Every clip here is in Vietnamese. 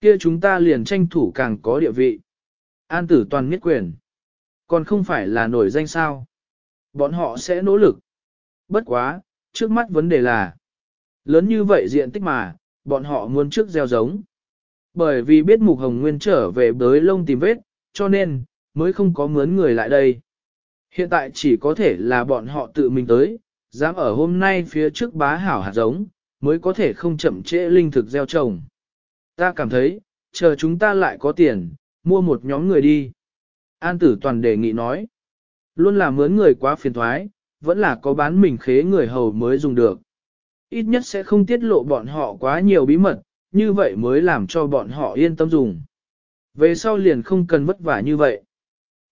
Kia chúng ta liền tranh thủ càng có địa vị. An tử toàn miết quyền. Còn không phải là nổi danh sao. Bọn họ sẽ nỗ lực. Bất quá, trước mắt vấn đề là, lớn như vậy diện tích mà, bọn họ muốn trước gieo giống. Bởi vì biết Mục Hồng Nguyên trở về bới lông tìm vết, cho nên, mới không có mướn người lại đây. Hiện tại chỉ có thể là bọn họ tự mình tới, dám ở hôm nay phía trước bá hảo hạt giống, mới có thể không chậm trễ linh thực gieo trồng. Ta cảm thấy, chờ chúng ta lại có tiền, mua một nhóm người đi. An tử toàn đề nghị nói, luôn là mướn người quá phiền thoái, vẫn là có bán mình khế người hầu mới dùng được. Ít nhất sẽ không tiết lộ bọn họ quá nhiều bí mật, như vậy mới làm cho bọn họ yên tâm dùng. Về sau liền không cần vất vả như vậy.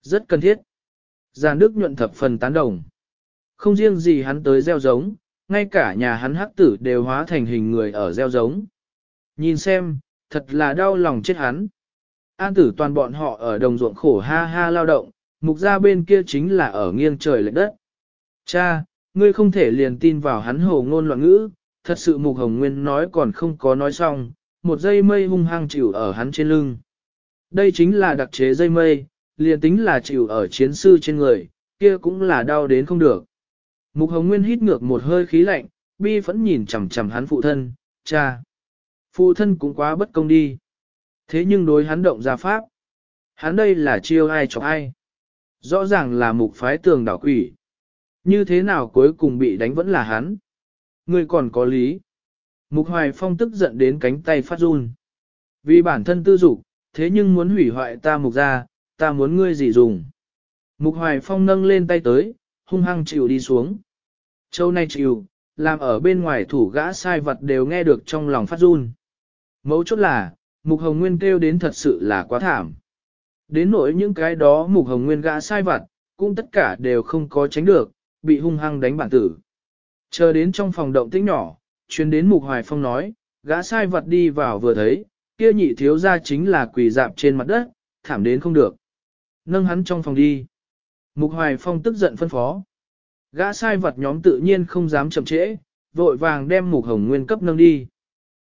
Rất cần thiết. Giàn Đức nhuận thập phần tán đồng. Không riêng gì hắn tới gieo giống, ngay cả nhà hắn hắc tử đều hóa thành hình người ở gieo giống. Nhìn xem, thật là đau lòng chết hắn. An tử toàn bọn họ ở đồng ruộng khổ ha ha lao động, mục ra bên kia chính là ở nghiêng trời lệch đất. Cha, ngươi không thể liền tin vào hắn hồ ngôn loạn ngữ, thật sự mục hồng nguyên nói còn không có nói xong, một dây mây hung hăng chịu ở hắn trên lưng. Đây chính là đặc chế dây mây, liền tính là chịu ở chiến sư trên người, kia cũng là đau đến không được. Mục hồng nguyên hít ngược một hơi khí lạnh, bi phẫn nhìn chằm chằm hắn phụ thân, cha. Phụ thân cũng quá bất công đi. Thế nhưng đối hắn động ra pháp. Hắn đây là chiêu ai chọc ai. Rõ ràng là mục phái tường đảo quỷ. Như thế nào cuối cùng bị đánh vẫn là hắn. Người còn có lý. Mục hoài phong tức giận đến cánh tay phát run. Vì bản thân tư dục, thế nhưng muốn hủy hoại ta mục ra, ta muốn ngươi gì dùng. Mục hoài phong nâng lên tay tới, hung hăng chịu đi xuống. Châu nay chịu, làm ở bên ngoài thủ gã sai vật đều nghe được trong lòng phát run. Mấu chốt là, Mục Hồng Nguyên kêu đến thật sự là quá thảm. Đến nỗi những cái đó Mục Hồng Nguyên gã sai vặt, cũng tất cả đều không có tránh được, bị hung hăng đánh bản tử. Chờ đến trong phòng động tĩnh nhỏ, chuyên đến Mục Hoài Phong nói, gã sai vật đi vào vừa thấy, kia nhị thiếu ra chính là quỳ dạp trên mặt đất, thảm đến không được. Nâng hắn trong phòng đi. Mục Hoài Phong tức giận phân phó. Gã sai vật nhóm tự nhiên không dám chậm trễ, vội vàng đem Mục Hồng Nguyên cấp nâng đi.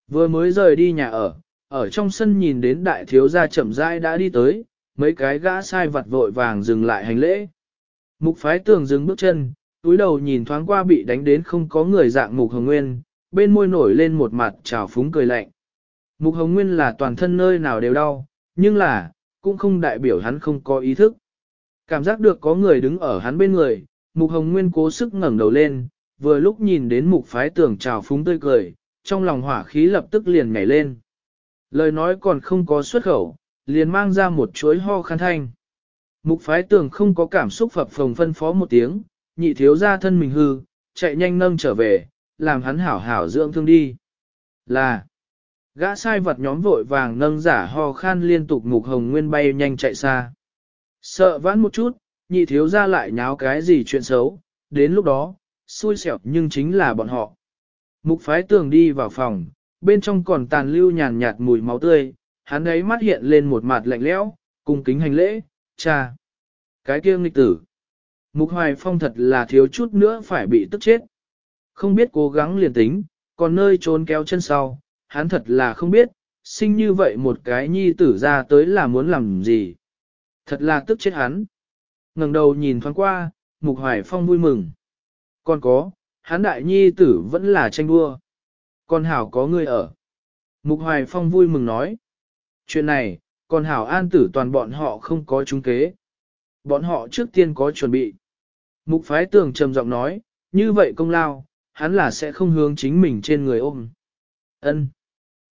Vừa mới rời đi nhà ở, ở trong sân nhìn đến đại thiếu gia chậm rãi đã đi tới, mấy cái gã sai vặt vội vàng dừng lại hành lễ. Mục phái tường dừng bước chân, túi đầu nhìn thoáng qua bị đánh đến không có người dạng Mục Hồng Nguyên, bên môi nổi lên một mặt trào phúng cười lạnh. Mục Hồng Nguyên là toàn thân nơi nào đều đau, nhưng là, cũng không đại biểu hắn không có ý thức. Cảm giác được có người đứng ở hắn bên người, Mục Hồng Nguyên cố sức ngẩng đầu lên, vừa lúc nhìn đến Mục phái tường trào phúng tươi cười, trong lòng hỏa khí lập tức liền nhảy lên. Lời nói còn không có xuất khẩu, liền mang ra một chuối ho khăn thanh. Mục phái tường không có cảm xúc phập phồng phân phó một tiếng, nhị thiếu ra thân mình hư, chạy nhanh nâng trở về, làm hắn hảo hảo dưỡng thương đi. Là, gã sai vật nhóm vội vàng nâng giả ho khan liên tục mục hồng nguyên bay nhanh chạy xa. Sợ vãn một chút, nhị thiếu ra lại nháo cái gì chuyện xấu, đến lúc đó, xui xẻo nhưng chính là bọn họ. Mục phái tường đi vào phòng, bên trong còn tàn lưu nhàn nhạt mùi máu tươi, hắn ấy mắt hiện lên một mặt lạnh lẽo, cung kính hành lễ, cha. Cái kia nghịch tử. Mục hoài phong thật là thiếu chút nữa phải bị tức chết. Không biết cố gắng liền tính, còn nơi trốn kéo chân sau, hắn thật là không biết, sinh như vậy một cái nhi tử ra tới là muốn làm gì. Thật là tức chết hắn. ngẩng đầu nhìn thoáng qua, mục hoài phong vui mừng. Còn có, hắn đại nhi tử vẫn là tranh đua. Con hảo có người ở. Mục Hoài Phong vui mừng nói. Chuyện này, còn hảo an tử toàn bọn họ không có trúng kế. Bọn họ trước tiên có chuẩn bị. Mục phái tường trầm giọng nói, như vậy công lao, hắn là sẽ không hướng chính mình trên người ôm. Ân.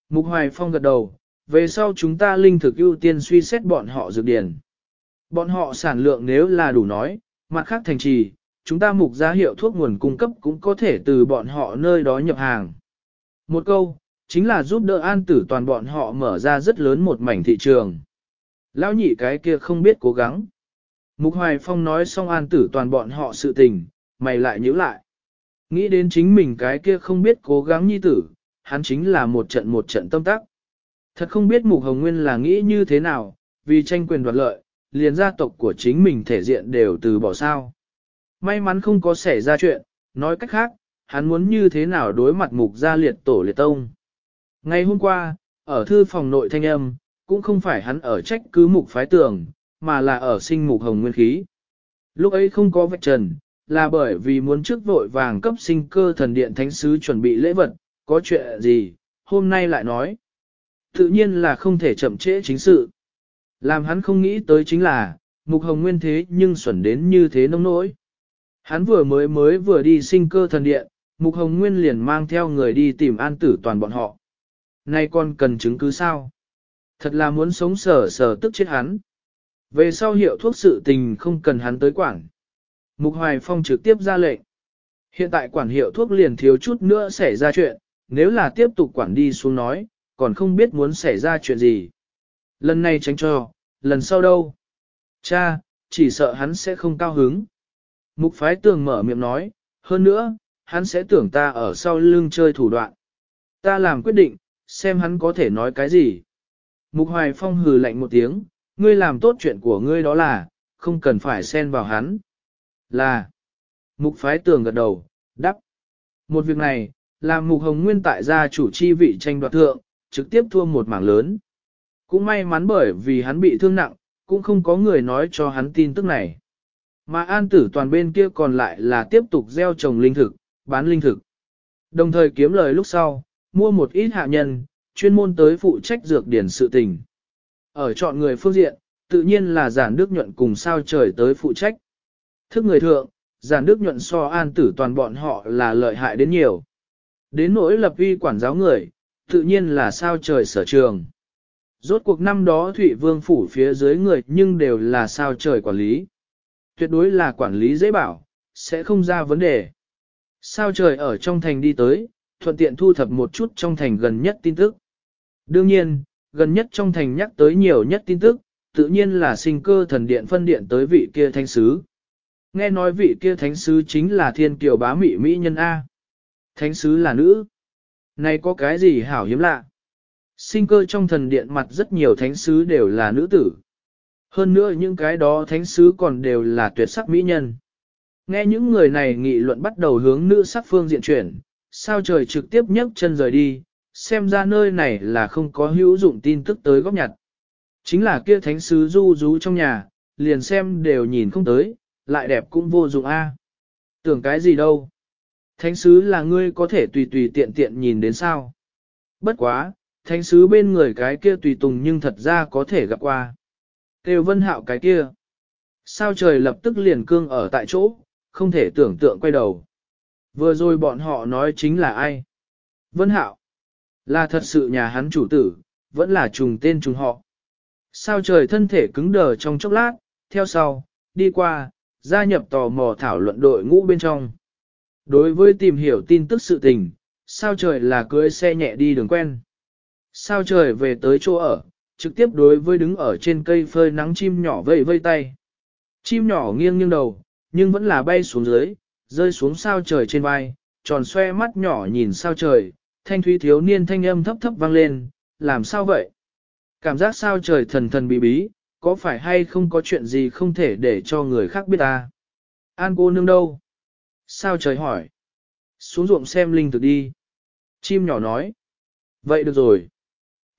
Mục Hoài Phong gật đầu, về sau chúng ta linh thực ưu tiên suy xét bọn họ dược điển. Bọn họ sản lượng nếu là đủ nói, mặt khác thành trì, chúng ta mục giá hiệu thuốc nguồn cung cấp cũng có thể từ bọn họ nơi đó nhập hàng. Một câu, chính là giúp đỡ an tử toàn bọn họ mở ra rất lớn một mảnh thị trường. Lão nhị cái kia không biết cố gắng. Mục Hoài Phong nói xong an tử toàn bọn họ sự tình, mày lại nhíu lại. Nghĩ đến chính mình cái kia không biết cố gắng nhi tử, hắn chính là một trận một trận tâm tắc. Thật không biết Mục Hồng Nguyên là nghĩ như thế nào, vì tranh quyền đoạt lợi, liền gia tộc của chính mình thể diện đều từ bỏ sao. May mắn không có xảy ra chuyện, nói cách khác, hắn muốn như thế nào đối mặt mục gia liệt tổ liệt tông. Ngày hôm qua, ở thư phòng nội thanh âm, cũng không phải hắn ở trách cứ mục phái tường, mà là ở sinh mục hồng nguyên khí. Lúc ấy không có vạch trần, là bởi vì muốn trước vội vàng cấp sinh cơ thần điện thánh sứ chuẩn bị lễ vật, có chuyện gì, hôm nay lại nói. Tự nhiên là không thể chậm trễ chính sự. Làm hắn không nghĩ tới chính là, mục hồng nguyên thế nhưng xuẩn đến như thế nông nỗi. Hắn vừa mới mới vừa đi sinh cơ thần điện, mục hồng nguyên liền mang theo người đi tìm an tử toàn bọn họ. Nay con cần chứng cứ sao? Thật là muốn sống sở sở tức chết hắn. Về sau hiệu thuốc sự tình không cần hắn tới quản. Mục Hoài Phong trực tiếp ra lệnh. Hiện tại quản hiệu thuốc liền thiếu chút nữa xảy ra chuyện, nếu là tiếp tục quản đi xuống nói, còn không biết muốn xảy ra chuyện gì. Lần này tránh cho, lần sau đâu? Cha, chỉ sợ hắn sẽ không cao hứng. Mục phái tường mở miệng nói, hơn nữa, hắn sẽ tưởng ta ở sau lưng chơi thủ đoạn. Ta làm quyết định, xem hắn có thể nói cái gì. Mục Hoài Phong hừ lạnh một tiếng, ngươi làm tốt chuyện của ngươi đó là, không cần phải xen vào hắn. Là, mục phái tường gật đầu, đắp. Một việc này, làm mục hồng nguyên tại gia chủ chi vị tranh đoạt thượng, trực tiếp thua một mảng lớn. Cũng may mắn bởi vì hắn bị thương nặng, cũng không có người nói cho hắn tin tức này. Mà an tử toàn bên kia còn lại là tiếp tục gieo trồng linh thực, bán linh thực. Đồng thời kiếm lời lúc sau, mua một ít hạ nhân, chuyên môn tới phụ trách dược điển sự tình. Ở chọn người phương diện, tự nhiên là giản đức nhuận cùng sao trời tới phụ trách. Thức người thượng, giản đức nhuận so an tử toàn bọn họ là lợi hại đến nhiều. Đến nỗi lập uy quản giáo người, tự nhiên là sao trời sở trường. Rốt cuộc năm đó Thụy Vương phủ phía dưới người nhưng đều là sao trời quản lý. Tuyệt đối là quản lý dễ bảo, sẽ không ra vấn đề. Sao trời ở trong thành đi tới, thuận tiện thu thập một chút trong thành gần nhất tin tức. Đương nhiên, gần nhất trong thành nhắc tới nhiều nhất tin tức, tự nhiên là sinh cơ thần điện phân điện tới vị kia thánh sứ. Nghe nói vị kia thánh sứ chính là thiên kiều bá mỹ mỹ nhân A. Thánh sứ là nữ. Này có cái gì hảo hiếm lạ? Sinh cơ trong thần điện mặt rất nhiều thánh sứ đều là nữ tử. Hơn nữa những cái đó thánh sứ còn đều là tuyệt sắc mỹ nhân. Nghe những người này nghị luận bắt đầu hướng nữ sắc phương diện chuyển, sao trời trực tiếp nhấc chân rời đi, xem ra nơi này là không có hữu dụng tin tức tới góp nhặt. Chính là kia thánh sứ du rú trong nhà, liền xem đều nhìn không tới, lại đẹp cũng vô dụng a. Tưởng cái gì đâu. Thánh sứ là ngươi có thể tùy tùy tiện tiện nhìn đến sao. Bất quá, thánh sứ bên người cái kia tùy tùng nhưng thật ra có thể gặp qua. Kêu vân hạo cái kia. Sao trời lập tức liền cương ở tại chỗ, không thể tưởng tượng quay đầu. Vừa rồi bọn họ nói chính là ai? Vân hạo. Là thật sự nhà hắn chủ tử, vẫn là trùng tên trùng họ. Sao trời thân thể cứng đờ trong chốc lát, theo sau, đi qua, gia nhập tò mò thảo luận đội ngũ bên trong. Đối với tìm hiểu tin tức sự tình, sao trời là cưới xe nhẹ đi đường quen. Sao trời về tới chỗ ở, trực tiếp đối với đứng ở trên cây phơi nắng chim nhỏ vây vây tay. Chim nhỏ nghiêng nghiêng đầu, nhưng vẫn là bay xuống dưới, rơi xuống sao trời trên vai, tròn xoe mắt nhỏ nhìn sao trời, thanh thúy thiếu niên thanh âm thấp thấp vang lên, làm sao vậy? Cảm giác sao trời thần thần bí bí, có phải hay không có chuyện gì không thể để cho người khác biết ta? An cô nương đâu? Sao trời hỏi? Xuống ruộng xem linh thực đi. Chim nhỏ nói. Vậy được rồi.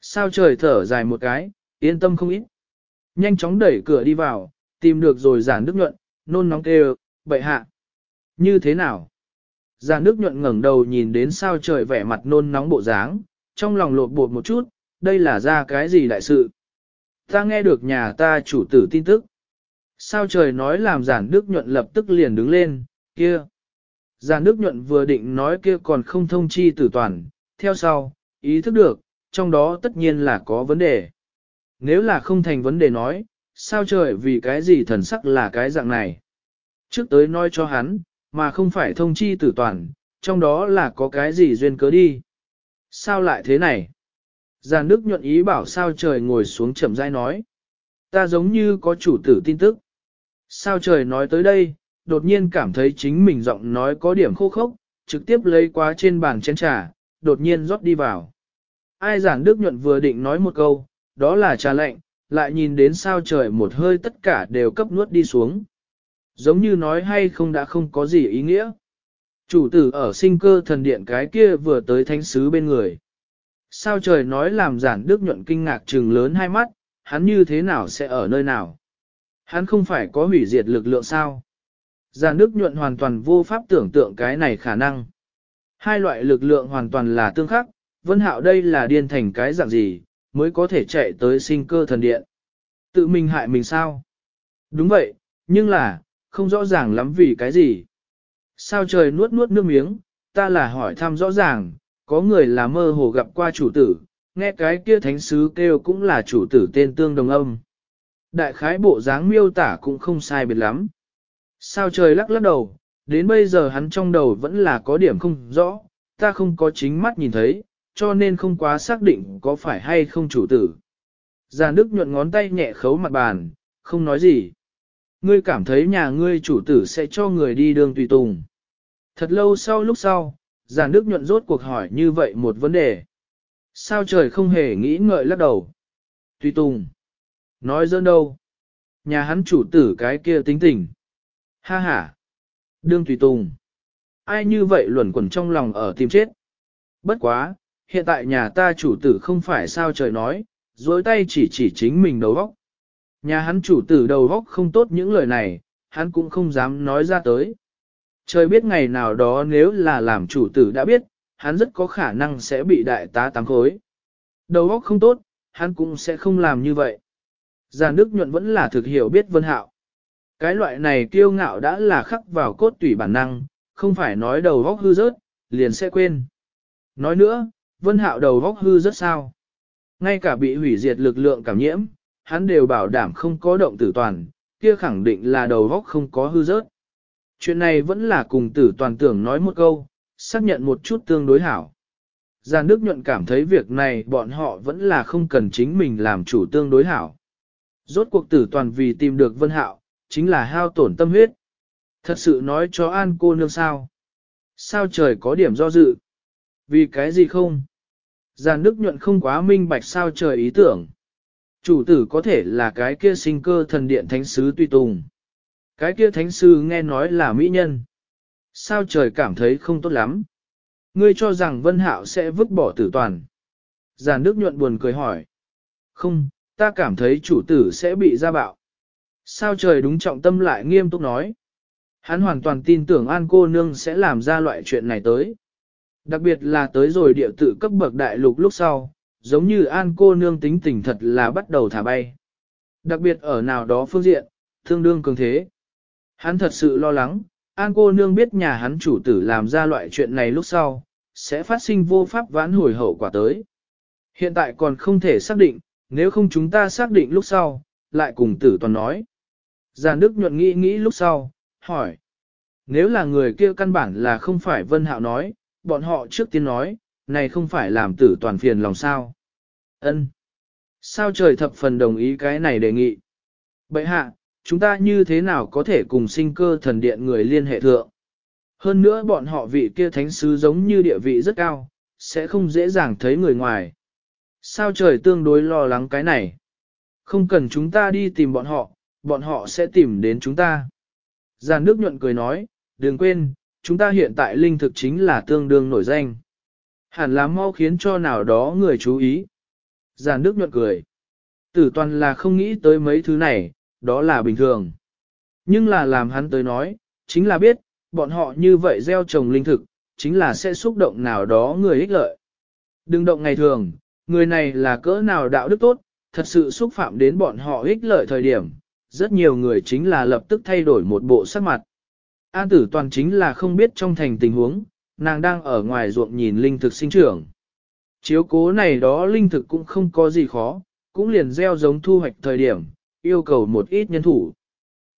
Sao trời thở dài một cái, yên tâm không ít. Nhanh chóng đẩy cửa đi vào, tìm được rồi giản đức nhuận, nôn nóng kêu, bậy hạ. Như thế nào? Giản đức nhuận ngẩng đầu nhìn đến sao trời vẻ mặt nôn nóng bộ dáng, trong lòng lột bột một chút, đây là ra cái gì đại sự? Ta nghe được nhà ta chủ tử tin tức. Sao trời nói làm giản đức nhuận lập tức liền đứng lên, kia. Giản đức nhuận vừa định nói kia còn không thông chi tử toàn, theo sau, ý thức được, trong đó tất nhiên là có vấn đề. Nếu là không thành vấn đề nói, sao trời vì cái gì thần sắc là cái dạng này? Trước tới nói cho hắn, mà không phải thông chi tử toàn, trong đó là có cái gì duyên cớ đi. Sao lại thế này? Giàn Đức nhuận ý bảo sao trời ngồi xuống chậm rãi nói. Ta giống như có chủ tử tin tức. Sao trời nói tới đây, đột nhiên cảm thấy chính mình giọng nói có điểm khô khốc, trực tiếp lấy quá trên bàn chén trà, đột nhiên rót đi vào. Ai giản Đức nhuận vừa định nói một câu, đó là trà lệnh, lại nhìn đến sao trời một hơi tất cả đều cấp nuốt đi xuống. Giống như nói hay không đã không có gì ý nghĩa. Chủ tử ở sinh cơ thần điện cái kia vừa tới thánh sứ bên người. Sao trời nói làm giản đức nhuận kinh ngạc trừng lớn hai mắt, hắn như thế nào sẽ ở nơi nào? Hắn không phải có hủy diệt lực lượng sao? Giản đức nhuận hoàn toàn vô pháp tưởng tượng cái này khả năng. Hai loại lực lượng hoàn toàn là tương khắc, vân hạo đây là điên thành cái dạng gì, mới có thể chạy tới sinh cơ thần điện. Tự mình hại mình sao? Đúng vậy, nhưng là, không rõ ràng lắm vì cái gì. Sao trời nuốt nuốt nước miếng, ta là hỏi thăm rõ ràng, có người là mơ hồ gặp qua chủ tử, nghe cái kia thánh sứ kêu cũng là chủ tử tên tương đồng âm. Đại khái bộ dáng miêu tả cũng không sai biệt lắm. Sao trời lắc lắc đầu, đến bây giờ hắn trong đầu vẫn là có điểm không rõ, ta không có chính mắt nhìn thấy, cho nên không quá xác định có phải hay không chủ tử. Già Đức nhuận ngón tay nhẹ khấu mặt bàn, không nói gì. Ngươi cảm thấy nhà ngươi chủ tử sẽ cho người đi đường tùy tùng. Thật lâu sau lúc sau, Già Đức nhuận rốt cuộc hỏi như vậy một vấn đề. Sao trời không hề nghĩ ngợi lắc đầu. Tùy tùng. Nói dơn đâu. Nhà hắn chủ tử cái kia tính tình. Ha ha. Đương tùy tùng. Ai như vậy luẩn quẩn trong lòng ở tìm chết. Bất quá, hiện tại nhà ta chủ tử không phải sao trời nói, dối tay chỉ chỉ chính mình đầu vóc. Nhà hắn chủ tử đầu vóc không tốt những lời này, hắn cũng không dám nói ra tới. Trời biết ngày nào đó nếu là làm chủ tử đã biết, hắn rất có khả năng sẽ bị đại tá tám khối. Đầu óc không tốt, hắn cũng sẽ không làm như vậy. Giàn Đức Nhuận vẫn là thực hiểu biết Vân Hạo. Cái loại này kiêu ngạo đã là khắc vào cốt tủy bản năng, không phải nói đầu óc hư rớt, liền sẽ quên. Nói nữa, Vân Hạo đầu óc hư rất sao. Ngay cả bị hủy diệt lực lượng cảm nhiễm, hắn đều bảo đảm không có động tử toàn, kia khẳng định là đầu óc không có hư rớt. Chuyện này vẫn là cùng tử toàn tưởng nói một câu, xác nhận một chút tương đối hảo. Giàn Đức Nhuận cảm thấy việc này bọn họ vẫn là không cần chính mình làm chủ tương đối hảo. Rốt cuộc tử toàn vì tìm được Vân Hạo, chính là hao tổn tâm huyết. Thật sự nói cho An cô nương sao? Sao trời có điểm do dự? Vì cái gì không? Giàn Đức Nhuận không quá minh bạch sao trời ý tưởng. Chủ tử có thể là cái kia sinh cơ thần điện thánh sứ tùy tùng. Cái kia thánh sư nghe nói là mỹ nhân. Sao trời cảm thấy không tốt lắm? Ngươi cho rằng Vân Hạo sẽ vứt bỏ tử toàn. Giàn Đức nhuận buồn cười hỏi. Không, ta cảm thấy chủ tử sẽ bị ra bạo. Sao trời đúng trọng tâm lại nghiêm túc nói. Hắn hoàn toàn tin tưởng An cô nương sẽ làm ra loại chuyện này tới. Đặc biệt là tới rồi địa tự cấp bậc đại lục lúc sau, giống như An cô nương tính tình thật là bắt đầu thả bay. Đặc biệt ở nào đó phương diện, thương đương cường thế. Hắn thật sự lo lắng, An cô nương biết nhà hắn chủ tử làm ra loại chuyện này lúc sau, sẽ phát sinh vô pháp vãn hồi hậu quả tới. Hiện tại còn không thể xác định, nếu không chúng ta xác định lúc sau, lại cùng tử toàn nói. Giàn Đức nhuận nghĩ nghĩ lúc sau, hỏi. Nếu là người kia căn bản là không phải Vân Hạo nói, bọn họ trước tiên nói, này không phải làm tử toàn phiền lòng sao. Ân. Sao trời thập phần đồng ý cái này đề nghị. Bậy hạ, chúng ta như thế nào có thể cùng sinh cơ thần điện người liên hệ thượng. Hơn nữa bọn họ vị kia thánh sứ giống như địa vị rất cao, sẽ không dễ dàng thấy người ngoài. Sao trời tương đối lo lắng cái này? Không cần chúng ta đi tìm bọn họ, bọn họ sẽ tìm đến chúng ta. Giàn nước nhuận cười nói, đừng quên, chúng ta hiện tại linh thực chính là tương đương nổi danh. Hẳn là mau khiến cho nào đó người chú ý. Giàn nước nhuận cười. Tử toàn là không nghĩ tới mấy thứ này, đó là bình thường. Nhưng là làm hắn tới nói, chính là biết, bọn họ như vậy gieo trồng linh thực, chính là sẽ xúc động nào đó người ích lợi. Đừng động ngày thường, người này là cỡ nào đạo đức tốt, thật sự xúc phạm đến bọn họ ích lợi thời điểm, rất nhiều người chính là lập tức thay đổi một bộ sắc mặt. An tử toàn chính là không biết trong thành tình huống, nàng đang ở ngoài ruộng nhìn linh thực sinh trưởng. Chiếu cố này đó linh thực cũng không có gì khó, cũng liền gieo giống thu hoạch thời điểm, yêu cầu một ít nhân thủ.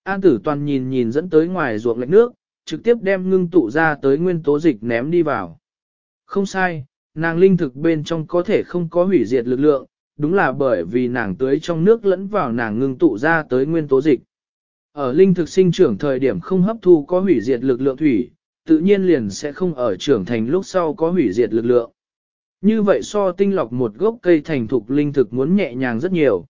An tử toàn nhìn nhìn dẫn tới ngoài ruộng lạnh nước, trực tiếp đem ngưng tụ ra tới nguyên tố dịch ném đi vào. Không sai, nàng linh thực bên trong có thể không có hủy diệt lực lượng, đúng là bởi vì nàng tưới trong nước lẫn vào nàng ngưng tụ ra tới nguyên tố dịch. Ở linh thực sinh trưởng thời điểm không hấp thu có hủy diệt lực lượng thủy, tự nhiên liền sẽ không ở trưởng thành lúc sau có hủy diệt lực lượng. Như vậy so tinh lọc một gốc cây thành thục linh thực muốn nhẹ nhàng rất nhiều.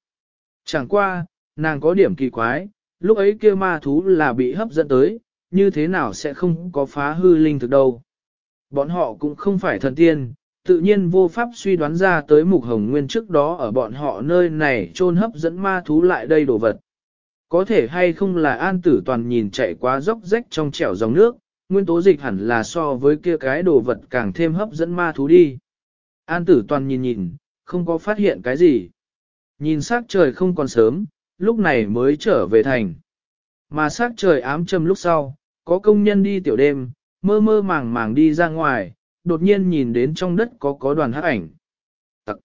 Chẳng qua, nàng có điểm kỳ quái, lúc ấy kia ma thú là bị hấp dẫn tới, như thế nào sẽ không có phá hư linh thực đâu. Bọn họ cũng không phải thần tiên, tự nhiên vô pháp suy đoán ra tới mục hồng nguyên trước đó ở bọn họ nơi này trôn hấp dẫn ma thú lại đây đồ vật. Có thể hay không là an tử toàn nhìn chạy quá dốc rách trong trẻo dòng nước, nguyên tố dịch hẳn là so với kia cái đồ vật càng thêm hấp dẫn ma thú đi. An tử toàn nhìn nhìn, không có phát hiện cái gì. Nhìn sắc trời không còn sớm, lúc này mới trở về thành. Mà sắc trời ám châm lúc sau, có công nhân đi tiểu đêm, mơ mơ màng màng đi ra ngoài, đột nhiên nhìn đến trong đất có có đoàn hắc ảnh. Tặc.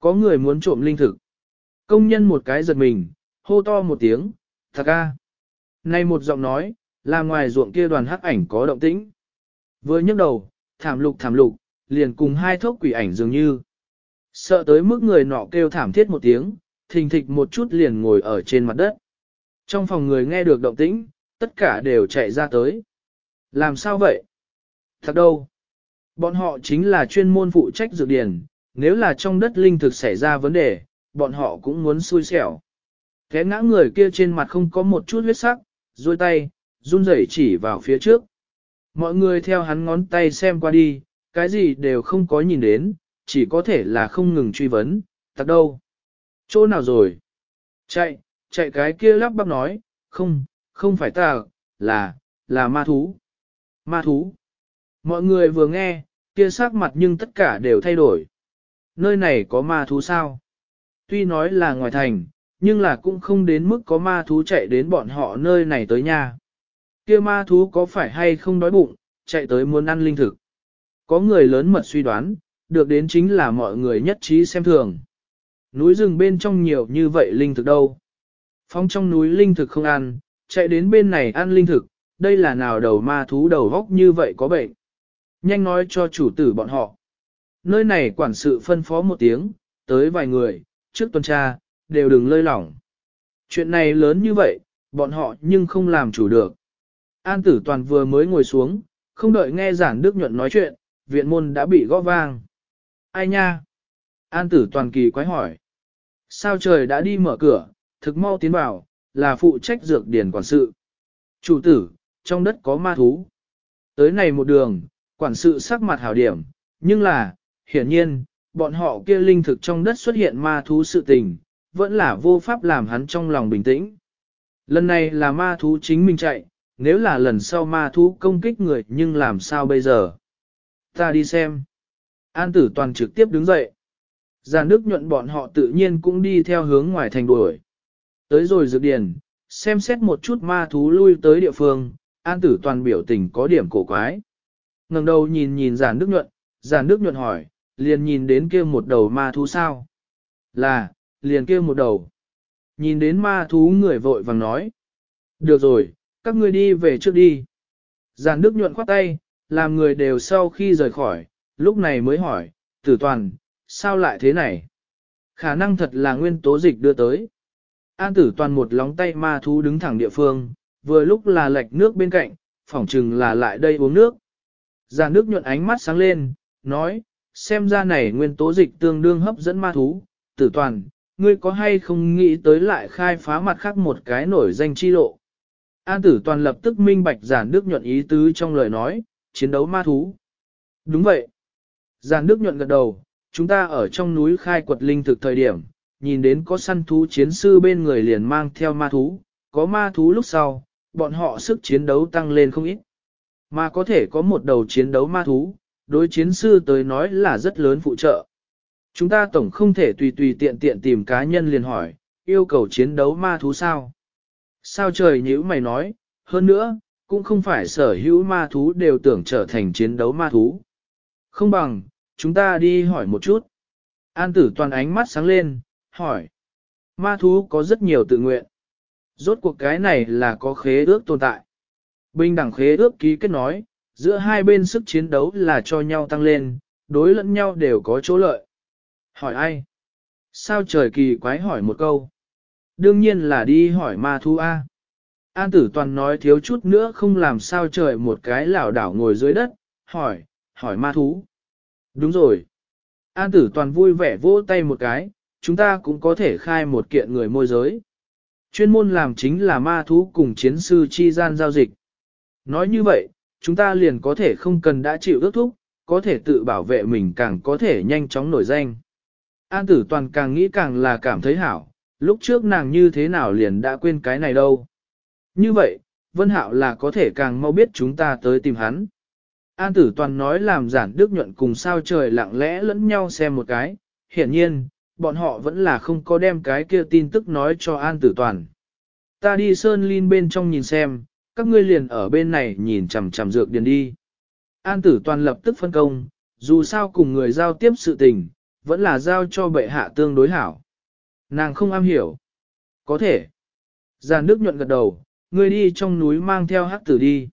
Có người muốn trộm linh thực. Công nhân một cái giật mình, hô to một tiếng, thật ca. Này một giọng nói, là ngoài ruộng kia đoàn hắc ảnh có động tĩnh. Vừa nhấc đầu, thảm lục thảm lục, liền cùng hai thốc quỷ ảnh dường như. Sợ tới mức người nọ kêu thảm thiết một tiếng, thình thịch một chút liền ngồi ở trên mặt đất. Trong phòng người nghe được động tĩnh, tất cả đều chạy ra tới. Làm sao vậy? Thật đâu? Bọn họ chính là chuyên môn phụ trách dược điển, nếu là trong đất linh thực xảy ra vấn đề, bọn họ cũng muốn xui xẻo. Thế ngã người kia trên mặt không có một chút huyết sắc, duỗi tay, run rẩy chỉ vào phía trước. Mọi người theo hắn ngón tay xem qua đi, cái gì đều không có nhìn đến, chỉ có thể là không ngừng truy vấn, tặc đâu? Chỗ nào rồi? Chạy, chạy cái kia lắp bắp nói, không, không phải ta, là, là ma thú. Ma thú. Mọi người vừa nghe, kia sắc mặt nhưng tất cả đều thay đổi. Nơi này có ma thú sao? Tuy nói là ngoài thành, nhưng là cũng không đến mức có ma thú chạy đến bọn họ nơi này tới nhà. Kia ma thú có phải hay không đói bụng, chạy tới muốn ăn linh thực. Có người lớn mật suy đoán, được đến chính là mọi người nhất trí xem thường. Núi rừng bên trong nhiều như vậy linh thực đâu. Phong trong núi linh thực không ăn, chạy đến bên này ăn linh thực, đây là nào đầu ma thú đầu góc như vậy có bệnh. Nhanh nói cho chủ tử bọn họ. Nơi này quản sự phân phó một tiếng, tới vài người, trước tuần tra, đều đừng lơi lỏng. Chuyện này lớn như vậy, bọn họ nhưng không làm chủ được. An tử toàn vừa mới ngồi xuống, không đợi nghe giản đức nhuận nói chuyện, viện môn đã bị gõ vang. Ai nha? An tử toàn kỳ quái hỏi. Sao trời đã đi mở cửa, thực mau tiến vào, là phụ trách dược điển quản sự. Chủ tử, trong đất có ma thú. Tới này một đường, quản sự sắc mặt hảo điểm, nhưng là, hiển nhiên, bọn họ kia linh thực trong đất xuất hiện ma thú sự tình, vẫn là vô pháp làm hắn trong lòng bình tĩnh. Lần này là ma thú chính mình chạy, nếu là lần sau ma thú công kích người nhưng làm sao bây giờ? Ta đi xem. An tử toàn trực tiếp đứng dậy. Già nước nhuận bọn họ tự nhiên cũng đi theo hướng ngoài thành đuổi. Tới rồi dược điền, xem xét một chút ma thú lui tới địa phương, an tử toàn biểu tình có điểm cổ quái. ngẩng đầu nhìn nhìn giàn nước nhuận, giàn nước nhuận hỏi, liền nhìn đến kia một đầu ma thú sao? Là, liền kia một đầu. Nhìn đến ma thú người vội vàng nói. Được rồi, các ngươi đi về trước đi. Giàn Đức nhuận khoát tay, làm người đều sau khi rời khỏi, lúc này mới hỏi, tử toàn, sao lại thế này? Khả năng thật là nguyên tố dịch đưa tới. An tử toàn một lóng tay ma thú đứng thẳng địa phương, vừa lúc là lệch nước bên cạnh, phỏng chừng là lại đây uống nước. Giàn Đức nhuận ánh mắt sáng lên, nói, xem ra này nguyên tố dịch tương đương hấp dẫn ma thú, tử toàn, ngươi có hay không nghĩ tới lại khai phá mặt khác một cái nổi danh chi lộ. An tử toàn lập tức minh bạch giản đức nhuận ý tứ trong lời nói, chiến đấu ma thú. Đúng vậy. Giản đức nhuận gật đầu, chúng ta ở trong núi khai quật linh thực thời điểm, nhìn đến có săn thú chiến sư bên người liền mang theo ma thú, có ma thú lúc sau, bọn họ sức chiến đấu tăng lên không ít. Mà có thể có một đầu chiến đấu ma thú, đối chiến sư tới nói là rất lớn phụ trợ. Chúng ta tổng không thể tùy tùy tiện tiện tìm cá nhân liền hỏi, yêu cầu chiến đấu ma thú sao? Sao trời nhữ mày nói, hơn nữa, cũng không phải sở hữu ma thú đều tưởng trở thành chiến đấu ma thú. Không bằng, chúng ta đi hỏi một chút. An tử toàn ánh mắt sáng lên, hỏi. Ma thú có rất nhiều tự nguyện. Rốt cuộc cái này là có khế ước tồn tại. Bình đẳng khế ước ký kết nói, giữa hai bên sức chiến đấu là cho nhau tăng lên, đối lẫn nhau đều có chỗ lợi. Hỏi ai? Sao trời kỳ quái hỏi một câu? Đương nhiên là đi hỏi ma thú A. An tử toàn nói thiếu chút nữa không làm sao trời một cái lảo đảo ngồi dưới đất, hỏi, hỏi ma thú. Đúng rồi. An tử toàn vui vẻ vỗ tay một cái, chúng ta cũng có thể khai một kiện người môi giới. Chuyên môn làm chính là ma thú cùng chiến sư chi gian giao dịch. Nói như vậy, chúng ta liền có thể không cần đã chịu ước thúc, có thể tự bảo vệ mình càng có thể nhanh chóng nổi danh. An tử toàn càng nghĩ càng là cảm thấy hảo, lúc trước nàng như thế nào liền đã quên cái này đâu. Như vậy, Vân Hạo là có thể càng mau biết chúng ta tới tìm hắn. An tử toàn nói làm giản đức nhuận cùng sao trời lặng lẽ lẫn nhau xem một cái, hiển nhiên, bọn họ vẫn là không có đem cái kia tin tức nói cho An tử toàn. Ta đi Sơn lin bên trong nhìn xem, các ngươi liền ở bên này nhìn chằm chằm dược điền đi. An tử toàn lập tức phân công, dù sao cùng người giao tiếp sự tình, vẫn là giao cho bệ hạ tương đối hảo. Nàng không am hiểu. Có thể. Giàn Đức nhuận gật đầu, ngươi đi trong núi mang theo hắc tử đi.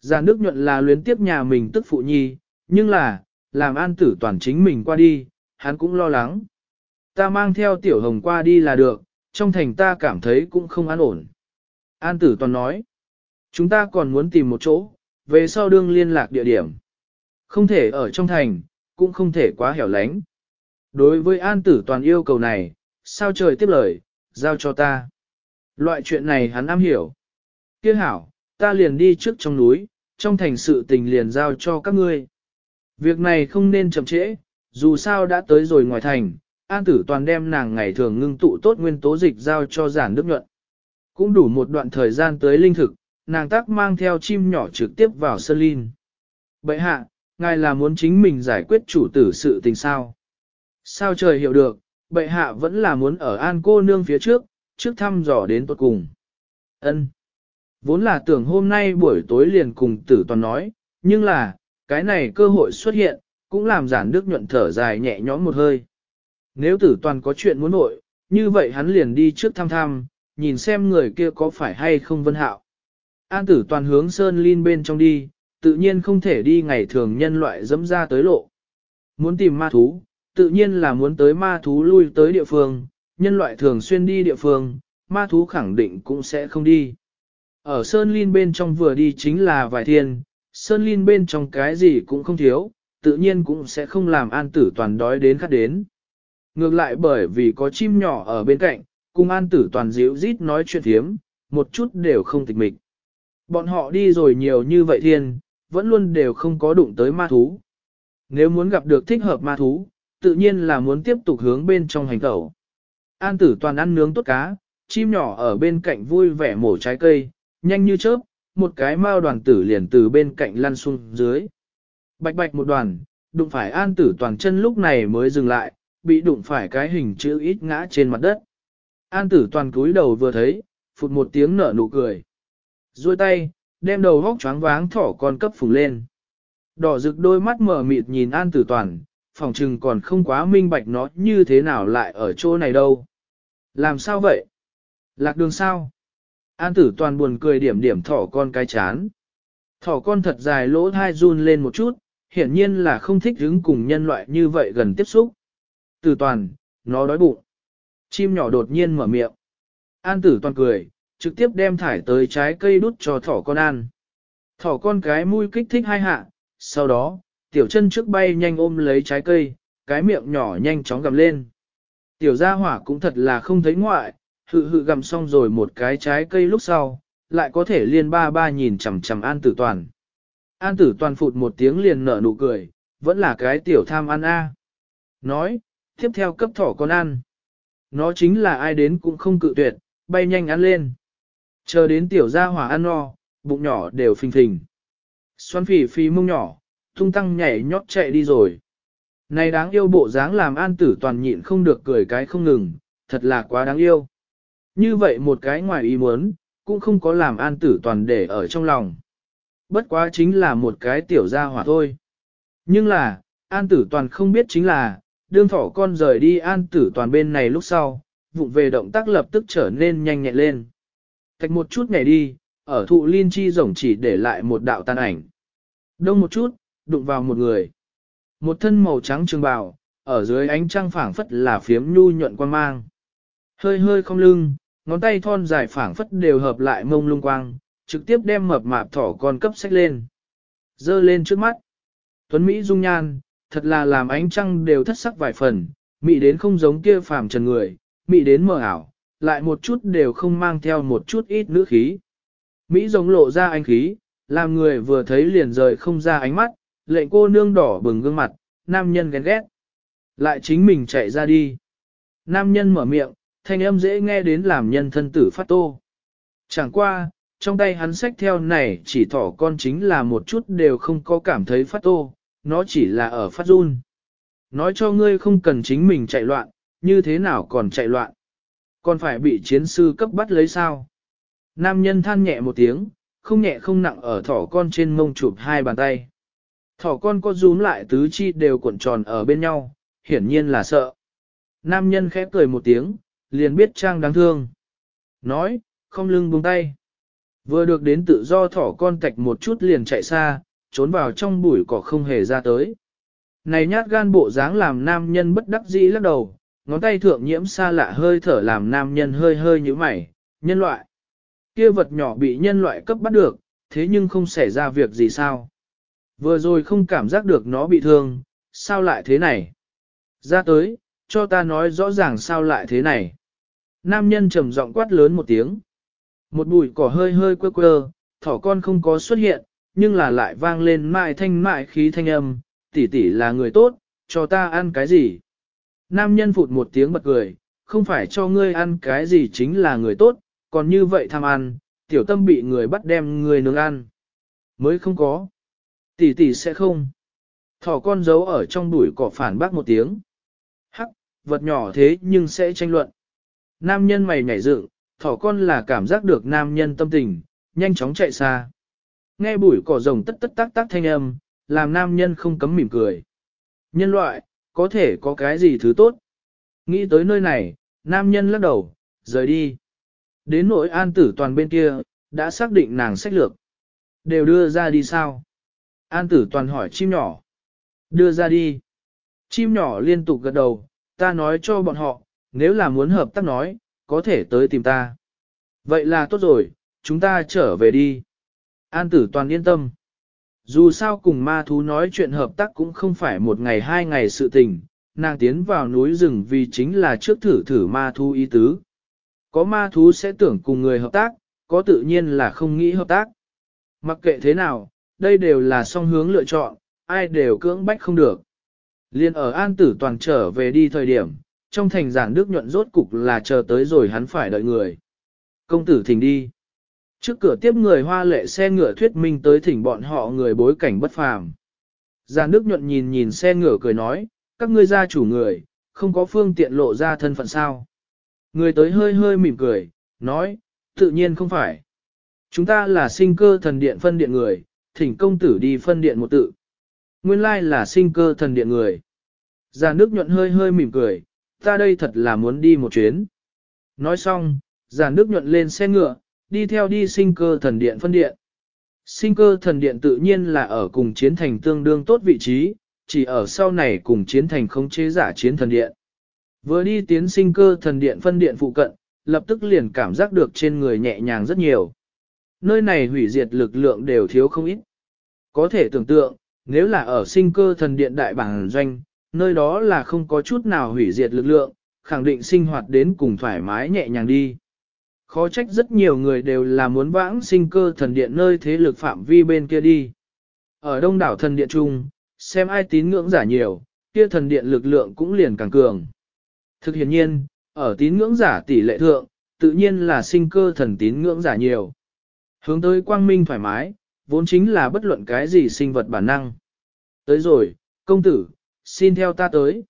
Giàn Đức nhuận là luyến tiếp nhà mình tức phụ nhi, nhưng là, làm an tử toàn chính mình qua đi, hắn cũng lo lắng. Ta mang theo tiểu hồng qua đi là được, trong thành ta cảm thấy cũng không an ổn. An tử toàn nói, chúng ta còn muốn tìm một chỗ, về sau đương liên lạc địa điểm. Không thể ở trong thành, cũng không thể quá hẻo lánh. Đối với an tử toàn yêu cầu này, sao trời tiếp lời, giao cho ta. Loại chuyện này hắn am hiểu. Kia hảo, ta liền đi trước trong núi, trong thành sự tình liền giao cho các ngươi. Việc này không nên chậm trễ, dù sao đã tới rồi ngoài thành, an tử toàn đem nàng ngày thường ngưng tụ tốt nguyên tố dịch giao cho giản đức nhuận. Cũng đủ một đoạn thời gian tới linh thực, nàng tác mang theo chim nhỏ trực tiếp vào sơn linh. Bậy hạ, ngài là muốn chính mình giải quyết chủ tử sự tình sao? Sao trời hiểu được, bệ hạ vẫn là muốn ở an cô nương phía trước, trước thăm dò đến tuột cùng. ân Vốn là tưởng hôm nay buổi tối liền cùng tử toàn nói, nhưng là, cái này cơ hội xuất hiện, cũng làm giản đức nhuận thở dài nhẹ nhõm một hơi. Nếu tử toàn có chuyện muốn nội, như vậy hắn liền đi trước thăm thăm, nhìn xem người kia có phải hay không vân hạo. An tử toàn hướng sơn linh bên trong đi, tự nhiên không thể đi ngày thường nhân loại dẫm ra tới lộ. Muốn tìm ma thú, tự nhiên là muốn tới ma thú lui tới địa phương, nhân loại thường xuyên đi địa phương, ma thú khẳng định cũng sẽ không đi. Ở Sơn Linh bên trong vừa đi chính là vài thiên, Sơn Linh bên trong cái gì cũng không thiếu, tự nhiên cũng sẽ không làm an tử toàn đói đến khát đến. Ngược lại bởi vì có chim nhỏ ở bên cạnh, cùng an tử toàn dịu rít nói chuyện thiếm, một chút đều không tịch mịch. Bọn họ đi rồi nhiều như vậy thiên, vẫn luôn đều không có đụng tới ma thú. Nếu muốn gặp được thích hợp ma thú, tự nhiên là muốn tiếp tục hướng bên trong hành tẩu. An tử toàn ăn nướng tốt cá, chim nhỏ ở bên cạnh vui vẻ mổ trái cây, nhanh như chớp, một cái mao đoàn tử liền từ bên cạnh lăn xuống dưới. Bạch bạch một đoàn, đụng phải an tử toàn chân lúc này mới dừng lại, bị đụng phải cái hình chữ ít ngã trên mặt đất. An tử toàn cúi đầu vừa thấy, phụt một tiếng nở nụ cười. Rồi tay, đem đầu vóc choáng váng thỏ con cấp phùng lên. Đỏ rực đôi mắt mở mịt nhìn an tử toàn, phòng trừng còn không quá minh bạch nó như thế nào lại ở chỗ này đâu. Làm sao vậy? Lạc đường sao? An tử toàn buồn cười điểm điểm thỏ con cái chán. Thỏ con thật dài lỗ thai run lên một chút, hiển nhiên là không thích hứng cùng nhân loại như vậy gần tiếp xúc. Tử toàn, nó đói bụng. Chim nhỏ đột nhiên mở miệng. An tử toàn cười, trực tiếp đem thải tới trái cây đút cho thỏ con ăn. Thỏ con cái mũi kích thích hai hạ, sau đó, tiểu chân trước bay nhanh ôm lấy trái cây, cái miệng nhỏ nhanh chóng gầm lên. Tiểu gia hỏa cũng thật là không thấy ngoại, hự hự gầm xong rồi một cái trái cây lúc sau, lại có thể liên ba ba nhìn chằm chằm an tử toàn. An tử toàn phụt một tiếng liền nở nụ cười, vẫn là cái tiểu tham ăn a. Nói, tiếp theo cấp thỏ con ăn. Nó chính là ai đến cũng không cự tuyệt, bay nhanh ăn lên. Chờ đến tiểu gia hỏa ăn no, bụng nhỏ đều phình phình. Xoan phỉ phì mông nhỏ, tung tăng nhảy nhót chạy đi rồi. Này đáng yêu bộ dáng làm an tử toàn nhịn không được cười cái không ngừng, thật là quá đáng yêu. Như vậy một cái ngoài ý muốn, cũng không có làm an tử toàn để ở trong lòng. Bất quá chính là một cái tiểu gia hỏa thôi. Nhưng là, an tử toàn không biết chính là, đương thỏ con rời đi an tử toàn bên này lúc sau, vụng về động tác lập tức trở nên nhanh nhẹn lên. Thạch một chút nhảy đi, ở thụ liên chi rồng chỉ để lại một đạo tàn ảnh. Đông một chút, đụng vào một người. Một thân màu trắng trường bào, ở dưới ánh trăng phảng phất là phiếm nhu nhuận quan mang. Hơi hơi không lưng, ngón tay thon dài phảng phất đều hợp lại mông lung quang, trực tiếp đem mập mạp thỏ con cấp sách lên. Dơ lên trước mắt. Tuấn Mỹ dung nhan, thật là làm ánh trăng đều thất sắc vài phần, mỹ đến không giống kia phàm trần người, mỹ đến mờ ảo, lại một chút đều không mang theo một chút ít nữ khí. Mỹ giống lộ ra ánh khí, làm người vừa thấy liền rời không ra ánh mắt, lệnh cô nương đỏ bừng gương mặt, nam nhân ghen ghét. Lại chính mình chạy ra đi. Nam nhân mở miệng, thanh âm dễ nghe đến làm nhân thân tử phát tô. Chẳng qua, trong tay hắn sách theo này chỉ thỏ con chính là một chút đều không có cảm thấy phát tô, nó chỉ là ở phát run. Nói cho ngươi không cần chính mình chạy loạn, như thế nào còn chạy loạn. Còn phải bị chiến sư cấp bắt lấy sao. Nam nhân than nhẹ một tiếng, không nhẹ không nặng ở thỏ con trên mông chụp hai bàn tay. Thỏ con có rúm lại tứ chi đều cuộn tròn ở bên nhau, hiển nhiên là sợ. Nam nhân khẽ cười một tiếng, liền biết trang đáng thương. Nói, không lưng buông tay. Vừa được đến tự do thỏ con tạch một chút liền chạy xa, trốn vào trong bụi cỏ không hề ra tới. Này nhát gan bộ dáng làm nam nhân bất đắc dĩ lắc đầu, ngón tay thượng nhiễm xa lạ hơi thở làm nam nhân hơi hơi như mày, nhân loại. Kia vật nhỏ bị nhân loại cấp bắt được, thế nhưng không xảy ra việc gì sao. Vừa rồi không cảm giác được nó bị thương, sao lại thế này? Ra tới, cho ta nói rõ ràng sao lại thế này. Nam nhân trầm giọng quát lớn một tiếng. Một bụi cỏ hơi hơi quơ quơ, thỏ con không có xuất hiện, nhưng là lại vang lên mại thanh mại khí thanh âm, tỷ tỷ là người tốt, cho ta ăn cái gì? Nam nhân phụt một tiếng bật cười, không phải cho ngươi ăn cái gì chính là người tốt, còn như vậy tham ăn, tiểu tâm bị người bắt đem người nướng ăn. Mới không có. Tỷ tỷ sẽ không. Thỏ con giấu ở trong bụi cỏ phản bác một tiếng. Hắc, vật nhỏ thế nhưng sẽ tranh luận. Nam nhân mày nhảy dựng, thỏ con là cảm giác được nam nhân tâm tình, nhanh chóng chạy xa. Nghe bụi cỏ rồng tất tất tác tác thanh âm, làm nam nhân không cấm mỉm cười. Nhân loại, có thể có cái gì thứ tốt? Nghĩ tới nơi này, nam nhân lắc đầu, rời đi. Đến nỗi an tử toàn bên kia, đã xác định nàng sách lược. Đều đưa ra đi sao? An tử toàn hỏi chim nhỏ. Đưa ra đi. Chim nhỏ liên tục gật đầu, ta nói cho bọn họ, nếu là muốn hợp tác nói, có thể tới tìm ta. Vậy là tốt rồi, chúng ta trở về đi. An tử toàn yên tâm. Dù sao cùng ma thú nói chuyện hợp tác cũng không phải một ngày hai ngày sự tình, nàng tiến vào núi rừng vì chính là trước thử thử ma thú ý tứ. Có ma thú sẽ tưởng cùng người hợp tác, có tự nhiên là không nghĩ hợp tác. Mặc kệ thế nào, đây đều là song hướng lựa chọn, ai đều cưỡng bách không được. Liên ở an tử toàn trở về đi thời điểm, trong thành giản đức nhuận rốt cục là chờ tới rồi hắn phải đợi người. Công tử thỉnh đi. Trước cửa tiếp người hoa lệ xe ngựa thuyết minh tới thỉnh bọn họ người bối cảnh bất phàm. Giàn đức nhuận nhìn nhìn xe ngựa cười nói, các ngươi gia chủ người, không có phương tiện lộ ra thân phận sao. Người tới hơi hơi mỉm cười, nói, tự nhiên không phải. Chúng ta là sinh cơ thần điện phân điện người, thỉnh công tử đi phân điện một tự. Nguyên lai là sinh cơ thần điện người. Già nước nhuận hơi hơi mỉm cười, ta đây thật là muốn đi một chuyến. Nói xong, già nước nhuận lên xe ngựa, đi theo đi sinh cơ thần điện phân điện. Sinh cơ thần điện tự nhiên là ở cùng chiến thành tương đương tốt vị trí, chỉ ở sau này cùng chiến thành không chế giả chiến thần điện. Vừa đi tiến sinh cơ thần điện phân điện phụ cận, lập tức liền cảm giác được trên người nhẹ nhàng rất nhiều. Nơi này hủy diệt lực lượng đều thiếu không ít. Có thể tưởng tượng, nếu là ở sinh cơ thần điện đại bản doanh, nơi đó là không có chút nào hủy diệt lực lượng, khẳng định sinh hoạt đến cùng thoải mái nhẹ nhàng đi. Khó trách rất nhiều người đều là muốn vãng sinh cơ thần điện nơi thế lực phạm vi bên kia đi. Ở đông đảo thần điện chung, xem ai tín ngưỡng giả nhiều, kia thần điện lực lượng cũng liền càng cường. Thực hiện nhiên, ở tín ngưỡng giả tỷ lệ thượng, tự nhiên là sinh cơ thần tín ngưỡng giả nhiều. Hướng tới quang minh thoải mái, vốn chính là bất luận cái gì sinh vật bản năng. Tới rồi, công tử, xin theo ta tới.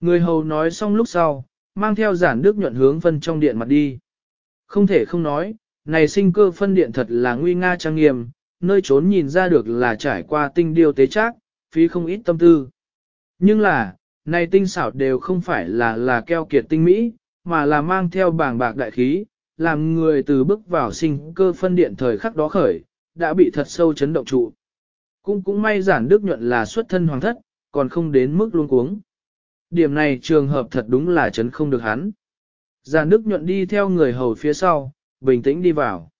Người hầu nói xong lúc sau, mang theo giản đức nhuận hướng phân trong điện mặt đi. Không thể không nói, này sinh cơ phân điện thật là nguy nga trang nghiêm, nơi trốn nhìn ra được là trải qua tinh điều tế trác, phí không ít tâm tư. Nhưng là, này tinh xảo đều không phải là là keo kiệt tinh mỹ, mà là mang theo bảng bạc đại khí, làm người từ bước vào sinh cơ phân điện thời khắc đó khởi, đã bị thật sâu chấn động trụ. Cũng cũng may giản đức nhuận là xuất thân hoàng thất, còn không đến mức luôn cuống. Điểm này trường hợp thật đúng là chấn không được hắn. Giản đức nhuận đi theo người hầu phía sau, bình tĩnh đi vào.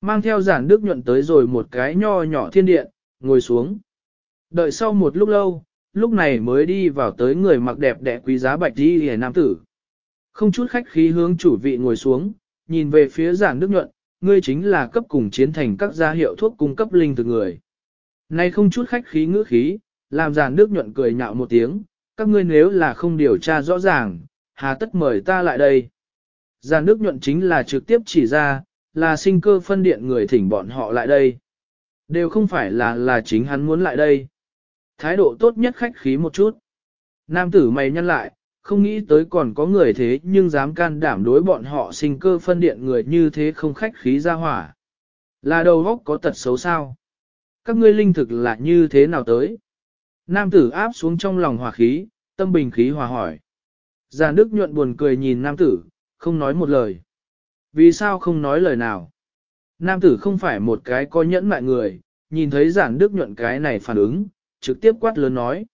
Mang theo giản đức nhuận tới rồi một cái nho nhỏ thiên điện, ngồi xuống. Đợi sau một lúc lâu, lúc này mới đi vào tới người mặc đẹp đẽ quý giá bạch đi hề nam tử. Không chút khách khí hướng chủ vị ngồi xuống, nhìn về phía giản đức nhuận, ngươi chính là cấp cùng chiến thành các gia hiệu thuốc cung cấp linh thực người. Nay không chút khách khí ngữ khí, làm giàn nước nhuận cười nhạo một tiếng, các ngươi nếu là không điều tra rõ ràng, hà tất mời ta lại đây. Giàn Nước nhuận chính là trực tiếp chỉ ra, là sinh cơ phân điện người thỉnh bọn họ lại đây. Đều không phải là là chính hắn muốn lại đây. Thái độ tốt nhất khách khí một chút. Nam tử mày nhăn lại, không nghĩ tới còn có người thế nhưng dám can đảm đối bọn họ sinh cơ phân điện người như thế không khách khí ra hỏa. Là đầu góc có tật xấu sao? Các ngươi linh thực là như thế nào tới? Nam tử áp xuống trong lòng hòa khí, tâm bình khí hòa hỏi. Giàn Đức nhuận buồn cười nhìn nam tử, không nói một lời. Vì sao không nói lời nào? Nam tử không phải một cái có nhẫn mại người, nhìn thấy giản Đức nhuận cái này phản ứng, trực tiếp quát lớn nói.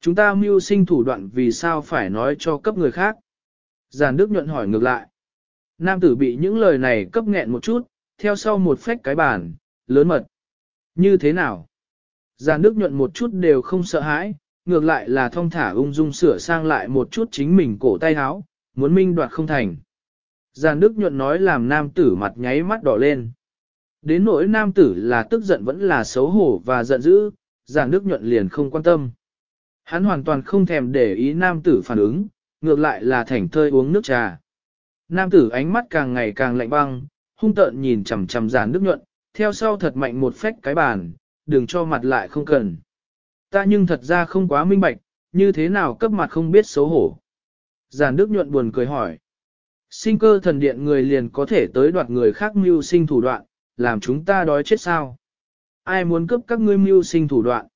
Chúng ta mưu sinh thủ đoạn vì sao phải nói cho cấp người khác? Giàn Đức nhuận hỏi ngược lại. Nam tử bị những lời này cấp nghẹn một chút, theo sau một phách cái bàn, lớn mật. Như thế nào? Giàn Đức nhuận một chút đều không sợ hãi, ngược lại là thong thả ung dung sửa sang lại một chút chính mình cổ tay áo, muốn minh đoạt không thành. Giàn Đức nhuận nói làm nam tử mặt nháy mắt đỏ lên. Đến nỗi nam tử là tức giận vẫn là xấu hổ và giận dữ, Giàn Đức nhuận liền không quan tâm. Hắn hoàn toàn không thèm để ý nam tử phản ứng, ngược lại là thảnh thơi uống nước trà. Nam tử ánh mắt càng ngày càng lạnh băng, hung tợn nhìn chằm chằm Giàn nước nhuận, theo sau thật mạnh một phách cái bàn, đừng cho mặt lại không cần. Ta nhưng thật ra không quá minh bạch, như thế nào cấp mặt không biết xấu hổ. Giàn Đức nhuận buồn cười hỏi. Sinh cơ thần điện người liền có thể tới đoạt người khác mưu sinh thủ đoạn, làm chúng ta đói chết sao? Ai muốn cướp các ngươi mưu sinh thủ đoạn?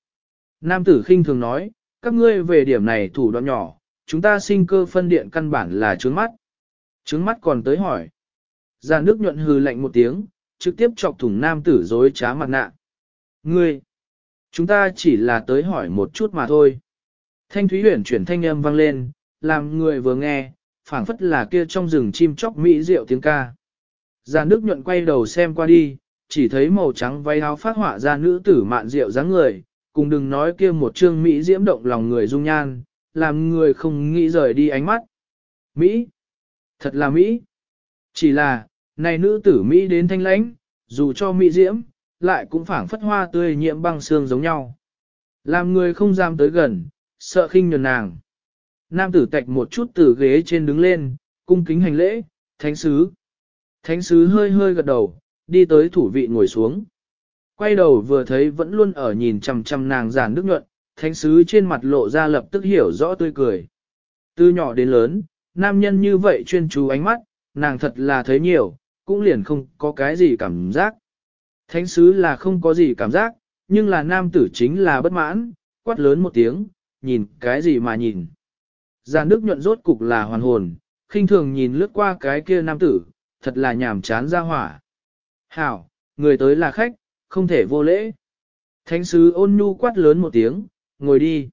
Nam tử khinh thường nói, các ngươi về điểm này thủ đoạn nhỏ, chúng ta sinh cơ phân điện căn bản là trướng mắt. Trướng mắt còn tới hỏi. Giản nước nhuận hừ lạnh một tiếng, trực tiếp chọc thủng nam tử dối trá mặt nạ. Ngươi, chúng ta chỉ là tới hỏi một chút mà thôi. Thanh Thúy Huyền chuyển thanh âm vang lên, làm người vừa nghe, phảng phất là kia trong rừng chim chóc mỹ rượu tiếng ca. Giàn nước nhuận quay đầu xem qua đi, chỉ thấy màu trắng váy áo phát họa ra nữ tử mạn rượu dáng người, cùng đừng nói kia một trương mỹ diễm động lòng người dung nhan, làm người không nghĩ rời đi ánh mắt. Mỹ, thật là Mỹ. Chỉ là, này nữ tử Mỹ đến thanh lãnh, dù cho Mỹ diễm, lại cũng phảng phất hoa tươi nhiễm băng xương giống nhau. Làm người không dám tới gần, sợ khinh nhường nàng. Nam tử tạch một chút từ ghế trên đứng lên, cung kính hành lễ, thánh sứ. Thánh sứ hơi hơi gật đầu, đi tới thủ vị ngồi xuống. Quay đầu vừa thấy vẫn luôn ở nhìn chằm chằm nàng giản đức nhuận, thánh sứ trên mặt lộ ra lập tức hiểu rõ tươi cười. Từ nhỏ đến lớn, nam nhân như vậy chuyên chú ánh mắt, nàng thật là thấy nhiều, cũng liền không có cái gì cảm giác. Thánh sứ là không có gì cảm giác, nhưng là nam tử chính là bất mãn, quát lớn một tiếng, nhìn cái gì mà nhìn. Giàn Đức nhuận rốt cục là hoàn hồn, khinh thường nhìn lướt qua cái kia nam tử, thật là nhàm chán ra hỏa. Hảo, người tới là khách, không thể vô lễ. Thánh sứ ôn nhu quát lớn một tiếng, ngồi đi.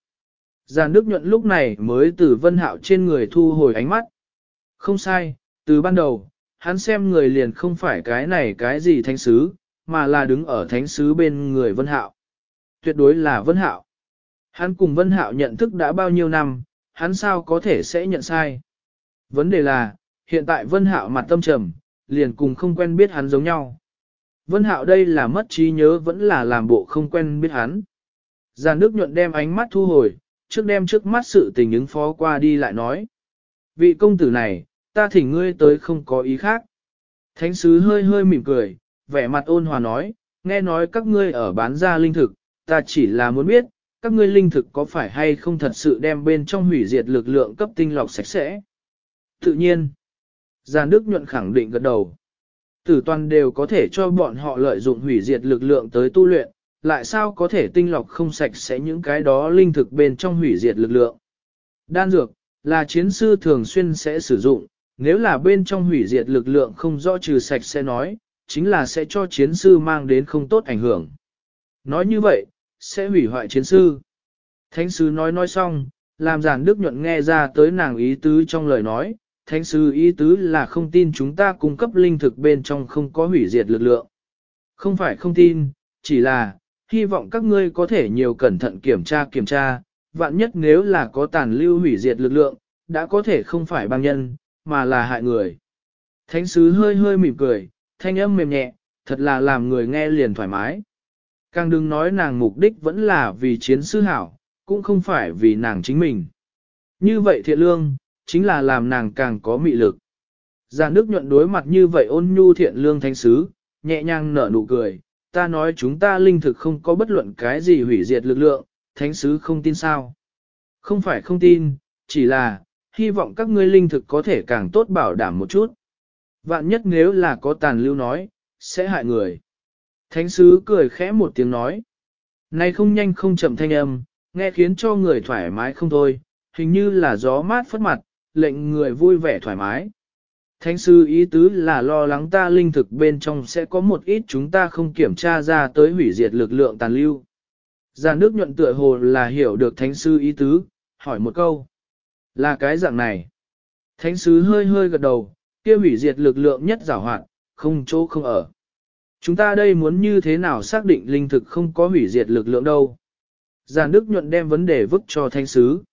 Giàn Đức nhuận lúc này mới từ vân hạo trên người thu hồi ánh mắt. Không sai, từ ban đầu, hắn xem người liền không phải cái này cái gì thánh sứ, mà là đứng ở thánh sứ bên người Vân Hạo. Tuyệt đối là Vân Hạo. Hắn cùng Vân Hạo nhận thức đã bao nhiêu năm, hắn sao có thể sẽ nhận sai. Vấn đề là, hiện tại Vân Hạo mặt tâm trầm, liền cùng không quen biết hắn giống nhau. Vân Hạo đây là mất trí nhớ vẫn là làm bộ không quen biết hắn. Giàn Đức nhuận đem ánh mắt thu hồi, trước đem trước mắt sự tình ứng phó qua đi lại nói. Vị công tử này, ta thỉnh ngươi tới không có ý khác. Thánh sứ hơi hơi mỉm cười, vẻ mặt ôn hòa nói, nghe nói các ngươi ở bán ra linh thực, ta chỉ là muốn biết, các ngươi linh thực có phải hay không thật sự đem bên trong hủy diệt lực lượng cấp tinh lọc sạch sẽ. Tự nhiên, Giàn Đức nhuận khẳng định gật đầu. Tử toàn đều có thể cho bọn họ lợi dụng hủy diệt lực lượng tới tu luyện, lại sao có thể tinh lọc không sạch sẽ những cái đó linh thực bên trong hủy diệt lực lượng. Đan dược, là chiến sư thường xuyên sẽ sử dụng, nếu là bên trong hủy diệt lực lượng không rõ trừ sạch sẽ nói, chính là sẽ cho chiến sư mang đến không tốt ảnh hưởng. Nói như vậy, sẽ hủy hoại chiến sư. Thánh sứ nói nói xong, làm giản đức nhuận nghe ra tới nàng ý tứ trong lời nói, thánh sứ ý tứ là không tin chúng ta cung cấp linh thực bên trong không có hủy diệt lực lượng. Không phải không tin, chỉ là, hy vọng các ngươi có thể nhiều cẩn thận kiểm tra kiểm tra, vạn nhất nếu là có tàn lưu hủy diệt lực lượng, đã có thể không phải băng nhân, mà là hại người. Thánh sứ hơi hơi mỉm cười, thanh âm mềm nhẹ, thật là làm người nghe liền thoải mái. Càng đừng nói nàng mục đích vẫn là vì chiến sư hảo, cũng không phải vì nàng chính mình. Như vậy thiện lương, chính là làm nàng càng có mị lực. Già nước nhuận đối mặt như vậy ôn nhu thiện lương thánh sứ, nhẹ nhàng nở nụ cười, ta nói chúng ta linh thực không có bất luận cái gì hủy diệt lực lượng, thánh sứ không tin sao. Không phải không tin, chỉ là, hy vọng các ngươi linh thực có thể càng tốt bảo đảm một chút. Vạn nhất nếu là có tàn lưu nói, sẽ hại người. Thánh sứ cười khẽ một tiếng nói. Này không nhanh không chậm thanh âm, nghe khiến cho người thoải mái không thôi, hình như là gió mát phất mặt, lệnh người vui vẻ thoải mái. Thánh sư ý tứ là lo lắng ta linh thực bên trong sẽ có một ít chúng ta không kiểm tra ra tới hủy diệt lực lượng tàn lưu. Giàn nước nhuận tựa hồ là hiểu được thánh sư ý tứ, hỏi một câu. Là cái dạng này. Thánh sứ hơi hơi gật đầu, kia hủy diệt lực lượng nhất giảo hoạt, không chỗ không ở. Chúng ta đây muốn như thế nào xác định linh thực không có hủy diệt lực lượng đâu. Giàn Đức nhuận đem vấn đề vứt cho thánh sứ.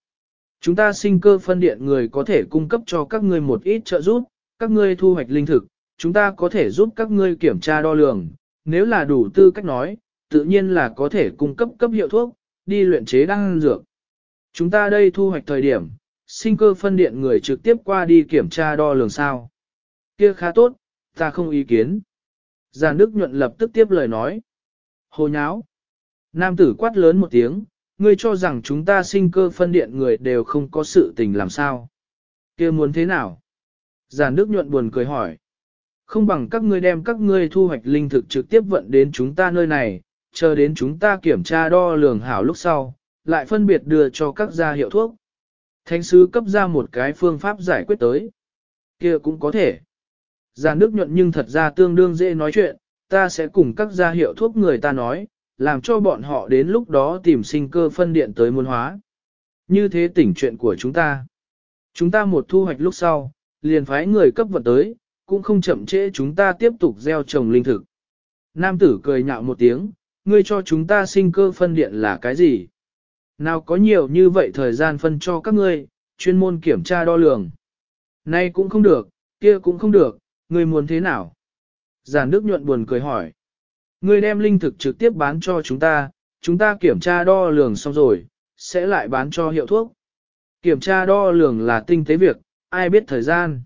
Chúng ta sinh cơ phân điện người có thể cung cấp cho các ngươi một ít trợ giúp, các ngươi thu hoạch linh thực, chúng ta có thể giúp các ngươi kiểm tra đo lường, nếu là đủ tư cách nói, tự nhiên là có thể cung cấp cấp hiệu thuốc, đi luyện chế đăng dược. Chúng ta đây thu hoạch thời điểm, sinh cơ phân điện người trực tiếp qua đi kiểm tra đo lường sao. Kia khá tốt, ta không ý kiến. Giàn Đức nhuận lập tức tiếp lời nói. Hồ nháo. Nam tử quát lớn một tiếng, ngươi cho rằng chúng ta sinh cơ phân điện người đều không có sự tình làm sao. kia muốn thế nào? Giàn Đức nhuận buồn cười hỏi. Không bằng các ngươi đem các ngươi thu hoạch linh thực trực tiếp vận đến chúng ta nơi này, chờ đến chúng ta kiểm tra đo lường hảo lúc sau, lại phân biệt đưa cho các gia hiệu thuốc. Thánh sứ cấp ra một cái phương pháp giải quyết tới. kia cũng có thể. Giàn Đức nhuận nhưng thật ra tương đương dễ nói chuyện, ta sẽ cùng các gia hiệu thuốc người ta nói, làm cho bọn họ đến lúc đó tìm sinh cơ phân điện tới muôn hóa. Như thế tỉnh chuyện của chúng ta. Chúng ta một thu hoạch lúc sau, liền phái người cấp vật tới, cũng không chậm trễ chúng ta tiếp tục gieo trồng linh thực. Nam tử cười nhạo một tiếng, ngươi cho chúng ta sinh cơ phân điện là cái gì? Nào có nhiều như vậy thời gian phân cho các ngươi, chuyên môn kiểm tra đo lường. Nay cũng không được, kia cũng không được, ngươi muốn thế nào? Giản Đức nhuận buồn cười hỏi. Ngươi đem linh thực trực tiếp bán cho chúng ta, chúng ta kiểm tra đo lường xong rồi, sẽ lại bán cho hiệu thuốc. Kiểm tra đo lường là tinh tế việc, ai biết thời gian.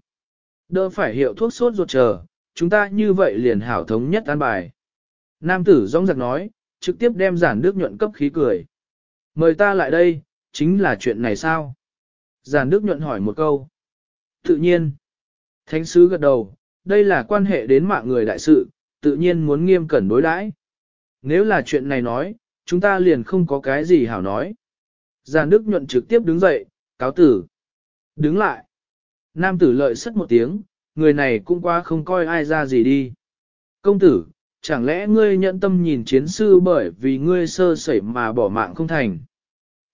Đỡ phải hiệu thuốc sốt ruột chờ, chúng ta như vậy liền hảo thống nhất an bài. Nam tử rong giặc nói, trực tiếp đem giản đức nhuận cấp khí cười. Mời ta lại đây, chính là chuyện này sao? Giản đức nhuận hỏi một câu. Tự nhiên. Thánh sứ gật đầu, đây là quan hệ đến mạng người đại sự, tự nhiên muốn nghiêm cẩn đối đãi. Nếu là chuyện này nói, chúng ta liền không có cái gì hảo nói. Giàn Đức nhuận trực tiếp đứng dậy, cáo tử. Đứng lại. Nam tử lợi sất một tiếng, người này cũng qua không coi ai ra gì đi. Công tử, chẳng lẽ ngươi nhận tâm nhìn chiến sư bởi vì ngươi sơ sẩy mà bỏ mạng không thành.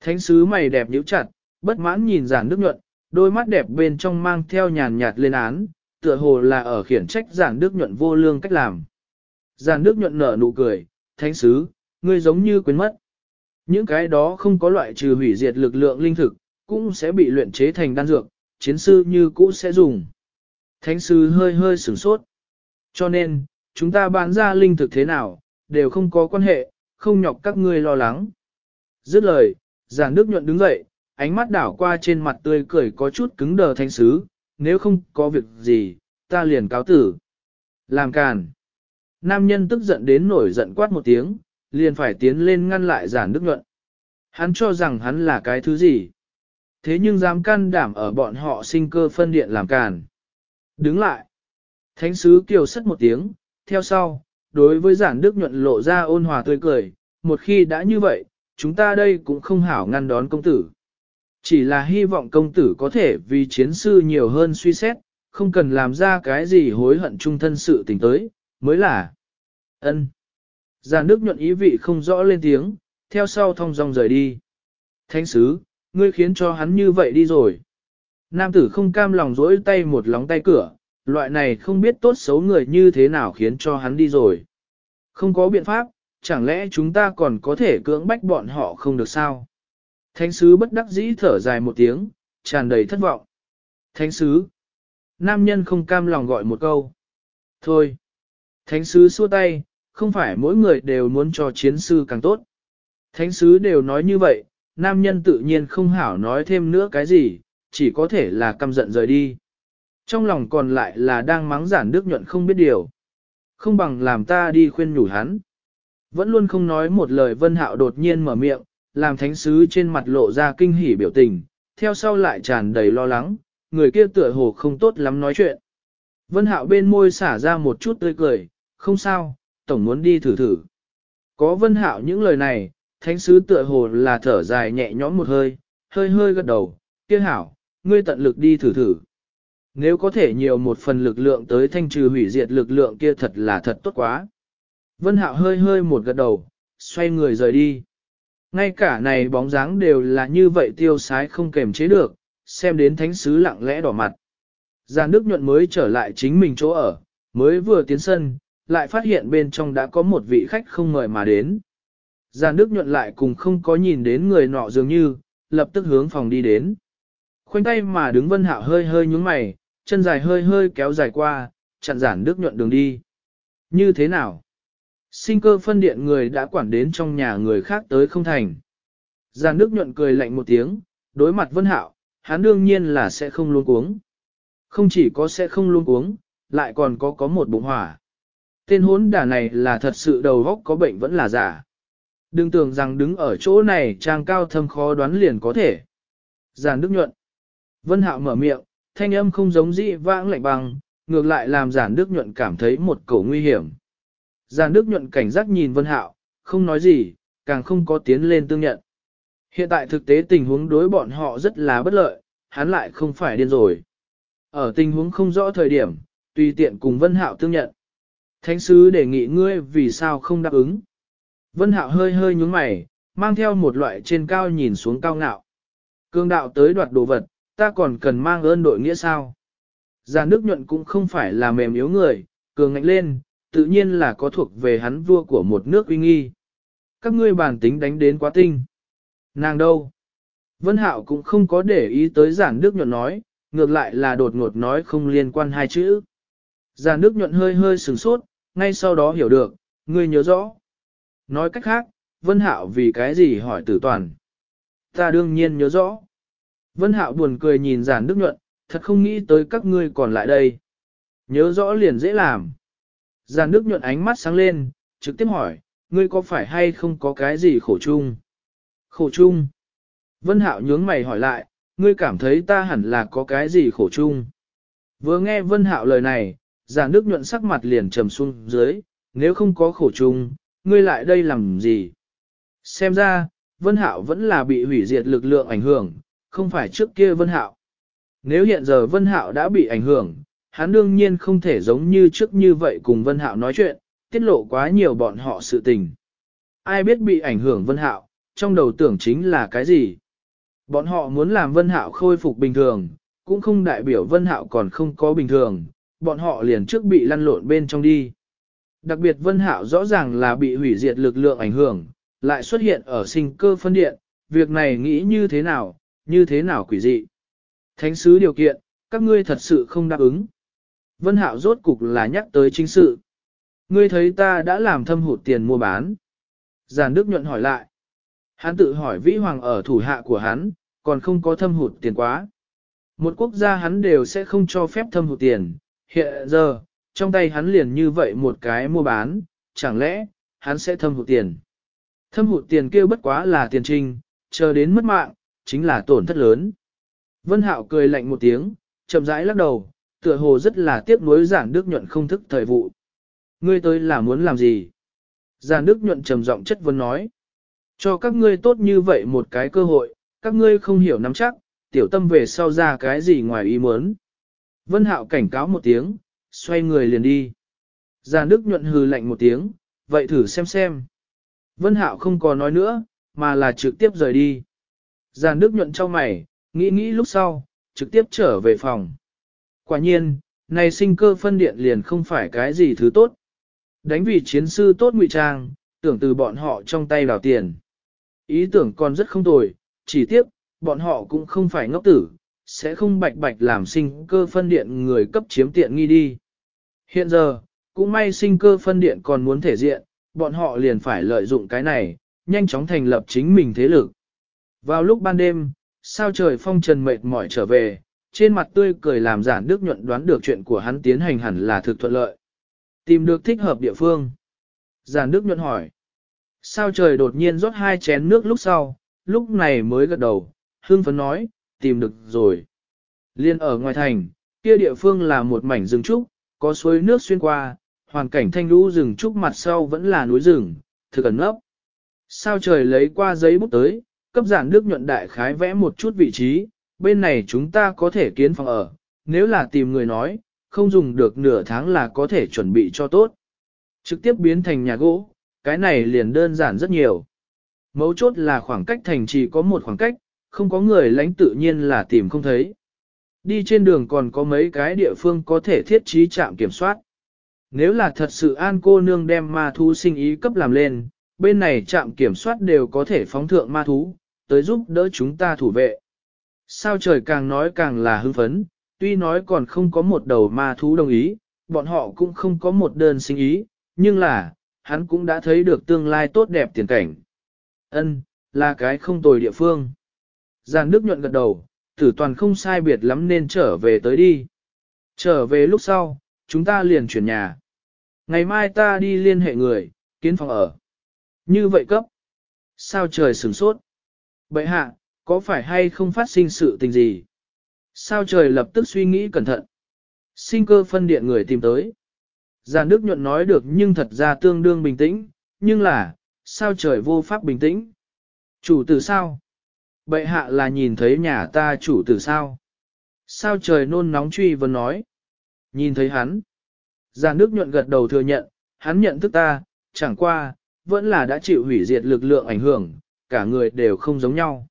Thánh sứ mày đẹp nhíu chặt, bất mãn nhìn giản đức nhuận, đôi mắt đẹp bên trong mang theo nhàn nhạt lên án, tựa hồ là ở khiển trách giản đức nhuận vô lương cách làm. Giàn nước nhuận nở nụ cười, thánh sứ, ngươi giống như quên mất. Những cái đó không có loại trừ hủy diệt lực lượng linh thực, cũng sẽ bị luyện chế thành đan dược, chiến sư như cũ sẽ dùng. Thánh sứ hơi hơi sửng sốt. Cho nên, chúng ta bán ra linh thực thế nào, đều không có quan hệ, không nhọc các ngươi lo lắng. Dứt lời, giản đức nhuận đứng dậy, ánh mắt đảo qua trên mặt tươi cười có chút cứng đờ thánh sứ, nếu không có việc gì, ta liền cáo tử. Làm càn. Nam nhân tức giận đến nổi giận quát một tiếng, liền phải tiến lên ngăn lại giản đức nhuận. Hắn cho rằng hắn là cái thứ gì. Thế nhưng dám can đảm ở bọn họ sinh cơ phân điện làm càn. Đứng lại. Thánh sứ kiều sất một tiếng, theo sau, đối với giản đức nhuận lộ ra ôn hòa tươi cười, một khi đã như vậy, chúng ta đây cũng không hảo ngăn đón công tử. Chỉ là hy vọng công tử có thể vì chiến sư nhiều hơn suy xét, không cần làm ra cái gì hối hận trung thân sự tình tới, mới là ân. Giàn Đức nhuận ý vị không rõ lên tiếng, theo sau thông dong rời đi. Thánh sứ, ngươi khiến cho hắn như vậy đi rồi. Nam tử không cam lòng rỗi tay một lóng tay cửa, loại này không biết tốt xấu người như thế nào khiến cho hắn đi rồi. Không có biện pháp, chẳng lẽ chúng ta còn có thể cưỡng bách bọn họ không được sao? Thánh sứ bất đắc dĩ thở dài một tiếng, tràn đầy thất vọng. Thánh sứ. Nam nhân không cam lòng gọi một câu. Thôi. Thánh sứ xua tay, không phải mỗi người đều muốn cho chiến sư càng tốt. Thánh sứ đều nói như vậy, nam nhân tự nhiên không hảo nói thêm nữa cái gì, chỉ có thể là căm giận rời đi. Trong lòng còn lại là đang mắng giản đức nhuận không biết điều. Không bằng làm ta đi khuyên nhủ hắn. Vẫn luôn không nói một lời vân hạo đột nhiên mở miệng, làm thánh sứ trên mặt lộ ra kinh hỉ biểu tình, theo sau lại tràn đầy lo lắng, người kia tựa hồ không tốt lắm nói chuyện. Vân hạo bên môi xả ra một chút tươi cười, không sao, tổng muốn đi thử thử. Có vân hạo những lời này, thánh sứ tựa hồ là thở dài nhẹ nhõm một hơi, hơi hơi gật đầu, kia hảo, ngươi tận lực đi thử thử. Nếu có thể nhiều một phần lực lượng tới thanh trừ hủy diệt lực lượng kia thật là thật tốt quá. Vân hạo hơi hơi một gật đầu, xoay người rời đi. Ngay cả này bóng dáng đều là như vậy tiêu sái không kềm chế được, xem đến thánh sứ lặng lẽ đỏ mặt. Giàn Đức nhuận mới trở lại chính mình chỗ ở, mới vừa tiến sân, lại phát hiện bên trong đã có một vị khách không mời mà đến. Giàn Đức nhuận lại cùng không có nhìn đến người nọ dường như, lập tức hướng phòng đi đến. Khoanh tay mà đứng vân hạo hơi hơi nhúng mày, chân dài hơi hơi kéo dài qua, chặn giản Đức nhuận đường đi. Như thế nào? Sinh cơ phân điện người đã quản đến trong nhà người khác tới không thành. Giàn Đức nhuận cười lạnh một tiếng, đối mặt vân hạo, hắn đương nhiên là sẽ không luôn cuống. Không chỉ có sẽ không luôn cuống, lại còn có có một bụng hỏa. Tên hốn đả này là thật sự đầu góc có bệnh vẫn là giả. Đừng tưởng rằng đứng ở chỗ này trang cao thâm khó đoán liền có thể. Giàn Đức nhuận. Vân Hạo mở miệng, thanh âm không giống dị vãng lạnh băng, ngược lại làm Giản Đức nhuận cảm thấy một cổ nguy hiểm. Giản Đức nhuận cảnh giác nhìn Vân Hạo, không nói gì, càng không có tiến lên tương nhận. Hiện tại thực tế tình huống đối bọn họ rất là bất lợi, hắn lại không phải điên rồi. Ở tình huống không rõ thời điểm, tùy tiện cùng Vân Hạo tương nhận. Thánh sứ đề nghị ngươi vì sao không đáp ứng. Vân Hạo hơi hơi nhúng mày, mang theo một loại trên cao nhìn xuống cao ngạo. Cương đạo tới đoạt đồ vật, ta còn cần mang ơn đội nghĩa sao? Già nước nhuận cũng không phải là mềm yếu người, cường ngạnh lên, tự nhiên là có thuộc về hắn vua của một nước uy nghi. Các ngươi bản tính đánh đến quá tinh. Nàng đâu? Vân Hạo cũng không có để ý tới giản nước nhuận nói, ngược lại là đột ngột nói không liên quan hai chữ. Giản nước nhuận hơi hơi sừng sốt, ngay sau đó hiểu được, ngươi nhớ rõ. Nói cách khác, Vân Hạo vì cái gì hỏi tử toàn. Ta đương nhiên nhớ rõ. Vân Hạo buồn cười nhìn giản đức nhuận, thật không nghĩ tới các ngươi còn lại đây. Nhớ rõ liền dễ làm. Giản đức nhuận ánh mắt sáng lên, trực tiếp hỏi, ngươi có phải hay không có cái gì khổ chung? Khổ chung. Vân Hạo nhướng mày hỏi lại, ngươi cảm thấy ta hẳn là có cái gì khổ chung? Vừa nghe Vân Hạo lời này, giả nước nhuận sắc mặt liền trầm xuống dưới, nếu không có khổ chung, ngươi lại đây làm gì? Xem ra, Vân Hạo vẫn là bị hủy diệt lực lượng ảnh hưởng, không phải trước kia Vân Hạo. Nếu hiện giờ Vân Hạo đã bị ảnh hưởng, hắn đương nhiên không thể giống như trước như vậy cùng Vân Hạo nói chuyện, tiết lộ quá nhiều bọn họ sự tình. Ai biết bị ảnh hưởng Vân Hạo, trong đầu tưởng chính là cái gì? Bọn họ muốn làm Vân Hạo khôi phục bình thường, cũng không đại biểu Vân Hạo còn không có bình thường, bọn họ liền trước bị lăn lộn bên trong đi. Đặc biệt Vân Hạo rõ ràng là bị hủy diệt lực lượng ảnh hưởng, lại xuất hiện ở sinh cơ phân điện, việc này nghĩ như thế nào, như thế nào quỷ dị. Thánh sứ điều kiện, các ngươi thật sự không đáp ứng. Vân Hạo rốt cục là nhắc tới chính sự. Ngươi thấy ta đã làm thâm hụt tiền mua bán. Giàn Đức nhuận hỏi lại. Hắn tự hỏi Vĩ Hoàng ở thủ hạ của hắn, còn không có thâm hụt tiền quá. Một quốc gia hắn đều sẽ không cho phép thâm hụt tiền. Hiện giờ, trong tay hắn liền như vậy một cái mua bán, chẳng lẽ, hắn sẽ thâm hụt tiền. Thâm hụt tiền kêu bất quá là tiền trinh, chờ đến mất mạng, chính là tổn thất lớn. Vân Hạo cười lạnh một tiếng, chậm rãi lắc đầu, tựa hồ rất là tiếc nuối giản đức nhuận không thức thời vụ. Ngươi tới là muốn làm gì? Giản đức nhuận trầm giọng chất vấn nói. Cho các ngươi tốt như vậy một cái cơ hội, các ngươi không hiểu nắm chắc, tiểu tâm về sau ra cái gì ngoài ý muốn. Vân Hạo cảnh cáo một tiếng, xoay người liền đi. Giàn Đức nhuận hừ lạnh một tiếng, vậy thử xem xem. Vân Hạo không còn nói nữa, mà là trực tiếp rời đi. Giàn Đức nhuận trong mày, nghĩ nghĩ lúc sau, trực tiếp trở về phòng. Quả nhiên, này sinh cơ phân điện liền không phải cái gì thứ tốt. Đánh vì chiến sư tốt ngụy trang, tưởng từ bọn họ trong tay đào tiền. Ý tưởng còn rất không tồi, chỉ tiếc, bọn họ cũng không phải ngốc tử, sẽ không bạch bạch làm sinh cơ phân điện người cấp chiếm tiện nghi đi. Hiện giờ, cũng may sinh cơ phân điện còn muốn thể diện, bọn họ liền phải lợi dụng cái này, nhanh chóng thành lập chính mình thế lực. Vào lúc ban đêm, sao trời phong trần mệt mỏi trở về, trên mặt tươi cười làm giản đức nhuận đoán được chuyện của hắn tiến hành hẳn là thực thuận lợi. Tìm được thích hợp địa phương. Giản đức nhuận hỏi. Sao trời đột nhiên rót hai chén nước lúc sau, lúc này mới gật đầu, hương phấn nói, tìm được rồi. Liên ở ngoài thành, kia địa phương là một mảnh rừng trúc, có suối nước xuyên qua, hoàn cảnh thanh lũ rừng trúc mặt sau vẫn là núi rừng, thực ẩn ấp. Sao trời lấy qua giấy bút tới, cấp giản đức nhuận đại khái vẽ một chút vị trí, bên này chúng ta có thể kiến phòng ở, nếu là tìm người nói, không dùng được nửa tháng là có thể chuẩn bị cho tốt. Trực tiếp biến thành nhà gỗ, cái này liền đơn giản rất nhiều. Mấu chốt là khoảng cách thành chỉ có một khoảng cách, không có người lãnh tự nhiên là tìm không thấy. Đi trên đường còn có mấy cái địa phương có thể thiết trí trạm kiểm soát. Nếu là thật sự an cô nương đem ma thú sinh ý cấp làm lên, bên này trạm kiểm soát đều có thể phóng thượng ma thú, tới giúp đỡ chúng ta thủ vệ. Sao trời càng nói càng là hưng phấn, tuy nói còn không có một đầu ma thú đồng ý, bọn họ cũng không có một đơn sinh ý, nhưng là, hắn cũng đã thấy được tương lai tốt đẹp tiền cảnh. Ân, là cái không tồi địa phương. Giàn Đức nhuận gật đầu, tử toàn không sai biệt lắm nên trở về tới đi. Trở về lúc sau, chúng ta liền chuyển nhà. Ngày mai ta đi liên hệ người, kiến phòng ở. Như vậy cấp. Sao trời sửng sốt? Bệ hạ, có phải hay không phát sinh sự tình gì? Sao trời lập tức suy nghĩ cẩn thận. Sinh cơ phân điện người tìm tới. Giàn Đức nhuận nói được nhưng thật ra tương đương bình tĩnh, nhưng là, sao trời vô pháp bình tĩnh? Chủ tử sao? Bệ hạ là nhìn thấy nhà ta chủ tử sao? Sao trời nôn nóng truy vấn nói? Nhìn thấy hắn. Giàn Đức nhuận gật đầu thừa nhận, hắn nhận thức ta, chẳng qua, vẫn là đã chịu hủy diệt lực lượng ảnh hưởng, cả người đều không giống nhau.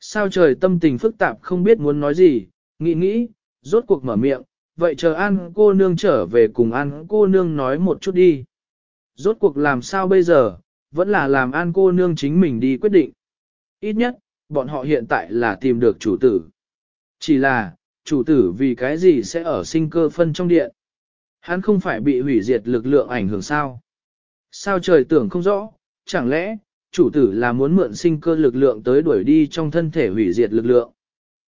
Sao trời tâm tình phức tạp không biết muốn nói gì, nghĩ nghĩ, rốt cuộc mở miệng, vậy chờ An cô nương trở về cùng An cô nương nói một chút đi. Rốt cuộc làm sao bây giờ, vẫn là làm An cô nương chính mình đi quyết định. Ít nhất, bọn họ hiện tại là tìm được chủ tử. Chỉ là, chủ tử vì cái gì sẽ ở sinh cơ phân trong điện. Hắn không phải bị hủy diệt lực lượng ảnh hưởng sao. Sao trời tưởng không rõ, chẳng lẽ, chủ tử là muốn mượn sinh cơ lực lượng tới đuổi đi trong thân thể hủy diệt lực lượng.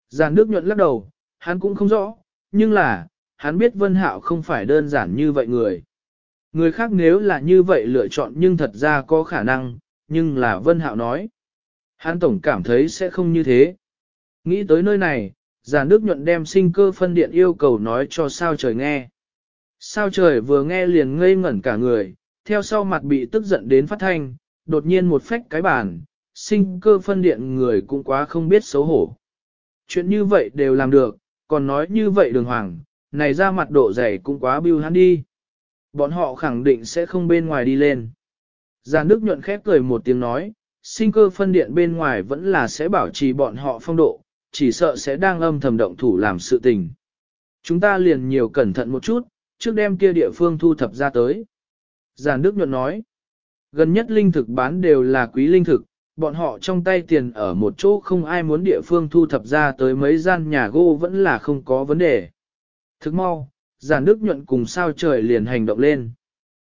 Giàn Đức nhuận lắc đầu, hắn cũng không rõ, nhưng là, hắn biết Vân Hạo không phải đơn giản như vậy người. Người khác nếu là như vậy lựa chọn nhưng thật ra có khả năng, nhưng là Vân Hạo nói. Hắn tổng cảm thấy sẽ không như thế. Nghĩ tới nơi này, giàn nước nhuận đem sinh cơ phân điện yêu cầu nói cho sao trời nghe. Sao trời vừa nghe liền ngây ngẩn cả người, theo sau mặt bị tức giận đến phát thanh, đột nhiên một phách cái bàn, sinh cơ phân điện người cũng quá không biết xấu hổ. Chuyện như vậy đều làm được, còn nói như vậy đường hoàng, này ra mặt độ dày cũng quá biêu hắn đi. Bọn họ khẳng định sẽ không bên ngoài đi lên. Giàn Đức nhuận khép cười một tiếng nói, sinh cơ phân điện bên ngoài vẫn là sẽ bảo trì bọn họ phong độ, chỉ sợ sẽ đang âm thầm động thủ làm sự tình. Chúng ta liền nhiều cẩn thận một chút, trước đem kia địa phương thu thập ra tới. Giàn Đức nhuận nói, Gần nhất linh thực bán đều là quý linh thực, bọn họ trong tay tiền ở một chỗ không ai muốn địa phương thu thập ra tới mấy gian nhà gỗ vẫn là không có vấn đề. Thức mau, giàn đức nhuận cùng sao trời liền hành động lên.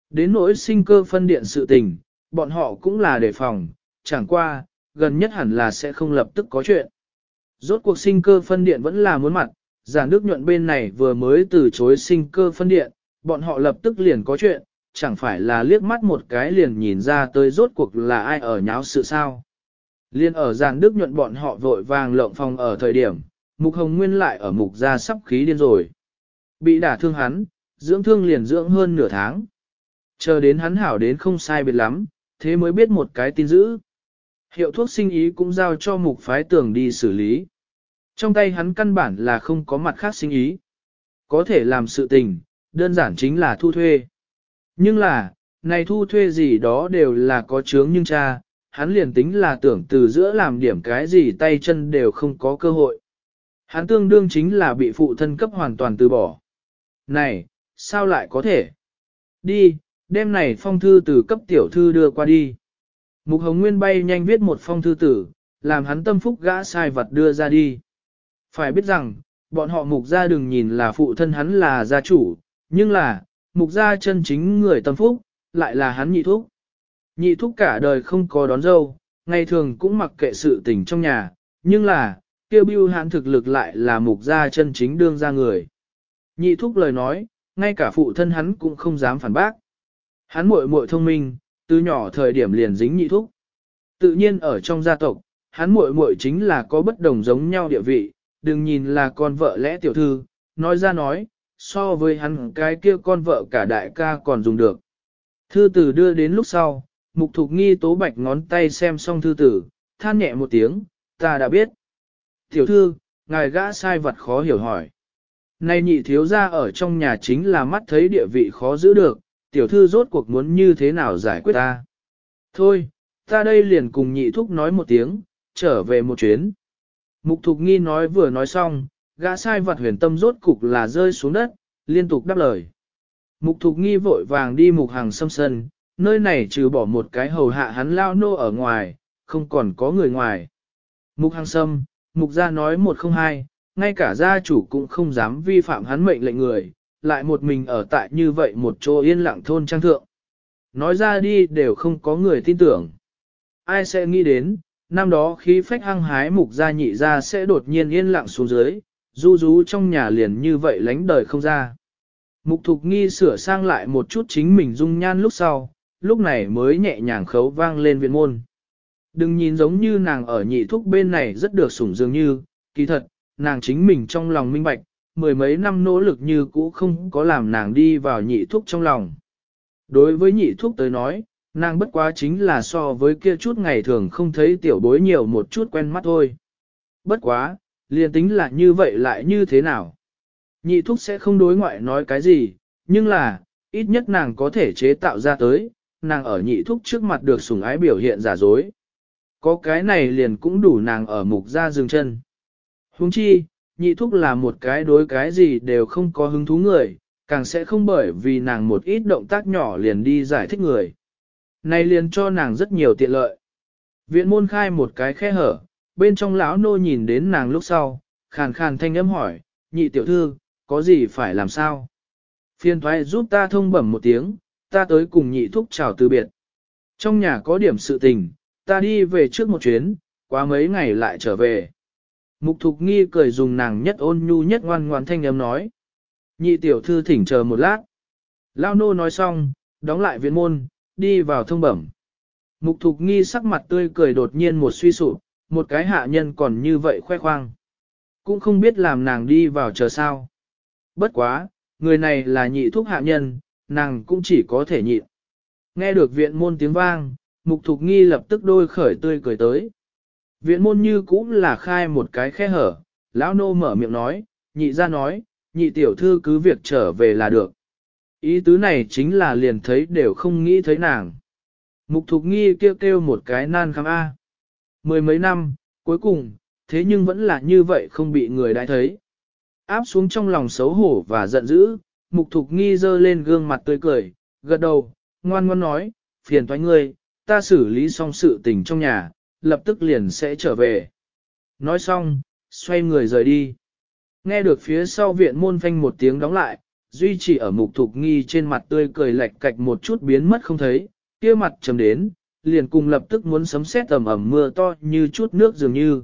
Đến nỗi sinh cơ phân điện sự tình, bọn họ cũng là đề phòng, chẳng qua, gần nhất hẳn là sẽ không lập tức có chuyện. Rốt cuộc sinh cơ phân điện vẫn là muốn mặt, giả đức nhuận bên này vừa mới từ chối sinh cơ phân điện, bọn họ lập tức liền có chuyện, chẳng phải là liếc mắt một cái liền nhìn ra tới rốt cuộc là ai ở nháo sự sao. Liên ở giàn đức nhuận bọn họ vội vàng lộng phòng ở thời điểm, mục hồng nguyên lại ở mục ra sắp khí điên rồi. Bị đả thương hắn, dưỡng thương liền dưỡng hơn nửa tháng. Chờ đến hắn hảo đến không sai biệt lắm, thế mới biết một cái tin dữ. Hiệu thuốc sinh ý cũng giao cho mục phái tưởng đi xử lý. Trong tay hắn căn bản là không có mặt khác sinh ý. Có thể làm sự tình, đơn giản chính là thu thuê. Nhưng là, này thu thuê gì đó đều là có chướng nhưng cha, hắn liền tính là tưởng từ giữa làm điểm cái gì tay chân đều không có cơ hội. Hắn tương đương chính là bị phụ thân cấp hoàn toàn từ bỏ. Này, sao lại có thể? Đi, đêm này phong thư từ cấp tiểu thư đưa qua đi. Mục Hồng Nguyên bay nhanh viết một phong thư tử, làm hắn tâm phúc gã sai vật đưa ra đi. Phải biết rằng, bọn họ mục gia đừng nhìn là phụ thân hắn là gia chủ, nhưng là, mục gia chân chính người tâm phúc, lại là hắn nhị thúc. Nhị thúc cả đời không có đón dâu, ngày thường cũng mặc kệ sự tình trong nhà, nhưng là, kêu bưu hắn thực lực lại là mục gia chân chính đương ra người. Nhị thúc lời nói, ngay cả phụ thân hắn cũng không dám phản bác. Hắn muội muội thông minh, từ nhỏ thời điểm liền dính nhị thúc. Tự nhiên ở trong gia tộc, hắn muội muội chính là có bất đồng giống nhau địa vị, đừng nhìn là con vợ lẽ tiểu thư, nói ra nói, so với hắn cái kia con vợ cả đại ca còn dùng được. Thư tử đưa đến lúc sau, mục thục nghi tố bạch ngón tay xem xong thư tử, than nhẹ một tiếng, ta đã biết. Tiểu thư, ngài gã sai vật khó hiểu hỏi. Này nhị thiếu ra ở trong nhà chính là mắt thấy địa vị khó giữ được, tiểu thư rốt cuộc muốn như thế nào giải quyết ta. Thôi, ta đây liền cùng nhị thúc nói một tiếng, trở về một chuyến. Mục thục nghi nói vừa nói xong, gã sai vật huyền tâm rốt cục là rơi xuống đất, liên tục đáp lời. Mục thục nghi vội vàng đi mục hàng xâm sân, nơi này trừ bỏ một cái hầu hạ hắn lao nô ở ngoài, không còn có người ngoài. Mục hàng xâm, mục gia nói một không hai, ngay cả gia chủ cũng không dám vi phạm hắn mệnh lệnh người, lại một mình ở tại như vậy một chỗ yên lặng thôn trang thượng. Nói ra đi đều không có người tin tưởng. Ai sẽ nghĩ đến, năm đó khí phách hăng hái mục gia nhị gia sẽ đột nhiên yên lặng xuống dưới, du rú trong nhà liền như vậy lánh đời không ra. Mục thục nghi sửa sang lại một chút chính mình dung nhan lúc sau, lúc này mới nhẹ nhàng khấu vang lên viện môn. Đừng nhìn giống như nàng ở nhị thúc bên này rất được sủng dường như, kỳ thật, nàng chính mình trong lòng minh bạch, mười mấy năm nỗ lực như cũ không có làm nàng đi vào nhị thúc trong lòng. Đối với nhị thúc tới nói, nàng bất quá chính là so với kia chút ngày thường không thấy tiểu bối nhiều một chút quen mắt thôi. Bất quá, liền tính là như vậy lại như thế nào? Nhị thúc sẽ không đối ngoại nói cái gì, nhưng là, ít nhất nàng có thể chế tạo ra tới, nàng ở nhị thúc trước mặt được sủng ái biểu hiện giả dối. Có cái này liền cũng đủ nàng ở mục ra dừng chân. Huống chi, nhị thúc là một cái đối cái gì đều không có hứng thú người, càng sẽ không bởi vì nàng một ít động tác nhỏ liền đi giải thích người. Này liền cho nàng rất nhiều tiện lợi. Viện môn khai một cái khe hở, bên trong lão nô nhìn đến nàng lúc sau, khàn khàn thanh âm hỏi, nhị tiểu thư, có gì phải làm sao? Phiên thoại giúp ta thông bẩm một tiếng, ta tới cùng nhị thúc chào từ biệt. Trong nhà có điểm sự tình, ta đi về trước một chuyến, qua mấy ngày lại trở về. Mục thục nghi cười dùng nàng nhất ôn nhu nhất ngoan ngoan thanh âm nói. Nhị tiểu thư thỉnh chờ một lát. Lao nô nói xong, đóng lại viện môn, đi vào thông bẩm. Mục thục nghi sắc mặt tươi cười đột nhiên một suy sụp, một cái hạ nhân còn như vậy khoe khoang. Cũng không biết làm nàng đi vào chờ sao. Bất quá, người này là nhị thúc hạ nhân, nàng cũng chỉ có thể nhịn. Nghe được viện môn tiếng vang, mục thục nghi lập tức đôi khởi tươi cười tới. Viện môn như cũng là khai một cái khe hở, lão nô mở miệng nói, nhị ra nói, nhị tiểu thư cứ việc trở về là được. Ý tứ này chính là liền thấy đều không nghĩ thấy nàng. Mục thục nghi kêu kêu một cái nan khám A. Mười mấy năm, cuối cùng, thế nhưng vẫn là như vậy không bị người đã thấy. Áp xuống trong lòng xấu hổ và giận dữ, mục thục nghi dơ lên gương mặt tươi cười, gật đầu, ngoan ngoan nói, phiền thoái ngươi, ta xử lý xong sự tình trong nhà, lập tức liền sẽ trở về. Nói xong, xoay người rời đi. Nghe được phía sau viện môn phanh một tiếng đóng lại, duy trì ở mục thục nghi trên mặt tươi cười lạch cạch một chút biến mất không thấy, kia mặt trầm đến, liền cùng lập tức muốn sấm sét tầm ẩm mưa to như chút nước dường như.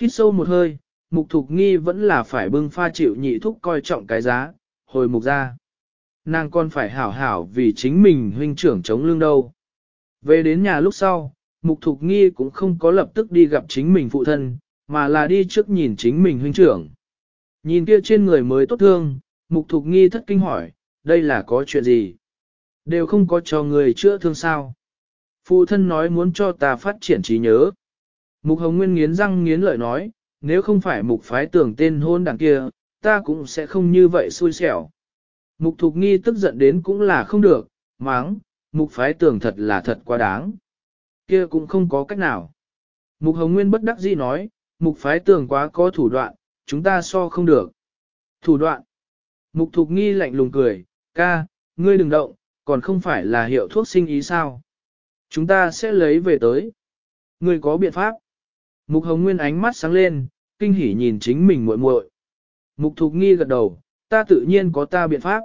Hít sâu một hơi, mục thục nghi vẫn là phải bưng pha chịu nhị thúc coi trọng cái giá, hồi mục ra. Nàng còn phải hảo hảo vì chính mình huynh trưởng chống lưng đâu. Về đến nhà lúc sau, mục thục nghi cũng không có lập tức đi gặp chính mình phụ thân, mà là đi trước nhìn chính mình huynh trưởng. Nhìn kia trên người mới tốt thương, mục thục nghi thất kinh hỏi, đây là có chuyện gì? Đều không có cho người chữa thương sao? Phụ thân nói muốn cho ta phát triển trí nhớ. Mục hồng nguyên nghiến răng nghiến lợi nói, nếu không phải mục phái tưởng tên hôn đằng kia, ta cũng sẽ không như vậy xui xẻo. Mục thục nghi tức giận đến cũng là không được, máng, mục phái tưởng thật là thật quá đáng. Kia cũng không có cách nào. Mục hồng nguyên bất đắc dĩ nói, mục phái tưởng quá có thủ đoạn, chúng ta so không được. Thủ đoạn. Mục thục nghi lạnh lùng cười, ca, ngươi đừng động, còn không phải là hiệu thuốc sinh ý sao. Chúng ta sẽ lấy về tới. Ngươi có biện pháp. Mục hồng nguyên ánh mắt sáng lên, kinh hỉ nhìn chính mình muội muội. Mục thục nghi gật đầu, ta tự nhiên có ta biện pháp.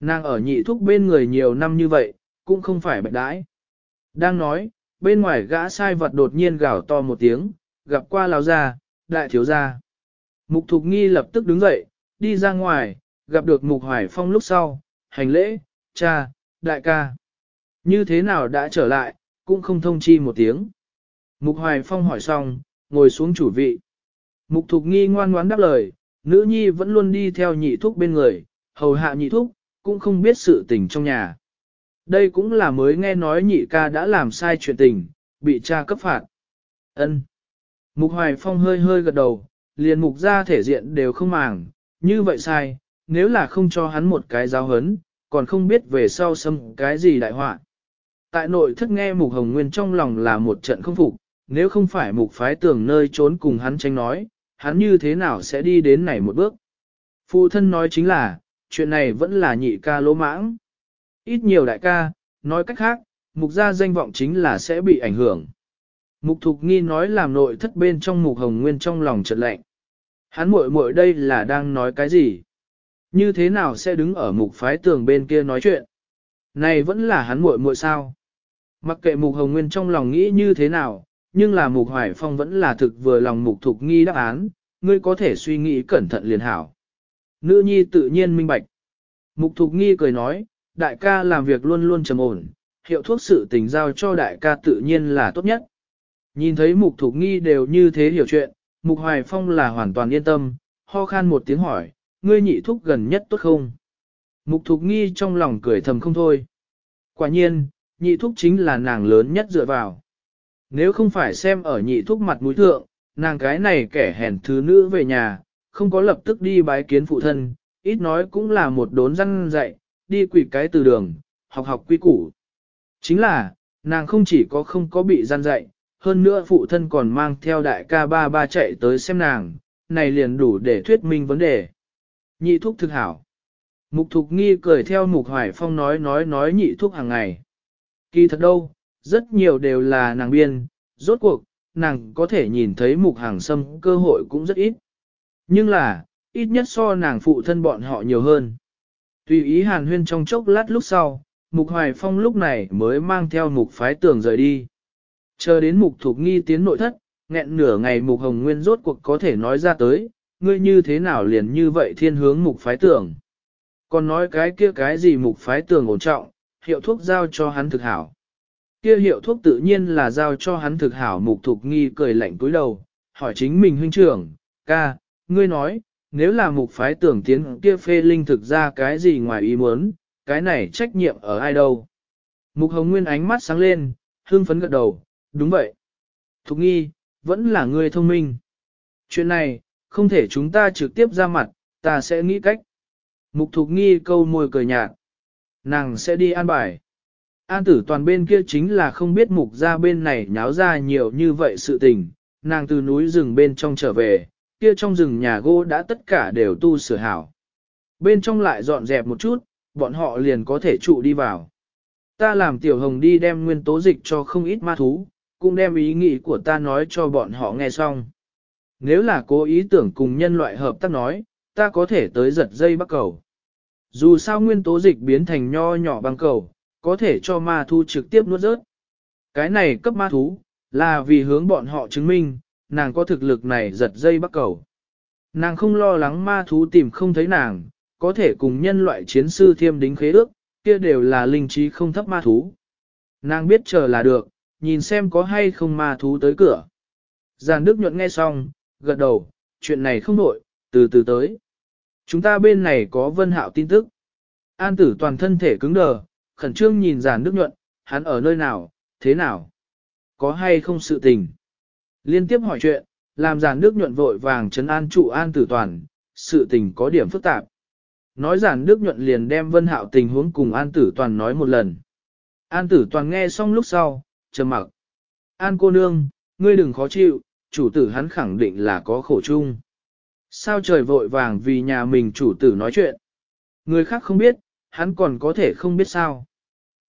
Nàng ở nhị thúc bên người nhiều năm như vậy, cũng không phải bạch đãi. Đang nói, bên ngoài gã sai vật đột nhiên gào to một tiếng, gặp qua lão gia, đại thiếu gia. Mục Thục Nghi lập tức đứng dậy, đi ra ngoài, gặp được Mục Hoài Phong lúc sau, hành lễ, cha, đại ca. Như thế nào đã trở lại, cũng không thông chi một tiếng. Mục Hoài Phong hỏi xong, ngồi xuống chủ vị. Mục Thục Nghi ngoan ngoãn đáp lời, nữ nhi vẫn luôn đi theo nhị thúc bên người, hầu hạ nhị thúc, cũng không biết sự tình trong nhà. Đây cũng là mới nghe nói nhị ca đã làm sai chuyện tình, bị cha cấp phạt. Ân. Mục Hoài Phong hơi hơi gật đầu, liền mục ra thể diện đều không màng, như vậy sai, nếu là không cho hắn một cái giáo hấn, còn không biết về sau xâm cái gì đại họa. Tại nội thất nghe mục hồng nguyên trong lòng là một trận không phục, nếu không phải mục phái tưởng nơi trốn cùng hắn tranh nói, hắn như thế nào sẽ đi đến này một bước. Phụ thân nói chính là, chuyện này vẫn là nhị ca lỗ mãng. Ít nhiều đại ca, nói cách khác, mục gia danh vọng chính là sẽ bị ảnh hưởng. Mục thục nghi nói làm nội thất bên trong mục hồng nguyên trong lòng chợt lạnh. Hắn muội muội đây là đang nói cái gì? Như thế nào sẽ đứng ở mục phái tường bên kia nói chuyện? Này vẫn là hắn muội muội sao? Mặc kệ mục hồng nguyên trong lòng nghĩ như thế nào, nhưng là mục hoài phong vẫn là thực vừa lòng mục thục nghi đáp án, ngươi có thể suy nghĩ cẩn thận liền hảo. Nữ nhi tự nhiên minh bạch. Mục thục nghi cười nói, đại ca làm việc luôn luôn trầm ổn, hiệu thuốc sự tình giao cho đại ca tự nhiên là tốt nhất. Nhìn thấy mục thục nghi đều như thế hiểu chuyện, mục hoài phong là hoàn toàn yên tâm, ho khan một tiếng hỏi, ngươi nhị thúc gần nhất tốt không? Mục thục nghi trong lòng cười thầm không thôi. Quả nhiên, nhị thúc chính là nàng lớn nhất dựa vào. Nếu không phải xem ở nhị thúc mặt mũi thượng, nàng cái này kẻ hèn thứ nữ về nhà, không có lập tức đi bái kiến phụ thân, ít nói cũng là một đốn răng dạy, đi quỷ cái từ đường, học học quy củ. Chính là, nàng không chỉ có không có bị gian dạy, hơn nữa phụ thân còn mang theo đại ca ba ba chạy tới xem nàng, này liền đủ để thuyết minh vấn đề. Nhị thúc thực hảo. Mục thục nghi cười theo mục hoài phong nói nói nói nhị thúc hàng ngày. Kỳ thật đâu, rất nhiều đều là nàng biên, rốt cuộc, nàng có thể nhìn thấy mục hàng sâm cơ hội cũng rất ít. Nhưng là, ít nhất so nàng phụ thân bọn họ nhiều hơn. Tùy ý hàn huyên trong chốc lát lúc sau, mục hoài phong lúc này mới mang theo mục phái tường rời đi. Chờ đến mục Thục nghi tiến nội thất, nghẹn nửa ngày mục hồng nguyên rốt cuộc có thể nói ra tới, ngươi như thế nào liền như vậy thiên hướng mục phái tường. Còn nói cái kia cái gì mục phái tường ổn trọng, hiệu thuốc giao cho hắn thực hảo. Kia hiệu thuốc tự nhiên là giao cho hắn thực hảo mục thục nghi cười lạnh cúi đầu, hỏi chính mình huynh trưởng, ca, ngươi nói, nếu là mục phái tưởng tiến kia phê linh thực ra cái gì ngoài ý muốn, cái này trách nhiệm ở ai đâu. Mục hồng nguyên ánh mắt sáng lên, hương phấn gật đầu, đúng vậy. Thục nghi, vẫn là người thông minh. Chuyện này, không thể chúng ta trực tiếp ra mặt, ta sẽ nghĩ cách. Mục thục nghi câu môi cười nhạt. Nàng sẽ đi an bài. An tử toàn bên kia chính là không biết mục ra bên này nháo ra nhiều như vậy sự tình, nàng từ núi rừng bên trong trở về, kia trong rừng nhà gỗ đã tất cả đều tu sửa hảo. Bên trong lại dọn dẹp một chút, bọn họ liền có thể trụ đi vào. Ta làm tiểu hồng đi đem nguyên tố dịch cho không ít ma thú, cũng đem ý nghĩ của ta nói cho bọn họ nghe xong. Nếu là cố ý tưởng cùng nhân loại hợp tác nói, ta có thể tới giật dây bắc cầu. Dù sao nguyên tố dịch biến thành nho nhỏ băng cầu, có thể cho ma thú trực tiếp nuốt rớt. Cái này cấp ma thú, là vì hướng bọn họ chứng minh, nàng có thực lực này giật dây bắt cầu. Nàng không lo lắng ma thú tìm không thấy nàng, có thể cùng nhân loại chiến sư thiêm đính khế ước, kia đều là linh trí không thấp ma thú. Nàng biết chờ là được, nhìn xem có hay không ma thú tới cửa. Giàn Đức nhuận nghe xong, gật đầu, chuyện này không nổi, từ từ tới. Chúng ta bên này có vân hạo tin tức. An tử toàn thân thể cứng đờ, khẩn trương nhìn giàn Đức nhuận, hắn ở nơi nào, thế nào? Có hay không sự tình? Liên tiếp hỏi chuyện, làm giản đức nhuận vội vàng chấn an trụ an tử toàn, sự tình có điểm phức tạp. Nói giản đức nhuận liền đem vân hạo tình huống cùng an tử toàn nói một lần. An tử toàn nghe xong lúc sau, trầm mặc. An cô nương, ngươi đừng khó chịu, chủ tử hắn khẳng định là có khổ chung. Sao trời vội vàng vì nhà mình chủ tử nói chuyện. Người khác không biết, hắn còn có thể không biết sao.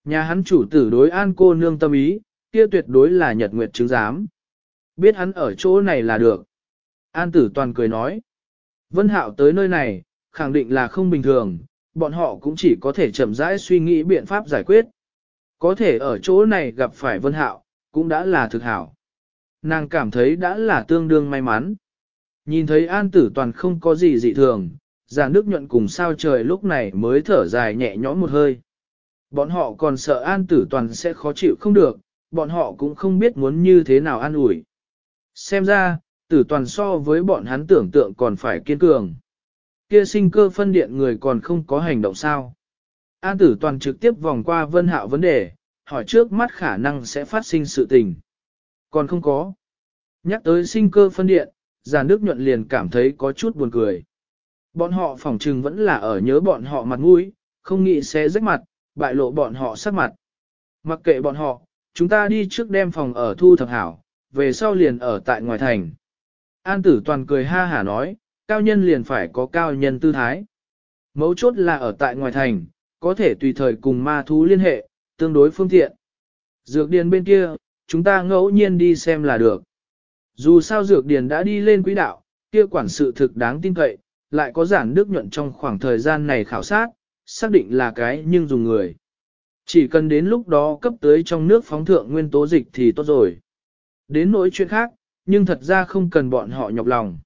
Nhà hắn chủ tử đối an cô nương tâm ý, kia tuyệt đối là nhật nguyệt chứng giám. Biết hắn ở chỗ này là được. An tử toàn cười nói. Vân hạo tới nơi này, khẳng định là không bình thường, bọn họ cũng chỉ có thể chậm rãi suy nghĩ biện pháp giải quyết. Có thể ở chỗ này gặp phải Vân Hạo, cũng đã là thực hảo. Nàng cảm thấy đã là tương đương may mắn. Nhìn thấy an tử toàn không có gì dị thường, giàn nước nhuận cùng sao trời lúc này mới thở dài nhẹ nhõm một hơi. Bọn họ còn sợ an tử toàn sẽ khó chịu không được, bọn họ cũng không biết muốn như thế nào an ủi. Xem ra, tử toàn so với bọn hắn tưởng tượng còn phải kiên cường. Kia sinh cơ phân điện người còn không có hành động sao. An tử toàn trực tiếp vòng qua vân hạo vấn đề, hỏi trước mắt khả năng sẽ phát sinh sự tình. Còn không có. Nhắc tới sinh cơ phân điện, giàn đức nhuận liền cảm thấy có chút buồn cười. Bọn họ phỏng trừng vẫn là ở nhớ bọn họ mặt mũi, không nghĩ sẽ rách mặt, bại lộ bọn họ sắc mặt. Mặc kệ bọn họ, chúng ta đi trước đem phòng ở thu thập hảo, về sau liền ở tại ngoài thành. An tử toàn cười ha hả nói, cao nhân liền phải có cao nhân tư thái. Mấu chốt là ở tại ngoài thành, có thể tùy thời cùng ma thú liên hệ, tương đối phương tiện. Dược điền bên kia, chúng ta ngẫu nhiên đi xem là được. Dù sao dược điền đã đi lên quỹ đạo, kia quản sự thực đáng tin cậy, lại có giản đức nhuận trong khoảng thời gian này khảo sát, xác định là cái nhưng dùng người. Chỉ cần đến lúc đó cấp tới trong nước phóng thượng nguyên tố dịch thì tốt rồi. Đến nỗi chuyện khác, nhưng thật ra không cần bọn họ nhọc lòng.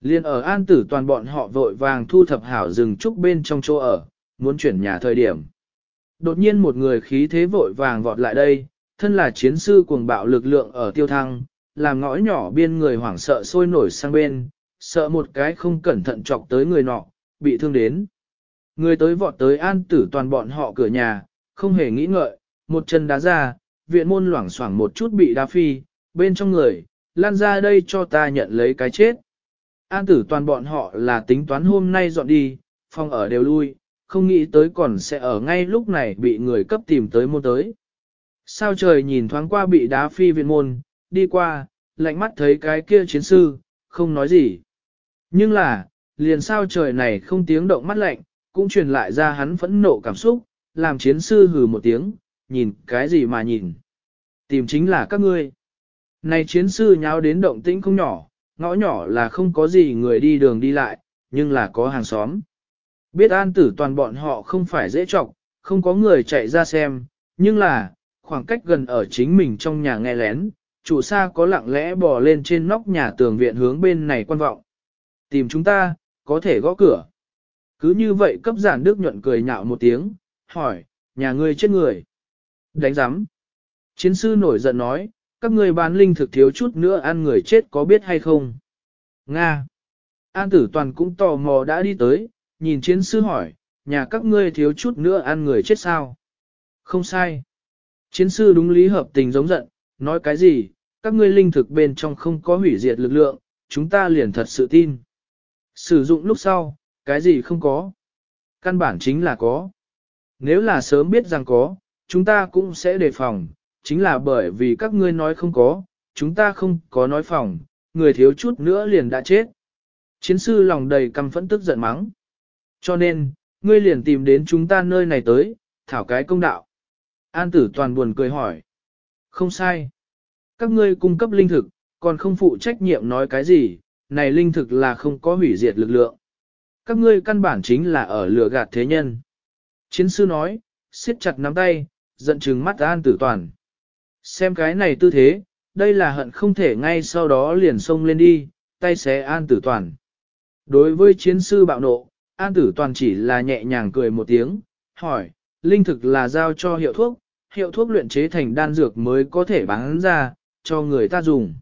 Liên ở an tử toàn bọn họ vội vàng thu thập hảo rừng trúc bên trong chỗ ở, muốn chuyển nhà thời điểm. Đột nhiên một người khí thế vội vàng vọt lại đây, thân là chiến sư cuồng bạo lực lượng ở tiêu thăng, làm ngõ nhỏ biên người hoảng sợ sôi nổi sang bên, sợ một cái không cẩn thận chọc tới người nọ, bị thương đến. Người tới vọt tới an tử toàn bọn họ cửa nhà, không hề nghĩ ngợi, một chân đá ra, viện môn loảng xoảng một chút bị đá phi, bên trong người, lan ra đây cho ta nhận lấy cái chết. An tử toàn bọn họ là tính toán hôm nay dọn đi, phòng ở đều lui, không nghĩ tới còn sẽ ở ngay lúc này bị người cấp tìm tới môn tới. Sao trời nhìn thoáng qua bị đá phi viện môn, đi qua, lạnh mắt thấy cái kia chiến sư, không nói gì. Nhưng là, liền sao trời này không tiếng động mắt lạnh, cũng truyền lại ra hắn phẫn nộ cảm xúc, làm chiến sư hừ một tiếng, nhìn cái gì mà nhìn. Tìm chính là các ngươi. Này chiến sư nháo đến động tĩnh không nhỏ, ngõ nhỏ là không có gì người đi đường đi lại, nhưng là có hàng xóm. Biết an tử toàn bọn họ không phải dễ trọng, không có người chạy ra xem, nhưng là, khoảng cách gần ở chính mình trong nhà nghe lén, chủ xa có lặng lẽ bò lên trên nóc nhà tường viện hướng bên này quan vọng. Tìm chúng ta, có thể gõ cửa. Cứ như vậy cấp giản đức nhuận cười nhạo một tiếng, hỏi, nhà ngươi chết người. Đánh giám. Chiến sư nổi giận nói, các ngươi bán linh thực thiếu chút nữa ăn người chết có biết hay không? Nga. An tử toàn cũng tò mò đã đi tới, nhìn chiến sư hỏi, nhà các ngươi thiếu chút nữa ăn người chết sao? Không sai. Chiến sư đúng lý hợp tình giống giận, nói cái gì, các ngươi linh thực bên trong không có hủy diệt lực lượng, chúng ta liền thật sự tin. Sử dụng lúc sau, cái gì không có. Căn bản chính là có. Nếu là sớm biết rằng có, chúng ta cũng sẽ đề phòng, chính là bởi vì các ngươi nói không có, chúng ta không có nói phòng, người thiếu chút nữa liền đã chết. Chiến sư lòng đầy căm phẫn tức giận mắng. Cho nên, ngươi liền tìm đến chúng ta nơi này tới, thảo cái công đạo. An tử toàn buồn cười hỏi. Không sai. Các ngươi cung cấp linh thực, còn không phụ trách nhiệm nói cái gì, này linh thực là không có hủy diệt lực lượng. Các ngươi căn bản chính là ở lừa gạt thế nhân. Chiến sư nói, siết chặt nắm tay, giận chừng mắt an tử toàn. Xem cái này tư thế, đây là hận không thể ngay sau đó liền xông lên đi, tay xé an tử toàn. Đối với chiến sư bạo nộ, an tử toàn chỉ là nhẹ nhàng cười một tiếng, hỏi, linh thực là giao cho hiệu thuốc, hiệu thuốc luyện chế thành đan dược mới có thể bán ra, cho người ta dùng.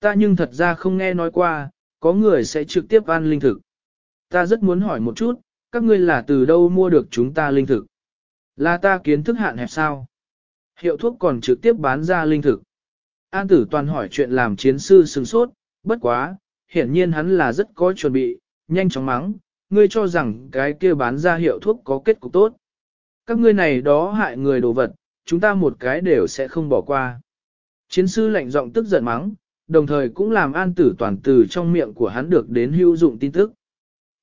Ta nhưng thật ra không nghe nói qua, có người sẽ trực tiếp ăn linh thực. Ta rất muốn hỏi một chút, các ngươi là từ đâu mua được chúng ta linh thực? Là ta kiến thức hạn hẹp sao? Hiệu thuốc còn trực tiếp bán ra linh thực. An tử toàn hỏi chuyện làm chiến sư sừng sốt, bất quá, hiển nhiên hắn là rất có chuẩn bị, nhanh chóng mắng, ngươi cho rằng cái kia bán ra hiệu thuốc có kết cục tốt. Các ngươi này đó hại người đồ vật, chúng ta một cái đều sẽ không bỏ qua. Chiến sư lạnh giọng tức giận mắng, đồng thời cũng làm an tử toàn từ trong miệng của hắn được đến hữu dụng tin tức.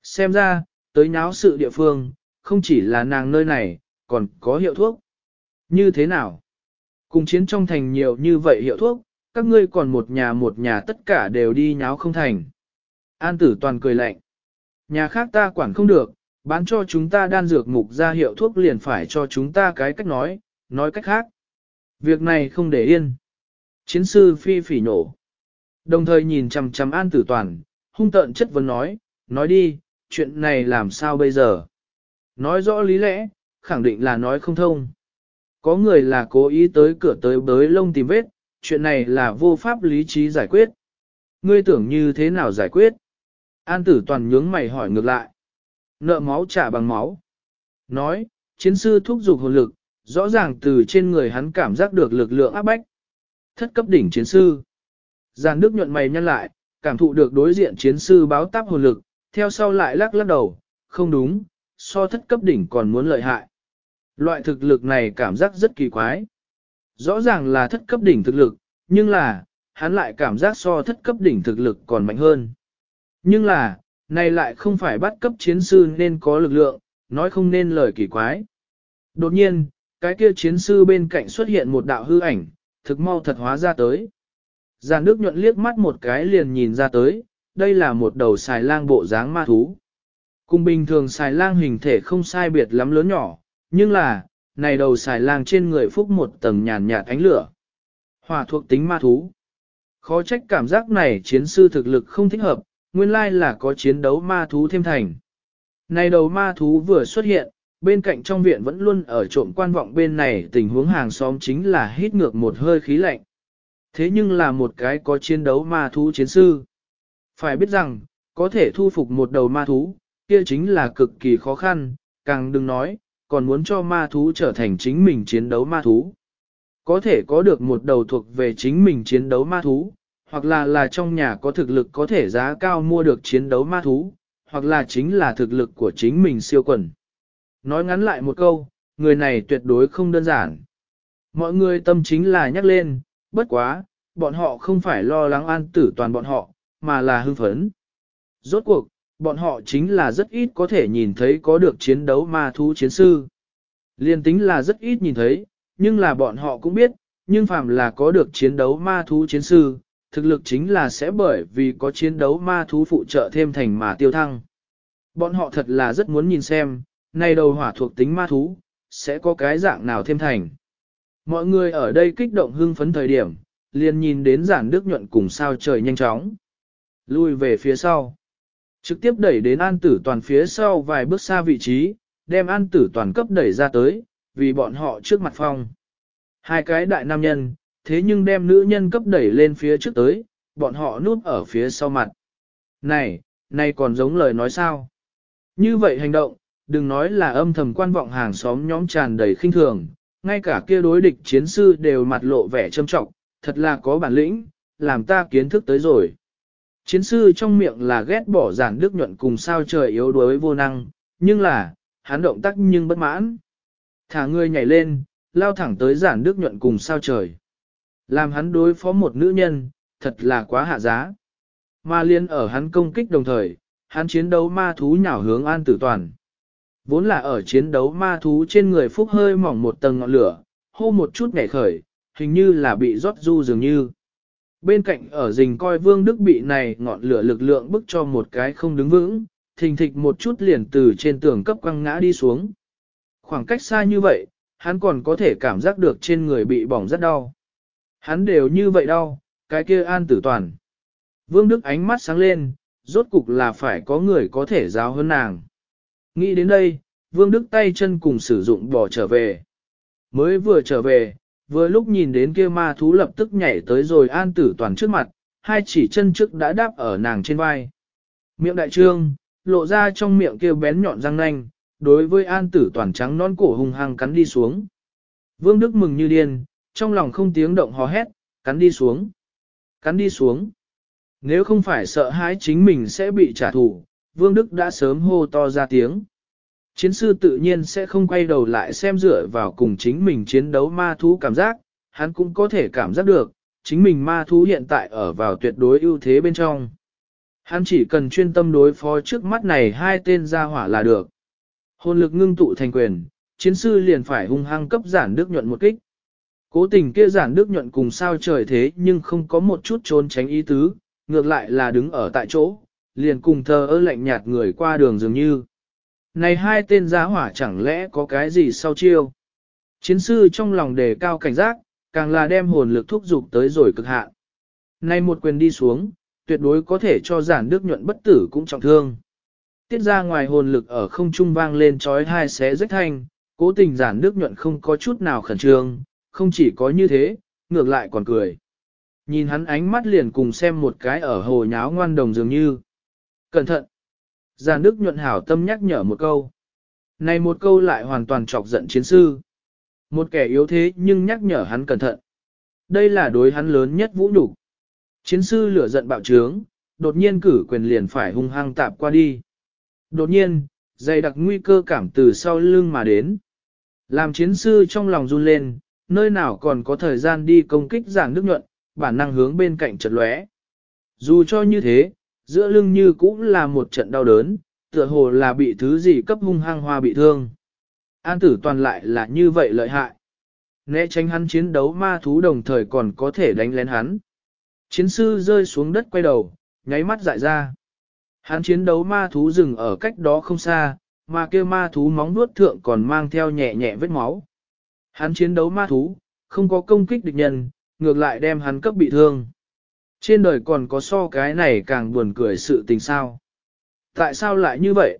Xem ra, tới nháo sự địa phương, không chỉ là nàng nơi này, còn có hiệu thuốc. Như thế nào? Cùng chiến trong thành nhiều như vậy hiệu thuốc, các ngươi còn một nhà một nhà tất cả đều đi nháo không thành. An tử toàn cười lạnh. Nhà khác ta quản không được, bán cho chúng ta đan dược mục ra hiệu thuốc liền phải cho chúng ta cái cách nói, nói cách khác. Việc này không để yên. Chiến sư phi phỉ nổ. Đồng thời nhìn chằm chằm an tử toàn, hung tợn chất vấn nói, nói đi, chuyện này làm sao bây giờ? Nói rõ lý lẽ, khẳng định là nói không thông. Có người là cố ý tới cửa tới bới lông tìm vết, chuyện này là vô pháp lý trí giải quyết. Ngươi tưởng như thế nào giải quyết? An tử toàn nhướng mày hỏi ngược lại. Nợ máu trả bằng máu. Nói, chiến sư thúc giục hồn lực, rõ ràng từ trên người hắn cảm giác được lực lượng áp bách. Thất cấp đỉnh chiến sư. Giàn Đức nhuận mày nhăn lại, cảm thụ được đối diện chiến sư báo táp hồn lực, theo sau lại lắc lắc đầu, không đúng, so thất cấp đỉnh còn muốn lợi hại. Loại thực lực này cảm giác rất kỳ quái. Rõ ràng là thất cấp đỉnh thực lực, nhưng là, hắn lại cảm giác so thất cấp đỉnh thực lực còn mạnh hơn. Nhưng là, này lại không phải bắt cấp chiến sư nên có lực lượng, nói không nên lời kỳ quái. Đột nhiên, cái kia chiến sư bên cạnh xuất hiện một đạo hư ảnh, thực mau thật hóa ra tới. Giàn Đức nhuận liếc mắt một cái liền nhìn ra tới, đây là một đầu xài lang bộ dáng ma thú. Cùng bình thường xài lang hình thể không sai biệt lắm lớn nhỏ, nhưng là, này đầu xài lang trên người phúc một tầng nhàn nhạt ánh lửa. Hỏa thuộc tính ma thú. Khó trách cảm giác này chiến sư thực lực không thích hợp, nguyên lai là có chiến đấu ma thú thêm thành. Này đầu ma thú vừa xuất hiện, bên cạnh trong viện vẫn luôn ở trộm quan vọng bên này tình huống hàng xóm chính là hít ngược một hơi khí lạnh. Thế nhưng là một cái có chiến đấu ma thú chiến sư. Phải biết rằng, có thể thu phục một đầu ma thú, kia chính là cực kỳ khó khăn, càng đừng nói, còn muốn cho ma thú trở thành chính mình chiến đấu ma thú. Có thể có được một đầu thuộc về chính mình chiến đấu ma thú, hoặc là là trong nhà có thực lực có thể giá cao mua được chiến đấu ma thú, hoặc là chính là thực lực của chính mình siêu quần. Nói ngắn lại một câu, người này tuyệt đối không đơn giản. Mọi người tâm chính là nhắc lên, bất quá, bọn họ không phải lo lắng an tử toàn bọn họ, mà là hưng phấn. Rốt cuộc, bọn họ chính là rất ít có thể nhìn thấy có được chiến đấu ma thú chiến sư. Liên tính là rất ít nhìn thấy, nhưng là bọn họ cũng biết, nhưng phàm là có được chiến đấu ma thú chiến sư, thực lực chính là sẽ bởi vì có chiến đấu ma thú phụ trợ thêm thành mà tiêu thăng. Bọn họ thật là rất muốn nhìn xem, nay đầu hỏa thuộc tính ma thú, sẽ có cái dạng nào thêm thành. Mọi người ở đây kích động hưng phấn thời điểm, liền nhìn đến giản đức nhuận cùng sao trời nhanh chóng. Lui về phía sau. Trực tiếp đẩy đến an tử toàn phía sau vài bước xa vị trí, đem an tử toàn cấp đẩy ra tới, vì bọn họ trước mặt phong. Hai cái đại nam nhân, thế nhưng đem nữ nhân cấp đẩy lên phía trước tới, bọn họ núp ở phía sau mặt. Này, này còn giống lời nói sao? Như vậy hành động, đừng nói là âm thầm quan vọng hàng xóm nhóm tràn đầy khinh thường, ngay cả kia đối địch chiến sư đều mặt lộ vẻ trâm trọng, thật là có bản lĩnh, làm ta kiến thức tới rồi. Chiến sư trong miệng là ghét bỏ giản đức nhuận cùng sao trời yếu đuối vô năng, nhưng là, hắn động tác nhưng bất mãn. Thả người nhảy lên, lao thẳng tới giản đức nhuận cùng sao trời. Làm hắn đối phó một nữ nhân, thật là quá hạ giá. Ma liên ở hắn công kích đồng thời, hắn chiến đấu ma thú nhảo hướng an tử toàn. Vốn là ở chiến đấu ma thú trên người phúc hơi mỏng một tầng ngọn lửa, hô một chút nhảy khởi, hình như là bị rót du dường như. Bên cạnh ở rình coi vương đức bị này ngọn lửa lực lượng bức cho một cái không đứng vững, thình thịch một chút liền từ trên tường cấp quăng ngã đi xuống. Khoảng cách xa như vậy, hắn còn có thể cảm giác được trên người bị bỏng rất đau. Hắn đều như vậy đau, cái kia an tử toàn. Vương Đức ánh mắt sáng lên, rốt cục là phải có người có thể giáo hơn nàng. Nghĩ đến đây, Vương Đức tay chân cùng sử dụng bỏ trở về. Mới vừa trở về, vừa lúc nhìn đến kia ma thú lập tức nhảy tới rồi an tử toàn trước mặt, hai chỉ chân trước đã đáp ở nàng trên vai. Miệng đại trương, lộ ra trong miệng kia bén nhọn răng nanh, đối với an tử toàn trắng non cổ hung hăng cắn đi xuống. Vương Đức mừng như điên, trong lòng không tiếng động hò hét, cắn đi xuống, cắn đi xuống. Nếu không phải sợ hãi chính mình sẽ bị trả thù, Vương Đức đã sớm hô to ra tiếng. Chiến sư tự nhiên sẽ không quay đầu lại xem dựa vào cùng chính mình chiến đấu ma thú cảm giác, hắn cũng có thể cảm giác được, chính mình ma thú hiện tại ở vào tuyệt đối ưu thế bên trong. Hắn chỉ cần chuyên tâm đối phó trước mắt này hai tên gia hỏa là được. Hồn lực ngưng tụ thành quyền, chiến sư liền phải hung hăng cấp giản đức nhuận một kích. Cố tình kia giản đức nhuận cùng sao trời thế nhưng không có một chút trốn tránh ý tứ, ngược lại là đứng ở tại chỗ, liền cùng thờ ơ lạnh nhạt người qua đường dường như. Này hai tên giá hỏa chẳng lẽ có cái gì sau chiêu? Chiến sư trong lòng đề cao cảnh giác, càng là đem hồn lực thúc dục tới rồi cực hạn. Nay một quyền đi xuống, tuyệt đối có thể cho giản đức nhuận bất tử cũng trọng thương. Tiết ra ngoài hồn lực ở không trung vang lên trói hai xé rách thanh, cố tình giản đức nhuận không có chút nào khẩn trương, không chỉ có như thế, ngược lại còn cười. Nhìn hắn ánh mắt liền cùng xem một cái ở hồ nháo ngoan đồng dường như. Cẩn thận! Giản đức nhuận hảo tâm nhắc nhở một câu. Này một câu lại hoàn toàn chọc giận chiến sư. Một kẻ yếu thế nhưng nhắc nhở hắn cẩn thận. Đây là đối hắn lớn nhất vũ nhục. Chiến sư lửa giận bạo trướng, đột nhiên cử quyền liền phải hung hăng tạp qua đi. Đột nhiên, dày đặc nguy cơ cảm từ sau lưng mà đến. Làm chiến sư trong lòng run lên, nơi nào còn có thời gian đi công kích giảng đức nhuận, bản năng hướng bên cạnh chật lóe. Dù cho như thế, giữa lưng như cũng là một trận đau đớn, tựa hồ là bị thứ gì cấp hung hăng hoa bị thương. An tử toàn lại là như vậy lợi hại. Né tránh hắn chiến đấu ma thú đồng thời còn có thể đánh lén hắn. Chiến sư rơi xuống đất quay đầu, nháy mắt dại ra. Hắn chiến đấu ma thú rừng ở cách đó không xa, mà kia ma thú móng nuốt thượng còn mang theo nhẹ nhẹ vết máu. Hắn chiến đấu ma thú, không có công kích địch nhân, ngược lại đem hắn cấp bị thương. Trên đời còn có so cái này càng buồn cười sự tình sao. Tại sao lại như vậy?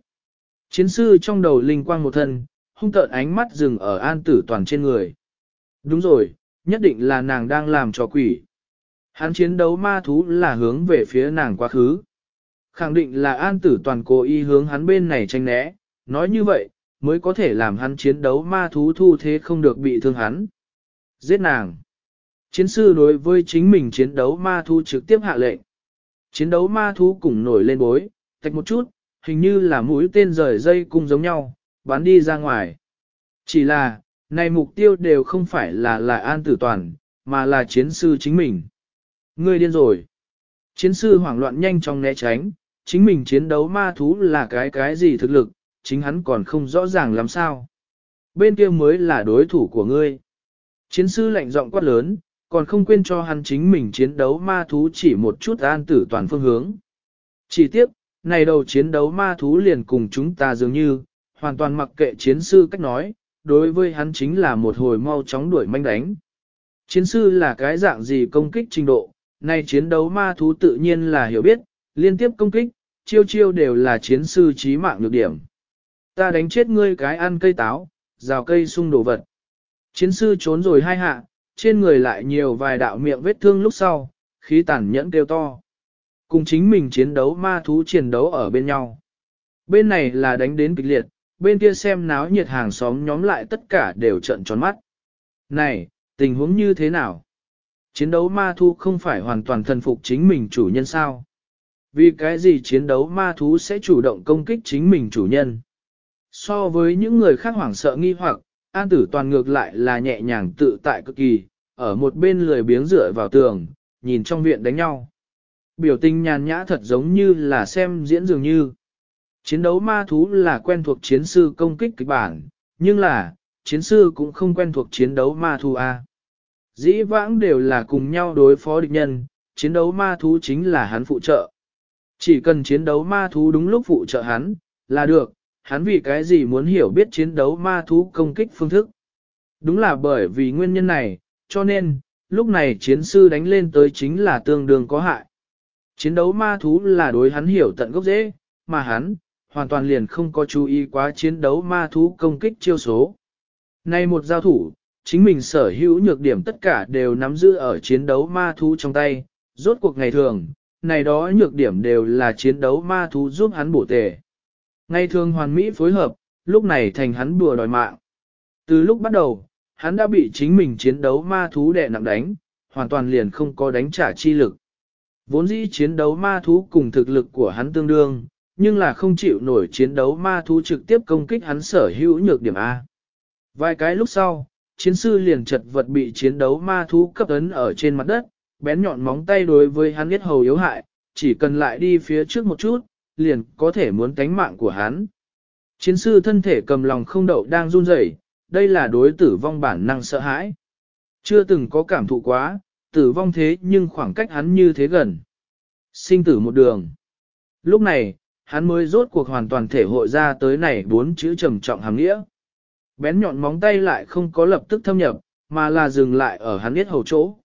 Chiến sư trong đầu linh quang một thân, hung tợn ánh mắt dừng ở an tử toàn trên người. Đúng rồi, nhất định là nàng đang làm trò quỷ. Hắn chiến đấu ma thú là hướng về phía nàng quá khứ. Khẳng định là an tử toàn cố ý hướng hắn bên này tranh né, nói như vậy, mới có thể làm hắn chiến đấu ma thú thu thế không được bị thương hắn. Giết nàng. Chiến sư đối với chính mình chiến đấu ma thú trực tiếp hạ lệnh. Chiến đấu ma thú cùng nổi lên bối, tạch một chút, hình như là mũi tên rời dây cung giống nhau, bắn đi ra ngoài. Chỉ là, này mục tiêu đều không phải là là an tử toàn, mà là chiến sư chính mình. Ngươi điên rồi. Chiến sư hoảng loạn nhanh chóng né tránh, chính mình chiến đấu ma thú là cái cái gì thực lực, chính hắn còn không rõ ràng làm sao. Bên kia mới là đối thủ của ngươi. Chiến sư lạnh giọng quát lớn, còn không quên cho hắn chính mình chiến đấu ma thú chỉ một chút an tử toàn phương hướng. Chỉ tiếc, này đầu chiến đấu ma thú liền cùng chúng ta dường như, hoàn toàn mặc kệ chiến sư cách nói, đối với hắn chính là một hồi mau chóng đuổi manh đánh. Chiến sư là cái dạng gì công kích trình độ, này chiến đấu ma thú tự nhiên là hiểu biết, liên tiếp công kích, chiêu chiêu đều là chiến sư trí mạng nhược điểm. Ta đánh chết ngươi cái ăn cây táo, rào cây sung đồ vật. Chiến sư trốn rồi hai hạ, trên người lại nhiều vài đạo miệng vết thương lúc sau, khí tàn nhẫn kêu to. Cùng chính mình chiến đấu ma thú chiến đấu ở bên nhau. Bên này là đánh đến kịch liệt, bên kia xem náo nhiệt hàng xóm nhóm lại tất cả đều trận tròn mắt. Này, tình huống như thế nào? Chiến đấu ma thú không phải hoàn toàn thần phục chính mình chủ nhân sao? Vì cái gì chiến đấu ma thú sẽ chủ động công kích chính mình chủ nhân? So với những người khác hoảng sợ nghi hoặc, an tử toàn ngược lại là nhẹ nhàng tự tại cực kỳ, ở một bên lười biếng dựa vào tường, nhìn trong viện đánh nhau. Biểu tình nhàn nhã thật giống như là xem diễn dường như. Chiến đấu ma thú là quen thuộc chiến sư công kích kịch bản, nhưng là, chiến sư cũng không quen thuộc chiến đấu ma thú A. Dĩ vãng đều là cùng nhau đối phó địch nhân, chiến đấu ma thú chính là hắn phụ trợ. Chỉ cần chiến đấu ma thú đúng lúc phụ trợ hắn, là được, hắn vì cái gì muốn hiểu biết chiến đấu ma thú công kích phương thức. Đúng là bởi vì nguyên nhân này, cho nên, lúc này chiến sư đánh lên tới chính là tương đương có hại. Chiến đấu ma thú là đối hắn hiểu tận gốc dễ, mà hắn, hoàn toàn liền không có chú ý quá chiến đấu ma thú công kích chiêu số. Nay một giao thủ, chính mình sở hữu nhược điểm tất cả đều nắm giữ ở chiến đấu ma thú trong tay, rốt cuộc ngày thường, này đó nhược điểm đều là chiến đấu ma thú giúp hắn bổ tề ngay thường hoàn mỹ phối hợp, lúc này thành hắn bùa đòi mạng. Từ lúc bắt đầu, hắn đã bị chính mình chiến đấu ma thú đè nặng đánh, hoàn toàn liền không có đánh trả chi lực. Vốn dĩ chiến đấu ma thú cùng thực lực của hắn tương đương, nhưng là không chịu nổi chiến đấu ma thú trực tiếp công kích hắn sở hữu nhược điểm A. Vài cái lúc sau, chiến sư liền chật vật bị chiến đấu ma thú cấp ấn ở trên mặt đất, bén nhọn móng tay đối với hắn biết hầu yếu hại, chỉ cần lại đi phía trước một chút, liền có thể muốn tánh mạng của hắn. Chiến sư thân thể cầm lòng không đậu đang run rẩy, đây là đối tử vong bản năng sợ hãi. Chưa từng có cảm thụ quá, tử vong thế nhưng khoảng cách hắn như thế gần. Sinh tử một đường. Lúc này, hắn mới rốt cuộc hoàn toàn thể hội ra tới này bốn chữ trầm trọng hàng nghĩa. Bén nhọn móng tay lại không có lập tức thâm nhập, mà là dừng lại ở hắn biết hầu chỗ.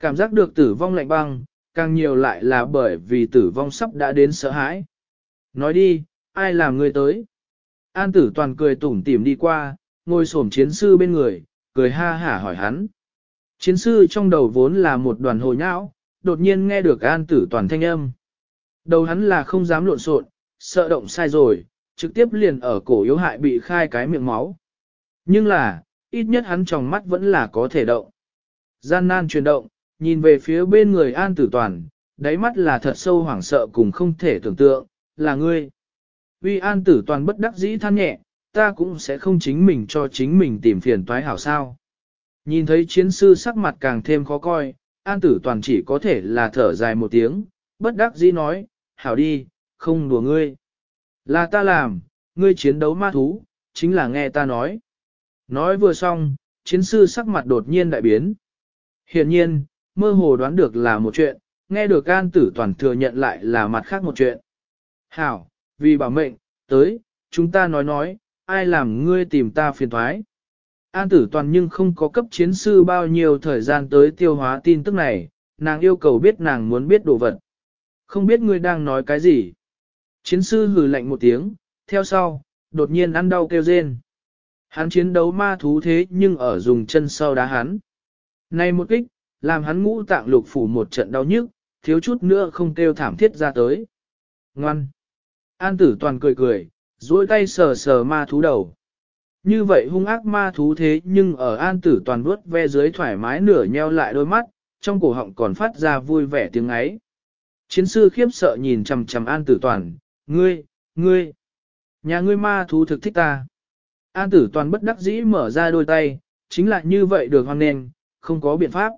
Cảm giác được tử vong lạnh băng, càng nhiều lại là bởi vì tử vong sắp đã đến sợ hãi. Nói đi, ai làm người tới? An tử toàn cười tủm tỉm đi qua, ngồi xổm chiến sư bên người, cười ha hả hỏi hắn. Chiến sư trong đầu vốn là một đoàn hồ nhão, đột nhiên nghe được an tử toàn thanh âm. Đầu hắn là không dám lộn xộn, sợ động sai rồi, trực tiếp liền ở cổ yếu hại bị khai cái miệng máu. Nhưng là, ít nhất hắn trong mắt vẫn là có thể động. Gian nan chuyển động, nhìn về phía bên người an tử toàn, đáy mắt là thật sâu hoảng sợ cùng không thể tưởng tượng, là ngươi. Vì an tử toàn bất đắc dĩ than nhẹ, ta cũng sẽ không chính mình cho chính mình tìm phiền toái hảo sao. Nhìn thấy chiến sư sắc mặt càng thêm khó coi, an tử toàn chỉ có thể là thở dài một tiếng, bất đắc dĩ nói, hảo đi, không đùa ngươi. Là ta làm, ngươi chiến đấu ma thú, chính là nghe ta nói. Nói vừa xong, chiến sư sắc mặt đột nhiên đại biến. Hiện nhiên, mơ hồ đoán được là một chuyện, nghe được an tử toàn thừa nhận lại là mặt khác một chuyện. Hảo, vì bảo mệnh, tới, chúng ta nói nói, ai làm ngươi tìm ta phiền thoái. An tử toàn nhưng không có cấp chiến sư bao nhiêu thời gian tới tiêu hóa tin tức này, nàng yêu cầu biết nàng muốn biết đồ vật. Không biết ngươi đang nói cái gì. Chiến sư hừ lạnh một tiếng, theo sau, đột nhiên ăn đau kêu rên. Hắn chiến đấu ma thú thế nhưng ở dùng chân sau đá hắn. Này một kích, làm hắn ngũ tạng lục phủ một trận đau nhức, thiếu chút nữa không kêu thảm thiết ra tới. Ngoan! An tử toàn cười cười, duỗi tay sờ sờ ma thú đầu. Như vậy hung ác ma thú thế nhưng ở an tử toàn vuốt ve dưới thoải mái nửa nheo lại đôi mắt, trong cổ họng còn phát ra vui vẻ tiếng ấy. Chiến sư khiếp sợ nhìn chằm chằm an tử toàn, ngươi, ngươi, nhà ngươi ma thú thực thích ta. An tử toàn bất đắc dĩ mở ra đôi tay, chính là như vậy được hoang nền, không có biện pháp.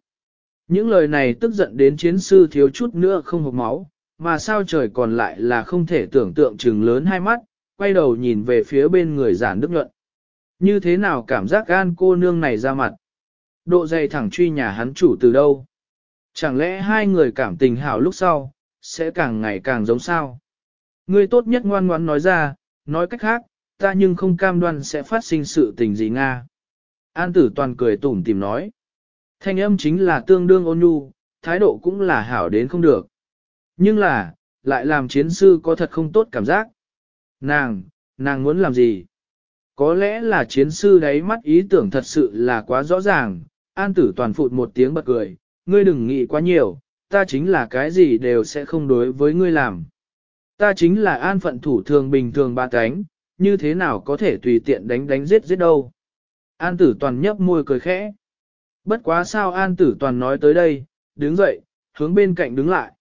Những lời này tức giận đến chiến sư thiếu chút nữa không hộp máu, mà sao trời còn lại là không thể tưởng tượng chừng lớn hai mắt, quay đầu nhìn về phía bên người giản đức nhuận. Như thế nào cảm giác gan cô nương này ra mặt? Độ dày thẳng truy nhà hắn chủ từ đâu? Chẳng lẽ hai người cảm tình hảo lúc sau, sẽ càng ngày càng giống sao? Ngươi tốt nhất ngoan ngoãn nói ra, nói cách khác, ta nhưng không cam đoan sẽ phát sinh sự tình gì Nga. An tử toàn cười tủm tìm nói. Thanh âm chính là tương đương ôn nhu, thái độ cũng là hảo đến không được. Nhưng là, lại làm chiến sư có thật không tốt cảm giác. Nàng, nàng muốn làm gì? Có lẽ là chiến sư đấy mắt ý tưởng thật sự là quá rõ ràng, an tử toàn phụt một tiếng bật cười, ngươi đừng nghĩ quá nhiều, ta chính là cái gì đều sẽ không đối với ngươi làm. Ta chính là an phận thủ thường bình thường ba cánh, như thế nào có thể tùy tiện đánh đánh giết giết đâu. An tử toàn nhấp môi cười khẽ. Bất quá sao an tử toàn nói tới đây, đứng dậy, hướng bên cạnh đứng lại.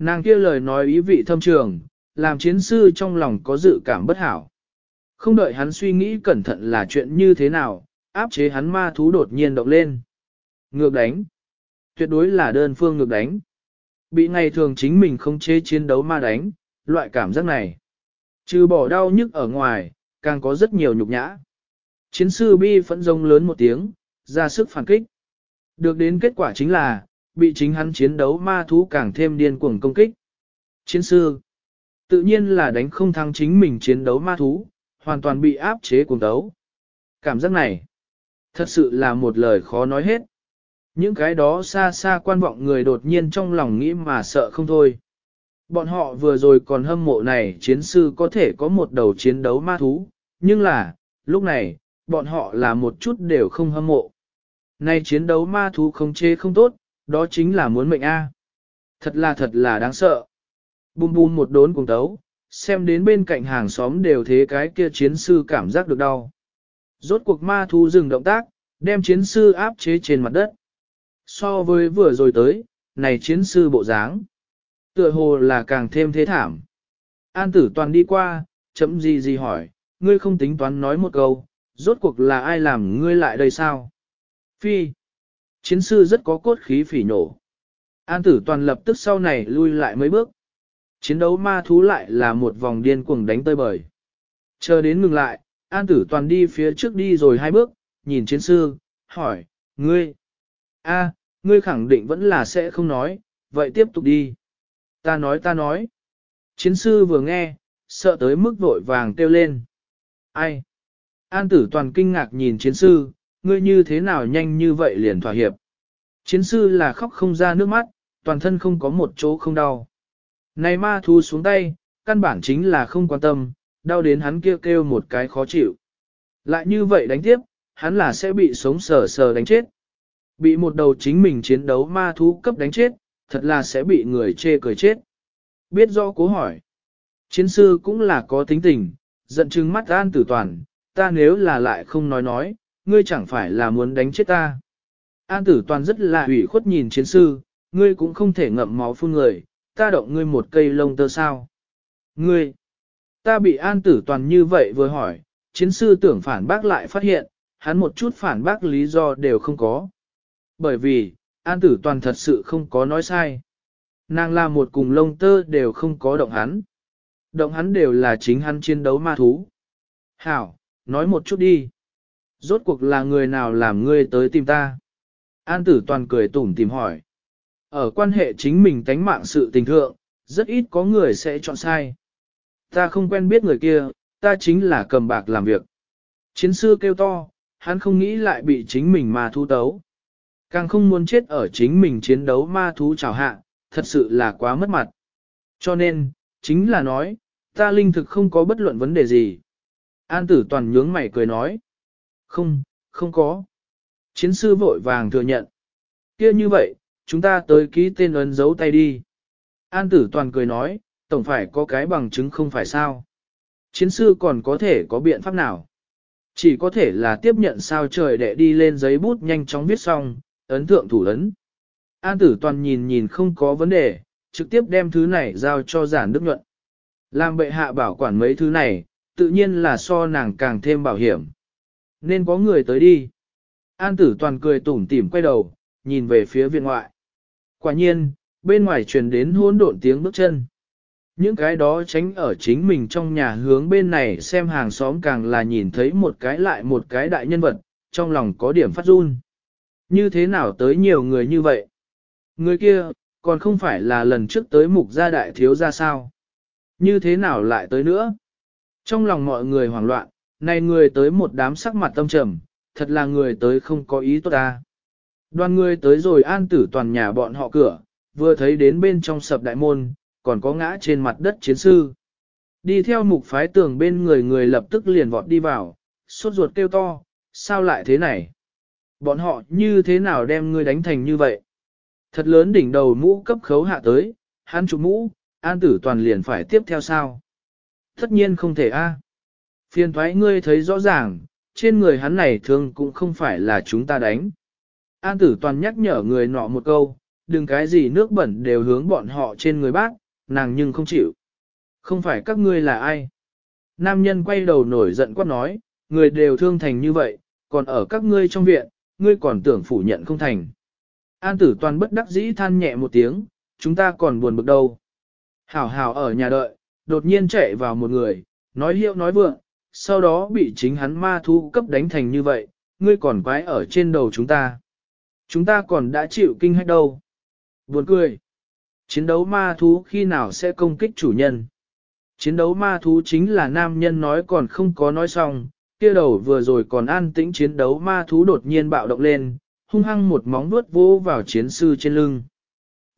Nàng kia lời nói ý vị thâm trường, làm chiến sư trong lòng có dự cảm bất hảo. Không đợi hắn suy nghĩ cẩn thận là chuyện như thế nào, áp chế hắn ma thú đột nhiên động lên. Ngược đánh. Tuyệt đối là đơn phương ngược đánh. Bị ngày thường chính mình không chế chiến đấu ma đánh, loại cảm giác này. Trừ bỏ đau nhức ở ngoài, càng có rất nhiều nhục nhã. Chiến sư bi phẫn rông lớn một tiếng, ra sức phản kích. Được đến kết quả chính là, bị chính hắn chiến đấu ma thú càng thêm điên cuồng công kích. Chiến sư, tự nhiên là đánh không thắng chính mình chiến đấu ma thú, hoàn toàn bị áp chế cuồng đấu. Cảm giác này, thật sự là một lời khó nói hết. Những cái đó xa xa quan vọng người đột nhiên trong lòng nghĩ mà sợ không thôi. Bọn họ vừa rồi còn hâm mộ này chiến sư có thể có một đầu chiến đấu ma thú, nhưng là, lúc này, bọn họ là một chút đều không hâm mộ. nay chiến đấu ma thú không chê không tốt, đó chính là muốn mệnh A. Thật là thật là đáng sợ. Bùm bùm một đốn cùng tấu, xem đến bên cạnh hàng xóm đều thế cái kia chiến sư cảm giác được đau. Rốt cuộc ma thú dừng động tác, đem chiến sư áp chế trên mặt đất. So với vừa rồi tới, này chiến sư bộ dáng. Tựa hồ là càng thêm thế thảm. An tử toàn đi qua, chấm gì gì hỏi, ngươi không tính toán nói một câu, rốt cuộc là ai làm ngươi lại đây sao? Phi. Chiến sư rất có cốt khí phỉ nổ. An tử toàn lập tức sau này lui lại mấy bước. Chiến đấu ma thú lại là một vòng điên cuồng đánh tơi bời. Chờ đến ngừng lại, an tử toàn đi phía trước đi rồi hai bước, nhìn chiến sư, hỏi, ngươi, a, ngươi khẳng định vẫn là sẽ không nói, vậy tiếp tục đi. Ta nói ta nói. Chiến sư vừa nghe, sợ tới mức vội vàng kêu lên. Ai? An tử toàn kinh ngạc nhìn chiến sư, ngươi như thế nào nhanh như vậy liền thỏa hiệp. Chiến sư là khóc không ra nước mắt, toàn thân không có một chỗ không đau. Này ma thu xuống tay, căn bản chính là không quan tâm, đau đến hắn kêu kêu một cái khó chịu. Lại như vậy đánh tiếp, hắn là sẽ bị sống sờ sờ đánh chết. Bị một đầu chính mình chiến đấu ma thú cấp đánh chết, thật là sẽ bị người chê cười chết. Biết do cố hỏi. Chiến sư cũng là có tính tình, giận chứng mắt an tử toàn, ta nếu là lại không nói nói, ngươi chẳng phải là muốn đánh chết ta. An tử toàn rất là ủy khuất nhìn chiến sư, ngươi cũng không thể ngậm máu phun người, ta động ngươi một cây lông tơ sao. Ngươi, ta bị an tử toàn như vậy vừa hỏi, chiến sư tưởng phản bác lại phát hiện, hắn một chút phản bác lý do đều không có. Bởi vì, an tử toàn thật sự không có nói sai. Nàng là một cùng lông tơ đều không có động hắn. Động hắn đều là chính hắn chiến đấu ma thú. Hảo, nói một chút đi. Rốt cuộc là người nào làm ngươi tới tìm ta? An tử toàn cười tủm tìm hỏi. Ở quan hệ chính mình tánh mạng sự tình thượng, rất ít có người sẽ chọn sai. Ta không quen biết người kia, ta chính là cầm bạc làm việc. Chiến sư kêu to, hắn không nghĩ lại bị chính mình mà thu tấu. Càng không muốn chết ở chính mình chiến đấu ma thú trào hạ, thật sự là quá mất mặt. Cho nên, chính là nói, ta linh thực không có bất luận vấn đề gì. An tử toàn nhướng mày cười nói. Không, không có. Chiến sư vội vàng thừa nhận. kia như vậy, chúng ta tới ký tên ấn dấu tay đi. An tử toàn cười nói, tổng phải có cái bằng chứng không phải sao. Chiến sư còn có thể có biện pháp nào? Chỉ có thể là tiếp nhận sao trời để đi lên giấy bút nhanh chóng viết xong, ấn thượng thủ ấn. An tử toàn nhìn nhìn không có vấn đề, trực tiếp đem thứ này giao cho giản đức nhuận. Làm bệ hạ bảo quản mấy thứ này, tự nhiên là so nàng càng thêm bảo hiểm. Nên có người tới đi. An tử toàn cười tủm tỉm quay đầu, nhìn về phía viện ngoại. Quả nhiên, bên ngoài truyền đến hỗn độn tiếng bước chân. Những cái đó tránh ở chính mình trong nhà hướng bên này xem hàng xóm càng là nhìn thấy một cái lại một cái đại nhân vật, trong lòng có điểm phát run. Như thế nào tới nhiều người như vậy? Người kia, còn không phải là lần trước tới mục gia đại thiếu gia sao? Như thế nào lại tới nữa? Trong lòng mọi người hoảng loạn, này người tới một đám sắc mặt tâm trầm, thật là người tới không có ý tốt ta. Đoàn người tới rồi an tử toàn nhà bọn họ cửa, vừa thấy đến bên trong sập đại môn, còn có ngã trên mặt đất chiến sư. Đi theo mục phái tường bên người người lập tức liền vọt đi vào, sốt ruột kêu to, sao lại thế này? Bọn họ như thế nào đem ngươi đánh thành như vậy? Thật lớn đỉnh đầu mũ cấp khấu hạ tới, hắn chụp mũ, an tử toàn liền phải tiếp theo sao? Tất nhiên không thể a. Phiền thoái ngươi thấy rõ ràng, trên người hắn này thường cũng không phải là chúng ta đánh. An tử toàn nhắc nhở người nọ một câu, đừng cái gì nước bẩn đều hướng bọn họ trên người bác, nàng nhưng không chịu. Không phải các ngươi là ai? Nam nhân quay đầu nổi giận quát nói, người đều thương thành như vậy, còn ở các ngươi trong viện, ngươi còn tưởng phủ nhận không thành. An tử toàn bất đắc dĩ than nhẹ một tiếng, chúng ta còn buồn bực đâu. Hảo hảo ở nhà đợi, đột nhiên chạy vào một người, nói hiệu nói vượng, sau đó bị chính hắn ma thú cấp đánh thành như vậy, ngươi còn quái ở trên đầu chúng ta. Chúng ta còn đã chịu kinh hách đâu. Buồn cười. Chiến đấu ma thú khi nào sẽ công kích chủ nhân? Chiến đấu ma thú chính là nam nhân nói còn không có nói xong, kia đầu vừa rồi còn an tĩnh chiến đấu ma thú đột nhiên bạo động lên, hung hăng một móng vuốt vô vào chiến sư trên lưng.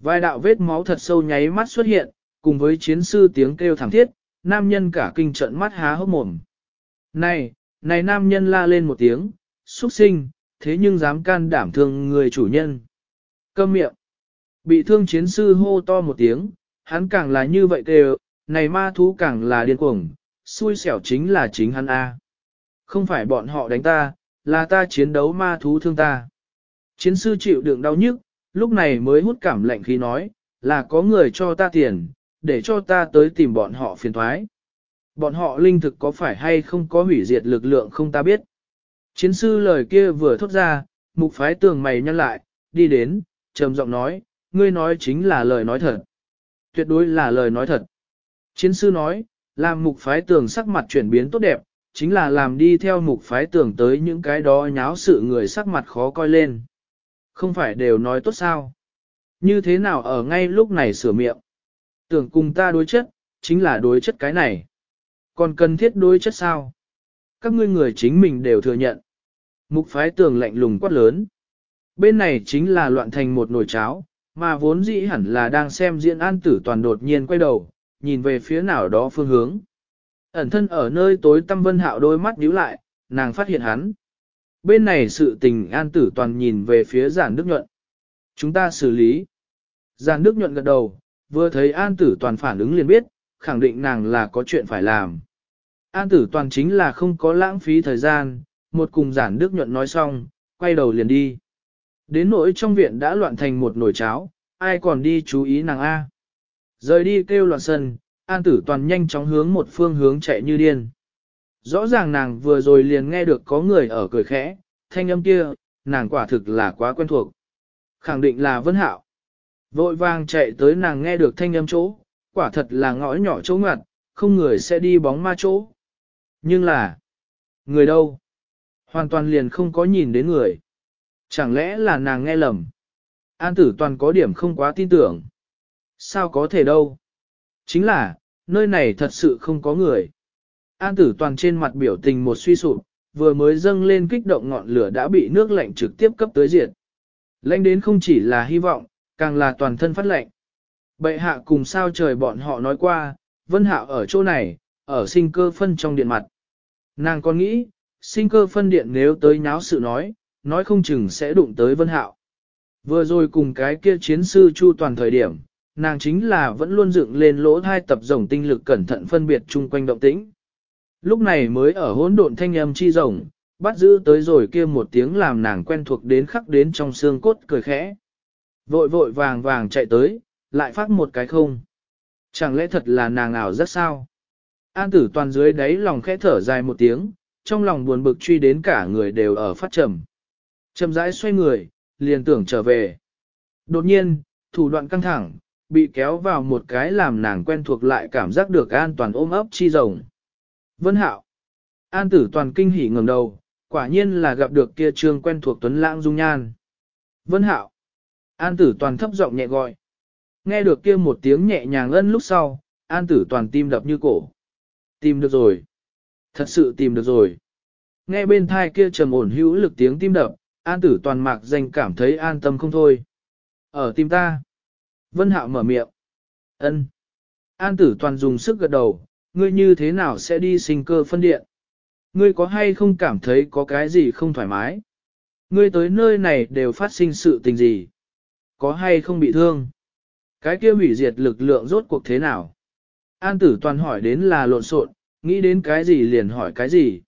Vài đạo vết máu thật sâu nháy mắt xuất hiện, cùng với chiến sư tiếng kêu thảm thiết, nam nhân cả kinh trận mắt há hốc mồm. Này, này nam nhân la lên một tiếng, xuất sinh, thế nhưng dám can đảm thương người chủ nhân. Câm miệng. Bị thương chiến sư hô to một tiếng, hắn càng là như vậy kêu, này ma thú càng là điên cuồng, xui xẻo chính là chính hắn A. Không phải bọn họ đánh ta, là ta chiến đấu ma thú thương ta. Chiến sư chịu đựng đau nhức, lúc này mới hút cảm lạnh khi nói, là có người cho ta tiền, để cho ta tới tìm bọn họ phiền thoái. Bọn họ linh thực có phải hay không có hủy diệt lực lượng không ta biết. Chiến sư lời kia vừa thốt ra, mục phái tường mày nhăn lại, đi đến, trầm giọng nói, ngươi nói chính là lời nói thật. Tuyệt đối là lời nói thật. Chiến sư nói, làm mục phái tường sắc mặt chuyển biến tốt đẹp, chính là làm đi theo mục phái tường tới những cái đó nháo sự người sắc mặt khó coi lên. Không phải đều nói tốt sao? Như thế nào ở ngay lúc này sửa miệng? Tưởng cùng ta đối chất, chính là đối chất cái này. Còn cần thiết đối chất sao? Các ngươi người chính mình đều thừa nhận. Mục phái tường lạnh lùng quát lớn. Bên này chính là loạn thành một nồi cháo, mà vốn dĩ hẳn là đang xem diễn an tử toàn đột nhiên quay đầu, nhìn về phía nào đó phương hướng. Ẩn thân ở nơi tối tâm vân hạo đôi mắt nhíu lại, nàng phát hiện hắn. Bên này sự tình an tử toàn nhìn về phía giản đức nhuận. Chúng ta xử lý. Giản đức nhuận gật đầu, vừa thấy an tử toàn phản ứng liền biết, khẳng định nàng là có chuyện phải làm. An tử toàn chính là không có lãng phí thời gian, một cùng giản đức nhuận nói xong, quay đầu liền đi. Đến nỗi trong viện đã loạn thành một nồi cháo, ai còn đi chú ý nàng A. Rời đi kêu loạn sân, an tử toàn nhanh chóng hướng một phương hướng chạy như điên. Rõ ràng nàng vừa rồi liền nghe được có người ở cười khẽ, thanh âm kia, nàng quả thực là quá quen thuộc. Khẳng định là Vân Hạo. Vội vàng chạy tới nàng nghe được thanh âm chỗ, quả thật là ngõ nhỏ chỗ ngặt, không người sẽ đi bóng ma chỗ. Nhưng là, người đâu? Hoàn toàn liền không có nhìn đến người. Chẳng lẽ là nàng nghe lầm? An tử toàn có điểm không quá tin tưởng. Sao có thể đâu? Chính là, nơi này thật sự không có người. An tử toàn trên mặt biểu tình một suy sụp, vừa mới dâng lên kích động ngọn lửa đã bị nước lạnh trực tiếp cấp tới diệt. Lạnh đến không chỉ là hy vọng, càng là toàn thân phát lạnh. Bệ hạ cùng sao trời bọn họ nói qua, vân hạ ở chỗ này, ở sinh cơ phân trong điện mặt. Nàng còn nghĩ, sinh cơ phân điện nếu tới nháo sự nói, nói không chừng sẽ đụng tới vân hạo. Vừa rồi cùng cái kia chiến sư chu toàn thời điểm, nàng chính là vẫn luôn dựng lên lỗ thai tập rồng tinh lực cẩn thận phân biệt chung quanh động tĩnh. Lúc này mới ở hỗn độn thanh âm chi rồng, bắt giữ tới rồi kia một tiếng làm nàng quen thuộc đến khắc đến trong xương cốt cười khẽ. Vội vội vàng vàng chạy tới, lại phát một cái không. Chẳng lẽ thật là nàng ảo rất sao? An tử toàn dưới đáy lòng khẽ thở dài một tiếng, trong lòng buồn bực truy đến cả người đều ở phát trầm. Trầm rãi xoay người, liền tưởng trở về. Đột nhiên, thủ đoạn căng thẳng, bị kéo vào một cái làm nàng quen thuộc lại cảm giác được an toàn ôm ấp chi rồng. Vân Hạo. An tử toàn kinh hỉ ngẩng đầu, quả nhiên là gặp được kia trương quen thuộc tuấn lãng dung nhan. Vân Hạo. An tử toàn thấp giọng nhẹ gọi. Nghe được kia một tiếng nhẹ nhàng ân lúc sau, an tử toàn tim đập như cổ. Tìm được rồi. Thật sự tìm được rồi. Nghe bên thai kia trầm ổn hữu lực tiếng tim đập, an tử toàn mạc danh cảm thấy an tâm không thôi. Ở tim ta. Vân Hạo mở miệng. Ân. An tử toàn dùng sức gật đầu, ngươi như thế nào sẽ đi sinh cơ phân điện? Ngươi có hay không cảm thấy có cái gì không thoải mái? Ngươi tới nơi này đều phát sinh sự tình gì? Có hay không bị thương? Cái kia hủy diệt lực lượng rốt cuộc thế nào? An tử toàn hỏi đến là lộn xộn, nghĩ đến cái gì liền hỏi cái gì.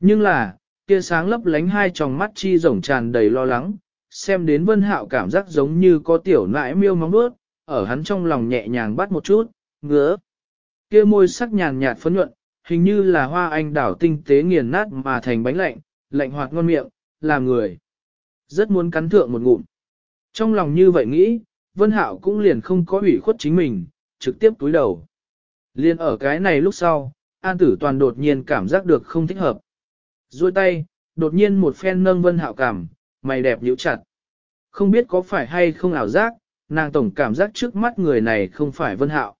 Nhưng là, kia sáng lấp lánh hai tròng mắt chi rồng tràn đầy lo lắng, xem đến vân hạo cảm giác giống như có tiểu nãi miêu móng bước, ở hắn trong lòng nhẹ nhàng bắt một chút, ngứa. Kia môi sắc nhàn nhạt phấn nhuận, hình như là hoa anh đảo tinh tế nghiền nát mà thành bánh lạnh, lạnh hoạt ngon miệng, làm người. Rất muốn cắn thượng một ngụm. Trong lòng như vậy nghĩ, Vân Hạo cũng liền không có ủy khuất chính mình, trực tiếp túi đầu. Liên ở cái này lúc sau, An Tử Toàn đột nhiên cảm giác được không thích hợp. Rồi tay, đột nhiên một phen nâng Vân Hạo cảm, mày đẹp nhíu chặt. Không biết có phải hay không ảo giác, nàng tổng cảm giác trước mắt người này không phải Vân Hạo.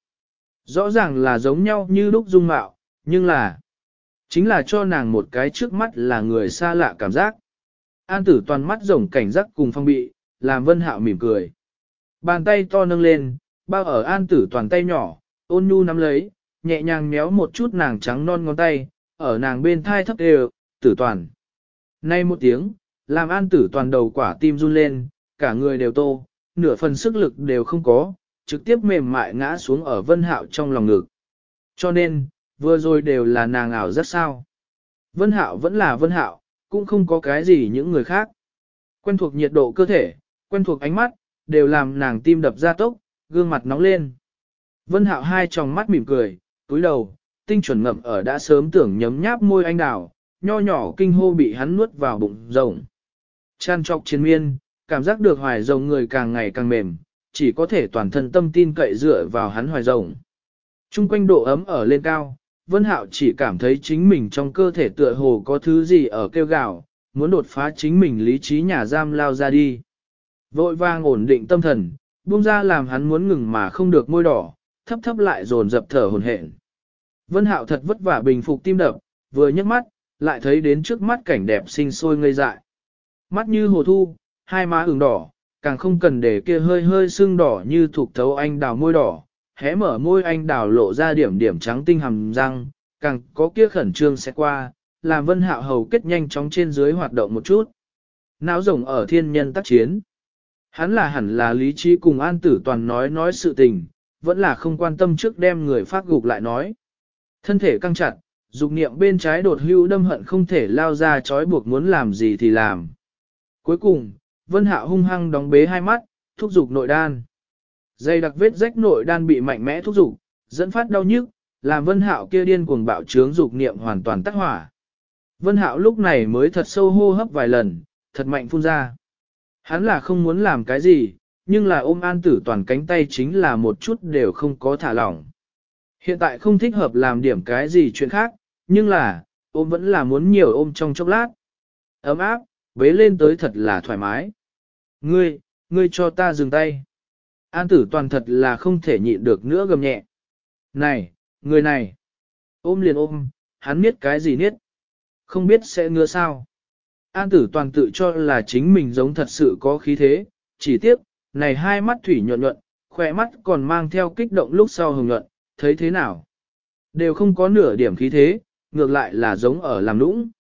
Rõ ràng là giống nhau như lúc dung mạo, nhưng là, chính là cho nàng một cái trước mắt là người xa lạ cảm giác. An tử toàn mắt rồng cảnh giác cùng phong bị, làm vân hạo mỉm cười. Bàn tay to nâng lên, bao ở an tử toàn tay nhỏ, ôn nhu nắm lấy, nhẹ nhàng méo một chút nàng trắng non ngón tay, ở nàng bên thai thấp đều, tử toàn. Nay một tiếng, làm an tử toàn đầu quả tim run lên, cả người đều tô, nửa phần sức lực đều không có, trực tiếp mềm mại ngã xuống ở vân hạo trong lòng ngực. Cho nên, vừa rồi đều là nàng ảo rất sao. Vân hạo vẫn là vân hạo, cũng không có cái gì những người khác. Quen thuộc nhiệt độ cơ thể, quen thuộc ánh mắt, đều làm nàng tim đập ra tốc, gương mặt nóng lên. Vân hạo hai tròng mắt mỉm cười, túi đầu, tinh chuẩn ngậm ở đã sớm tưởng nhấm nháp môi anh đào, nho nhỏ kinh hô bị hắn nuốt vào bụng rồng. Chan trọc chiến miên, cảm giác được hoài rồng người càng ngày càng mềm, chỉ có thể toàn thân tâm tin cậy dựa vào hắn hoài rồng. Trung quanh độ ấm ở lên cao, Vân Hạo chỉ cảm thấy chính mình trong cơ thể tựa hồ có thứ gì ở kêu gào, muốn đột phá chính mình lý trí nhà giam lao ra đi. Vội vang ổn định tâm thần, buông ra làm hắn muốn ngừng mà không được môi đỏ, thấp thấp lại dồn dập thở hồn hển. Vân Hạo thật vất vả bình phục tim đập, vừa nhấc mắt, lại thấy đến trước mắt cảnh đẹp xinh sôi ngây dại. Mắt như hồ thu, hai má ửng đỏ, càng không cần để kia hơi hơi sưng đỏ như thuộc thấu anh đào môi đỏ, hé mở môi anh đào lộ ra điểm điểm trắng tinh hầm răng, càng có kia khẩn trương sẽ qua, làm vân hạo hầu kết nhanh chóng trên dưới hoạt động một chút. Não rồng ở thiên nhân tác chiến. Hắn là hẳn là lý trí cùng an tử toàn nói nói sự tình, vẫn là không quan tâm trước đem người phát gục lại nói. Thân thể căng chặt, dục niệm bên trái đột hưu đâm hận không thể lao ra trói buộc muốn làm gì thì làm. Cuối cùng, Vân Hạo hung hăng đóng bế hai mắt, thúc dục nội đan. Dây đặc vết rách nội đan bị mạnh mẽ thúc dục, dẫn phát đau nhức, làm Vân Hạo kia điên cuồng bạo trướng dục niệm hoàn toàn tắt hỏa. Vân Hạo lúc này mới thật sâu hô hấp vài lần, thật mạnh phun ra. Hắn là không muốn làm cái gì, nhưng là ôm an tử toàn cánh tay chính là một chút đều không có thả lỏng. Hiện tại không thích hợp làm điểm cái gì chuyện khác, nhưng là, ôm vẫn là muốn nhiều ôm trong chốc lát. Ấm áp, bế lên tới thật là thoải mái. Ngươi, ngươi cho ta dừng tay. An tử toàn thật là không thể nhịn được nữa gầm nhẹ. Này, người này. Ôm liền ôm, hắn biết cái gì niết. Không biết sẽ ngứa sao. An tử toàn tự cho là chính mình giống thật sự có khí thế, chỉ tiếc, này hai mắt thủy nhuận nhuận, khỏe mắt còn mang theo kích động lúc sau hồng nhuận, thấy thế nào? Đều không có nửa điểm khí thế, ngược lại là giống ở làm nũng.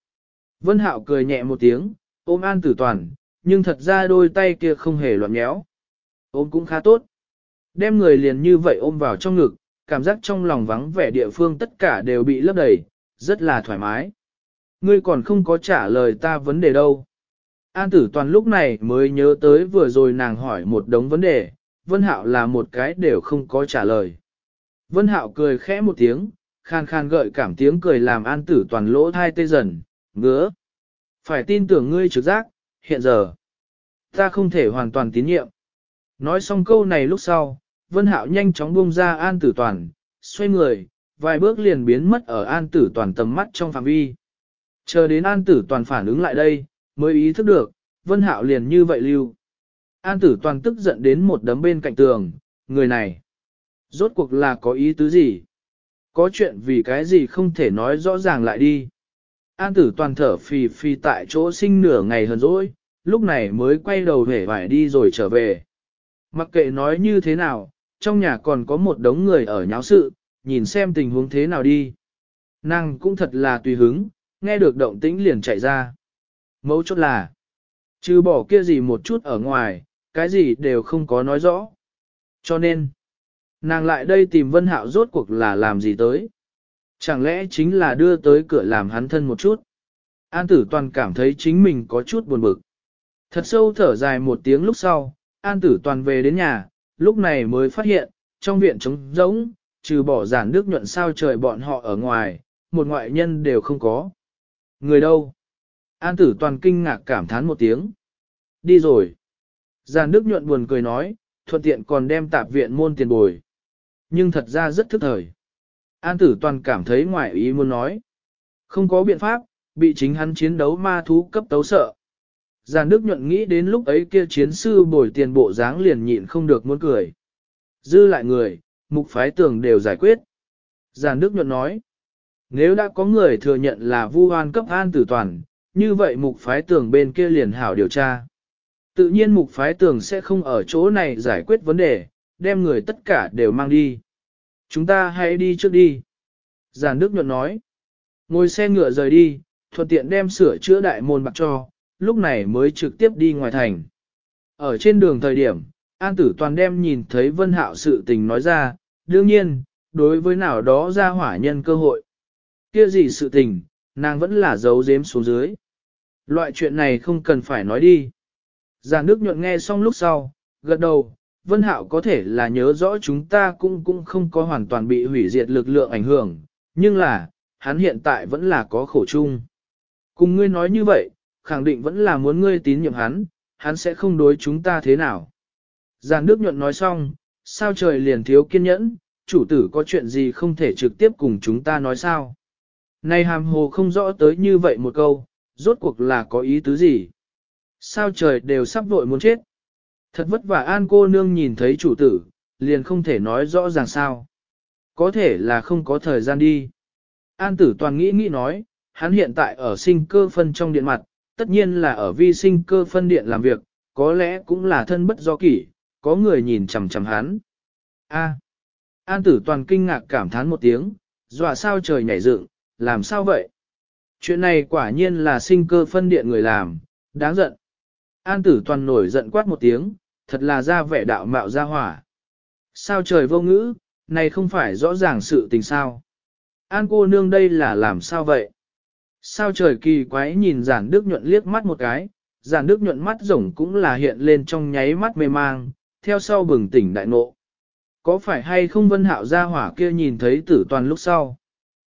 Vân Hạo cười nhẹ một tiếng, ôm an tử toàn, nhưng thật ra đôi tay kia không hề loạn nhéo. Ôm cũng khá tốt. Đem người liền như vậy ôm vào trong ngực, cảm giác trong lòng vắng vẻ địa phương tất cả đều bị lấp đầy, rất là thoải mái. Ngươi còn không có trả lời ta vấn đề đâu. An tử toàn lúc này mới nhớ tới vừa rồi nàng hỏi một đống vấn đề, Vân Hạo là một cái đều không có trả lời. Vân Hạo cười khẽ một tiếng, khan khan gợi cảm tiếng cười làm an tử toàn lỗ thai tê dần, ngứa. Phải tin tưởng ngươi trực giác, hiện giờ. Ta không thể hoàn toàn tín nhiệm. Nói xong câu này lúc sau, Vân Hạo nhanh chóng buông ra an tử toàn, xoay người, vài bước liền biến mất ở an tử toàn tầm mắt trong phạm vi. Chờ đến an tử toàn phản ứng lại đây, mới ý thức được, Vân Hạo liền như vậy lưu. An tử toàn tức giận đến một đấm bên cạnh tường, người này. Rốt cuộc là có ý tứ gì? Có chuyện vì cái gì không thể nói rõ ràng lại đi. An tử toàn thở phì phì tại chỗ sinh nửa ngày hơn rồi, lúc này mới quay đầu về vải đi rồi trở về. Mặc kệ nói như thế nào, trong nhà còn có một đống người ở nháo sự, nhìn xem tình huống thế nào đi. Nàng cũng thật là tùy hứng, nghe được động tĩnh liền chạy ra. Mấu chốt là, trừ bỏ kia gì một chút ở ngoài, cái gì đều không có nói rõ. Cho nên, nàng lại đây tìm Vân Hạo rốt cuộc là làm gì tới. Chẳng lẽ chính là đưa tới cửa làm hắn thân một chút. An tử toàn cảm thấy chính mình có chút buồn bực. Thật sâu thở dài một tiếng lúc sau, an tử toàn về đến nhà, lúc này mới phát hiện, trong viện trống rỗng, trừ bỏ giản nước nhuận sao trời bọn họ ở ngoài, một ngoại nhân đều không có. Người đâu? An tử toàn kinh ngạc cảm thán một tiếng. Đi rồi. Giàn Đức nhuận buồn cười nói, thuận tiện còn đem tạp viện môn tiền bồi. Nhưng thật ra rất thức thời. An tử toàn cảm thấy ngoại ý muốn nói. Không có biện pháp, bị chính hắn chiến đấu ma thú cấp tấu sợ. Giàn Đức nhuận nghĩ đến lúc ấy kia chiến sư bồi tiền bộ dáng liền nhịn không được muốn cười. Dư lại người, mục phái tưởng đều giải quyết. Giàn Đức nhuận nói, nếu đã có người thừa nhận là vu hoan cấp an tử toàn, như vậy mục phái tưởng bên kia liền hảo điều tra. Tự nhiên mục phái tưởng sẽ không ở chỗ này giải quyết vấn đề, đem người tất cả đều mang đi. Chúng ta hãy đi trước đi. Giàn Đức nhuận nói, ngồi xe ngựa rời đi, thuận tiện đem sửa chữa đại môn bạc cho, lúc này mới trực tiếp đi ngoài thành. Ở trên đường thời điểm, An Tử Toàn đem nhìn thấy Vân Hạo sự tình nói ra, đương nhiên, đối với nào đó ra hỏa nhân cơ hội. Kia gì sự tình, nàng vẫn là giấu giếm xuống dưới. Loại chuyện này không cần phải nói đi. Giàn Đức nhuận nghe xong lúc sau, gật đầu, Vân Hạo có thể là nhớ rõ chúng ta cũng cũng không có hoàn toàn bị hủy diệt lực lượng ảnh hưởng, nhưng là, hắn hiện tại vẫn là có khổ chung. Cùng ngươi nói như vậy, khẳng định vẫn là muốn ngươi tín nhiệm hắn, hắn sẽ không đối chúng ta thế nào. Giàn Đức nhuận nói xong, sao trời liền thiếu kiên nhẫn, chủ tử có chuyện gì không thể trực tiếp cùng chúng ta nói sao. Này hàm hồ không rõ tới như vậy một câu, rốt cuộc là có ý tứ gì. Sao trời đều sắp vội muốn chết. Thật vất vả an cô nương nhìn thấy chủ tử, liền không thể nói rõ ràng sao. Có thể là không có thời gian đi. An tử toàn nghĩ nghĩ nói, hắn hiện tại ở sinh cơ phân trong điện mặt, tất nhiên là ở vi sinh cơ phân điện làm việc, có lẽ cũng là thân bất do kỷ, có người nhìn chằm chằm hắn. A. An tử toàn kinh ngạc cảm thán một tiếng, dọa sao trời nhảy dựng, làm sao vậy? Chuyện này quả nhiên là sinh cơ phân điện người làm, đáng giận. An tử toàn nổi giận quát một tiếng, thật là ra vẻ đạo mạo ra hỏa. Sao trời vô ngữ, này không phải rõ ràng sự tình sao? An cô nương đây là làm sao vậy? Sao trời kỳ quái nhìn giản đức nhuận liếc mắt một cái, giản đức nhuận mắt rồng cũng là hiện lên trong nháy mắt mê mang, theo sau bừng tỉnh đại ngộ. Có phải hay không vân hạo ra hỏa kia nhìn thấy tử toàn lúc sau?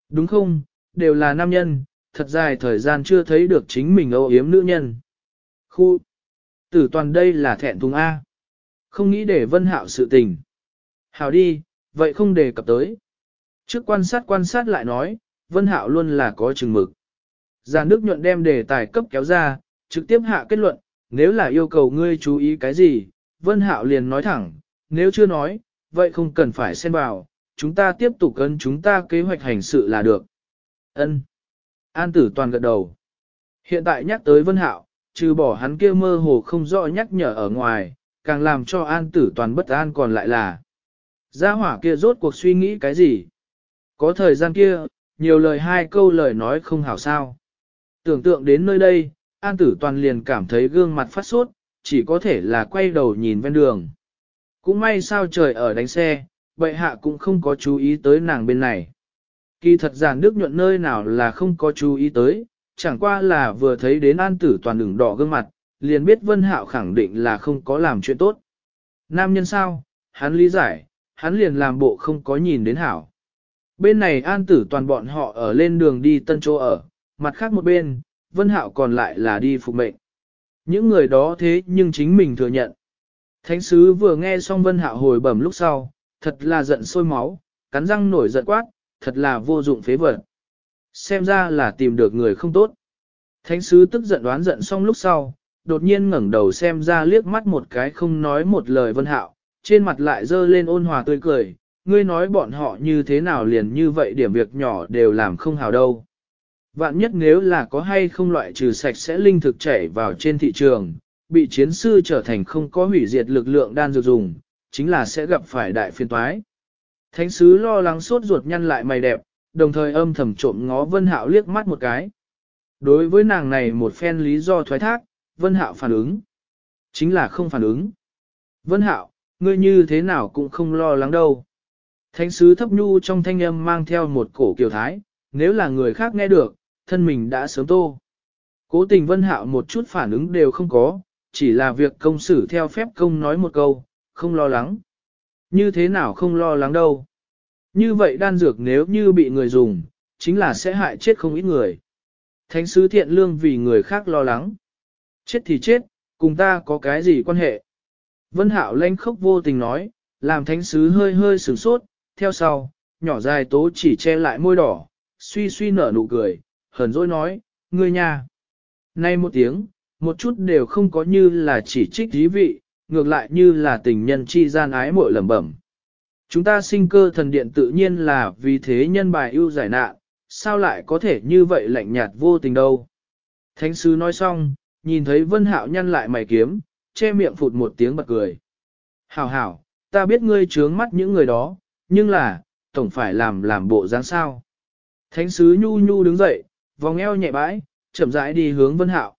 Đúng không, đều là nam nhân, thật dài thời gian chưa thấy được chính mình âu yếm nữ nhân. Khu, tử toàn đây là thẹn thùng A. Không nghĩ để vân hạo sự tình. Hảo đi, vậy không đề cập tới. Trước quan sát quan sát lại nói, vân hạo luôn là có chừng mực. Giàn Đức nhuận đem đề tài cấp kéo ra, trực tiếp hạ kết luận, nếu là yêu cầu ngươi chú ý cái gì, Vân Hạo liền nói thẳng, nếu chưa nói, vậy không cần phải xen vào, chúng ta tiếp tục cân chúng ta kế hoạch hành sự là được. Ân. An tử toàn gật đầu. Hiện tại nhắc tới Vân Hạo, trừ bỏ hắn kia mơ hồ không rõ nhắc nhở ở ngoài, càng làm cho an tử toàn bất an còn lại là. Gia hỏa kia rốt cuộc suy nghĩ cái gì? Có thời gian kia, nhiều lời hai câu lời nói không hảo sao. Tưởng tượng đến nơi đây, an tử toàn liền cảm thấy gương mặt phát sốt, chỉ có thể là quay đầu nhìn ven đường. Cũng may sao trời ở đánh xe, bệ hạ cũng không có chú ý tới nàng bên này. Kỳ thật giản đức nhuận nơi nào là không có chú ý tới, chẳng qua là vừa thấy đến an tử toàn đường đỏ gương mặt, liền biết Vân Hạo khẳng định là không có làm chuyện tốt. Nam nhân sao, hắn lý giải, hắn liền làm bộ không có nhìn đến hảo. Bên này an tử toàn bọn họ ở lên đường đi tân chỗ ở, mặt khác một bên, Vân Hạo còn lại là đi phục mệnh. Những người đó thế nhưng chính mình thừa nhận. Thánh sứ vừa nghe xong Vân Hạo hồi bẩm lúc sau, thật là giận sôi máu, cắn răng nổi giận quát, thật là vô dụng phế vật. Xem ra là tìm được người không tốt. Thánh sứ tức giận đoán giận xong lúc sau, đột nhiên ngẩng đầu xem ra liếc mắt một cái không nói một lời Vân Hạo, trên mặt lại dơ lên ôn hòa tươi cười, ngươi nói bọn họ như thế nào liền như vậy điểm việc nhỏ đều làm không hào đâu. Vạn nhất nếu là có hay không loại trừ sạch sẽ linh thực chảy vào trên thị trường, bị chiến sư trở thành không có hủy diệt lực lượng đan dược dùng, chính là sẽ gặp phải đại phiên toái. Thánh sứ lo lắng sốt ruột nhăn lại mày đẹp, đồng thời âm thầm trộm ngó Vân Hạo liếc mắt một cái. Đối với nàng này một phen lý do thoái thác, Vân Hạo phản ứng. Chính là không phản ứng. Vân Hạo, ngươi như thế nào cũng không lo lắng đâu. Thánh sứ thấp nhu trong thanh âm mang theo một cổ kiều thái, nếu là người khác nghe được, thân mình đã sớm tô. Cố tình vân hạo một chút phản ứng đều không có, chỉ là việc công xử theo phép công nói một câu, không lo lắng. Như thế nào không lo lắng đâu. Như vậy đan dược nếu như bị người dùng, chính là sẽ hại chết không ít người. Thánh sứ thiện lương vì người khác lo lắng. Chết thì chết, cùng ta có cái gì quan hệ? Vân hạo lanh khốc vô tình nói, làm thánh sứ hơi hơi sửng sốt, theo sau, nhỏ dài tố chỉ che lại môi đỏ, suy suy nở nụ cười, hờn dỗi nói, ngươi nha. Nay một tiếng, một chút đều không có như là chỉ trích dí vị, ngược lại như là tình nhân chi gian ái muội lẩm bẩm. Chúng ta sinh cơ thần điện tự nhiên là vì thế nhân bài ưu giải nạn, sao lại có thể như vậy lạnh nhạt vô tình đâu. Thánh sứ nói xong, nhìn thấy vân hạo nhăn lại mày kiếm, che miệng phụt một tiếng bật cười. Hảo hảo, ta biết ngươi trướng mắt những người đó, nhưng là, tổng phải làm làm bộ dáng sao. Thánh sứ nhu nhu đứng dậy, vòng eo nhẹ bãi, chậm rãi đi hướng Vân Hạo.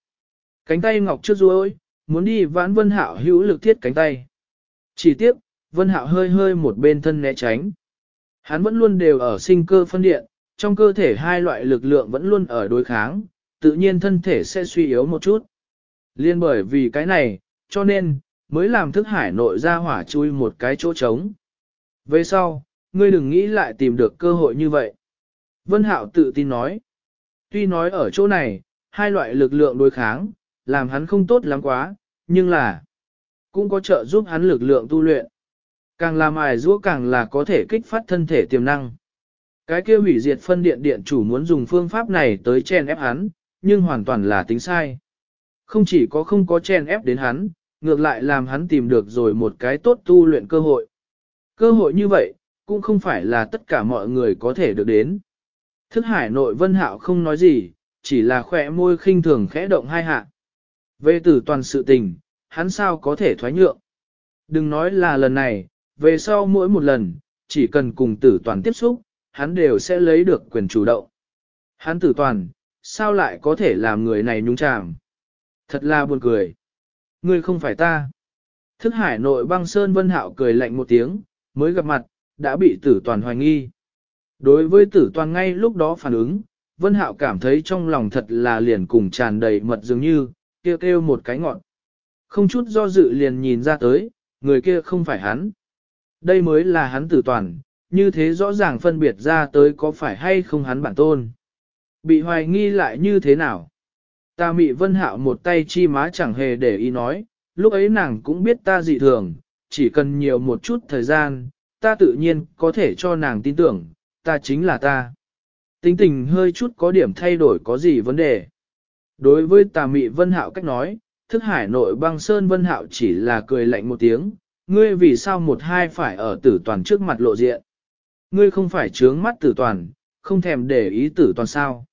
Cánh tay ngọc trước ruôi, muốn đi vãn Vân Hạo hữu lực thiết cánh tay. Chỉ tiếp, Vân Hạo hơi hơi một bên thân né tránh. Hắn vẫn luôn đều ở sinh cơ phân điện, trong cơ thể hai loại lực lượng vẫn luôn ở đối kháng, tự nhiên thân thể sẽ suy yếu một chút. Liên bởi vì cái này, cho nên, mới làm thức hải nội ra hỏa chui một cái chỗ trống. Về sau, ngươi đừng nghĩ lại tìm được cơ hội như vậy. Vân Hạo tự tin nói. Tuy nói ở chỗ này, hai loại lực lượng đối kháng, làm hắn không tốt lắm quá, nhưng là cũng có trợ giúp hắn lực lượng tu luyện. Càng làm ải rũa càng là có thể kích phát thân thể tiềm năng. Cái kia hủy diệt phân điện điện chủ muốn dùng phương pháp này tới chen ép hắn, nhưng hoàn toàn là tính sai. Không chỉ có không có chen ép đến hắn, ngược lại làm hắn tìm được rồi một cái tốt tu luyện cơ hội. Cơ hội như vậy, cũng không phải là tất cả mọi người có thể được đến. Thức hải nội vân hạo không nói gì, chỉ là khỏe môi khinh thường khẽ động hai hạ. Về tử toàn sự tình, hắn sao có thể thoái nhượng. Đừng nói là lần này, về sau mỗi một lần, chỉ cần cùng tử toàn tiếp xúc, hắn đều sẽ lấy được quyền chủ động. Hắn tử toàn, sao lại có thể làm người này nhúng chàm? Thật là buồn cười. Ngươi không phải ta. Thức hải nội băng sơn vân hạo cười lạnh một tiếng, mới gặp mặt, đã bị tử toàn hoài nghi. Đối với tử toàn ngay lúc đó phản ứng, vân hạo cảm thấy trong lòng thật là liền cùng tràn đầy mật dường như, kêu kêu một cái ngọn. Không chút do dự liền nhìn ra tới, người kia không phải hắn. Đây mới là hắn tử toàn, như thế rõ ràng phân biệt ra tới có phải hay không hắn bản tôn. Bị hoài nghi lại như thế nào? Ta mị vân hạo một tay chi má chẳng hề để ý nói, lúc ấy nàng cũng biết ta dị thường, chỉ cần nhiều một chút thời gian, ta tự nhiên có thể cho nàng tin tưởng, ta chính là ta. Tính tình hơi chút có điểm thay đổi có gì vấn đề. Đối với tà mị vân hạo cách nói, thức hải nội băng sơn vân hạo chỉ là cười lạnh một tiếng, ngươi vì sao một hai phải ở tử toàn trước mặt lộ diện. Ngươi không phải trướng mắt tử toàn, không thèm để ý tử toàn sao.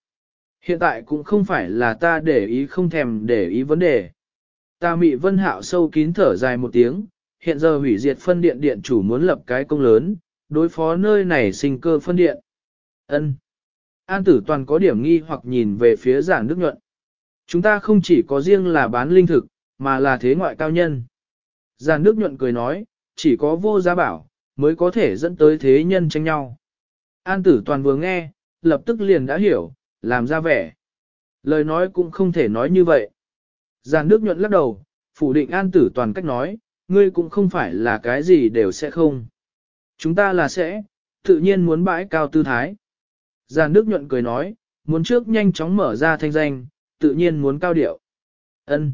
Hiện tại cũng không phải là ta để ý không thèm để ý vấn đề. Ta mị vân hạo sâu kín thở dài một tiếng, hiện giờ hủy diệt phân điện điện chủ muốn lập cái công lớn, đối phó nơi này sinh cơ phân điện. Ân. An tử toàn có điểm nghi hoặc nhìn về phía giản đức nhuận. Chúng ta không chỉ có riêng là bán linh thực, mà là thế ngoại cao nhân. Giàn đức nhuận cười nói, chỉ có vô giá bảo, mới có thể dẫn tới thế nhân tranh nhau. An tử toàn vừa nghe, lập tức liền đã hiểu, làm ra vẻ. Lời nói cũng không thể nói như vậy. Giàn Đức nhuận lắc đầu, phủ định an tử toàn cách nói, ngươi cũng không phải là cái gì đều sẽ không. Chúng ta là sẽ, tự nhiên muốn bãi cao tư thái. Giàn Đức nhuận cười nói, muốn trước nhanh chóng mở ra thanh danh, tự nhiên muốn cao điệu. Ân.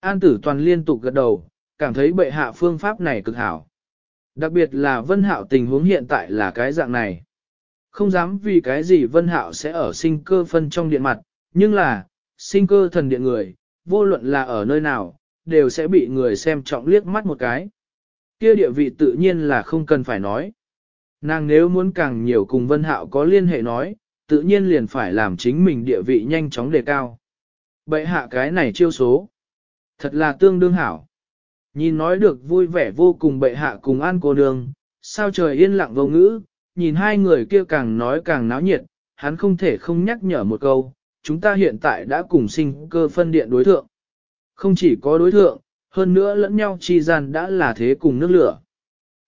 An tử toàn liên tục gật đầu, cảm thấy bệ hạ phương pháp này cực hảo. Đặc biệt là vân hạo tình huống hiện tại là cái dạng này. Không dám vì cái gì vân hạo sẽ ở sinh cơ phân trong điện mặt, nhưng là, sinh cơ thần điện người, vô luận là ở nơi nào, đều sẽ bị người xem trọng liếc mắt một cái. Kia địa vị tự nhiên là không cần phải nói. Nàng nếu muốn càng nhiều cùng Vân Hạo có liên hệ nói, tự nhiên liền phải làm chính mình địa vị nhanh chóng đề cao. Bậy hạ cái này chiêu số. Thật là tương đương hảo. Nhìn nói được vui vẻ vô cùng bệ hạ cùng an cô đường, sao trời yên lặng vô ngữ, nhìn hai người kia càng nói càng náo nhiệt, hắn không thể không nhắc nhở một câu, chúng ta hiện tại đã cùng sinh cơ phân điện đối thượng. Không chỉ có đối thượng, hơn nữa lẫn nhau chi gian đã là thế cùng nước lửa.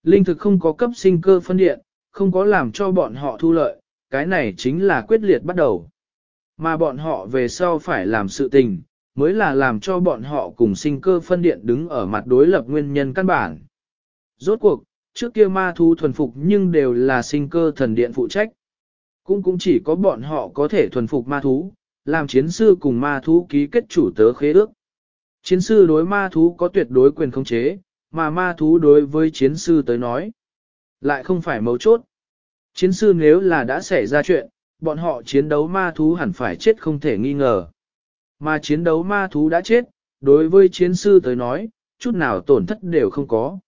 Linh thực không có cấp sinh cơ phân điện, không có làm cho bọn họ thu lợi, cái này chính là quyết liệt bắt đầu. Mà bọn họ về sau phải làm sự tình, mới là làm cho bọn họ cùng sinh cơ phân điện đứng ở mặt đối lập nguyên nhân căn bản. Rốt cuộc, trước kia ma thú thuần phục nhưng đều là sinh cơ thần điện phụ trách. Cũng cũng chỉ có bọn họ có thể thuần phục ma thú, làm chiến sư cùng ma thú ký kết chủ tớ khế ước. Chiến sư đối ma thú có tuyệt đối quyền khống chế, mà ma thú đối với chiến sư tới nói. Lại không phải mấu chốt. Chiến sư nếu là đã xảy ra chuyện, bọn họ chiến đấu ma thú hẳn phải chết không thể nghi ngờ. Mà chiến đấu ma thú đã chết, đối với chiến sư tới nói, chút nào tổn thất đều không có.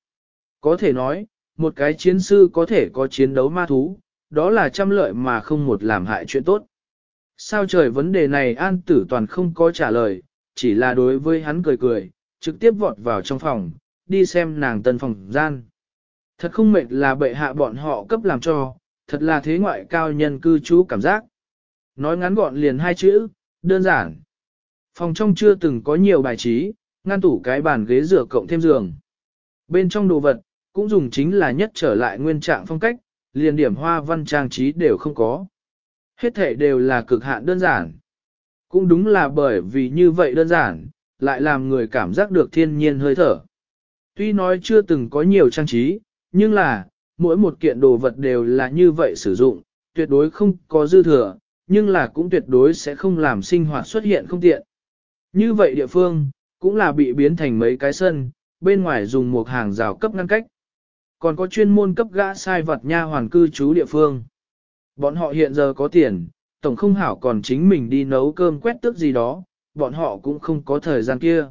Có thể nói, một cái chiến sư có thể có chiến đấu ma thú, đó là trăm lợi mà không một làm hại chuyện tốt. Sao trời vấn đề này an tử toàn không có trả lời, chỉ là đối với hắn cười cười, trực tiếp vọt vào trong phòng, đi xem nàng tân phòng gian. Thật không mệt là bệ hạ bọn họ cấp làm cho, thật là thế ngoại cao nhân cư trú cảm giác. Nói ngắn gọn liền hai chữ, đơn giản. Phòng trong chưa từng có nhiều bài trí, ngăn tủ cái bàn ghế rửa cộng thêm giường. Bên trong đồ vật, cũng dùng chính là nhất trở lại nguyên trạng phong cách, liền điểm hoa văn trang trí đều không có. Hết thể đều là cực hạn đơn giản. Cũng đúng là bởi vì như vậy đơn giản, lại làm người cảm giác được thiên nhiên hơi thở. Tuy nói chưa từng có nhiều trang trí, nhưng là, mỗi một kiện đồ vật đều là như vậy sử dụng, tuyệt đối không có dư thừa, nhưng là cũng tuyệt đối sẽ không làm sinh hoạt xuất hiện không tiện. Như vậy địa phương, cũng là bị biến thành mấy cái sân, bên ngoài dùng một hàng rào cấp ngăn cách. Còn có chuyên môn cấp gã sai vật nha hoàn cư trú địa phương. Bọn họ hiện giờ có tiền, tổng không hảo còn chính mình đi nấu cơm quét tước gì đó, bọn họ cũng không có thời gian kia.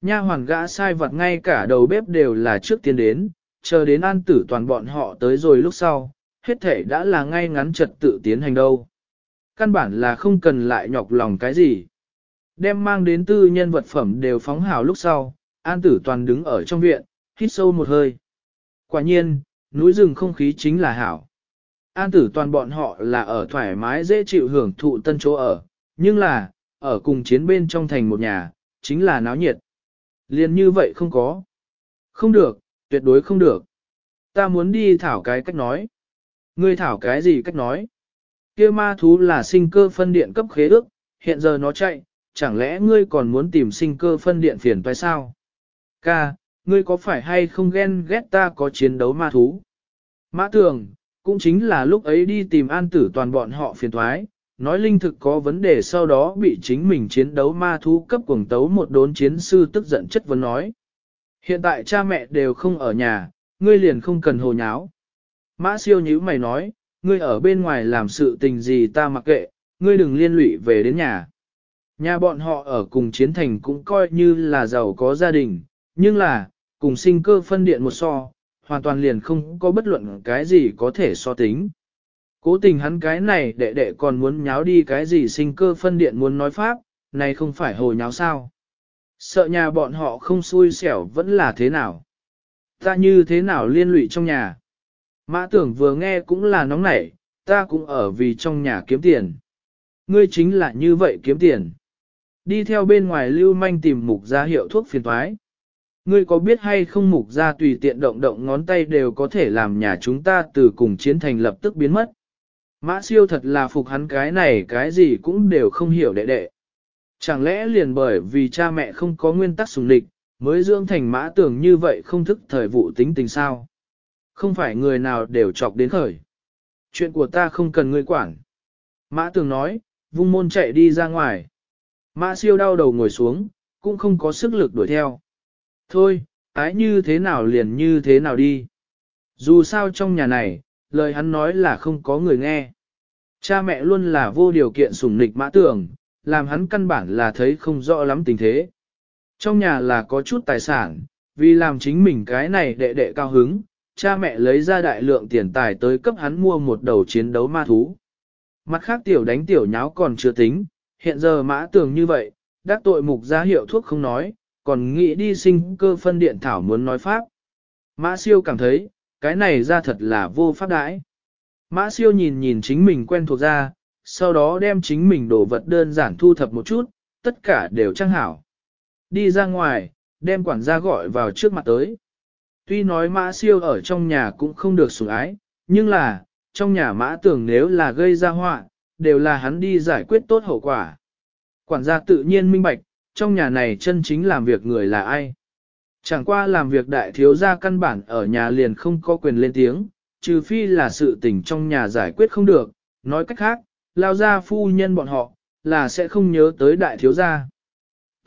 Nha hoàn gã sai vật ngay cả đầu bếp đều là trước tiên đến, chờ đến an tử toàn bọn họ tới rồi lúc sau, hết thể đã là ngay ngắn trật tự tiến hành đâu. Căn bản là không cần lại nhọc lòng cái gì. Đem mang đến tư nhân vật phẩm đều phóng hào lúc sau, an tử toàn đứng ở trong viện, hít sâu một hơi. Quả nhiên, núi rừng không khí chính là hảo. An tử toàn bọn họ là ở thoải mái dễ chịu hưởng thụ tân chỗ ở, nhưng là, ở cùng chiến bên trong thành một nhà, chính là náo nhiệt. Liên như vậy không có. Không được, tuyệt đối không được. Ta muốn đi thảo cái cách nói. Ngươi thảo cái gì cách nói? kia ma thú là sinh cơ phân điện cấp khế ước, hiện giờ nó chạy, chẳng lẽ ngươi còn muốn tìm sinh cơ phân điện phiền phải sao? Ca, ngươi có phải hay không ghen ghét ta có chiến đấu ma thú? Mã tường, cũng chính là lúc ấy đi tìm an tử toàn bọn họ phiền thoái, nói linh thực có vấn đề sau đó bị chính mình chiến đấu ma thú cấp cuồng tấu một đốn chiến sư tức giận chất vấn nói. Hiện tại cha mẹ đều không ở nhà, ngươi liền không cần hồ nháo. Mã siêu nhíu mày nói, ngươi ở bên ngoài làm sự tình gì ta mặc kệ, ngươi đừng liên lụy về đến nhà. Nhà bọn họ ở cùng chiến thành cũng coi như là giàu có gia đình, nhưng là, cùng sinh cơ phân điện một so, hoàn toàn liền không có bất luận cái gì có thể so tính. Cố tình hắn cái này đệ đệ còn muốn nháo đi cái gì sinh cơ phân điện muốn nói pháp, này không phải hồi nháo sao. Sợ nhà bọn họ không xui xẻo vẫn là thế nào. Ta như thế nào liên lụy trong nhà. Mã tưởng vừa nghe cũng là nóng nảy, ta cũng ở vì trong nhà kiếm tiền. Ngươi chính là như vậy kiếm tiền. Đi theo bên ngoài lưu manh tìm mục gia hiệu thuốc phiền thoái. Ngươi có biết hay không mục gia tùy tiện động động ngón tay đều có thể làm nhà chúng ta từ cùng chiến thành lập tức biến mất. Mã siêu thật là phục hắn cái này cái gì cũng đều không hiểu đệ đệ. Chẳng lẽ liền bởi vì cha mẹ không có nguyên tắc sùng địch, mới dưỡng thành mã tưởng như vậy không thức thời vụ tính tình sao? Không phải người nào đều chọc đến khởi. Chuyện của ta không cần ngươi quản. Mã tường nói, vung môn chạy đi ra ngoài. Mã siêu đau đầu ngồi xuống, cũng không có sức lực đuổi theo. Thôi, ái như thế nào liền như thế nào đi. Dù sao trong nhà này, lời hắn nói là không có người nghe. Cha mẹ luôn là vô điều kiện sủng nịch mã tưởng, làm hắn căn bản là thấy không rõ lắm tình thế. Trong nhà là có chút tài sản, vì làm chính mình cái này đệ đệ cao hứng, cha mẹ lấy ra đại lượng tiền tài tới cấp hắn mua một đầu chiến đấu ma thú. Mặt khác tiểu đánh tiểu nháo còn chưa tính, hiện giờ mã tường như vậy, đắc tội mục giá hiệu thuốc không nói, còn nghĩ đi sinh cơ phân điện thảo muốn nói pháp. Mã siêu cảm thấy, cái này ra thật là vô pháp đãi. Mã siêu nhìn nhìn chính mình quen thuộc ra, sau đó đem chính mình đồ vật đơn giản thu thập một chút, tất cả đều trang hảo. Đi ra ngoài, đem quản gia gọi vào trước mặt tới. Tuy nói mã siêu ở trong nhà cũng không được sủng ái, nhưng là, trong nhà mã tưởng nếu là gây ra họa, đều là hắn đi giải quyết tốt hậu quả. Quản gia tự nhiên minh bạch, trong nhà này chân chính làm việc người là ai. Chẳng qua làm việc đại thiếu gia căn bản ở nhà liền không có quyền lên tiếng, trừ phi là sự tình trong nhà giải quyết không được, nói cách khác, lao ra phu nhân bọn họ, là sẽ không nhớ tới đại thiếu gia.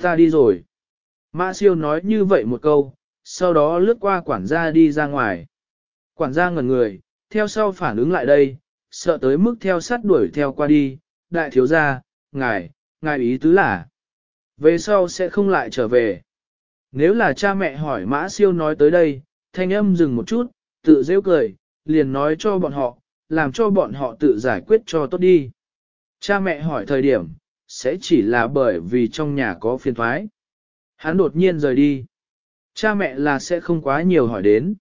Ta đi rồi. Mã siêu nói như vậy một câu, sau đó lướt qua quản gia đi ra ngoài. Quản gia ngẩn người, theo sau phản ứng lại đây, sợ tới mức theo sát đuổi theo qua đi, đại thiếu gia, ngài, ngài ý tứ là, về sau sẽ không lại trở về. Nếu là cha mẹ hỏi mã siêu nói tới đây, thanh âm dừng một chút, tự rêu cười, liền nói cho bọn họ, làm cho bọn họ tự giải quyết cho tốt đi. Cha mẹ hỏi thời điểm, sẽ chỉ là bởi vì trong nhà có phiền thoái. Hắn đột nhiên rời đi. Cha mẹ là sẽ không quá nhiều hỏi đến.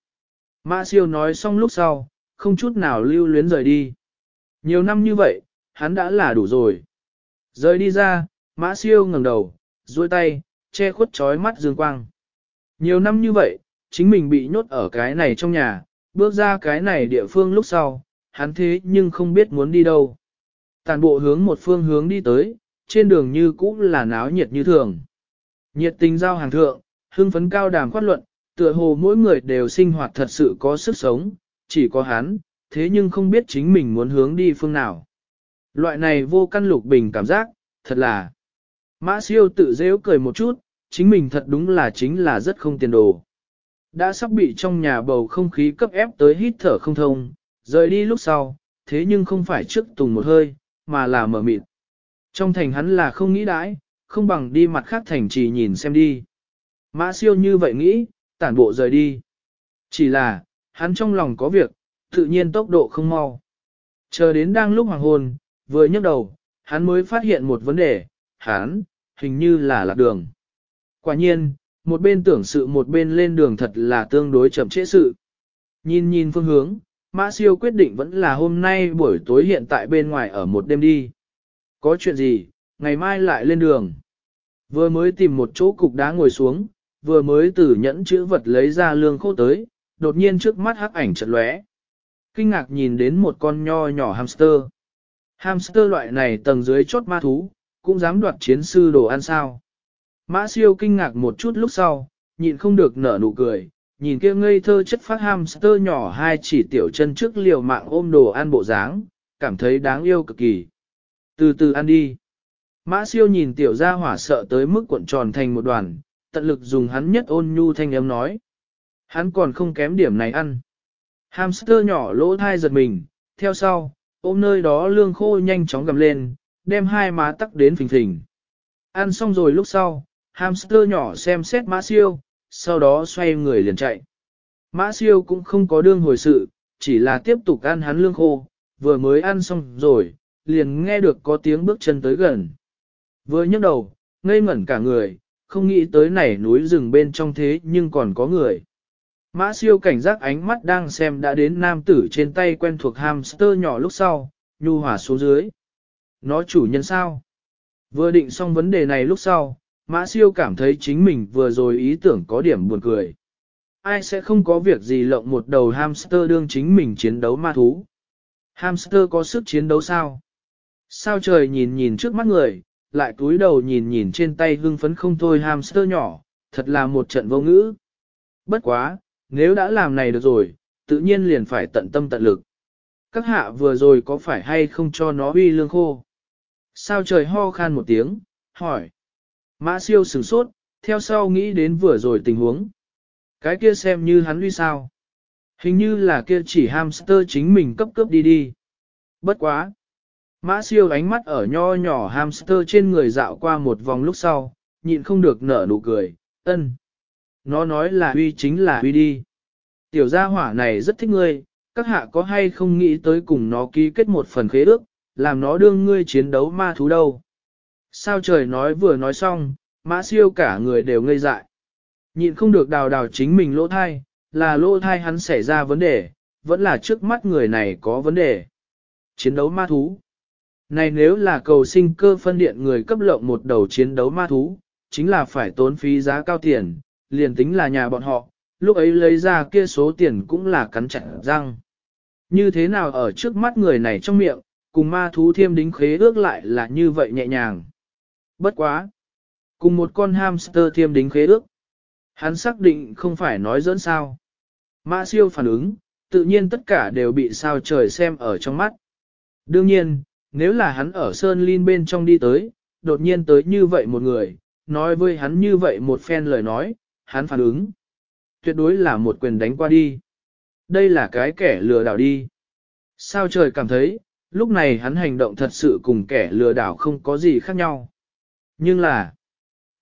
Mã siêu nói xong lúc sau, không chút nào lưu luyến rời đi. Nhiều năm như vậy, hắn đã là đủ rồi. Rời đi ra, mã siêu ngẩng đầu, duỗi tay, che khuất trói mắt dương quang. Nhiều năm như vậy, chính mình bị nhốt ở cái này trong nhà, bước ra cái này địa phương lúc sau, hắn thế nhưng không biết muốn đi đâu. Tàn bộ hướng một phương hướng đi tới, trên đường như cũ là náo nhiệt như thường. Nhiệt tình giao hàng thượng, hưng phấn cao đàm khoát luận, tựa hồ mỗi người đều sinh hoạt thật sự có sức sống, chỉ có hắn, thế nhưng không biết chính mình muốn hướng đi phương nào. Loại này vô căn lục bình cảm giác, thật là. Mã siêu tự dễu cười một chút, chính mình thật đúng là chính là rất không tiền đồ. Đã sắp bị trong nhà bầu không khí cấp ép tới hít thở không thông, rời đi lúc sau, thế nhưng không phải trước tùng một hơi, mà là mở mịt. Trong thành hắn là không nghĩ đãi, không bằng đi mặt khác thành trì nhìn xem đi. Mã siêu như vậy nghĩ, tản bộ rời đi. Chỉ là, hắn trong lòng có việc, tự nhiên tốc độ không mau. Chờ đến đang lúc hoàng hôn, vừa nhấc đầu, hắn mới phát hiện một vấn đề, hắn, hình như là lạc đường. Quả nhiên, một bên tưởng sự một bên lên đường thật là tương đối chậm trễ sự. Nhìn nhìn phương hướng, Mã Siêu quyết định vẫn là hôm nay buổi tối hiện tại bên ngoài ở một đêm đi. Có chuyện gì, ngày mai lại lên đường. Vừa mới tìm một chỗ cục đá ngồi xuống, vừa mới từ nhẫn chữ vật lấy ra lương khô tới, đột nhiên trước mắt hắc ảnh chợt lóe. Kinh ngạc nhìn đến một con nho nhỏ hamster. Hamster loại này tầng dưới chốt ma thú, cũng dám đoạt chiến sư đồ ăn sao. Mã siêu kinh ngạc một chút lúc sau, nhịn không được nở nụ cười, nhìn kia ngây thơ chất phát hamster nhỏ hai chỉ tiểu chân trước liều mạng ôm đồ ăn bộ dáng, cảm thấy đáng yêu cực kỳ. Từ từ ăn đi. Mã siêu nhìn tiểu gia hỏa sợ tới mức cuộn tròn thành một đoàn, tận lực dùng hắn nhất ôn nhu thanh âm nói. Hắn còn không kém điểm này ăn. Hamster nhỏ lỗ thai giật mình, theo sau, ôm nơi đó lương khô nhanh chóng gầm lên, đem hai má tắc đến phình phình. Ăn xong rồi lúc sau, hamster nhỏ xem xét mã siêu, sau đó xoay người liền chạy. Mã siêu cũng không có đương hồi sự, chỉ là tiếp tục ăn hắn lương khô, vừa mới ăn xong rồi, liền nghe được có tiếng bước chân tới gần. Vừa nhấc đầu, ngây ngẩn cả người, không nghĩ tới này núi rừng bên trong thế nhưng còn có người. Mã siêu cảnh giác ánh mắt đang xem đã đến nam tử trên tay quen thuộc hamster nhỏ lúc sau, nhu hỏa xuống dưới. Nó chủ nhân sao? Vừa định xong vấn đề này lúc sau, Mã siêu cảm thấy chính mình vừa rồi ý tưởng có điểm buồn cười. Ai sẽ không có việc gì lộng một đầu hamster đương chính mình chiến đấu ma thú? Hamster có sức chiến đấu sao? Sao trời nhìn nhìn trước mắt người, lại cúi đầu nhìn nhìn trên tay hưng phấn không thôi hamster nhỏ, thật là một trận vô ngữ. Bất quá, nếu đã làm này được rồi, tự nhiên liền phải tận tâm tận lực. Các hạ vừa rồi có phải hay không cho nó uy lương khô? Sao trời ho khan một tiếng, hỏi. Mã siêu sửng sốt, theo sau nghĩ đến vừa rồi tình huống. Cái kia xem như hắn uy sao. Hình như là kia chỉ hamster chính mình cấp cấp đi đi. Bất quá. Mã siêu ánh mắt ở nho nhỏ hamster trên người dạo qua một vòng lúc sau, nhịn không được nở nụ cười, ân. Nó nói là huy chính là huy đi. Tiểu gia hỏa này rất thích ngươi, các hạ có hay không nghĩ tới cùng nó ký kết một phần khế ước, làm nó đương ngươi chiến đấu ma thú đâu. Sao trời nói vừa nói xong, mã siêu cả người đều ngây dại. Nhịn không được đào đào chính mình lỗ thai, là lỗ thai hắn xảy ra vấn đề, vẫn là trước mắt người này có vấn đề. Chiến đấu ma thú. Này nếu là cầu sinh cơ phân điện người cấp lộng một đầu chiến đấu ma thú, chính là phải tốn phí giá cao tiền, liền tính là nhà bọn họ, lúc ấy lấy ra kia số tiền cũng là cắn chặt răng. Như thế nào ở trước mắt người này trong miệng, cùng ma thú thiêm đính khế ước lại là như vậy nhẹ nhàng. Bất quá. Cùng một con hamster thiêm đính khế ước. Hắn xác định không phải nói dẫn sao. Mã siêu phản ứng, tự nhiên tất cả đều bị sao trời xem ở trong mắt. Đương nhiên, nếu là hắn ở Sơn Linh bên trong đi tới, đột nhiên tới như vậy một người, nói với hắn như vậy một phen lời nói, hắn phản ứng. Tuyệt đối là một quyền đánh qua đi. Đây là cái kẻ lừa đảo đi. Sao trời cảm thấy, lúc này hắn hành động thật sự cùng kẻ lừa đảo không có gì khác nhau. Nhưng là,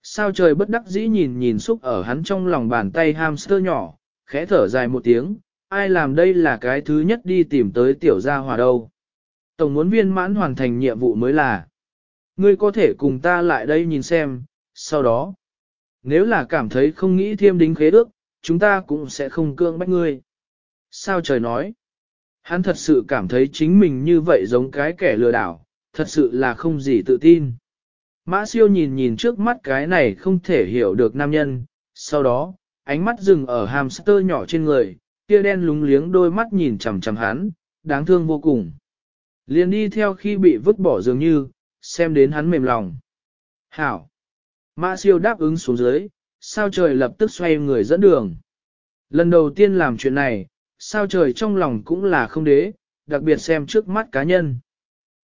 sao trời bất đắc dĩ nhìn nhìn xúc ở hắn trong lòng bàn tay hamster nhỏ, khẽ thở dài một tiếng, ai làm đây là cái thứ nhất đi tìm tới tiểu gia hòa đâu. Tổng muốn viên mãn hoàn thành nhiệm vụ mới là, ngươi có thể cùng ta lại đây nhìn xem, sau đó, nếu là cảm thấy không nghĩ thêm đính khế ước, chúng ta cũng sẽ không cương bách ngươi. Sao trời nói? Hắn thật sự cảm thấy chính mình như vậy giống cái kẻ lừa đảo, thật sự là không gì tự tin. Mã siêu nhìn nhìn trước mắt cái này không thể hiểu được nam nhân, sau đó, ánh mắt dừng ở hamster nhỏ trên người, kia đen lúng liếng đôi mắt nhìn chằm chằm hắn, đáng thương vô cùng. Liền đi theo khi bị vứt bỏ dường như, xem đến hắn mềm lòng. Hảo! Mã siêu đáp ứng xuống dưới, sao trời lập tức xoay người dẫn đường. Lần đầu tiên làm chuyện này, sao trời trong lòng cũng là không đế, đặc biệt xem trước mắt cá nhân.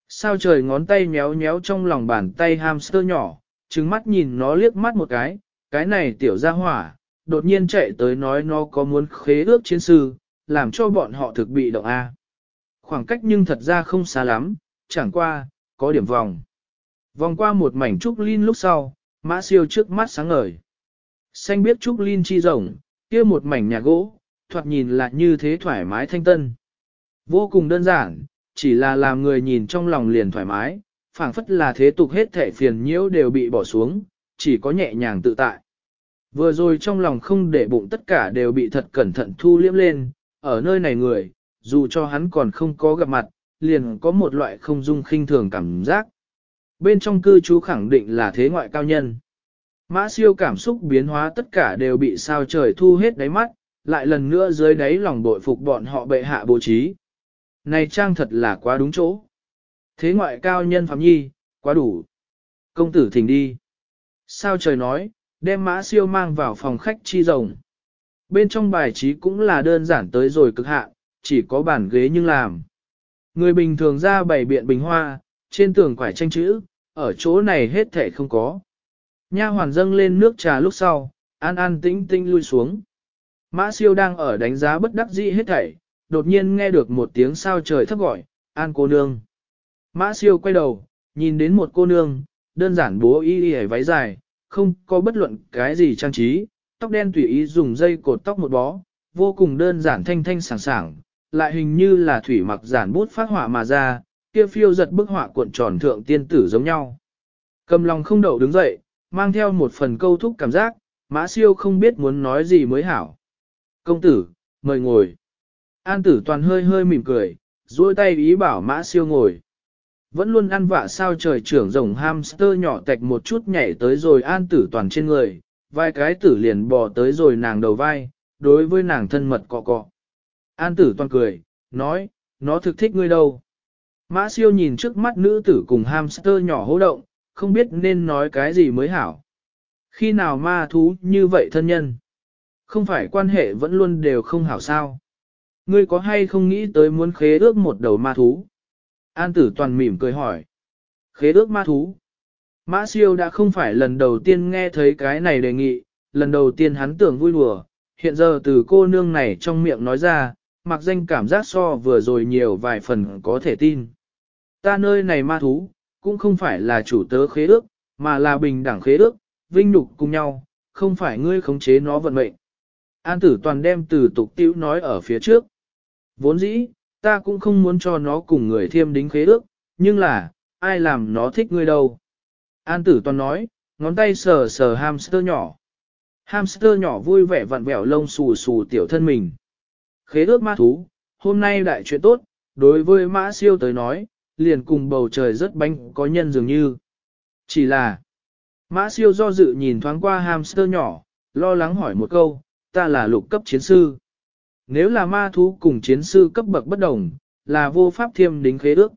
Sao trời ngón tay nhéo nhéo trong lòng bàn tay hamster nhỏ, trừng mắt nhìn nó liếc mắt một cái, cái này tiểu ra hỏa, đột nhiên chạy tới nói nó có muốn khế ước chiến sư, làm cho bọn họ thực bị động A. Khoảng cách nhưng thật ra không xa lắm, chẳng qua, có điểm vòng. Vòng qua một mảnh trúc linh lúc sau, mã siêu trước mắt sáng ngời. Xanh biết trúc linh chi rồng, kia một mảnh nhà gỗ, thoạt nhìn là như thế thoải mái thanh tân. Vô cùng đơn giản, chỉ là làm người nhìn trong lòng liền thoải mái, phảng phất là thế tục hết thể phiền nhiễu đều bị bỏ xuống, chỉ có nhẹ nhàng tự tại. Vừa rồi trong lòng không để bụng tất cả đều bị thật cẩn thận thu liếm lên, ở nơi này người, dù cho hắn còn không có gặp mặt, liền có một loại không dung khinh thường cảm giác. Bên trong cư trú khẳng định là thế ngoại cao nhân. Mã siêu cảm xúc biến hóa tất cả đều bị sao trời thu hết đáy mắt, lại lần nữa dưới đáy lòng bội phục bọn họ bệ hạ bố trí. Này trang thật là quá đúng chỗ. Thế ngoại cao nhân Phạm Nhi, quá đủ. Công tử thỉnh đi. Sao trời nói, đem mã siêu mang vào phòng khách chi rồng. Bên trong bài trí cũng là đơn giản tới rồi cực hạn, chỉ có bàn ghế nhưng làm. Người bình thường ra bày biện bình hoa, trên tường quải tranh chữ, ở chỗ này hết thể không có. Nha hoàn dâng lên nước trà lúc sau, an an tĩnh tinh lui xuống. Mã siêu đang ở đánh giá bất đắc dĩ hết thảy, đột nhiên nghe được một tiếng sao trời thấp gọi, an cô nương. Mã siêu quay đầu, nhìn đến một cô nương, đơn giản bố y y váy dài, không có bất luận cái gì trang trí, tóc đen tùy ý dùng dây cột tóc một bó, vô cùng đơn giản thanh thanh sảng sảng, lại hình như là thủy mặc giản bút phát họa mà ra, kia phiêu giật bức họa cuộn tròn thượng tiên tử giống nhau. Cầm lòng không đậu đứng dậy, mang theo một phần câu thúc cảm giác, mã siêu không biết muốn nói gì mới hảo. Công tử, mời ngồi. An tử toàn hơi hơi mỉm cười, duỗi tay ý bảo mã siêu ngồi. Vẫn luôn ăn vạ sao trời trưởng rồng hamster nhỏ tạch một chút nhảy tới rồi an tử toàn trên người, vai cái tử liền bò tới rồi nàng đầu vai, đối với nàng thân mật cọ cọ. An tử toàn cười, nói, nó thực thích ngươi đâu. Mã siêu nhìn trước mắt nữ tử cùng hamster nhỏ hô động, không biết nên nói cái gì mới hảo. Khi nào ma thú như vậy thân nhân? Không phải quan hệ vẫn luôn đều không hảo sao? Ngươi có hay không nghĩ tới muốn khế ước một đầu ma thú? An tử toàn mỉm cười hỏi. Khế ước ma thú. Mã siêu đã không phải lần đầu tiên nghe thấy cái này đề nghị, lần đầu tiên hắn tưởng vui đùa, hiện giờ từ cô nương này trong miệng nói ra, mặc danh cảm giác so vừa rồi nhiều vài phần có thể tin. Ta nơi này ma thú, cũng không phải là chủ tớ khế ước, mà là bình đẳng khế ước, vinh nhục cùng nhau, không phải ngươi khống chế nó vận mệnh. An tử toàn đem từ tục tiểu nói ở phía trước. Vốn dĩ, ta cũng không muốn cho nó cùng người thiêm đính khế ước, nhưng là, ai làm nó thích ngươi đâu. An tử toàn nói, ngón tay sờ sờ hamster nhỏ. Hamster nhỏ vui vẻ vặn vẹo lông xù xù tiểu thân mình. Khế ước ma thú, hôm nay đại chuyện tốt, đối với mã siêu tới nói, liền cùng bầu trời rất bánh có nhân dường như. Chỉ là, mã siêu do dự nhìn thoáng qua hamster nhỏ, lo lắng hỏi một câu, ta là lục cấp chiến sư. Nếu là ma thú cùng chiến sư cấp bậc bất đồng, là vô pháp thiêm đính khế ước.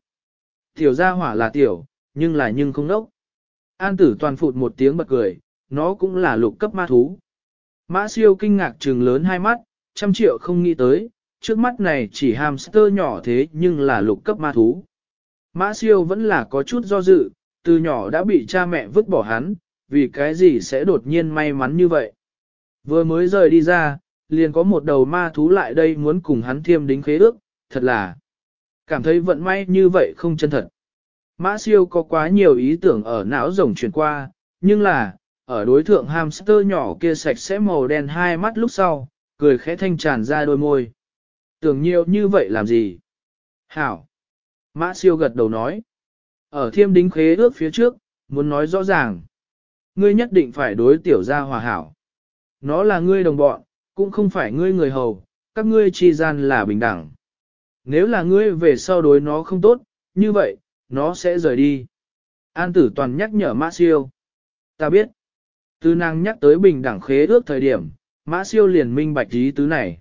Tiểu gia hỏa là tiểu, nhưng là nhưng không đốc. An tử toàn phụt một tiếng bật cười, nó cũng là lục cấp ma thú. Mã siêu kinh ngạc trừng lớn hai mắt, trăm triệu không nghĩ tới, trước mắt này chỉ hamster nhỏ thế nhưng là lục cấp ma thú. Mã siêu vẫn là có chút do dự, từ nhỏ đã bị cha mẹ vứt bỏ hắn, vì cái gì sẽ đột nhiên may mắn như vậy. Vừa mới rời đi ra, liền có một đầu ma thú lại đây muốn cùng hắn thiêm đính khế ước, thật là cảm thấy vận may như vậy không chân thật. Mã siêu có quá nhiều ý tưởng ở não rồng chuyển qua, nhưng là, ở đối thượng hamster nhỏ kia sạch sẽ màu đen hai mắt lúc sau, cười khẽ thanh tràn ra đôi môi. Tưởng nhiều như vậy làm gì? Hảo! Mã siêu gật đầu nói. Ở thiêm đính khế ước phía trước, muốn nói rõ ràng. Ngươi nhất định phải đối tiểu gia hòa hảo. Nó là ngươi đồng bọn, cũng không phải ngươi người hầu, các ngươi chi gian là bình đẳng. Nếu là ngươi về sau đối nó không tốt, như vậy, nó sẽ rời đi. An tử toàn nhắc nhở Mã Siêu. Ta biết. Từ nàng nhắc tới bình đẳng khế ước thời điểm, Mã Siêu liền minh bạch ý tứ này.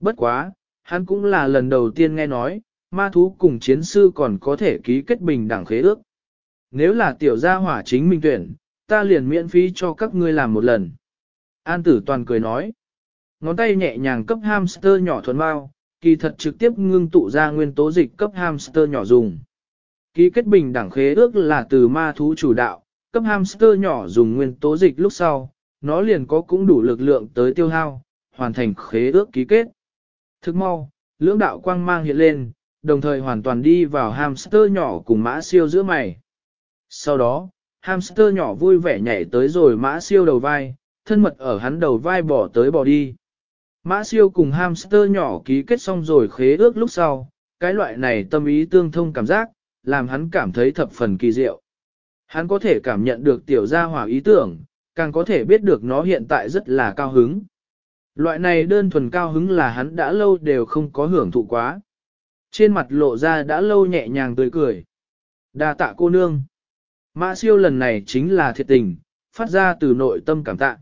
Bất quá, hắn cũng là lần đầu tiên nghe nói, ma thú cùng chiến sư còn có thể ký kết bình đẳng khế ước. Nếu là tiểu gia hỏa chính minh tuyển, ta liền miễn phí cho các ngươi làm một lần. An tử toàn cười nói. Ngón tay nhẹ nhàng cấp hamster nhỏ thuần bao, kỳ thật trực tiếp ngưng tụ ra nguyên tố dịch cấp hamster nhỏ dùng. Ký kết bình đẳng khế ước là từ ma thú chủ đạo, cấp hamster nhỏ dùng nguyên tố dịch lúc sau, nó liền có cũng đủ lực lượng tới tiêu hao, hoàn thành khế ước ký kết. Thức mau, lưỡng đạo quang mang hiện lên, đồng thời hoàn toàn đi vào hamster nhỏ cùng mã siêu giữa mày. Sau đó, hamster nhỏ vui vẻ nhảy tới rồi mã siêu đầu vai, thân mật ở hắn đầu vai bỏ tới bỏ đi. Mã siêu cùng hamster nhỏ ký kết xong rồi khế ước lúc sau, cái loại này tâm ý tương thông cảm giác, làm hắn cảm thấy thập phần kỳ diệu. Hắn có thể cảm nhận được tiểu gia hỏa ý tưởng, càng có thể biết được nó hiện tại rất là cao hứng. Loại này đơn thuần cao hứng là hắn đã lâu đều không có hưởng thụ quá. Trên mặt lộ ra đã lâu nhẹ nhàng tươi cười. đa tạ cô nương. Mã siêu lần này chính là thiệt tình, phát ra từ nội tâm cảm tạ.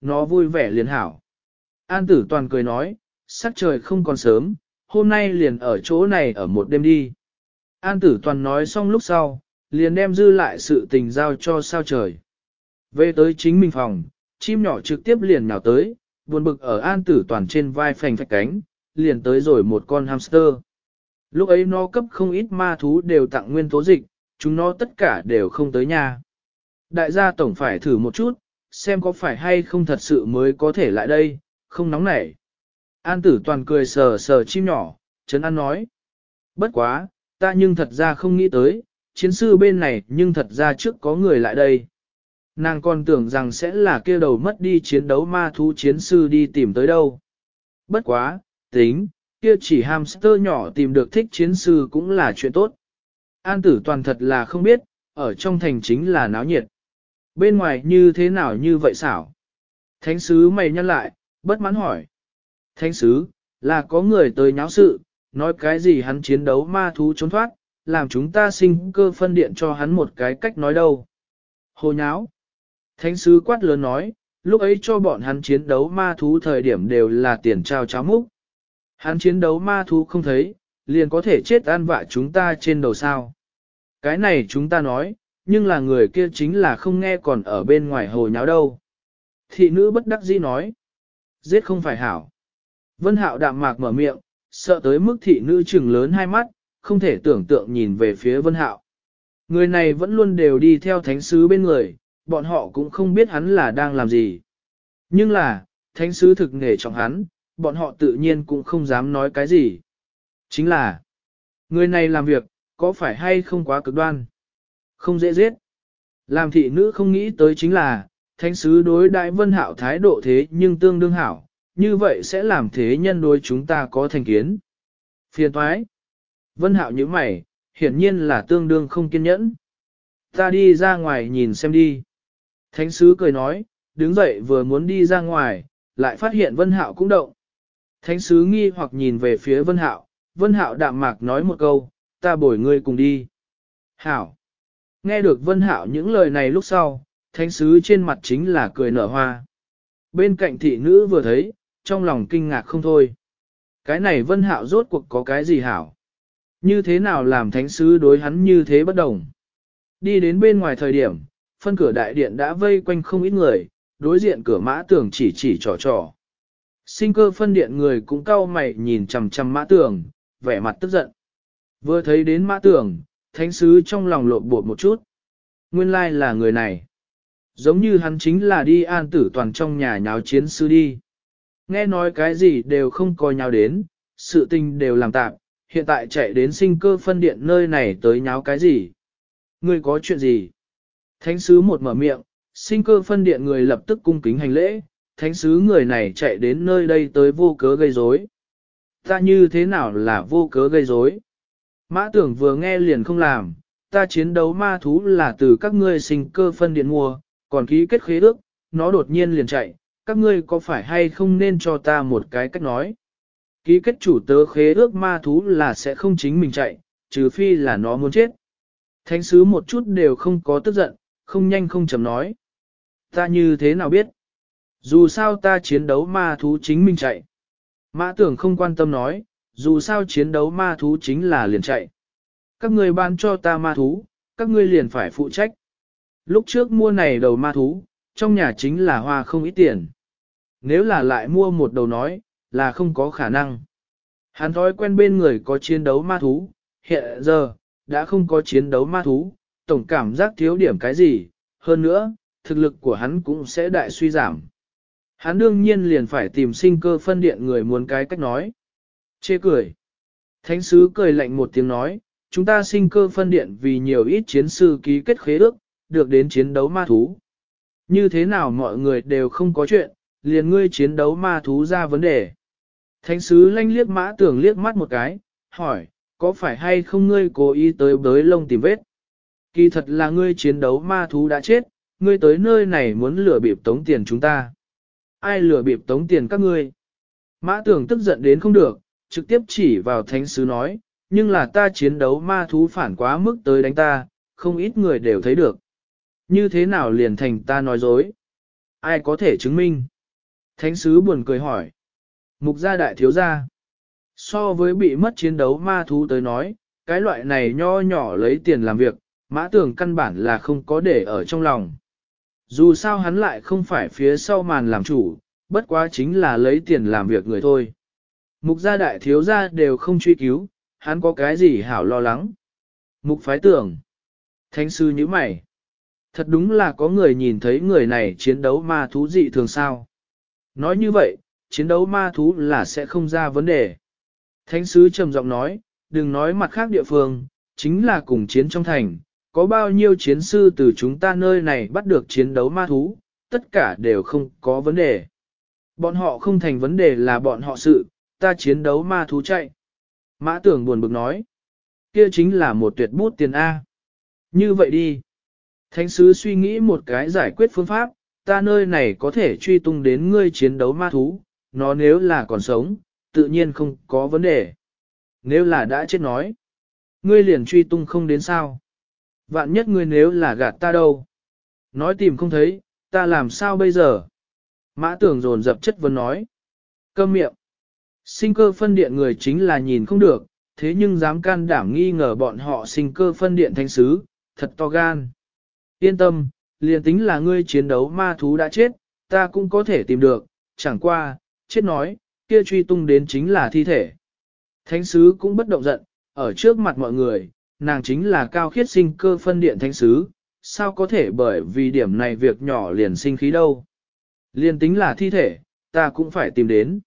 Nó vui vẻ liền hảo. An tử toàn cười nói, sắc trời không còn sớm, hôm nay liền ở chỗ này ở một đêm đi. An tử toàn nói xong lúc sau, liền đem dư lại sự tình giao cho sao trời. Về tới chính mình phòng, chim nhỏ trực tiếp liền nào tới, buồn bực ở an tử toàn trên vai phành phạch cánh, liền tới rồi một con hamster. Lúc ấy nó cấp không ít ma thú đều tặng nguyên tố dịch, chúng nó tất cả đều không tới nhà. Đại gia tổng phải thử một chút, xem có phải hay không thật sự mới có thể lại đây, không nóng nảy. An tử toàn cười sờ sờ chim nhỏ, Trấn An nói. Bất quá, ta nhưng thật ra không nghĩ tới, chiến sư bên này nhưng thật ra trước có người lại đây. Nàng còn tưởng rằng sẽ là kia đầu mất đi chiến đấu ma thú chiến sư đi tìm tới đâu. Bất quá, tính, kia chỉ hamster nhỏ tìm được thích chiến sư cũng là chuyện tốt. An tử toàn thật là không biết, ở trong thành chính là náo nhiệt. Bên ngoài như thế nào như vậy xảo? Thánh sứ mày nhăn lại, bất mãn hỏi. Thánh sứ, là có người tới nháo sự, nói cái gì hắn chiến đấu ma thú trốn thoát, làm chúng ta sinh cơ phân điện cho hắn một cái cách nói đâu. Hồ nháo. Thánh sứ quát lớn nói, lúc ấy cho bọn hắn chiến đấu ma thú thời điểm đều là tiền trao cháo múc. Hắn chiến đấu ma thú không thấy, liền có thể chết an vạ chúng ta trên đầu sao. Cái này chúng ta nói, nhưng là người kia chính là không nghe còn ở bên ngoài hồ nháo đâu. Thị nữ bất đắc dĩ nói, giết không phải hảo. Vân hạo đạm mạc mở miệng, sợ tới mức thị nữ trừng lớn hai mắt, không thể tưởng tượng nhìn về phía vân hạo. Người này vẫn luôn đều đi theo thánh sứ bên người, bọn họ cũng không biết hắn là đang làm gì. Nhưng là, thánh sứ thực nghề trọng hắn, bọn họ tự nhiên cũng không dám nói cái gì. Chính là, người này làm việc, có phải hay không quá cực đoan? Không dễ giết. Làm thị nữ không nghĩ tới chính là, thánh sứ đối đại vân hạo thái độ thế nhưng tương đương hảo, như vậy sẽ làm thế nhân đối chúng ta có thành kiến. Phiền thoái. Vân hạo như mày, hiển nhiên là tương đương không kiên nhẫn. Ta đi ra ngoài nhìn xem đi. Thánh sứ cười nói, đứng dậy vừa muốn đi ra ngoài, lại phát hiện Vân Hạo cũng động. Thánh sứ nghi hoặc nhìn về phía Vân Hạo, Vân Hạo đạm mạc nói một câu, ta bồi ngươi cùng đi. Hảo. Nghe được Vân Hạo những lời này lúc sau, thánh sứ trên mặt chính là cười nở hoa. Bên cạnh thị nữ vừa thấy, trong lòng kinh ngạc không thôi. Cái này Vân Hạo rốt cuộc có cái gì hảo? Như thế nào làm thánh sứ đối hắn như thế bất đồng? Đi đến bên ngoài thời điểm, phân cửa đại điện đã vây quanh không ít người, đối diện cửa mã tường chỉ chỉ trò trò. Sinh cơ phân điện người cũng cau mày nhìn chằm chằm mã tường, vẻ mặt tức giận. Vừa thấy đến mã tường, thánh sứ trong lòng lộn bột một chút. Nguyên lai là người này. Giống như hắn chính là đi an tử toàn trong nhà nháo chiến sư đi. Nghe nói cái gì đều không coi nhau đến, sự tình đều làm tạm, hiện tại chạy đến sinh cơ phân điện nơi này tới nháo cái gì. Ngươi có chuyện gì? Thánh sứ một mở miệng, sinh cơ phân điện người lập tức cung kính hành lễ, thánh sứ người này chạy đến nơi đây tới vô cớ gây rối. Ta như thế nào là vô cớ gây rối? Mã tưởng vừa nghe liền không làm, ta chiến đấu ma thú là từ các ngươi sinh cơ phân điện mua, còn ký kết khế ước, nó đột nhiên liền chạy, các ngươi có phải hay không nên cho ta một cái cách nói? Ký kết chủ tớ khế ước ma thú là sẽ không chính mình chạy, trừ phi là nó muốn chết. Thánh sứ một chút đều không có tức giận, không nhanh không chậm nói. Ta như thế nào biết? Dù sao ta chiến đấu ma thú chính mình chạy. Mã tưởng không quan tâm nói, dù sao chiến đấu ma thú chính là liền chạy. Các ngươi ban cho ta ma thú, các ngươi liền phải phụ trách. Lúc trước mua này đầu ma thú, trong nhà chính là hoa không ít tiền. Nếu là lại mua một đầu nói, là không có khả năng. Hắn thói quen bên người có chiến đấu ma thú, hiện giờ, đã không có chiến đấu ma thú, tổng cảm giác thiếu điểm cái gì, hơn nữa, thực lực của hắn cũng sẽ đại suy giảm. Hắn đương nhiên liền phải tìm sinh cơ phân điện người muốn cái cách nói. Chê cười. Thánh sứ cười lạnh một tiếng nói, chúng ta sinh cơ phân điện vì nhiều ít chiến sư ký kết khế ước, được đến chiến đấu ma thú. Như thế nào mọi người đều không có chuyện, liền ngươi chiến đấu ma thú ra vấn đề. Thánh sứ lanh liếc mã tưởng liếc mắt một cái, hỏi, có phải hay không ngươi cố ý tới bới lông tìm vết? Kỳ thật là ngươi chiến đấu ma thú đã chết, ngươi tới nơi này muốn lừa bịp tống tiền chúng ta. Ai lừa bịp tống tiền các ngươi? Mã tưởng tức giận đến không được, trực tiếp chỉ vào thánh sứ nói, nhưng là ta chiến đấu ma thú phản quá mức tới đánh ta, không ít người đều thấy được. Như thế nào liền thành ta nói dối? Ai có thể chứng minh? Thánh sứ buồn cười hỏi. Mục gia đại thiếu gia. So với bị mất chiến đấu ma thú tới nói, cái loại này nho nhỏ lấy tiền làm việc, mã tưởng căn bản là không có để ở trong lòng. Dù sao hắn lại không phải phía sau màn làm chủ, bất quá chính là lấy tiền làm việc người thôi. Mục gia đại thiếu gia đều không truy cứu, hắn có cái gì hảo lo lắng. Mục phái tưởng. Thánh sư như mày. Thật đúng là có người nhìn thấy người này chiến đấu ma thú dị thường sao. Nói như vậy, chiến đấu ma thú là sẽ không ra vấn đề. Thánh sứ trầm giọng nói, đừng nói mặt khác địa phương, chính là cùng chiến trong thành, có bao nhiêu chiến sư từ chúng ta nơi này bắt được chiến đấu ma thú, tất cả đều không có vấn đề. Bọn họ không thành vấn đề là bọn họ sự, ta chiến đấu ma thú chạy. Mã tưởng buồn bực nói, kia chính là một tuyệt bút tiền A. Như vậy đi. Thánh sứ suy nghĩ một cái giải quyết phương pháp, ta nơi này có thể truy tung đến ngươi chiến đấu ma thú, nó nếu là còn sống, tự nhiên không có vấn đề. Nếu là đã chết nói, ngươi liền truy tung không đến sao. Vạn nhất ngươi nếu là gạt ta đâu. Nói tìm không thấy, ta làm sao bây giờ? Mã tưởng dồn dập chất vấn nói. Câm miệng. Sinh cơ phân điện người chính là nhìn không được, thế nhưng dám can đảm nghi ngờ bọn họ sinh cơ phân điện thanh sứ, thật to gan. Yên tâm, liền tính là ngươi chiến đấu ma thú đã chết, ta cũng có thể tìm được, chẳng qua, chết nói, kia truy tung đến chính là thi thể. Thánh sứ cũng bất động giận, ở trước mặt mọi người, nàng chính là cao khiết sinh cơ phân điện thánh sứ, sao có thể bởi vì điểm này việc nhỏ liền sinh khí đâu. Liền tính là thi thể, ta cũng phải tìm đến.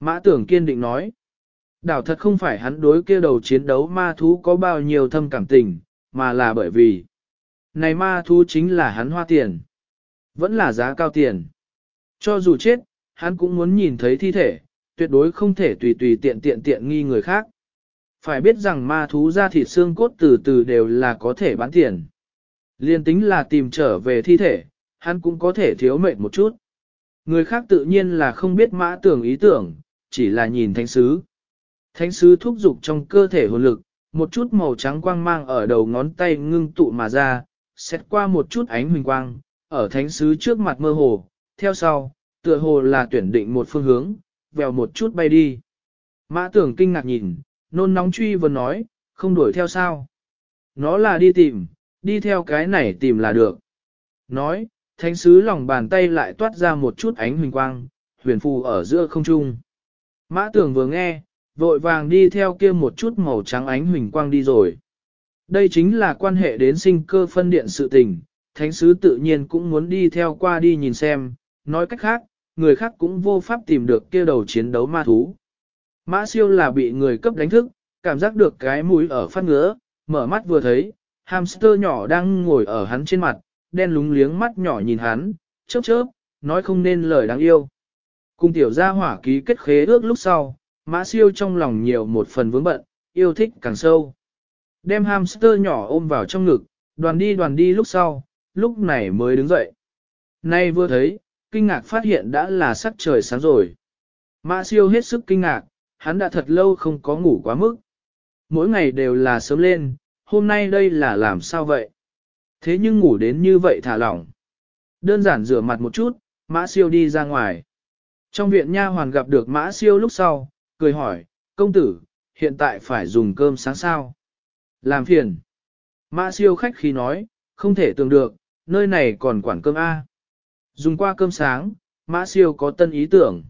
Mã tưởng kiên định nói, đảo thật không phải hắn đối kia đầu chiến đấu ma thú có bao nhiêu thâm cảm tình, mà là bởi vì, này ma thú chính là hắn hoa tiền, vẫn là giá cao tiền. Cho dù chết, hắn cũng muốn nhìn thấy thi thể, tuyệt đối không thể tùy tùy tiện tiện tiện nghi người khác. Phải biết rằng ma thú ra thịt xương cốt từ từ đều là có thể bán tiền. Liên tính là tìm trở về thi thể, hắn cũng có thể thiếu mệt một chút. Người khác tự nhiên là không biết mã tưởng ý tưởng, chỉ là nhìn thánh sứ. Thánh sứ thúc dục trong cơ thể hồn lực, một chút màu trắng quang mang ở đầu ngón tay ngưng tụ mà ra, xét qua một chút ánh huỳnh quang, ở thánh sứ trước mặt mơ hồ, theo sau, tựa hồ là tuyển định một phương hướng, vèo một chút bay đi. Mã tưởng kinh ngạc nhìn, nôn nóng truy vừa nói, không đuổi theo sao. Nó là đi tìm, đi theo cái này tìm là được. Nói, thánh sứ lòng bàn tay lại toát ra một chút ánh huỳnh quang, huyền phù ở giữa không trung. Mã tưởng vừa nghe, vội vàng đi theo kia một chút màu trắng ánh huỳnh quang đi rồi. Đây chính là quan hệ đến sinh cơ phân điện sự tình, thánh sứ tự nhiên cũng muốn đi theo qua đi nhìn xem, nói cách khác, người khác cũng vô pháp tìm được kia đầu chiến đấu ma thú. Mã siêu là bị người cấp đánh thức, cảm giác được cái mũi ở phát ngứa, mở mắt vừa thấy, hamster nhỏ đang ngồi ở hắn trên mặt, đen lúng liếng mắt nhỏ nhìn hắn, chớp chớp, nói không nên lời đáng yêu. Cùng tiểu gia hỏa ký kết khế ước lúc sau, mã siêu trong lòng nhiều một phần vướng bận, yêu thích càng sâu. Đem hamster nhỏ ôm vào trong ngực, đoàn đi đoàn đi lúc sau, lúc này mới đứng dậy. Nay vừa thấy, kinh ngạc phát hiện đã là sắc trời sáng rồi. Mã siêu hết sức kinh ngạc, hắn đã thật lâu không có ngủ quá mức. Mỗi ngày đều là sớm lên, hôm nay đây là làm sao vậy? Thế nhưng ngủ đến như vậy thả lỏng. Đơn giản rửa mặt một chút, mã siêu đi ra ngoài. Trong viện nha hoàn gặp được mã siêu lúc sau, cười hỏi, công tử, hiện tại phải dùng cơm sáng sao? Làm phiền. Mã siêu khách khi nói, không thể tưởng được, nơi này còn quản cơm A. Dùng qua cơm sáng, mã siêu có tân ý tưởng.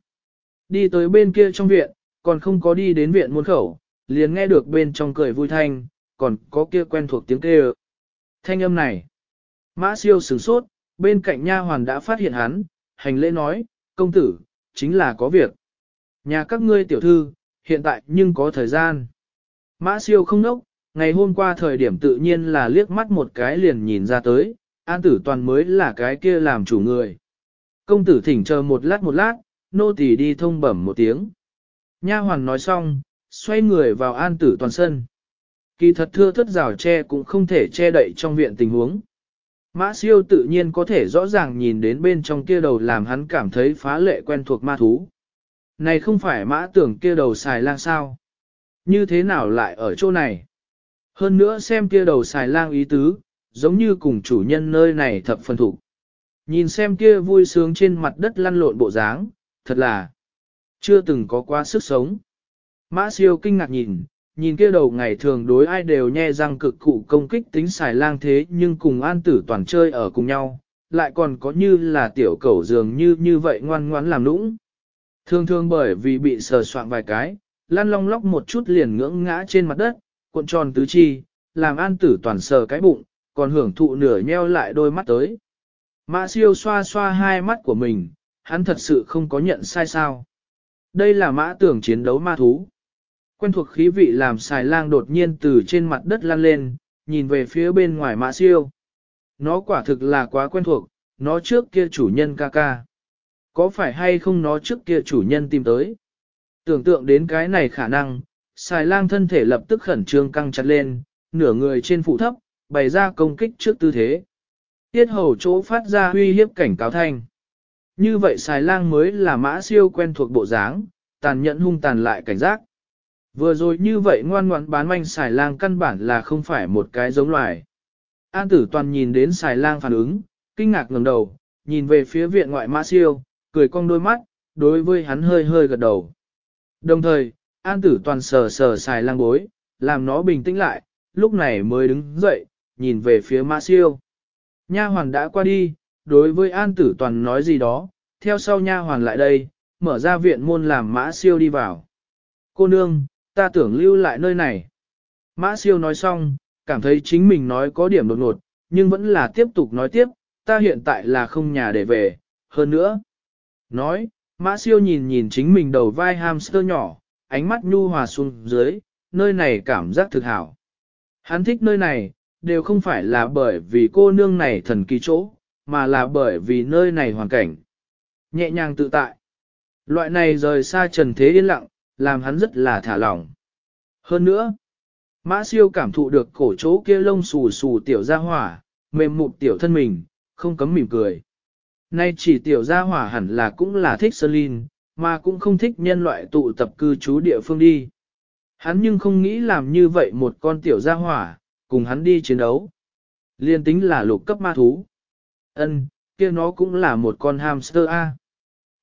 Đi tới bên kia trong viện, còn không có đi đến viện muôn khẩu, liền nghe được bên trong cười vui thanh, còn có kia quen thuộc tiếng kêu. Thanh âm này. Mã siêu sửng sốt, bên cạnh nha hoàn đã phát hiện hắn, hành lễ nói, công tử, chính là có việc. Nhà các ngươi tiểu thư, hiện tại nhưng có thời gian. Mã siêu không nốc, ngày hôm qua thời điểm tự nhiên là liếc mắt một cái liền nhìn ra tới, an tử toàn mới là cái kia làm chủ người. Công tử thỉnh chờ một lát một lát, nô tỳ đi thông bẩm một tiếng. Nha hoàn nói xong, xoay người vào an tử toàn sân. Kỳ thật thưa thất rào che cũng không thể che đậy trong viện tình huống. Mã siêu tự nhiên có thể rõ ràng nhìn đến bên trong kia đầu làm hắn cảm thấy phá lệ quen thuộc ma thú. Này không phải mã tưởng kia đầu xài lang sao? Như thế nào lại ở chỗ này? Hơn nữa xem kia đầu xài lang ý tứ, giống như cùng chủ nhân nơi này thập phần thủ. Nhìn xem kia vui sướng trên mặt đất lăn lộn bộ dáng, thật là chưa từng có quá sức sống. Mã siêu kinh ngạc nhìn, nhìn kia đầu ngày thường đối ai đều nhe răng cực cụ công kích tính xài lang thế nhưng cùng an tử toàn chơi ở cùng nhau, lại còn có như là tiểu cẩu dường như như vậy ngoan ngoãn làm nũng. Thường thường bởi vì bị sờ soạn vài cái, lăn long lóc một chút liền ngưỡng ngã trên mặt đất, cuộn tròn tứ chi, làm an tử toàn sờ cái bụng, còn hưởng thụ nửa nheo lại đôi mắt tới. Mã siêu xoa xoa hai mắt của mình, hắn thật sự không có nhận sai sao. Đây là mã tưởng chiến đấu ma thú. Quen thuộc khí vị làm xài lang đột nhiên từ trên mặt đất lăn lên, nhìn về phía bên ngoài mã siêu. Nó quả thực là quá quen thuộc, nó trước kia chủ nhân ca ca. Có phải hay không nó trước kia chủ nhân tìm tới? Tưởng tượng đến cái này khả năng, xài lang thân thể lập tức khẩn trương căng chặt lên, nửa người trên phụ thấp, bày ra công kích trước tư thế. Tiết hầu chỗ phát ra uy hiếp cảnh cáo thanh. Như vậy xài lang mới là mã siêu quen thuộc bộ dáng, tàn nhẫn hung tàn lại cảnh giác. Vừa rồi như vậy ngoan ngoãn bán manh xài lang căn bản là không phải một cái giống loài. An tử toàn nhìn đến xài lang phản ứng, kinh ngạc ngẩng đầu, nhìn về phía viện ngoại mã siêu, cười cong đôi mắt, đối với hắn hơi hơi gật đầu. Đồng thời, an tử toàn sờ sờ xài lang bối, làm nó bình tĩnh lại, lúc này mới đứng dậy, nhìn về phía mã siêu. Nha hoàn đã qua đi, đối với an tử toàn nói gì đó, theo sau nha hoàn lại đây, mở ra viện môn làm mã siêu đi vào. Cô nương, ta tưởng lưu lại nơi này. Mã siêu nói xong, cảm thấy chính mình nói có điểm đột ngột, nhưng vẫn là tiếp tục nói tiếp, ta hiện tại là không nhà để về, hơn nữa. Nói, mã siêu nhìn nhìn chính mình đầu vai hamster nhỏ, ánh mắt nhu hòa xuống dưới, nơi này cảm giác thực hảo. Hắn thích nơi này, đều không phải là bởi vì cô nương này thần kỳ chỗ, mà là bởi vì nơi này hoàn cảnh. Nhẹ nhàng tự tại. Loại này rời xa trần thế yên lặng, làm hắn rất là thả lỏng. Hơn nữa, mã siêu cảm thụ được cổ chỗ kia lông xù xù tiểu ra hỏa, mềm mụt tiểu thân mình, không cấm mỉm cười. Nay chỉ tiểu gia hỏa hẳn là cũng là thích Sơn Linh, mà cũng không thích nhân loại tụ tập cư trú địa phương đi. Hắn nhưng không nghĩ làm như vậy một con tiểu gia hỏa, cùng hắn đi chiến đấu. Liên tính là lục cấp ma thú. Ân, kia nó cũng là một con hamster A.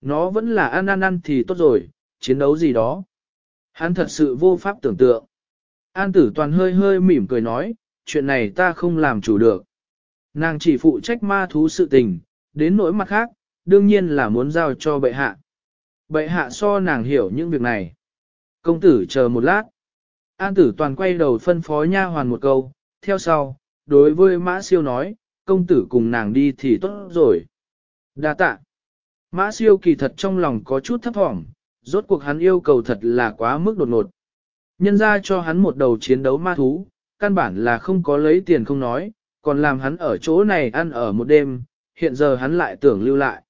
Nó vẫn là ăn ăn ăn thì tốt rồi, chiến đấu gì đó. Hắn thật sự vô pháp tưởng tượng. An tử toàn hơi hơi mỉm cười nói, chuyện này ta không làm chủ được. Nàng chỉ phụ trách ma thú sự tình, đến nỗi mặt khác, đương nhiên là muốn giao cho bệ hạ. Bệ hạ so nàng hiểu những việc này. Công tử chờ một lát. An tử toàn quay đầu phân phó nha hoàn một câu, theo sau, đối với mã siêu nói, công tử cùng nàng đi thì tốt rồi. Đa tạ. Mã siêu kỳ thật trong lòng có chút thấp thỏm, rốt cuộc hắn yêu cầu thật là quá mức đột ngột. Nhân ra cho hắn một đầu chiến đấu ma thú, căn bản là không có lấy tiền không nói, còn làm hắn ở chỗ này ăn ở một đêm, hiện giờ hắn lại tưởng lưu lại.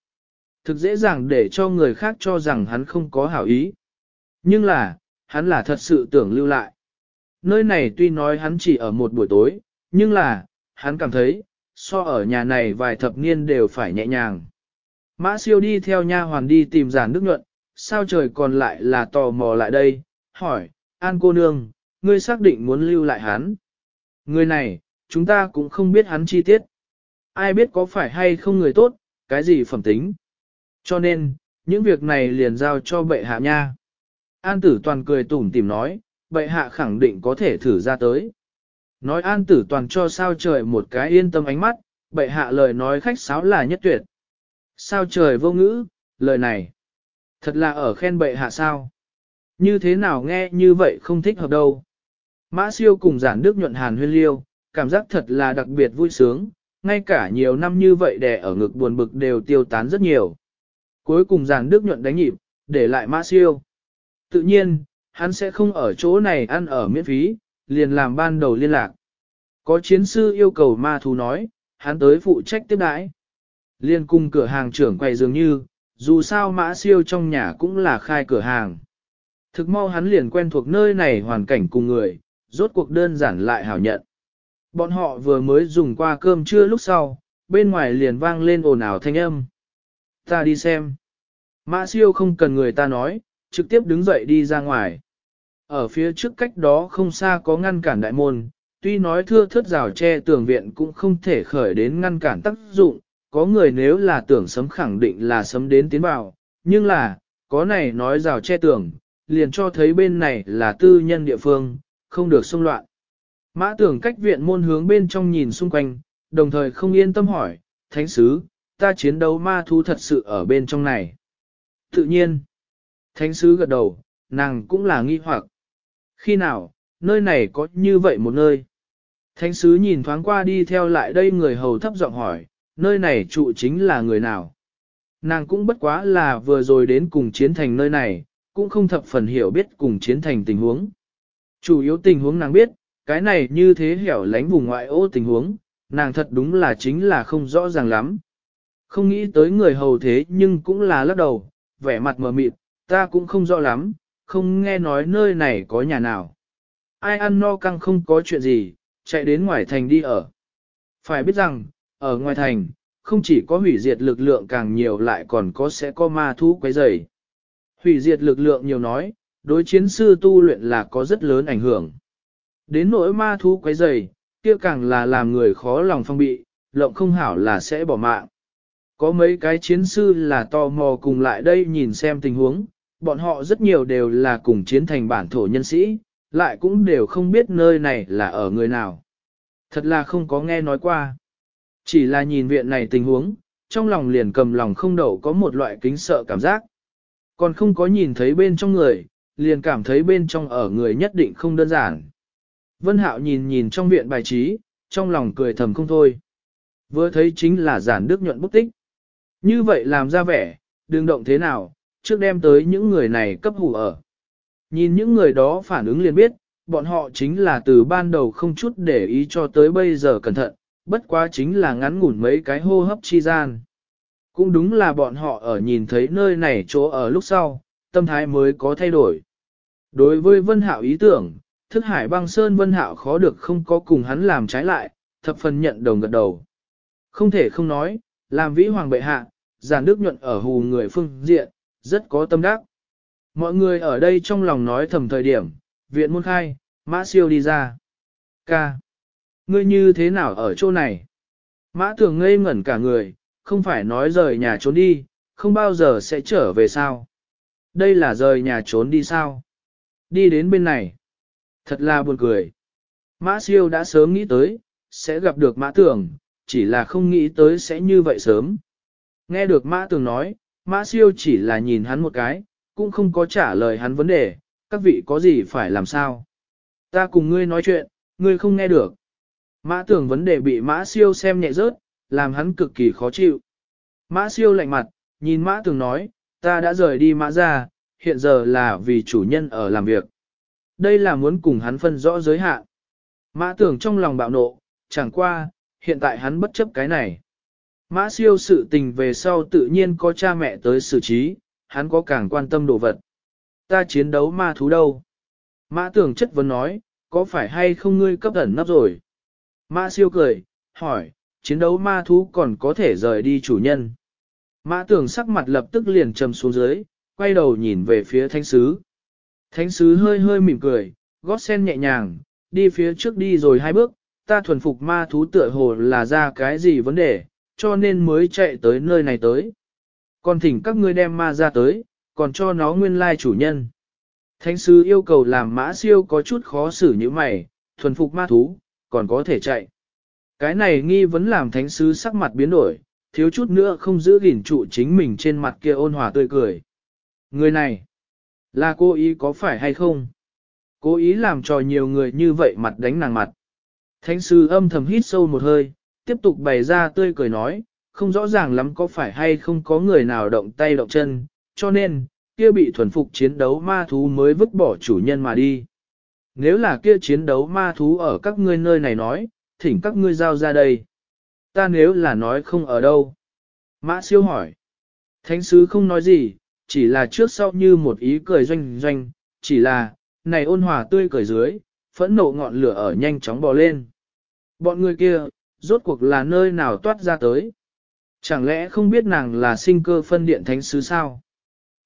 Thực dễ dàng để cho người khác cho rằng hắn không có hảo ý. Nhưng là, hắn là thật sự tưởng lưu lại. Nơi này tuy nói hắn chỉ ở một buổi tối, nhưng là, hắn cảm thấy, so ở nhà này vài thập niên đều phải nhẹ nhàng. Mã siêu đi theo nha hoàn đi tìm giàn nước nhuận, sao trời còn lại là tò mò lại đây, hỏi, An cô nương, ngươi xác định muốn lưu lại hắn. Người này, chúng ta cũng không biết hắn chi tiết. Ai biết có phải hay không người tốt, cái gì phẩm tính. Cho nên, những việc này liền giao cho bệ hạ nha. An tử toàn cười tủm tìm nói, bệ hạ khẳng định có thể thử ra tới. Nói an tử toàn cho sao trời một cái yên tâm ánh mắt, bệ hạ lời nói khách sáo là nhất tuyệt. Sao trời vô ngữ, lời này. Thật là ở khen bệ hạ sao. Như thế nào nghe như vậy không thích hợp đâu. Mã siêu cùng giản đức nhuận hàn huyên liêu, cảm giác thật là đặc biệt vui sướng, ngay cả nhiều năm như vậy đè ở ngực buồn bực đều tiêu tán rất nhiều. Cuối cùng giản đức nhuận đánh nhịp, để lại mã siêu. Tự nhiên, hắn sẽ không ở chỗ này ăn ở miễn phí, liền làm ban đầu liên lạc. Có chiến sư yêu cầu ma thú nói, hắn tới phụ trách tiếp đãi. Liên cung cửa hàng trưởng quay dường như, dù sao mã siêu trong nhà cũng là khai cửa hàng. Thực mau hắn liền quen thuộc nơi này hoàn cảnh cùng người, rốt cuộc đơn giản lại hảo nhận. Bọn họ vừa mới dùng qua cơm trưa lúc sau, bên ngoài liền vang lên ồn ào thanh âm. Ta đi xem. Mã siêu không cần người ta nói, trực tiếp đứng dậy đi ra ngoài. Ở phía trước cách đó không xa có ngăn cản đại môn, tuy nói thưa thất rào che tường viện cũng không thể khởi đến ngăn cản tác dụng, có người nếu là tưởng sấm khẳng định là sấm đến tiến vào, nhưng là, có này nói rào che tường, liền cho thấy bên này là tư nhân địa phương, không được xung loạn. Mã tưởng cách viện môn hướng bên trong nhìn xung quanh, đồng thời không yên tâm hỏi, thánh sứ, ta chiến đấu ma thú thật sự ở bên trong này. Tự nhiên, thánh sứ gật đầu, nàng cũng là nghi hoặc. Khi nào, nơi này có như vậy một nơi? Thánh sứ nhìn thoáng qua đi theo lại đây người hầu thấp giọng hỏi, nơi này trụ chính là người nào? Nàng cũng bất quá là vừa rồi đến cùng chiến thành nơi này, cũng không thập phần hiểu biết cùng chiến thành tình huống. Chủ yếu tình huống nàng biết, cái này như thế hẻo lánh vùng ngoại ô tình huống, nàng thật đúng là chính là không rõ ràng lắm. Không nghĩ tới người hầu thế nhưng cũng là lắc đầu, vẻ mặt mờ mịt, ta cũng không rõ lắm, không nghe nói nơi này có nhà nào. Ai ăn no căng không có chuyện gì, chạy đến ngoài thành đi ở. Phải biết rằng, ở ngoài thành, không chỉ có hủy diệt lực lượng càng nhiều lại còn có sẽ có ma thú quấy rầy. Hủy diệt lực lượng nhiều nói, đối chiến sư tu luyện là có rất lớn ảnh hưởng. Đến nỗi ma thú quấy rầy, kia càng là làm người khó lòng phong bị, lộng không hảo là sẽ bỏ mạng. Có mấy cái chiến sư là tò mò cùng lại đây nhìn xem tình huống, bọn họ rất nhiều đều là cùng chiến thành bản thổ nhân sĩ, lại cũng đều không biết nơi này là ở người nào. Thật là không có nghe nói qua. Chỉ là nhìn viện này tình huống, trong lòng liền cầm lòng không đậu có một loại kính sợ cảm giác. Còn không có nhìn thấy bên trong người, liền cảm thấy bên trong ở người nhất định không đơn giản. Vân Hạo nhìn nhìn trong viện bài trí, trong lòng cười thầm không thôi. Vừa thấy chính là giản đức nhuận bút tích. Như vậy làm ra vẻ, đừng động thế nào, trước đem tới những người này cấp hủ ở. Nhìn những người đó phản ứng liền biết, bọn họ chính là từ ban đầu không chút để ý cho tới bây giờ cẩn thận, bất quá chính là ngắn ngủn mấy cái hô hấp chi gian. Cũng đúng là bọn họ ở nhìn thấy nơi này chỗ ở lúc sau, tâm thái mới có thay đổi. Đối với Vân Hạo ý tưởng, thức hải băng sơn Vân Hạo khó được không có cùng hắn làm trái lại, thập phần nhận đồng gật đầu. Không thể không nói, làm vĩ hoàng bệ hạ, giàn đức nhuận ở hù người phương diện, rất có tâm đắc. Mọi người ở đây trong lòng nói thầm thời điểm, viện môn khai, mã siêu đi ra. Ca. Ngươi như thế nào ở chỗ này? Mã tưởng ngây ngẩn cả người, không phải nói rời nhà trốn đi, không bao giờ sẽ trở về sao? Đây là rời nhà trốn đi sao? Đi đến bên này. Thật là buồn cười. Mã siêu đã sớm nghĩ tới, sẽ gặp được mã tưởng, chỉ là không nghĩ tới sẽ như vậy sớm. Nghe được mã tường nói, mã siêu chỉ là nhìn hắn một cái, cũng không có trả lời hắn vấn đề, các vị có gì phải làm sao. Ta cùng ngươi nói chuyện, ngươi không nghe được. Mã tường vấn đề bị mã siêu xem nhẹ rớt, làm hắn cực kỳ khó chịu. Mã siêu lạnh mặt, nhìn mã tường nói, ta đã rời đi mã ra, hiện giờ là vì chủ nhân ở làm việc. Đây là muốn cùng hắn phân rõ giới hạn. Mã tường trong lòng bạo nộ, chẳng qua, hiện tại hắn bất chấp cái này. Mã siêu sự tình về sau tự nhiên có cha mẹ tới xử trí, hắn có càng quan tâm đồ vật. Ta chiến đấu ma thú đâu? Mã tưởng chất vấn nói, có phải hay không ngươi cấp ẩn nấp rồi? Mã siêu cười, hỏi, chiến đấu ma thú còn có thể rời đi chủ nhân. Mã tưởng sắc mặt lập tức liền trầm xuống dưới, quay đầu nhìn về phía thánh sứ. Thánh sứ hơi hơi mỉm cười, gót sen nhẹ nhàng, đi phía trước đi rồi hai bước, ta thuần phục ma thú tựa hồ là ra cái gì vấn đề, cho nên mới chạy tới nơi này tới. Còn thỉnh các ngươi đem ma ra tới, còn cho nó nguyên lai chủ nhân. Thánh sứ yêu cầu làm mã siêu có chút khó xử như mày, thuần phục ma thú, còn có thể chạy. Cái này nghi vấn làm thánh sứ sắc mặt biến đổi, thiếu chút nữa không giữ gìn trụ chính mình trên mặt kia ôn hòa tươi cười. Người này, là cô ý có phải hay không? Cố ý làm cho nhiều người như vậy mặt đánh nàng mặt. Thánh sứ âm thầm hít sâu một hơi, tiếp tục bày ra tươi cười nói, không rõ ràng lắm có phải hay không có người nào động tay động chân, cho nên, kia bị thuần phục chiến đấu ma thú mới vứt bỏ chủ nhân mà đi. Nếu là kia chiến đấu ma thú ở các ngươi nơi này nói, thỉnh các ngươi giao ra đây. Ta nếu là nói không ở đâu. Mã siêu hỏi. Thánh sứ không nói gì, chỉ là trước sau như một ý cười doanh doanh, chỉ là, này ôn hòa tươi cười dưới, phẫn nộ ngọn lửa ở nhanh chóng bò lên. Bọn người kia, rốt cuộc là nơi nào toát ra tới. Chẳng lẽ không biết nàng là sinh cơ phân điện thánh sứ sao?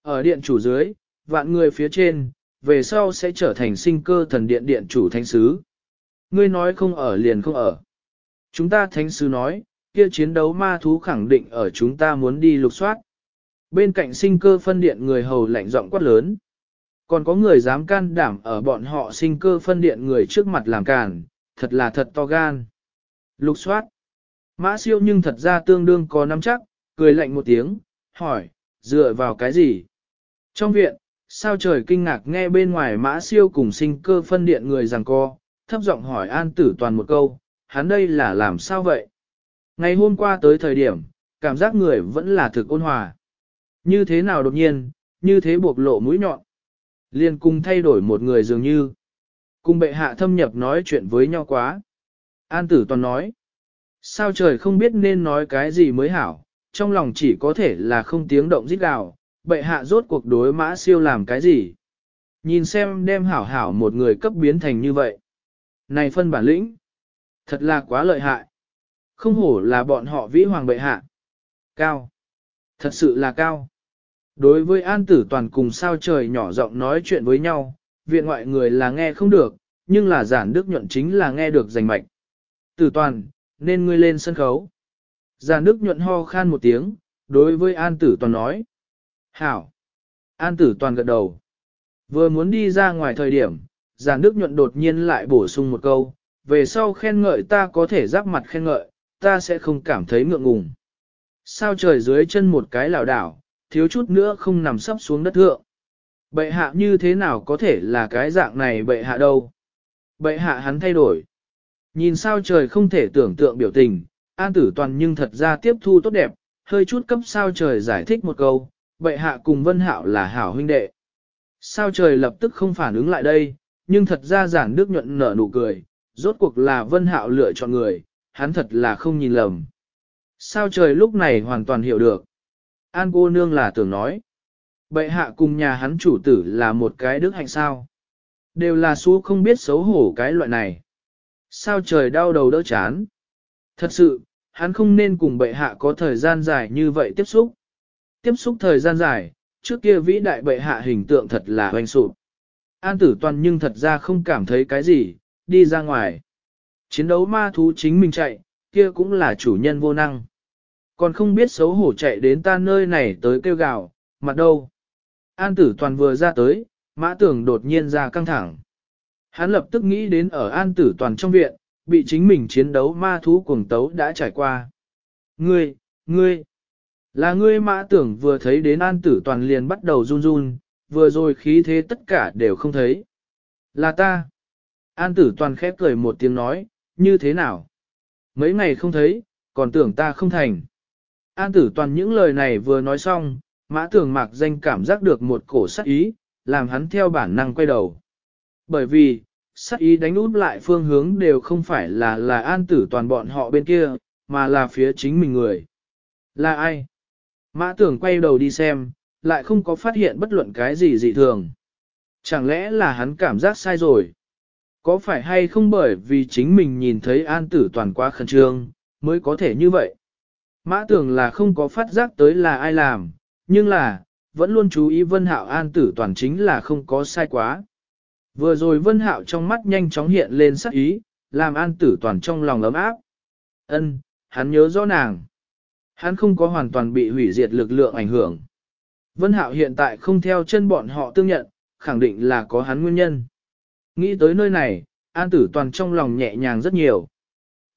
Ở điện chủ dưới, vạn người phía trên, về sau sẽ trở thành sinh cơ thần điện điện chủ thánh sứ. Ngươi nói không ở liền không ở. Chúng ta thánh sứ nói, kia chiến đấu ma thú khẳng định ở chúng ta muốn đi lục soát. Bên cạnh sinh cơ phân điện người hầu lạnh giọng quát lớn. Còn có người dám can đảm ở bọn họ sinh cơ phân điện người trước mặt làm càn, thật là thật to gan. Lục soát. Mã siêu nhưng thật ra tương đương có nắm chắc, cười lạnh một tiếng, hỏi, dựa vào cái gì? Trong viện, sao trời kinh ngạc nghe bên ngoài mã siêu cùng sinh cơ phân điện người rằng co, thấp giọng hỏi an tử toàn một câu, hắn đây là làm sao vậy? Ngày hôm qua tới thời điểm, cảm giác người vẫn là thực ôn hòa. Như thế nào đột nhiên, như thế buộc lộ mũi nhọn. Liên cùng thay đổi một người dường như. Cùng bệ hạ thâm nhập nói chuyện với nhau quá. An tử toàn nói. Sao trời không biết nên nói cái gì mới hảo, trong lòng chỉ có thể là không tiếng động rít gào, bệ hạ rốt cuộc đối mã siêu làm cái gì. Nhìn xem đem hảo hảo một người cấp biến thành như vậy. Này phân bản lĩnh. Thật là quá lợi hại. Không hổ là bọn họ vĩ hoàng bệ hạ. Cao. Thật sự là cao. Đối với an tử toàn cùng sao trời nhỏ giọng nói chuyện với nhau, viện ngoại người là nghe không được, nhưng là giản đức nhuận chính là nghe được rành mạch. Tử toàn, nên ngươi lên sân khấu. Giản đức nhuận ho khan một tiếng, đối với an tử toàn nói. Hảo. An tử toàn gật đầu. Vừa muốn đi ra ngoài thời điểm, giản đức nhuận đột nhiên lại bổ sung một câu, về sau khen ngợi ta có thể giáp mặt khen ngợi, ta sẽ không cảm thấy ngượng ngùng. Sao trời dưới chân một cái lảo đảo, thiếu chút nữa không nằm sắp xuống đất thượng. Bệ hạ như thế nào có thể là cái dạng này bệ hạ đâu? Bệ hạ hắn thay đổi. Nhìn sao trời không thể tưởng tượng biểu tình, an tử toàn nhưng thật ra tiếp thu tốt đẹp, hơi chút cấp sao trời giải thích một câu, bệ hạ cùng vân hạo là hảo huynh đệ. Sao trời lập tức không phản ứng lại đây, nhưng thật ra giản đức nhuận nở nụ cười, rốt cuộc là vân hạo lựa chọn người, hắn thật là không nhìn lầm. Sao trời lúc này hoàn toàn hiểu được. An cô nương là tưởng nói. Bệ hạ cùng nhà hắn chủ tử là một cái đức hạnh sao. Đều là số không biết xấu hổ cái loại này. Sao trời đau đầu đỡ chán. Thật sự, hắn không nên cùng bệ hạ có thời gian dài như vậy tiếp xúc. Tiếp xúc thời gian dài, trước kia vĩ đại bệ hạ hình tượng thật là hoành sụp. An tử toàn nhưng thật ra không cảm thấy cái gì, đi ra ngoài. Chiến đấu ma thú chính mình chạy, kia cũng là chủ nhân vô năng. Còn không biết xấu hổ chạy đến ta nơi này tới kêu gào, mặt đâu. An tử toàn vừa ra tới, mã tưởng đột nhiên ra căng thẳng. Hắn lập tức nghĩ đến ở an tử toàn trong viện, bị chính mình chiến đấu ma thú cuồng tấu đã trải qua. Ngươi, ngươi, là ngươi mã tưởng vừa thấy đến an tử toàn liền bắt đầu run run, vừa rồi khí thế tất cả đều không thấy. Là ta. An tử toàn khép cười một tiếng nói, như thế nào? Mấy ngày không thấy, còn tưởng ta không thành. An tử toàn những lời này vừa nói xong, mã tưởng mạc danh cảm giác được một cổ sắc ý, làm hắn theo bản năng quay đầu. Bởi vì, sắc ý đánh út lại phương hướng đều không phải là là an tử toàn bọn họ bên kia, mà là phía chính mình người. Là ai? Mã tưởng quay đầu đi xem, lại không có phát hiện bất luận cái gì dị thường. Chẳng lẽ là hắn cảm giác sai rồi? Có phải hay không bởi vì chính mình nhìn thấy an tử toàn quá khẩn trương, mới có thể như vậy? Mã tưởng là không có phát giác tới là ai làm, nhưng là, vẫn luôn chú ý Vân Hạo an tử toàn chính là không có sai quá. Vừa rồi Vân Hạo trong mắt nhanh chóng hiện lên sắc ý, làm an tử toàn trong lòng ấm áp. Ân, hắn nhớ rõ nàng. Hắn không có hoàn toàn bị hủy diệt lực lượng ảnh hưởng. Vân Hạo hiện tại không theo chân bọn họ tương nhận, khẳng định là có hắn nguyên nhân. Nghĩ tới nơi này, an tử toàn trong lòng nhẹ nhàng rất nhiều.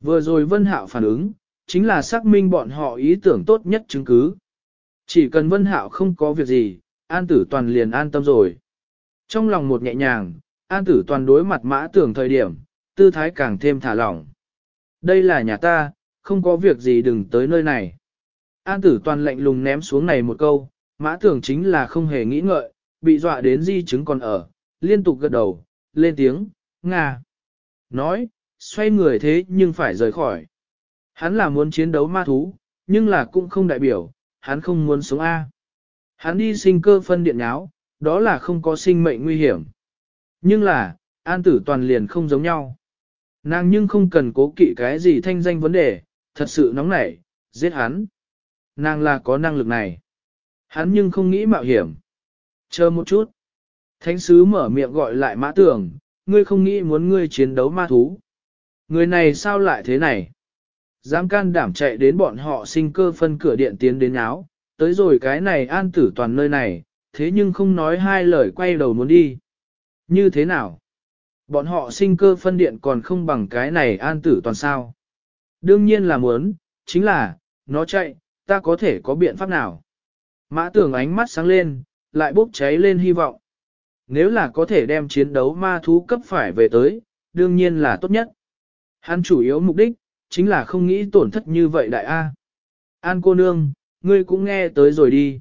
Vừa rồi Vân Hạo phản ứng, chính là xác minh bọn họ ý tưởng tốt nhất chứng cứ. Chỉ cần Vân Hạo không có việc gì, An Tử Toàn liền an tâm rồi. Trong lòng một nhẹ nhàng, An Tử Toàn đối mặt mã tưởng thời điểm, tư thái càng thêm thả lỏng. Đây là nhà ta, không có việc gì đừng tới nơi này. An Tử Toàn lạnh lùng ném xuống này một câu, mã tưởng chính là không hề nghĩ ngợi, bị dọa đến di chứng còn ở, liên tục gật đầu, lên tiếng, Nga. Nói, xoay người thế nhưng phải rời khỏi. Hắn là muốn chiến đấu ma thú, nhưng là cũng không đại biểu, hắn không muốn sống A. Hắn đi sinh cơ phân điện áo, đó là không có sinh mệnh nguy hiểm. Nhưng là, An tử toàn liền không giống nhau. Nàng nhưng không cần cố kỵ cái gì thanh danh vấn đề, thật sự nóng nảy, giết hắn. Nàng là có năng lực này. Hắn nhưng không nghĩ mạo hiểm. Chờ một chút. Thánh sứ mở miệng gọi lại mã tưởng, ngươi không nghĩ muốn ngươi chiến đấu ma thú. Người này sao lại thế này? Dám can đảm chạy đến bọn họ sinh cơ phân cửa điện tiến đến áo, tới rồi cái này an tử toàn nơi này, thế nhưng không nói hai lời quay đầu muốn đi. Như thế nào? Bọn họ sinh cơ phân điện còn không bằng cái này an tử toàn sao. Đương nhiên là muốn, chính là, nó chạy, ta có thể có biện pháp nào? Mã tưởng ánh mắt sáng lên, lại bốc cháy lên hy vọng. Nếu là có thể đem chiến đấu ma thú cấp phải về tới, đương nhiên là tốt nhất. Hắn chủ yếu mục đích, chính là không nghĩ tổn thất như vậy đại A. An cô nương, ngươi cũng nghe tới rồi đi.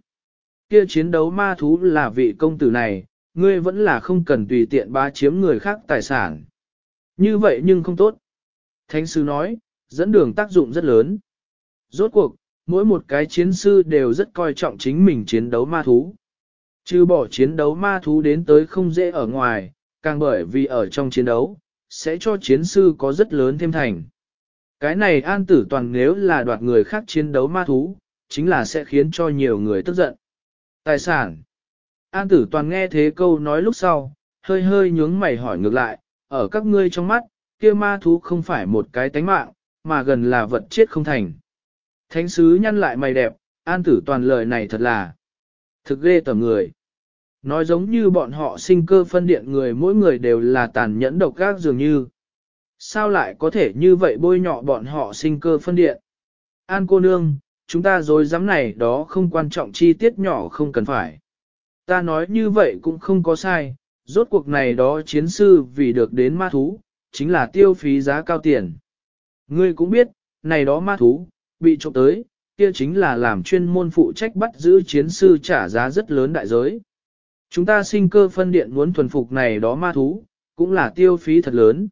Kia chiến đấu ma thú là vị công tử này, ngươi vẫn là không cần tùy tiện bá chiếm người khác tài sản. Như vậy nhưng không tốt. Thánh sư nói, dẫn đường tác dụng rất lớn. Rốt cuộc, mỗi một cái chiến sư đều rất coi trọng chính mình chiến đấu ma thú. Chứ bỏ chiến đấu ma thú đến tới không dễ ở ngoài, càng bởi vì ở trong chiến đấu, sẽ cho chiến sư có rất lớn thêm thành. Cái này an tử toàn nếu là đoạt người khác chiến đấu ma thú, chính là sẽ khiến cho nhiều người tức giận. Tài sản An tử toàn nghe thế câu nói lúc sau, hơi hơi nhướng mày hỏi ngược lại, ở các ngươi trong mắt, kia ma thú không phải một cái tánh mạng, mà gần là vật chết không thành. Thánh sứ nhăn lại mày đẹp, an tử toàn lời này thật là thực ghê tầm người. Nói giống như bọn họ sinh cơ phân điện người mỗi người đều là tàn nhẫn độc ác dường như. Sao lại có thể như vậy bôi nhọ bọn họ sinh cơ phân điện? An cô nương, chúng ta dối dám này đó không quan trọng chi tiết nhỏ không cần phải. Ta nói như vậy cũng không có sai, rốt cuộc này đó chiến sư vì được đến ma thú, chính là tiêu phí giá cao tiền. Ngươi cũng biết, này đó ma thú, bị trộm tới, kia chính là làm chuyên môn phụ trách bắt giữ chiến sư trả giá rất lớn đại giới. Chúng ta sinh cơ phân điện muốn thuần phục này đó ma thú, cũng là tiêu phí thật lớn.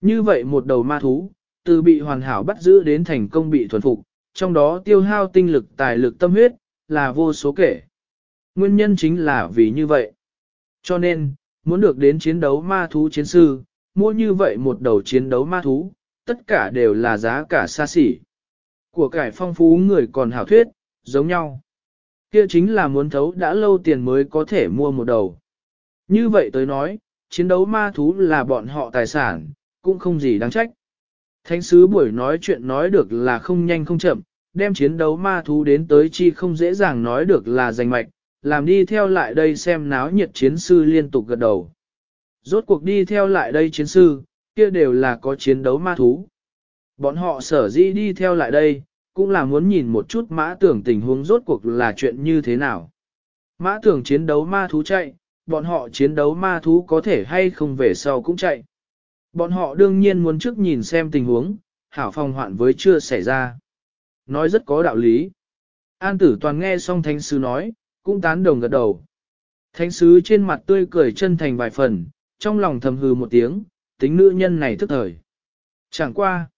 Như vậy một đầu ma thú, từ bị hoàn hảo bắt giữ đến thành công bị thuần phục, trong đó tiêu hao tinh lực tài lực tâm huyết, là vô số kể. Nguyên nhân chính là vì như vậy. Cho nên, muốn được đến chiến đấu ma thú chiến sư, mua như vậy một đầu chiến đấu ma thú, tất cả đều là giá cả xa xỉ. Của cải phong phú người còn hảo thuyết, giống nhau. Kia chính là muốn thấu đã lâu tiền mới có thể mua một đầu. Như vậy tới nói, chiến đấu ma thú là bọn họ tài sản, cũng không gì đáng trách. Thánh sứ buổi nói chuyện nói được là không nhanh không chậm, đem chiến đấu ma thú đến tới chi không dễ dàng nói được là giành mạch, làm đi theo lại đây xem náo nhiệt chiến sư liên tục gật đầu. Rốt cuộc đi theo lại đây chiến sư, kia đều là có chiến đấu ma thú. Bọn họ sở dĩ đi theo lại đây, cũng là muốn nhìn một chút mã tưởng tình huống rốt cuộc là chuyện như thế nào. Mã tưởng chiến đấu ma thú chạy, bọn họ chiến đấu ma thú có thể hay không về sau cũng chạy. Bọn họ đương nhiên muốn trước nhìn xem tình huống, hảo phong hoạn với chưa xảy ra. Nói rất có đạo lý. An tử toàn nghe xong thánh sứ nói, cũng tán đồng gật đầu. Thánh sứ trên mặt tươi cười chân thành vài phần, trong lòng thầm hừ một tiếng, tính nữ nhân này thức thời. Chẳng qua.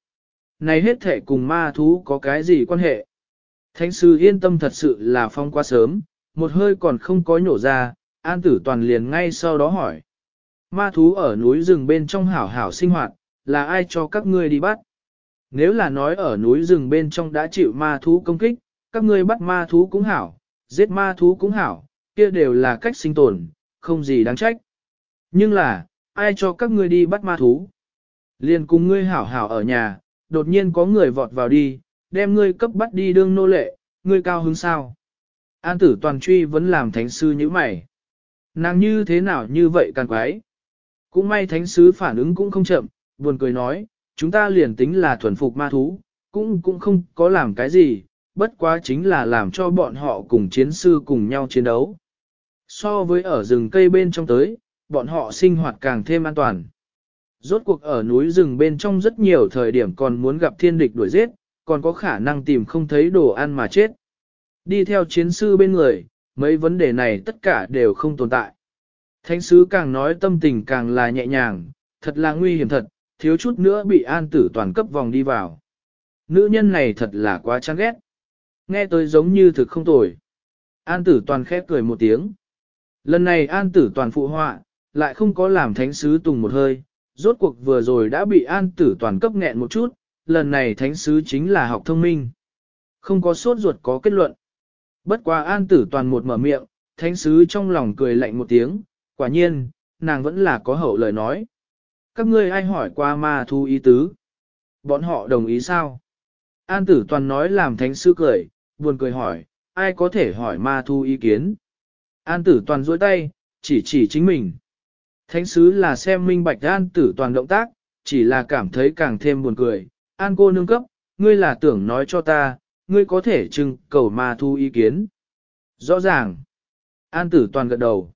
Này hết thể cùng ma thú có cái gì quan hệ? Thánh sứ yên tâm thật sự là phong quá sớm, một hơi còn không có nhổ ra, an tử toàn liền ngay sau đó hỏi. Ma thú ở núi rừng bên trong hảo hảo sinh hoạt, là ai cho các ngươi đi bắt? Nếu là nói ở núi rừng bên trong đã chịu ma thú công kích, các ngươi bắt ma thú cũng hảo, giết ma thú cũng hảo, kia đều là cách sinh tồn, không gì đáng trách. Nhưng là, ai cho các ngươi đi bắt ma thú? Liền cùng ngươi hảo hảo ở nhà, đột nhiên có người vọt vào đi, đem ngươi cấp bắt đi đương nô lệ, ngươi cao hứng sao? An tử toàn truy vẫn làm thánh sư như mày. Nàng như thế nào như vậy càng quái? Cũng may thánh sứ phản ứng cũng không chậm, buồn cười nói, chúng ta liền tính là thuần phục ma thú, cũng cũng không có làm cái gì, bất quá chính là làm cho bọn họ cùng chiến sư cùng nhau chiến đấu. So với ở rừng cây bên trong tới, bọn họ sinh hoạt càng thêm an toàn. Rốt cuộc ở núi rừng bên trong rất nhiều thời điểm còn muốn gặp thiên địch đuổi giết, còn có khả năng tìm không thấy đồ ăn mà chết. Đi theo chiến sư bên người, mấy vấn đề này tất cả đều không tồn tại. Thánh sứ càng nói tâm tình càng là nhẹ nhàng, thật là nguy hiểm thật, thiếu chút nữa bị an tử toàn cấp vòng đi vào. Nữ nhân này thật là quá chán ghét. Nghe tôi giống như thực không tồi. An tử toàn khép cười một tiếng. Lần này an tử toàn phụ họa, lại không có làm thánh sứ tùng một hơi, rốt cuộc vừa rồi đã bị an tử toàn cấp nghẹn một chút, lần này thánh sứ chính là học thông minh. Không có sốt ruột có kết luận. Bất quá an tử toàn một mở miệng, thánh sứ trong lòng cười lạnh một tiếng, quả nhiên, nàng vẫn là có hậu lời nói. Các ngươi ai hỏi qua ma thu ý tứ? Bọn họ đồng ý sao? An tử toàn nói làm thánh Sư cười, buồn cười hỏi, ai có thể hỏi ma thu ý kiến? An tử toàn dối tay, chỉ chỉ chính mình. Thánh sứ là xem minh bạch an tử toàn động tác, chỉ là cảm thấy càng thêm buồn cười. An cô nương cấp, ngươi là tưởng nói cho ta, ngươi có thể trưng cầu ma thu ý kiến. Rõ ràng. An tử toàn gật đầu.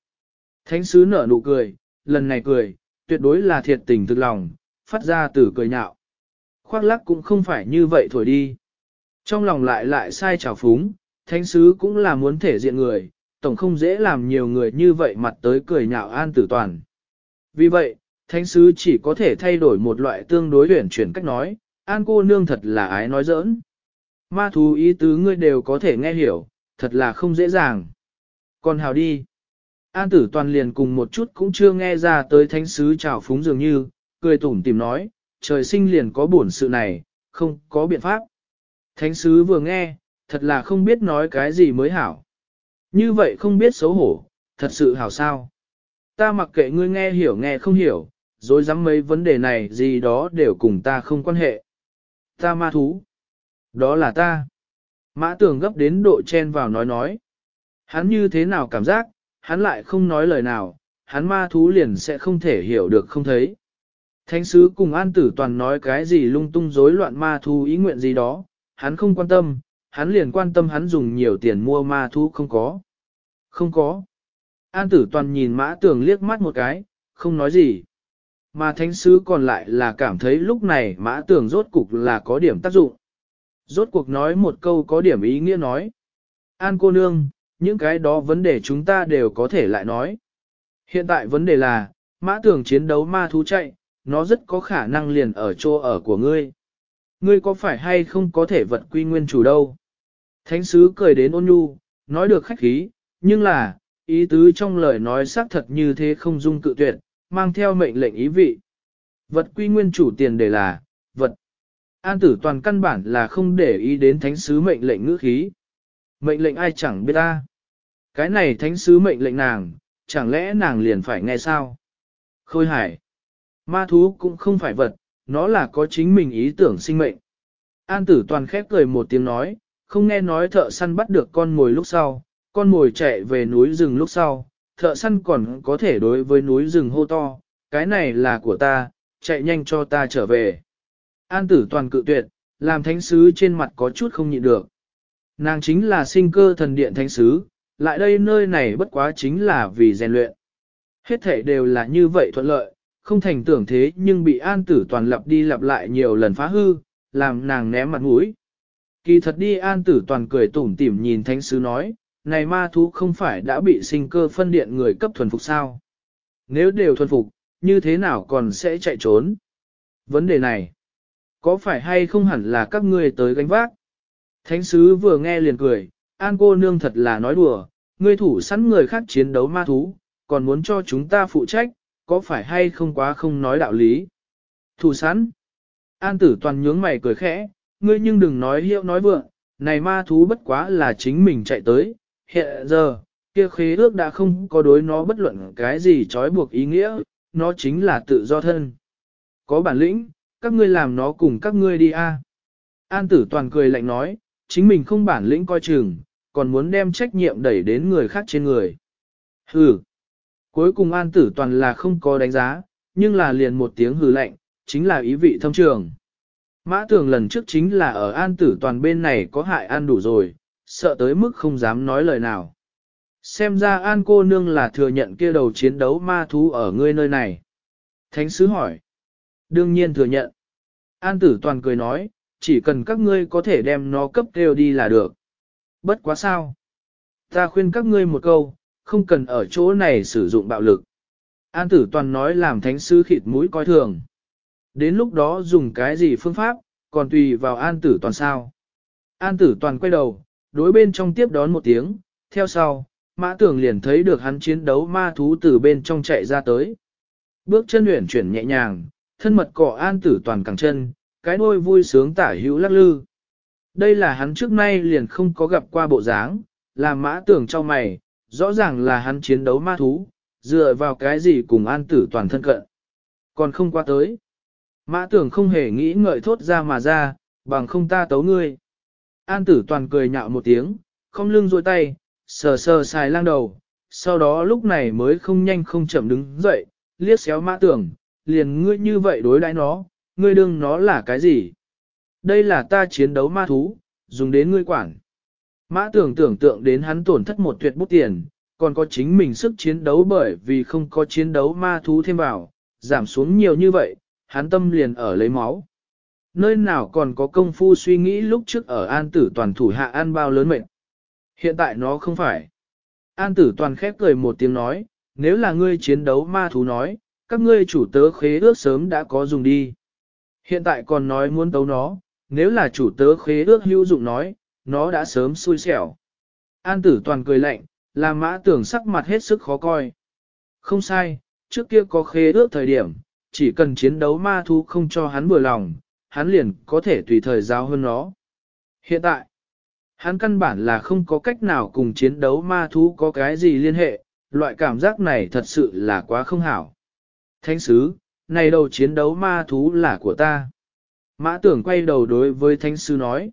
Thánh sứ nở nụ cười, lần này cười, tuyệt đối là thiệt tình thực lòng, phát ra từ cười nhạo. Khoác lắc cũng không phải như vậy thổi đi. Trong lòng lại lại sai trào phúng, thánh sứ cũng là muốn thể diện người, tổng không dễ làm nhiều người như vậy mặt tới cười nhạo an tử toàn. Vì vậy, thánh sứ chỉ có thể thay đổi một loại tương đối huyển chuyển cách nói, an cô nương thật là ái nói giỡn. Ma thú ý tứ ngươi đều có thể nghe hiểu, thật là không dễ dàng. Còn hào đi. An tử toàn liền cùng một chút cũng chưa nghe ra tới thánh sứ chào phúng dường như, cười tủm tìm nói, trời sinh liền có bổn sự này, không có biện pháp. Thánh sứ vừa nghe, thật là không biết nói cái gì mới hảo. Như vậy không biết xấu hổ, thật sự hảo sao. Ta mặc kệ ngươi nghe hiểu nghe không hiểu, rồi dám mấy vấn đề này gì đó đều cùng ta không quan hệ. Ta ma thú. Đó là ta. Mã tưởng gấp đến độ chen vào nói nói. Hắn như thế nào cảm giác, hắn lại không nói lời nào, hắn ma thú liền sẽ không thể hiểu được không thấy. Thánh sứ cùng an tử toàn nói cái gì lung tung rối loạn ma thú ý nguyện gì đó, hắn không quan tâm, hắn liền quan tâm hắn dùng nhiều tiền mua ma thú không có. Không có. An tử toàn nhìn mã tường liếc mắt một cái, không nói gì. Mà thánh sứ còn lại là cảm thấy lúc này mã tường rốt cục là có điểm tác dụng. Rốt cuộc nói một câu có điểm ý nghĩa nói. An cô nương, những cái đó vấn đề chúng ta đều có thể lại nói. Hiện tại vấn đề là, mã tưởng chiến đấu ma thú chạy, nó rất có khả năng liền ở chỗ ở của ngươi. Ngươi có phải hay không có thể vật quy nguyên chủ đâu? Thánh sứ cười đến ôn nhu, nói được khách khí, nhưng là, ý tứ trong lời nói xác thật như thế không dung cự tuyệt, mang theo mệnh lệnh ý vị. Vật quy nguyên chủ tiền đề là, vật. An tử toàn căn bản là không để ý đến thánh sứ mệnh lệnh ngữ khí. Mệnh lệnh ai chẳng biết ta. Cái này thánh sứ mệnh lệnh nàng, chẳng lẽ nàng liền phải nghe sao? Khôi hải. Ma thú cũng không phải vật, nó là có chính mình ý tưởng sinh mệnh. An tử toàn khép cười một tiếng nói, không nghe nói thợ săn bắt được con mồi lúc sau, con mồi chạy về núi rừng lúc sau, thợ săn còn có thể đối với núi rừng hô to, cái này là của ta, chạy nhanh cho ta trở về. An tử toàn cự tuyệt, làm thánh sứ trên mặt có chút không nhịn được. Nàng chính là sinh cơ thần điện thánh sứ, lại đây nơi này bất quá chính là vì rèn luyện. Hết thể đều là như vậy thuận lợi, không thành tưởng thế nhưng bị an tử toàn lặp đi lặp lại nhiều lần phá hư, làm nàng ném mặt mũi. Kỳ thật đi an tử toàn cười tủm tỉm nhìn thánh sứ nói, này ma thú không phải đã bị sinh cơ phân điện người cấp thuần phục sao? Nếu đều thuần phục, như thế nào còn sẽ chạy trốn? Vấn đề này, có phải hay không hẳn là các ngươi tới gánh vác? Thánh sứ vừa nghe liền cười, an cô nương thật là nói đùa, ngươi thủ sẵn người khác chiến đấu ma thú, còn muốn cho chúng ta phụ trách, có phải hay không quá không nói đạo lý? Thủ sẵn. An tử toàn nhướng mày cười khẽ, ngươi nhưng đừng nói hiệu nói vượng, này ma thú bất quá là chính mình chạy tới, hiện giờ, kia khế ước đã không có đối nó bất luận cái gì trói buộc ý nghĩa, nó chính là tự do thân. Có bản lĩnh, các ngươi làm nó cùng các ngươi đi a. An tử toàn cười lạnh nói, chính mình không bản lĩnh coi chừng, còn muốn đem trách nhiệm đẩy đến người khác trên người. Hừ. Cuối cùng an tử toàn là không có đánh giá, nhưng là liền một tiếng hừ lạnh, chính là ý vị thông trường. Mã tường lần trước chính là ở an tử toàn bên này có hại an đủ rồi, sợ tới mức không dám nói lời nào. Xem ra an cô nương là thừa nhận kia đầu chiến đấu ma thú ở ngươi nơi này. Thánh sứ hỏi. Đương nhiên thừa nhận. An tử toàn cười nói, chỉ cần các ngươi có thể đem nó cấp kêu đi là được. Bất quá sao. Ta khuyên các ngươi một câu, không cần ở chỗ này sử dụng bạo lực. An tử toàn nói làm thánh sư khịt mũi coi thường. Đến lúc đó dùng cái gì phương pháp, còn tùy vào an tử toàn sao. An tử toàn quay đầu, đối bên trong tiếp đón một tiếng, theo sau, mã tưởng liền thấy được hắn chiến đấu ma thú từ bên trong chạy ra tới. Bước chân luyện chuyển nhẹ nhàng, thân mật cọ an tử toàn cẳng chân, cái đôi vui sướng tả hữu lắc lư. Đây là hắn trước nay liền không có gặp qua bộ dáng, làm mã tưởng cho mày, rõ ràng là hắn chiến đấu ma thú, dựa vào cái gì cùng an tử toàn thân cận. Còn không qua tới. Mã tưởng không hề nghĩ ngợi thốt ra mà ra, bằng không ta tấu ngươi. An tử toàn cười nhạo một tiếng, không lưng duỗi tay, sờ sờ xài lang đầu, sau đó lúc này mới không nhanh không chậm đứng dậy, liếc xéo mã tưởng, liền ngươi như vậy đối đãi nó, ngươi đương nó là cái gì? Đây là ta chiến đấu ma thú, dùng đến ngươi quản. Mã tưởng tưởng tượng đến hắn tổn thất một tuyệt bút tiền, còn có chính mình sức chiến đấu bởi vì không có chiến đấu ma thú thêm vào, giảm xuống nhiều như vậy, hắn tâm liền ở lấy máu. Nơi nào còn có công phu suy nghĩ lúc trước ở an tử toàn thủ hạ an bao lớn mệnh. Hiện tại nó không phải. An tử toàn khép cười một tiếng nói, nếu là ngươi chiến đấu ma thú nói, các ngươi chủ tớ khế ước sớm đã có dùng đi. Hiện tại còn nói muốn tấu nó, nếu là chủ tớ khế ước hữu dụng nói, nó đã sớm xui xẻo. An tử toàn cười lạnh, làm mã tưởng sắc mặt hết sức khó coi. Không sai, trước kia có khế ước thời điểm, chỉ cần chiến đấu ma thú không cho hắn vừa lòng, hắn liền có thể tùy thời giao hơn nó. Hiện tại, hắn căn bản là không có cách nào cùng chiến đấu ma thú có cái gì liên hệ, loại cảm giác này thật sự là quá không hảo. Thánh sứ, này đầu chiến đấu ma thú là của ta. Mã tưởng quay đầu đối với thánh sứ nói.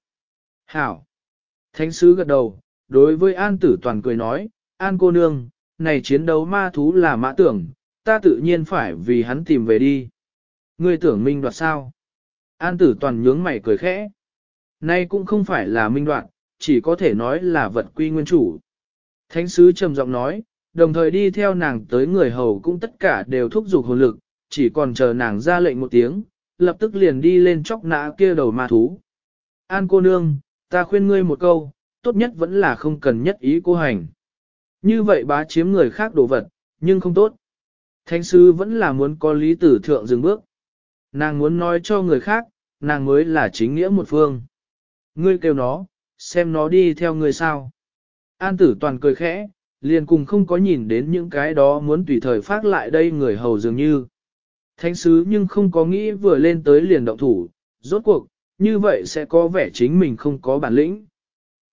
Hảo. Thánh sứ gật đầu, đối với an tử toàn cười nói, an cô nương, này chiến đấu ma thú là mã tưởng, ta tự nhiên phải vì hắn tìm về đi. Ngươi tưởng minh đoạt sao? An tử toàn nhướng mày cười khẽ. Nay cũng không phải là minh đoạt, chỉ có thể nói là vật quy nguyên chủ. Thánh sứ trầm giọng nói, đồng thời đi theo nàng tới người hầu cũng tất cả đều thúc giục hồn lực, chỉ còn chờ nàng ra lệnh một tiếng, lập tức liền đi lên chóc nã kia đầu ma thú. An cô nương, ta khuyên ngươi một câu, tốt nhất vẫn là không cần nhất ý cô hành. Như vậy bá chiếm người khác đồ vật, nhưng không tốt. Thánh sư vẫn là muốn có lý tử thượng dừng bước. Nàng muốn nói cho người khác, nàng mới là chính nghĩa một phương. Ngươi kêu nó, xem nó đi theo ngươi sao. An tử toàn cười khẽ, liền cùng không có nhìn đến những cái đó muốn tùy thời phát lại đây người hầu dường như. Thánh sứ nhưng không có nghĩ vừa lên tới liền động thủ, rốt cuộc, như vậy sẽ có vẻ chính mình không có bản lĩnh.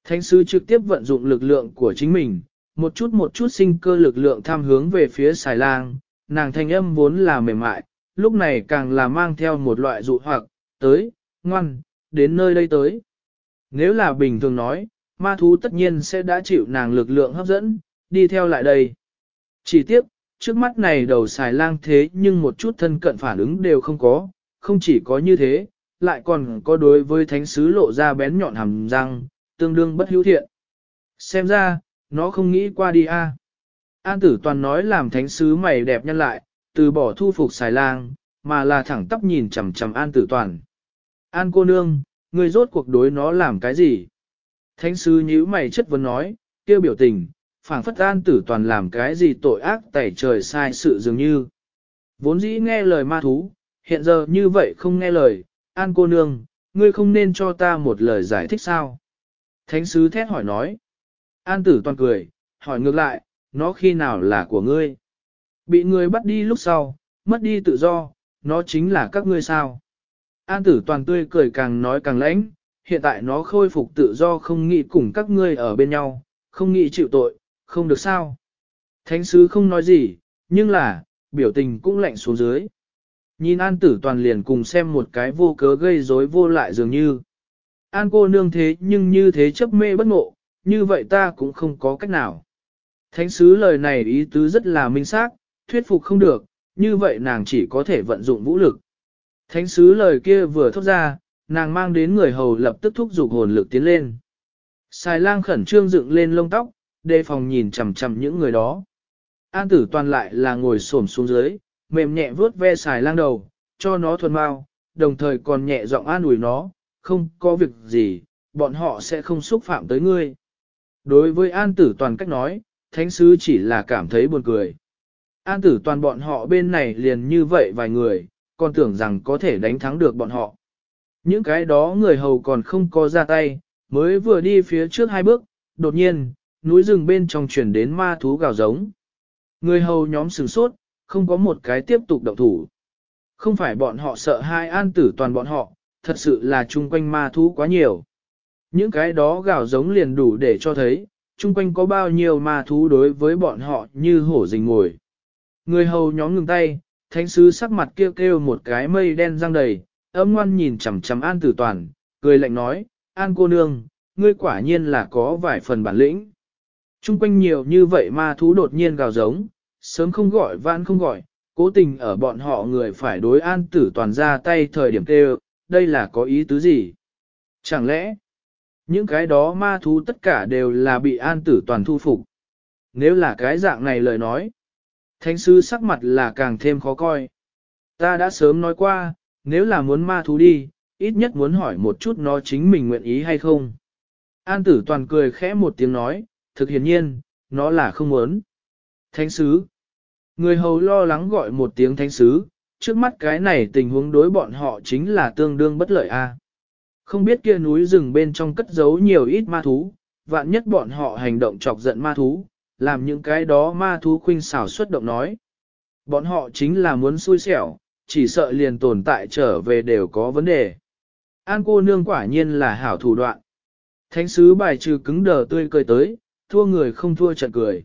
Thánh sứ trực tiếp vận dụng lực lượng của chính mình, một chút một chút sinh cơ lực lượng tham hướng về phía xài lang, nàng thanh âm vốn là mềm mại, lúc này càng là mang theo một loại dụ hoặc, tới, ngoan, đến nơi đây tới. Nếu là bình thường nói, ma thú tất nhiên sẽ đã chịu nàng lực lượng hấp dẫn, đi theo lại đây. Chỉ tiếc, trước mắt này đầu xài lang thế nhưng một chút thân cận phản ứng đều không có, không chỉ có như thế, lại còn có đối với thánh sứ lộ ra bén nhọn hàm răng, tương đương bất hữu thiện. Xem ra, nó không nghĩ qua đi a. À. An tử toàn nói làm thánh sứ mày đẹp nhân lại, từ bỏ thu phục xài lang, mà là thẳng tắp nhìn chằm chằm an tử toàn. An cô nương, người rốt cuộc đối nó làm cái gì? Thánh sứ nhíu mày chất vấn nói, kêu biểu tình, phảng phất an tử toàn làm cái gì tội ác tẩy trời sai sự dường như. Vốn dĩ nghe lời ma thú, hiện giờ như vậy không nghe lời, an cô nương, ngươi không nên cho ta một lời giải thích sao? Thánh sứ thét hỏi nói. An tử toàn cười, hỏi ngược lại, nó khi nào là của ngươi? Bị người bắt đi lúc sau, mất đi tự do, nó chính là các ngươi sao? An tử toàn tươi cười càng nói càng lãnh, hiện tại nó khôi phục tự do không nghĩ cùng các ngươi ở bên nhau, không nghĩ chịu tội, không được sao. Thánh sứ không nói gì, nhưng là, biểu tình cũng lạnh xuống dưới. Nhìn an tử toàn liền cùng xem một cái vô cớ gây rối vô lại dường như. An cô nương thế nhưng như thế chấp mê bất ngộ, như vậy ta cũng không có cách nào. Thánh sứ lời này ý tứ rất là minh xác, thuyết phục không được, như vậy nàng chỉ có thể vận dụng vũ lực. Thánh sứ lời kia vừa thốt ra, nàng mang đến người hầu lập tức thúc giục hồn lực tiến lên. Xài lang khẩn trương dựng lên lông tóc, đề phòng nhìn chằm chằm những người đó. An tử toàn lại là ngồi xổm xuống dưới, mềm nhẹ vuốt ve xài lang đầu, cho nó thuần mau, đồng thời còn nhẹ giọng an ủi nó, không có việc gì, bọn họ sẽ không xúc phạm tới ngươi. Đối với an tử toàn cách nói, thánh sứ chỉ là cảm thấy buồn cười. An tử toàn bọn họ bên này liền như vậy vài người, còn tưởng rằng có thể đánh thắng được bọn họ. Những cái đó người hầu còn không có ra tay, mới vừa đi phía trước hai bước, đột nhiên, núi rừng bên trong truyền đến ma thú gào giống. Người hầu nhóm sửng sốt, không có một cái tiếp tục động thủ. Không phải bọn họ sợ hai an tử toàn bọn họ, thật sự là chung quanh ma thú quá nhiều. Những cái đó gào giống liền đủ để cho thấy, chung quanh có bao nhiêu ma thú đối với bọn họ như hổ rình ngồi. Người hầu nhóm ngừng tay, thánh sứ sắc mặt kêu kêu một cái mây đen răng đầy, ấm ngoan nhìn chằm chằm an tử toàn, cười lạnh nói, an cô nương, ngươi quả nhiên là có vài phần bản lĩnh. Trung quanh nhiều như vậy ma thú đột nhiên gào giống, sớm không gọi vãn không gọi, cố tình ở bọn họ người phải đối an tử toàn ra tay thời điểm kêu, đây là có ý tứ gì? Chẳng lẽ, những cái đó ma thú tất cả đều là bị an tử toàn thu phục? Nếu là cái dạng này lời nói, thánh sư sắc mặt là càng thêm khó coi. Ta đã sớm nói qua, nếu là muốn ma thú đi, ít nhất muốn hỏi một chút nó chính mình nguyện ý hay không. An tử toàn cười khẽ một tiếng nói, thực hiển nhiên, nó là không muốn. Thánh sứ. Người hầu lo lắng gọi một tiếng thánh sứ, trước mắt cái này tình huống đối bọn họ chính là tương đương bất lợi a. Không biết kia núi rừng bên trong cất giấu nhiều ít ma thú, vạn nhất bọn họ hành động chọc giận ma thú, làm những cái đó ma thú khuynh xảo xuất động nói. Bọn họ chính là muốn xui xẻo, chỉ sợ liền tồn tại trở về đều có vấn đề. An cô nương quả nhiên là hảo thủ đoạn. Thánh sứ bài trừ cứng đờ tươi cười tới, thua người không thua trận cười.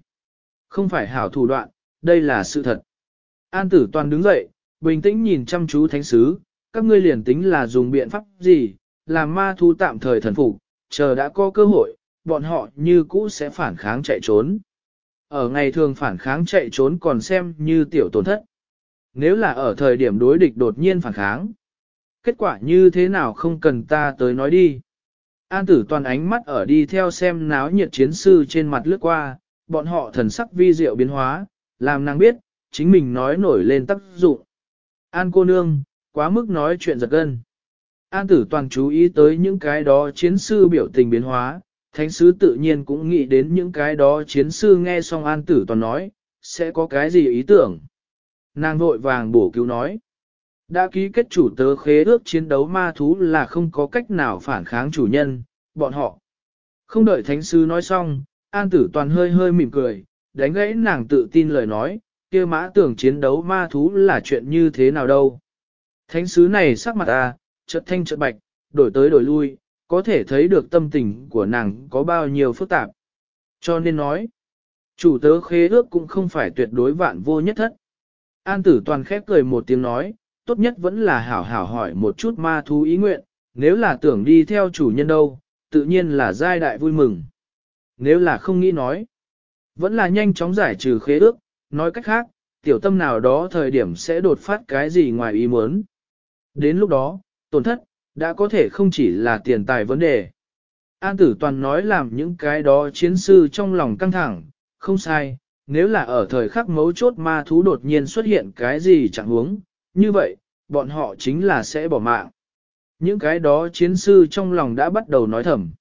Không phải hảo thủ đoạn, đây là sự thật. An tử toàn đứng dậy, bình tĩnh nhìn chăm chú thánh sứ, các ngươi liền tính là dùng biện pháp gì, làm ma thu tạm thời thần phục, chờ đã có cơ hội, bọn họ như cũ sẽ phản kháng chạy trốn. Ở ngày thường phản kháng chạy trốn còn xem như tiểu tổn thất. Nếu là ở thời điểm đối địch đột nhiên phản kháng, kết quả như thế nào không cần ta tới nói đi. An tử toàn ánh mắt ở đi theo xem náo nhiệt chiến sư trên mặt lướt qua, bọn họ thần sắc vi diệu biến hóa, làm nàng biết, chính mình nói nổi lên tác dụng. An cô nương, quá mức nói chuyện giật gân. An tử toàn chú ý tới những cái đó chiến sư biểu tình biến hóa, thánh sứ tự nhiên cũng nghĩ đến những cái đó chiến sư nghe xong an tử toàn nói, sẽ có cái gì ý tưởng. Nàng vội vàng bổ cứu nói. Đã ký kết chủ tớ khế ước chiến đấu ma thú là không có cách nào phản kháng chủ nhân, bọn họ. Không đợi thánh sứ nói xong, an tử toàn hơi hơi mỉm cười, đánh gãy nàng tự tin lời nói, kia mã tưởng chiến đấu ma thú là chuyện như thế nào đâu. Thánh sứ này sắc mặt à, chợt thanh chợt bạch, đổi tới đổi lui, có thể thấy được tâm tình của nàng có bao nhiêu phức tạp. Cho nên nói, chủ tớ khế ước cũng không phải tuyệt đối vạn vô nhất thất. An tử toàn khép cười một tiếng nói, tốt nhất vẫn là hảo hảo hỏi một chút ma thú ý nguyện, nếu là tưởng đi theo chủ nhân đâu, tự nhiên là giai đại vui mừng. Nếu là không nghĩ nói, vẫn là nhanh chóng giải trừ khế ước, nói cách khác, tiểu tâm nào đó thời điểm sẽ đột phát cái gì ngoài ý muốn. Đến lúc đó, tổn thất, đã có thể không chỉ là tiền tài vấn đề. An tử toàn nói làm những cái đó chiến sư trong lòng căng thẳng, không sai, nếu là ở thời khắc mấu chốt ma thú đột nhiên xuất hiện cái gì chẳng huống, như vậy, bọn họ chính là sẽ bỏ mạng. Những cái đó chiến sư trong lòng đã bắt đầu nói thầm.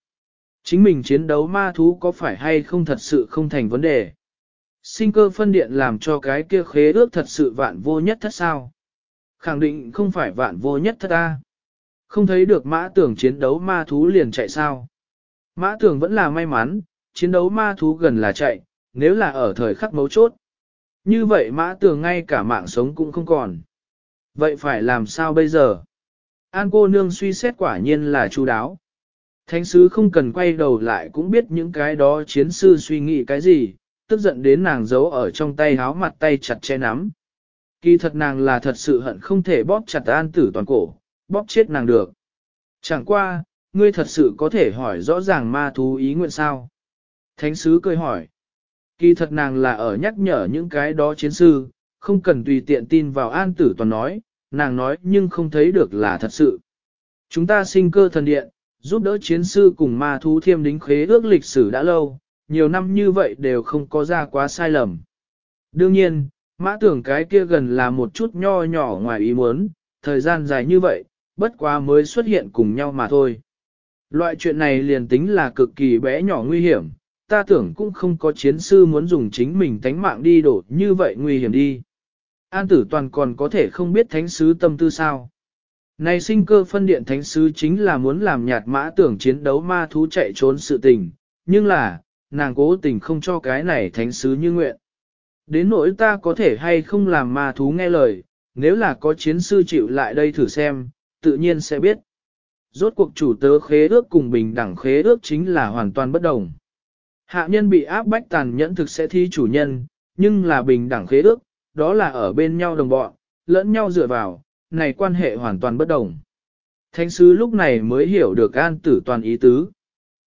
Chính mình chiến đấu ma thú có phải hay không thật sự không thành vấn đề. Sinh cơ phân điện làm cho cái kia khế ước thật sự vạn vô nhất thất sao. Khẳng định không phải vạn vô nhất thất ta. Không thấy được mã tưởng chiến đấu ma thú liền chạy sao. Mã tưởng vẫn là may mắn, chiến đấu ma thú gần là chạy, nếu là ở thời khắc mấu chốt. Như vậy mã tưởng ngay cả mạng sống cũng không còn. Vậy phải làm sao bây giờ? An cô nương suy xét quả nhiên là chu đáo. Thánh sứ không cần quay đầu lại cũng biết những cái đó chiến sư suy nghĩ cái gì, tức giận đến nàng giấu ở trong tay háo mặt tay chặt che nắm. Kỳ thật nàng là thật sự hận không thể bóp chặt an tử toàn cổ, bóp chết nàng được. Chẳng qua, ngươi thật sự có thể hỏi rõ ràng ma thú ý nguyện sao? Thánh sứ cười hỏi. Kỳ thật nàng là ở nhắc nhở những cái đó chiến sư, không cần tùy tiện tin vào an tử toàn nói, nàng nói nhưng không thấy được là thật sự. Chúng ta sinh cơ thần điện, giúp đỡ chiến sư cùng ma thú thiêm đính khế ước lịch sử đã lâu, nhiều năm như vậy đều không có ra quá sai lầm. Đương nhiên, mã tưởng cái kia gần là một chút nho nhỏ ngoài ý muốn, thời gian dài như vậy, bất quá mới xuất hiện cùng nhau mà thôi. Loại chuyện này liền tính là cực kỳ bé nhỏ nguy hiểm, ta tưởng cũng không có chiến sư muốn dùng chính mình tánh mạng đi đổ như vậy nguy hiểm đi. An tử toàn còn có thể không biết thánh sứ tâm tư sao. Này sinh cơ phân điện thánh sứ chính là muốn làm nhạt mã tưởng chiến đấu ma thú chạy trốn sự tình, nhưng là, nàng cố tình không cho cái này thánh sứ như nguyện. Đến nỗi ta có thể hay không làm ma thú nghe lời, nếu là có chiến sư chịu lại đây thử xem, tự nhiên sẽ biết. Rốt cuộc chủ tớ khế ước cùng bình đẳng khế ước chính là hoàn toàn bất đồng. Hạ nhân bị áp bách tàn nhẫn thực sẽ thi chủ nhân, nhưng là bình đẳng khế ước, đó là ở bên nhau đồng bọn, lẫn nhau dựa vào, này quan hệ hoàn toàn bất đồng. Thánh sứ lúc này mới hiểu được an tử toàn ý tứ.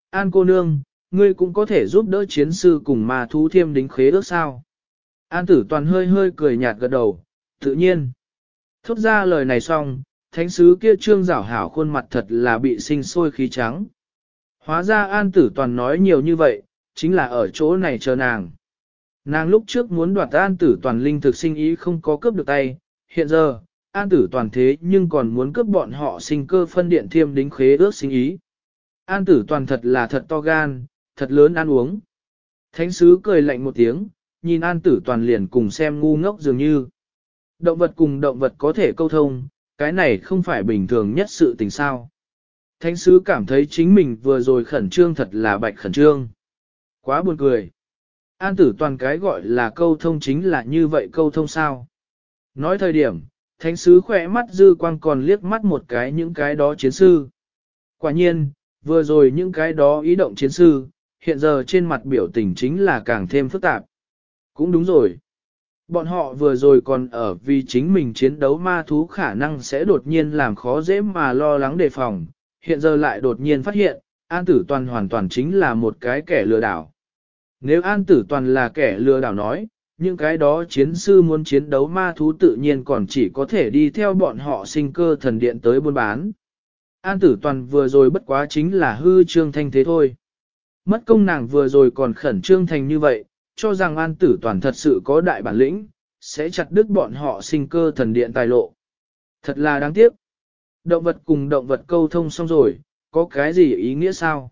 An cô nương, ngươi cũng có thể giúp đỡ chiến sư cùng ma thú thiêm đính khế ước sao. An tử toàn hơi hơi cười nhạt gật đầu, tự nhiên. Thốt ra lời này xong, thánh sứ kia trương rảo hảo khuôn mặt thật là bị sinh sôi khí trắng. Hóa ra an tử toàn nói nhiều như vậy, chính là ở chỗ này chờ nàng. Nàng lúc trước muốn đoạt an tử toàn linh thực sinh ý không có cướp được tay, hiện giờ, an tử toàn thế nhưng còn muốn cướp bọn họ sinh cơ phân điện thiêm đính khế ước sinh ý. An tử toàn thật là thật to gan, thật lớn ăn uống. Thánh sứ cười lạnh một tiếng, nhìn an tử toàn liền cùng xem ngu ngốc dường như. Động vật cùng động vật có thể câu thông, cái này không phải bình thường nhất sự tình sao. Thánh sứ cảm thấy chính mình vừa rồi khẩn trương thật là bạch khẩn trương. Quá buồn cười. An tử toàn cái gọi là câu thông chính là như vậy câu thông sao. Nói thời điểm, thánh sứ khỏe mắt dư quang còn liếc mắt một cái những cái đó chiến sư. Quả nhiên, vừa rồi những cái đó ý động chiến sư, hiện giờ trên mặt biểu tình chính là càng thêm phức tạp. Cũng đúng rồi. Bọn họ vừa rồi còn ở vì chính mình chiến đấu ma thú khả năng sẽ đột nhiên làm khó dễ mà lo lắng đề phòng, hiện giờ lại đột nhiên phát hiện, An Tử Toàn hoàn toàn chính là một cái kẻ lừa đảo. Nếu An Tử Toàn là kẻ lừa đảo nói, những cái đó chiến sư muốn chiến đấu ma thú tự nhiên còn chỉ có thể đi theo bọn họ sinh cơ thần điện tới buôn bán. An Tử Toàn vừa rồi bất quá chính là hư trương thanh thế thôi. Mất công nàng vừa rồi còn khẩn trương thành như vậy, cho rằng An Tử Toàn thật sự có đại bản lĩnh, sẽ chặt đứt bọn họ sinh cơ thần điện tài lộ. Thật là đáng tiếc. Động vật cùng động vật câu thông xong rồi, có cái gì ý nghĩa sao?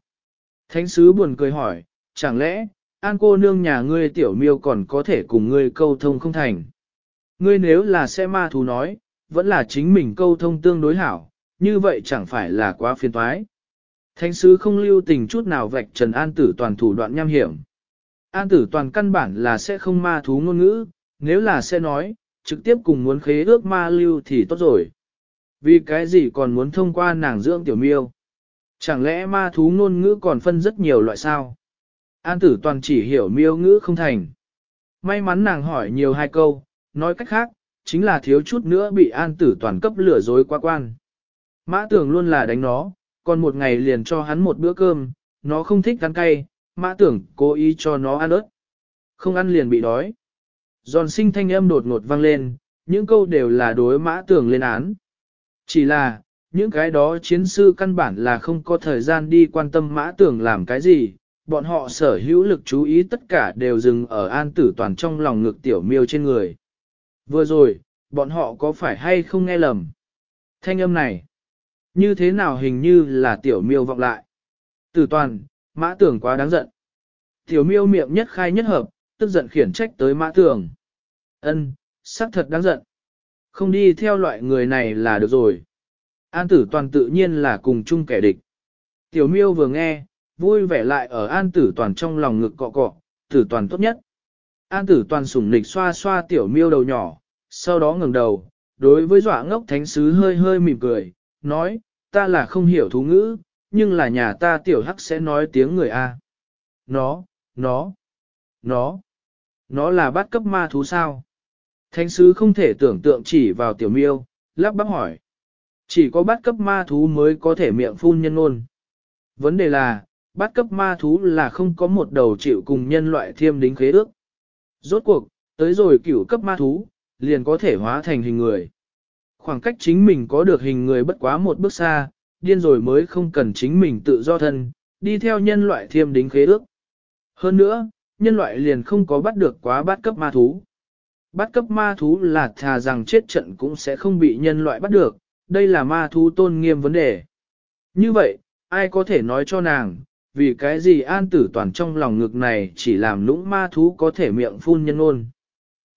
Thánh sứ buồn cười hỏi, chẳng lẽ, an cô nương nhà ngươi tiểu miêu còn có thể cùng ngươi câu thông không thành? Ngươi nếu là sẽ ma thú nói, vẫn là chính mình câu thông tương đối hảo, như vậy chẳng phải là quá phiền toái. Thánh sứ không lưu tình chút nào vạch trần an tử toàn thủ đoạn nham hiểm. An tử toàn căn bản là sẽ không ma thú ngôn ngữ, nếu là sẽ nói, trực tiếp cùng muốn khế ước ma lưu thì tốt rồi. Vì cái gì còn muốn thông qua nàng dưỡng tiểu miêu? Chẳng lẽ ma thú ngôn ngữ còn phân rất nhiều loại sao? An tử toàn chỉ hiểu miêu ngữ không thành. May mắn nàng hỏi nhiều hai câu, nói cách khác, chính là thiếu chút nữa bị an tử toàn cấp lửa dối qua quan. Mã tưởng luôn là đánh nó, còn một ngày liền cho hắn một bữa cơm, nó không thích ăn cay, mã tưởng cố ý cho nó ăn ớt. Không ăn liền bị đói. Giòn sinh thanh âm đột ngột vang lên, những câu đều là đối mã tưởng lên án. Chỉ là, những cái đó chiến sư căn bản là không có thời gian đi quan tâm mã tưởng làm cái gì, bọn họ sở hữu lực chú ý tất cả đều dừng ở an tử toàn trong lòng ngực tiểu miêu trên người. Vừa rồi, bọn họ có phải hay không nghe lầm? Thanh âm này, như thế nào hình như là tiểu miêu vọng lại? Tử toàn, mã tưởng quá đáng giận. Tiểu miêu miệng nhất khai nhất hợp, tức giận khiển trách tới mã tưởng. Ân, xác thật đáng giận. Không đi theo loại người này là được rồi. An tử toàn tự nhiên là cùng chung kẻ địch. Tiểu miêu vừa nghe, vui vẻ lại ở an tử toàn trong lòng ngực cọ cọ, tử toàn tốt nhất. An tử toàn sủng nịch xoa xoa tiểu miêu đầu nhỏ, sau đó ngừng đầu, đối với dọa ngốc thánh sứ hơi hơi mỉm cười, nói, ta là không hiểu thú ngữ, nhưng là nhà ta tiểu hắc sẽ nói tiếng người A. Nó, nó, nó, nó là bắt cấp ma thú sao? Thánh sứ không thể tưởng tượng chỉ vào tiểu miêu, lắp bắp hỏi. Chỉ có bắt cấp ma thú mới có thể miệng phun nhân ngôn. Vấn đề là, bắt cấp ma thú là không có một đầu chịu cùng nhân loại thiêm đính khế ước. Rốt cuộc, tới rồi cửu cấp ma thú, liền có thể hóa thành hình người. Khoảng cách chính mình có được hình người bất quá một bước xa, điên rồi mới không cần chính mình tự do thân, đi theo nhân loại thiêm đính khế ước. Hơn nữa, nhân loại liền không có bắt được quá bắt cấp ma thú. Bắt cấp ma thú là thà rằng chết trận cũng sẽ không bị nhân loại bắt được, đây là ma thú tôn nghiêm vấn đề. Như vậy, ai có thể nói cho nàng, vì cái gì an tử toàn trong lòng ngực này chỉ làm lũng ma thú có thể miệng phun nhân ôn.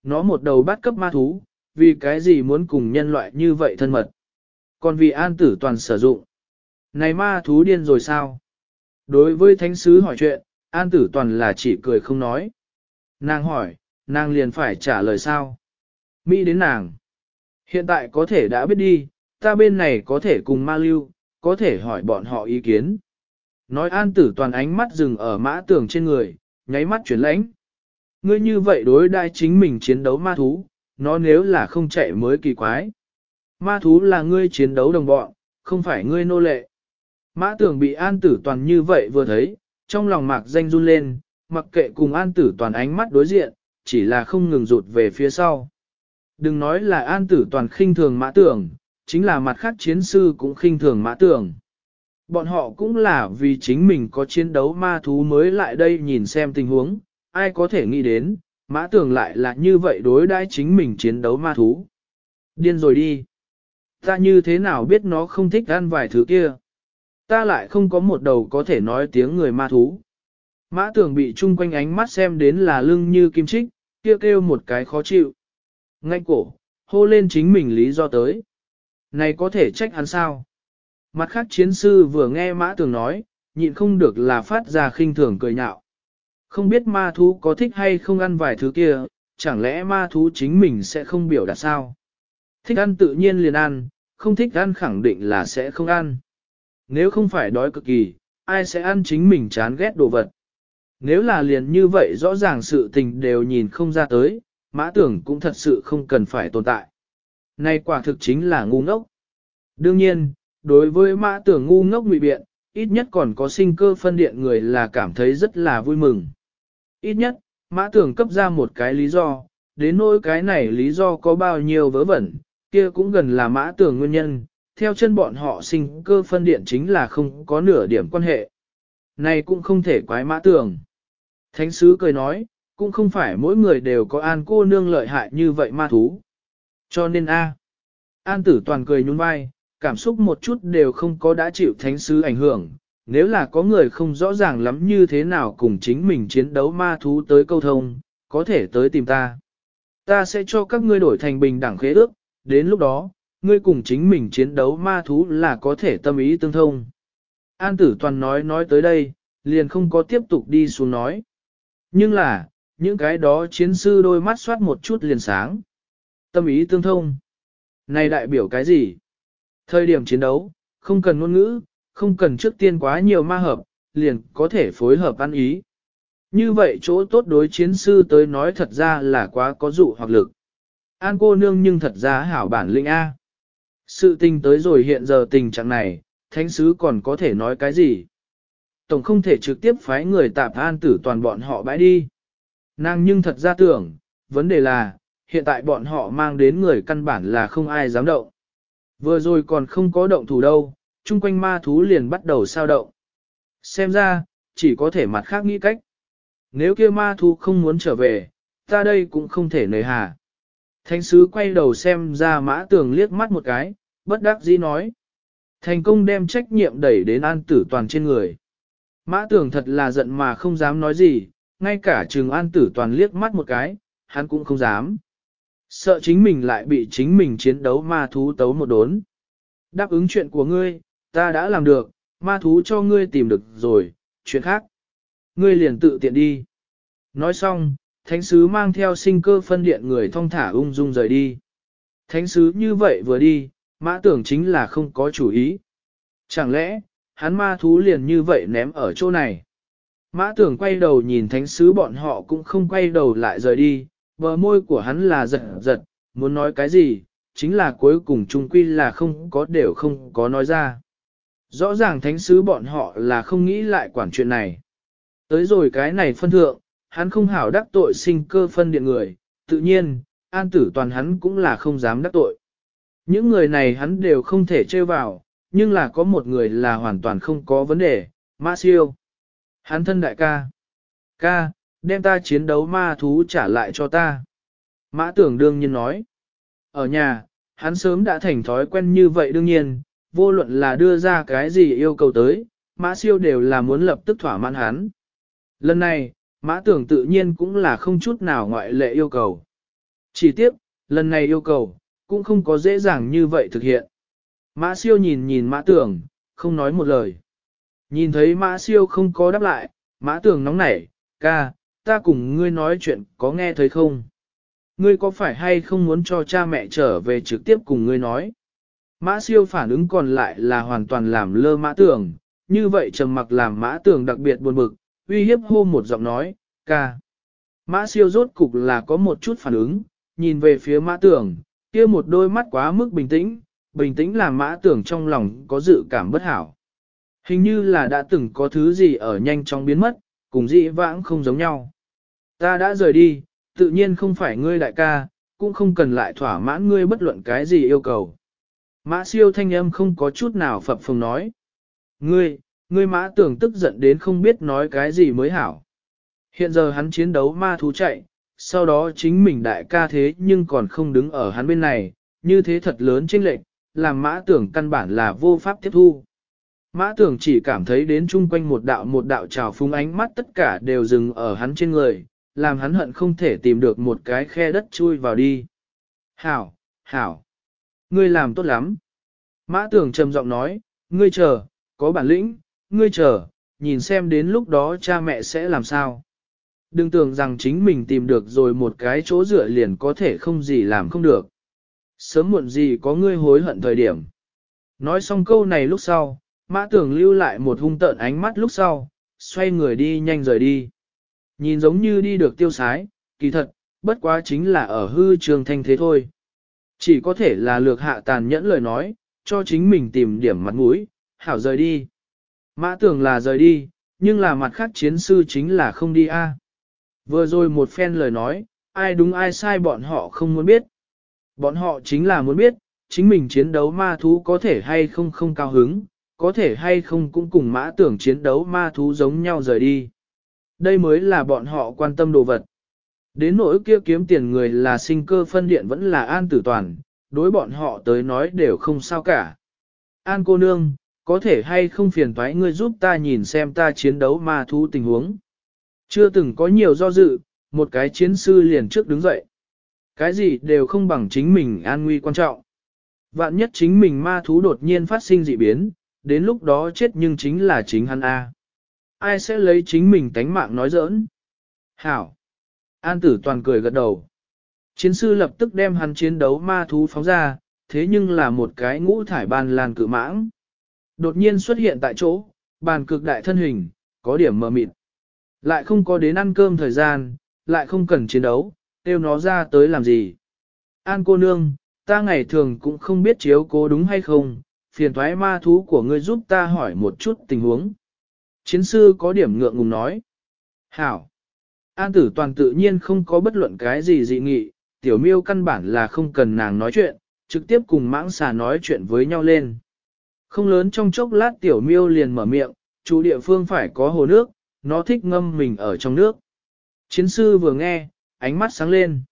Nó một đầu bắt cấp ma thú, vì cái gì muốn cùng nhân loại như vậy thân mật. Còn vì an tử toàn sử dụng. Này ma thú điên rồi sao? Đối với thánh sứ hỏi chuyện, An tử toàn là chỉ cười không nói. Nàng hỏi, nàng liền phải trả lời sao? Mỹ đến nàng. Hiện tại có thể đã biết đi, ta bên này có thể cùng ma lưu, có thể hỏi bọn họ ý kiến. Nói an tử toàn ánh mắt dừng ở mã tường trên người, nháy mắt chuyển lãnh. Ngươi như vậy đối đai chính mình chiến đấu ma thú, nó nếu là không chạy mới kỳ quái. Ma thú là ngươi chiến đấu đồng bọn, không phải ngươi nô lệ. Mã tường bị an tử toàn như vậy vừa thấy, trong lòng mạc danh run lên, mặc kệ cùng an tử toàn ánh mắt đối diện, chỉ là không ngừng rụt về phía sau. Đừng nói là an tử toàn khinh thường mã tưởng, chính là mặt khác chiến sư cũng khinh thường mã tưởng. Bọn họ cũng là vì chính mình có chiến đấu ma thú mới lại đây nhìn xem tình huống, ai có thể nghĩ đến, mã tưởng lại là như vậy đối đãi chính mình chiến đấu ma thú. Điên rồi đi. Ta như thế nào biết nó không thích ăn vài thứ kia. Ta lại không có một đầu có thể nói tiếng người ma thú. Mã tưởng bị chung quanh ánh mắt xem đến là lưng như kim trích, kia kêu, kêu một cái khó chịu. Ngay cổ, hô lên chính mình lý do tới. Này có thể trách hắn sao? Mặt khác chiến sư vừa nghe mã tường nói, nhịn không được là phát ra khinh thường cười nhạo. Không biết ma thú có thích hay không ăn vài thứ kia, chẳng lẽ ma thú chính mình sẽ không biểu đạt sao? Thích ăn tự nhiên liền ăn, không thích ăn khẳng định là sẽ không ăn. Nếu không phải đói cực kỳ, ai sẽ ăn chính mình chán ghét đồ vật. Nếu là liền như vậy rõ ràng sự tình đều nhìn không ra tới, mã tưởng cũng thật sự không cần phải tồn tại. Này quả thực chính là ngu ngốc. Đương nhiên, đối với mã tưởng ngu ngốc ngụy biện, ít nhất còn có sinh cơ phân điện người là cảm thấy rất là vui mừng. Ít nhất, mã tưởng cấp ra một cái lý do, đến nỗi cái này lý do có bao nhiêu vớ vẩn, kia cũng gần là mã tưởng nguyên nhân, theo chân bọn họ sinh cơ phân điện chính là không có nửa điểm quan hệ. Này cũng không thể quái mã tưởng. Thánh sứ cười nói, cũng không phải mỗi người đều có an cô nương lợi hại như vậy ma thú. Cho nên a An tử toàn cười nhún vai, cảm xúc một chút đều không có đã chịu thánh sứ ảnh hưởng. Nếu là có người không rõ ràng lắm như thế nào cùng chính mình chiến đấu ma thú tới câu thông, có thể tới tìm ta. Ta sẽ cho các ngươi đổi thành bình đẳng khế ước, đến lúc đó, ngươi cùng chính mình chiến đấu ma thú là có thể tâm ý tương thông. An tử toàn nói nói tới đây, liền không có tiếp tục đi xuống nói. Nhưng là, những cái đó chiến sư đôi mắt soát một chút liền sáng. Tâm ý tương thông. Này đại biểu cái gì? Thời điểm chiến đấu, không cần ngôn ngữ, không cần trước tiên quá nhiều ma hợp, liền có thể phối hợp ăn ý. Như vậy chỗ tốt đối chiến sư tới nói thật ra là quá có dụ hoặc lực. An cô nương nhưng thật ra hảo bản linh A. Sự tình tới rồi hiện giờ tình trạng này, thánh sứ còn có thể nói cái gì? Tổng không thể trực tiếp phái người tạp an tử toàn bọn họ bãi đi. Nàng nhưng thật ra tưởng, vấn đề là, hiện tại bọn họ mang đến người căn bản là không ai dám động. Vừa rồi còn không có động thủ đâu, chung quanh ma thú liền bắt đầu sao động. Xem ra, chỉ có thể mặt khác nghĩ cách. Nếu kia ma thú không muốn trở về, ta đây cũng không thể nời hà. Thánh sứ quay đầu xem ra mã tường liếc mắt một cái, bất đắc dĩ nói. Thành công đem trách nhiệm đẩy đến an tử toàn trên người. Mã tường thật là giận mà không dám nói gì, ngay cả trường an tử toàn liếc mắt một cái, hắn cũng không dám. Sợ chính mình lại bị chính mình chiến đấu ma thú tấu một đốn. Đáp ứng chuyện của ngươi, ta đã làm được, ma thú cho ngươi tìm được rồi, chuyện khác. Ngươi liền tự tiện đi. Nói xong, thánh sứ mang theo sinh cơ phân điện người thong thả ung dung rời đi. Thánh sứ như vậy vừa đi, mã tưởng chính là không có chủ ý. Chẳng lẽ, hắn ma thú liền như vậy ném ở chỗ này? Mã tưởng quay đầu nhìn thánh sứ bọn họ cũng không quay đầu lại rời đi, bờ môi của hắn là giật giật, muốn nói cái gì, chính là cuối cùng trung quy là không có đều không có nói ra. Rõ ràng thánh sứ bọn họ là không nghĩ lại quản chuyện này. Tới rồi cái này phân thượng, hắn không hảo đắc tội sinh cơ phân điện người, tự nhiên, an tử toàn hắn cũng là không dám đắc tội. Những người này hắn đều không thể trêu vào, nhưng là có một người là hoàn toàn không có vấn đề, Mã Siêu. Hắn thân đại ca. Ca, đem ta chiến đấu ma thú trả lại cho ta. Mã tưởng đương nhiên nói. Ở nhà, hắn sớm đã thành thói quen như vậy đương nhiên, vô luận là đưa ra cái gì yêu cầu tới, mã siêu đều là muốn lập tức thỏa mãn hắn. Lần này, mã tưởng tự nhiên cũng là không chút nào ngoại lệ yêu cầu. Chỉ tiếp, lần này yêu cầu, cũng không có dễ dàng như vậy thực hiện. Mã siêu nhìn nhìn mã tưởng, không nói một lời. Nhìn thấy mã siêu không có đáp lại, Mã Tưởng nóng nảy, ca, ta cùng ngươi nói chuyện có nghe thấy không? Ngươi có phải hay không muốn cho cha mẹ trở về trực tiếp cùng ngươi nói? Mã siêu phản ứng còn lại là hoàn toàn làm lơ mã Tưởng, như vậy trầm mặc làm mã Tưởng đặc biệt buồn bực, uy hiếp hô một giọng nói, ca. Mã siêu rốt cục là có một chút phản ứng, nhìn về phía mã Tưởng, kia một đôi mắt quá mức bình tĩnh, bình tĩnh làm mã Tưởng trong lòng có dự cảm bất hảo. Hình như là đã từng có thứ gì ở nhanh chóng biến mất, cùng dị vãng không giống nhau. Ta đã rời đi, tự nhiên không phải ngươi đại ca, cũng không cần lại thỏa mãn ngươi bất luận cái gì yêu cầu. Mã siêu thanh âm không có chút nào phập phồng nói. Ngươi, ngươi mã tưởng tức giận đến không biết nói cái gì mới hảo. Hiện giờ hắn chiến đấu ma thú chạy, sau đó chính mình đại ca thế nhưng còn không đứng ở hắn bên này, như thế thật lớn chênh lệch, làm mã tưởng căn bản là vô pháp tiếp thu. Mã tưởng chỉ cảm thấy đến chung quanh một đạo một đạo trào phúng ánh mắt tất cả đều dừng ở hắn trên người, làm hắn hận không thể tìm được một cái khe đất chui vào đi. Hảo, hảo, ngươi làm tốt lắm. Mã tưởng trầm giọng nói, ngươi chờ, có bản lĩnh, ngươi chờ, nhìn xem đến lúc đó cha mẹ sẽ làm sao. Đừng tưởng rằng chính mình tìm được rồi một cái chỗ dựa liền có thể không gì làm không được. Sớm muộn gì có ngươi hối hận thời điểm. Nói xong câu này lúc sau, mã tưởng lưu lại một hung tợn ánh mắt lúc sau, xoay người đi nhanh rời đi. Nhìn giống như đi được tiêu sái, kỳ thật, bất quá chính là ở hư trường thanh thế thôi. Chỉ có thể là lược hạ tàn nhẫn lời nói, cho chính mình tìm điểm mặt mũi, hảo rời đi. Mã tưởng là rời đi, nhưng là mặt khác chiến sư chính là không đi a. Vừa rồi một phen lời nói, ai đúng ai sai bọn họ không muốn biết. Bọn họ chính là muốn biết, chính mình chiến đấu ma thú có thể hay không không cao hứng, có thể hay không cũng cùng mã tưởng chiến đấu ma thú giống nhau rời đi. Đây mới là bọn họ quan tâm đồ vật. Đến nỗi kia kiếm tiền người là sinh cơ phân điện vẫn là an tử toàn, đối bọn họ tới nói đều không sao cả. An cô nương, có thể hay không phiền thoái ngươi giúp ta nhìn xem ta chiến đấu ma thú tình huống. Chưa từng có nhiều do dự, một cái chiến sư liền trước đứng dậy. Cái gì đều không bằng chính mình an nguy quan trọng. Vạn nhất chính mình ma thú đột nhiên phát sinh dị biến, đến lúc đó chết nhưng chính là chính hắn A. Ai sẽ lấy chính mình tánh mạng nói giỡn? Hảo! An tử toàn cười gật đầu. Chiến sư lập tức đem hắn chiến đấu ma thú phóng ra, thế nhưng là một cái ngũ thải bàn làn cự mãng. Đột nhiên xuất hiện tại chỗ, bàn cực đại thân hình, có điểm mờ mịt. Lại không có đến ăn cơm thời gian, lại không cần chiến đấu, tiêu nó ra tới làm gì. An cô nương, ta ngày thường cũng không biết chiếu cố đúng hay không, phiền thoái ma thú của ngươi giúp ta hỏi một chút tình huống. Chiến sư có điểm ngượng ngùng nói. Hảo. An tử toàn tự nhiên không có bất luận cái gì dị nghị, tiểu miêu căn bản là không cần nàng nói chuyện, trực tiếp cùng mãng xà nói chuyện với nhau lên. Không lớn trong chốc lát tiểu miêu liền mở miệng, chủ địa phương phải có hồ nước, nó thích ngâm mình ở trong nước. Chiến sư vừa nghe, ánh mắt sáng lên.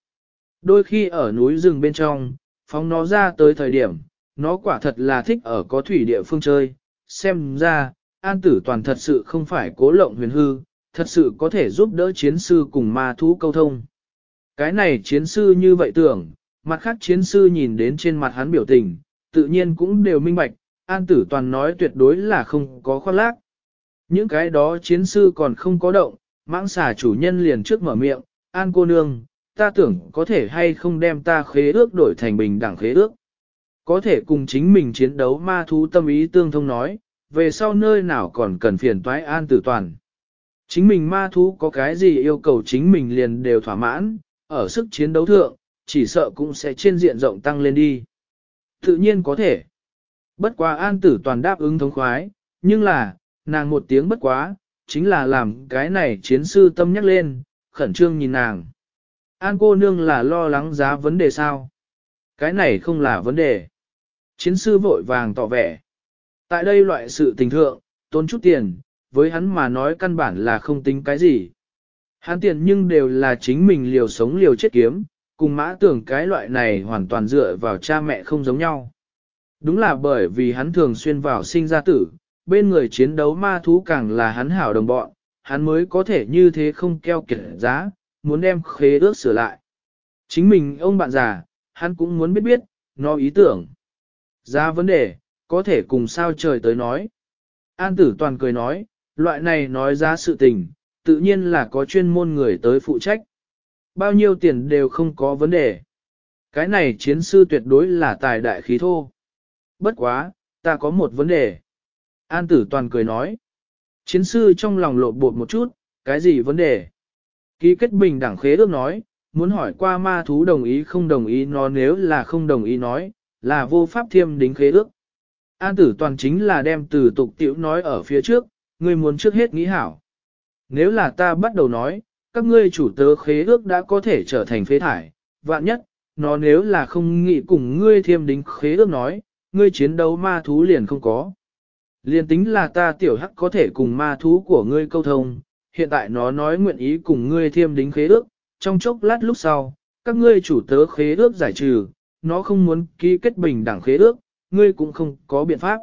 Đôi khi ở núi rừng bên trong, phóng nó ra tới thời điểm, nó quả thật là thích ở có thủy địa phương chơi. Xem ra, an tử toàn thật sự không phải cố lộng huyền hư, thật sự có thể giúp đỡ chiến sư cùng ma thú câu thông. Cái này chiến sư như vậy tưởng, mặt khác chiến sư nhìn đến trên mặt hắn biểu tình, tự nhiên cũng đều minh bạch, an tử toàn nói tuyệt đối là không có khoác lác. Những cái đó chiến sư còn không có động, mãng xà chủ nhân liền trước mở miệng, an cô nương, ta tưởng có thể hay không đem ta khế ước đổi thành bình đẳng khế ước. Có thể cùng chính mình chiến đấu ma thú tâm ý tương thông nói, về sau nơi nào còn cần phiền toái an tử toàn. Chính mình ma thú có cái gì yêu cầu chính mình liền đều thỏa mãn, ở sức chiến đấu thượng, chỉ sợ cũng sẽ trên diện rộng tăng lên đi. Tự nhiên có thể. Bất quá an tử toàn đáp ứng thống khoái, nhưng là, nàng một tiếng bất quá, chính là làm cái này chiến sư tâm nhắc lên, khẩn trương nhìn nàng. An cô nương là lo lắng giá vấn đề sao? Cái này không là vấn đề. Chiến sư vội vàng tỏ vẻ. Tại đây loại sự tình thượng, tốn chút tiền, với hắn mà nói căn bản là không tính cái gì. Hắn tiền nhưng đều là chính mình liều sống liều chết kiếm, cùng mã tưởng cái loại này hoàn toàn dựa vào cha mẹ không giống nhau. Đúng là bởi vì hắn thường xuyên vào sinh ra tử, bên người chiến đấu ma thú càng là hắn hảo đồng bọn, hắn mới có thể như thế không keo kiệt giá, muốn đem khế ước sửa lại. Chính mình ông bạn già, hắn cũng muốn biết biết, nó ý tưởng. Ra vấn đề, có thể cùng sao trời tới nói. An tử toàn cười nói, loại này nói ra sự tình, tự nhiên là có chuyên môn người tới phụ trách. Bao nhiêu tiền đều không có vấn đề. Cái này chiến sư tuyệt đối là tài đại khí thô. Bất quá, ta có một vấn đề. An tử toàn cười nói. Chiến sư trong lòng lộ bột một chút, cái gì vấn đề? Ký kết bình đẳng khế ước nói, muốn hỏi qua ma thú đồng ý không đồng ý nó nếu là không đồng ý nói, là vô pháp thiêm đính khế ước. An tử toàn chính là đem từ tục tiểu nói ở phía trước, ngươi muốn trước hết nghĩ hảo. Nếu là ta bắt đầu nói, các ngươi chủ tớ khế ước đã có thể trở thành phế thải, vạn nhất, nó nếu là không nghĩ cùng ngươi thêm đính khế ước nói, ngươi chiến đấu ma thú liền không có. Liền tính là ta tiểu hắc có thể cùng ma thú của ngươi câu thông, hiện tại nó nói nguyện ý cùng ngươi thêm đính khế ước, trong chốc lát lúc sau, các ngươi chủ tớ khế ước giải trừ, nó không muốn ký kết bình đẳng khế ước, ngươi cũng không có biện pháp.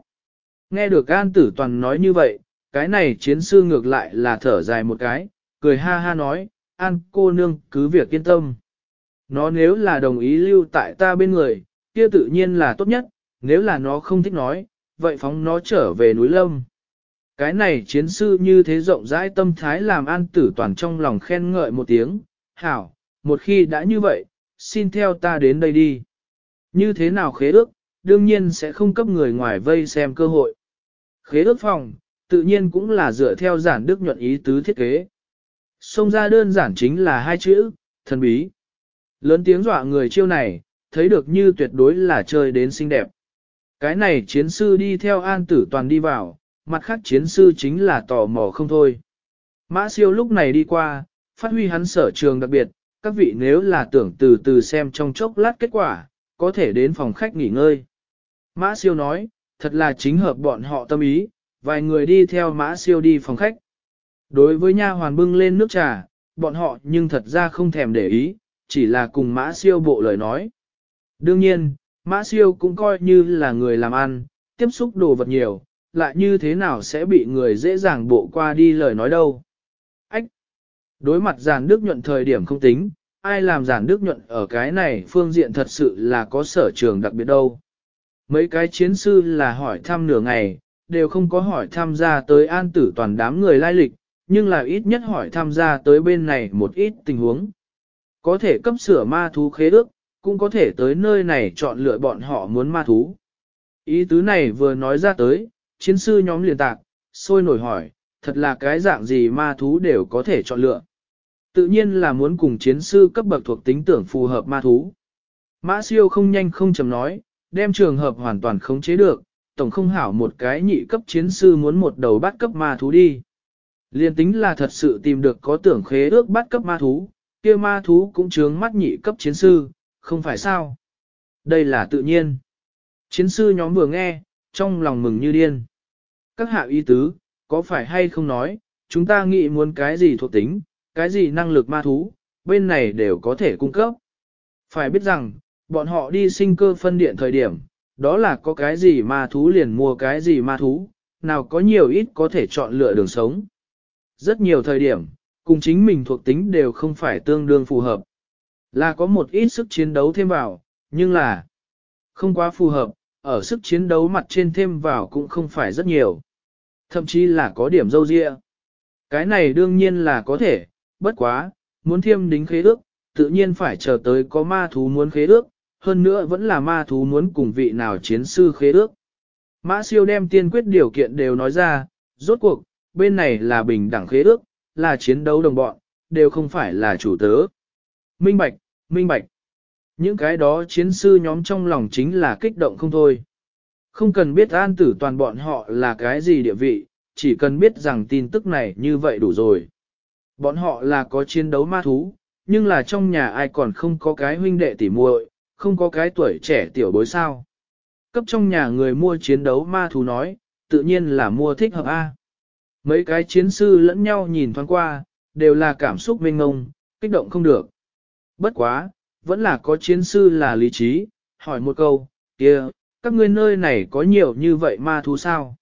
Nghe được An Tử Toàn nói như vậy, cái này chiến sư ngược lại là thở dài một cái, cười ha ha nói, An cô nương cứ việc yên tâm. Nó nếu là đồng ý lưu tại ta bên người, kia tự nhiên là tốt nhất, nếu là nó không thích nói, vậy phóng nó trở về núi lâm. Cái này chiến sư như thế rộng rãi tâm thái làm an tử toàn trong lòng khen ngợi một tiếng, hảo, một khi đã như vậy, xin theo ta đến đây đi. Như thế nào khế ước, đương nhiên sẽ không cấp người ngoài vây xem cơ hội. Khế ước phòng, tự nhiên cũng là dựa theo giản đức nhuận ý tứ thiết kế. Xông ra đơn giản chính là hai chữ, thần bí. Lớn tiếng dọa người chiêu này, thấy được như tuyệt đối là chơi đến xinh đẹp. Cái này chiến sư đi theo an tử toàn đi vào, mặt khác chiến sư chính là tò mò không thôi. Mã siêu lúc này đi qua, phát huy hắn sở trường đặc biệt, các vị nếu là tưởng từ từ xem trong chốc lát kết quả, có thể đến phòng khách nghỉ ngơi. Mã siêu nói, thật là chính hợp bọn họ tâm ý, vài người đi theo mã siêu đi phòng khách. Đối với nha hoàn bưng lên nước trà, bọn họ nhưng thật ra không thèm để ý, chỉ là cùng mã siêu bộ lời nói. Đương nhiên, mã siêu cũng coi như là người làm ăn, tiếp xúc đồ vật nhiều, lại như thế nào sẽ bị người dễ dàng bộ qua đi lời nói đâu. Ách! Đối mặt giản đức nhuận thời điểm không tính, ai làm giản đức nhuận ở cái này phương diện thật sự là có sở trường đặc biệt đâu. Mấy cái chiến sư là hỏi thăm nửa ngày, đều không có hỏi tham gia tới an tử toàn đám người lai lịch, nhưng là ít nhất hỏi tham gia tới bên này một ít tình huống. Có thể cấp sửa ma thú khế ước, cũng có thể tới nơi này chọn lựa bọn họ muốn ma thú. Ý tứ này vừa nói ra tới, chiến sư nhóm liền tạc, sôi nổi hỏi, thật là cái dạng gì ma thú đều có thể chọn lựa. Tự nhiên là muốn cùng chiến sư cấp bậc thuộc tính tưởng phù hợp ma thú. Mã siêu không nhanh không chầm nói, đem trường hợp hoàn toàn khống chế được, tổng không hảo một cái nhị cấp chiến sư muốn một đầu bắt cấp ma thú đi. Liên tính là thật sự tìm được có tưởng khế ước bắt cấp ma thú, kia ma thú cũng chướng mắt nhị cấp chiến sư, không phải sao. Đây là tự nhiên. Chiến sư nhóm vừa nghe, trong lòng mừng như điên. Các hạ y tứ, có phải hay không nói, chúng ta nghĩ muốn cái gì thuộc tính, cái gì năng lực ma thú, bên này đều có thể cung cấp. Phải biết rằng, bọn họ đi sinh cơ phân điện thời điểm, đó là có cái gì ma thú liền mua cái gì ma thú, nào có nhiều ít có thể chọn lựa đường sống. Rất nhiều thời điểm, cùng chính mình thuộc tính đều không phải tương đương phù hợp. Là có một ít sức chiến đấu thêm vào, nhưng là không quá phù hợp, ở sức chiến đấu mặt trên thêm vào cũng không phải rất nhiều. Thậm chí là có điểm dâu dịa. Cái này đương nhiên là có thể, bất quá, muốn thêm đính khế ước, tự nhiên phải chờ tới có ma thú muốn khế ước, hơn nữa vẫn là ma thú muốn cùng vị nào chiến sư khế ước. Mã siêu đem tiên quyết điều kiện đều nói ra, rốt cuộc, bên này là bình đẳng khế ước, là chiến đấu đồng bọn, đều không phải là chủ tớ. Minh bạch, minh bạch. Những cái đó chiến sư nhóm trong lòng chính là kích động không thôi. Không cần biết an tử toàn bọn họ là cái gì địa vị, chỉ cần biết rằng tin tức này như vậy đủ rồi. Bọn họ là có chiến đấu ma thú, nhưng là trong nhà ai còn không có cái huynh đệ tỉ muội, không có cái tuổi trẻ tiểu bối sao. Cấp trong nhà người mua chiến đấu ma thú nói, tự nhiên là mua thích hợp A. Mấy cái chiến sư lẫn nhau nhìn thoáng qua, đều là cảm xúc mênh ngông, kích động không được. Bất quá, vẫn là có chiến sư là lý trí, hỏi một câu, kia, các ngươi nơi này có nhiều như vậy ma thú sao?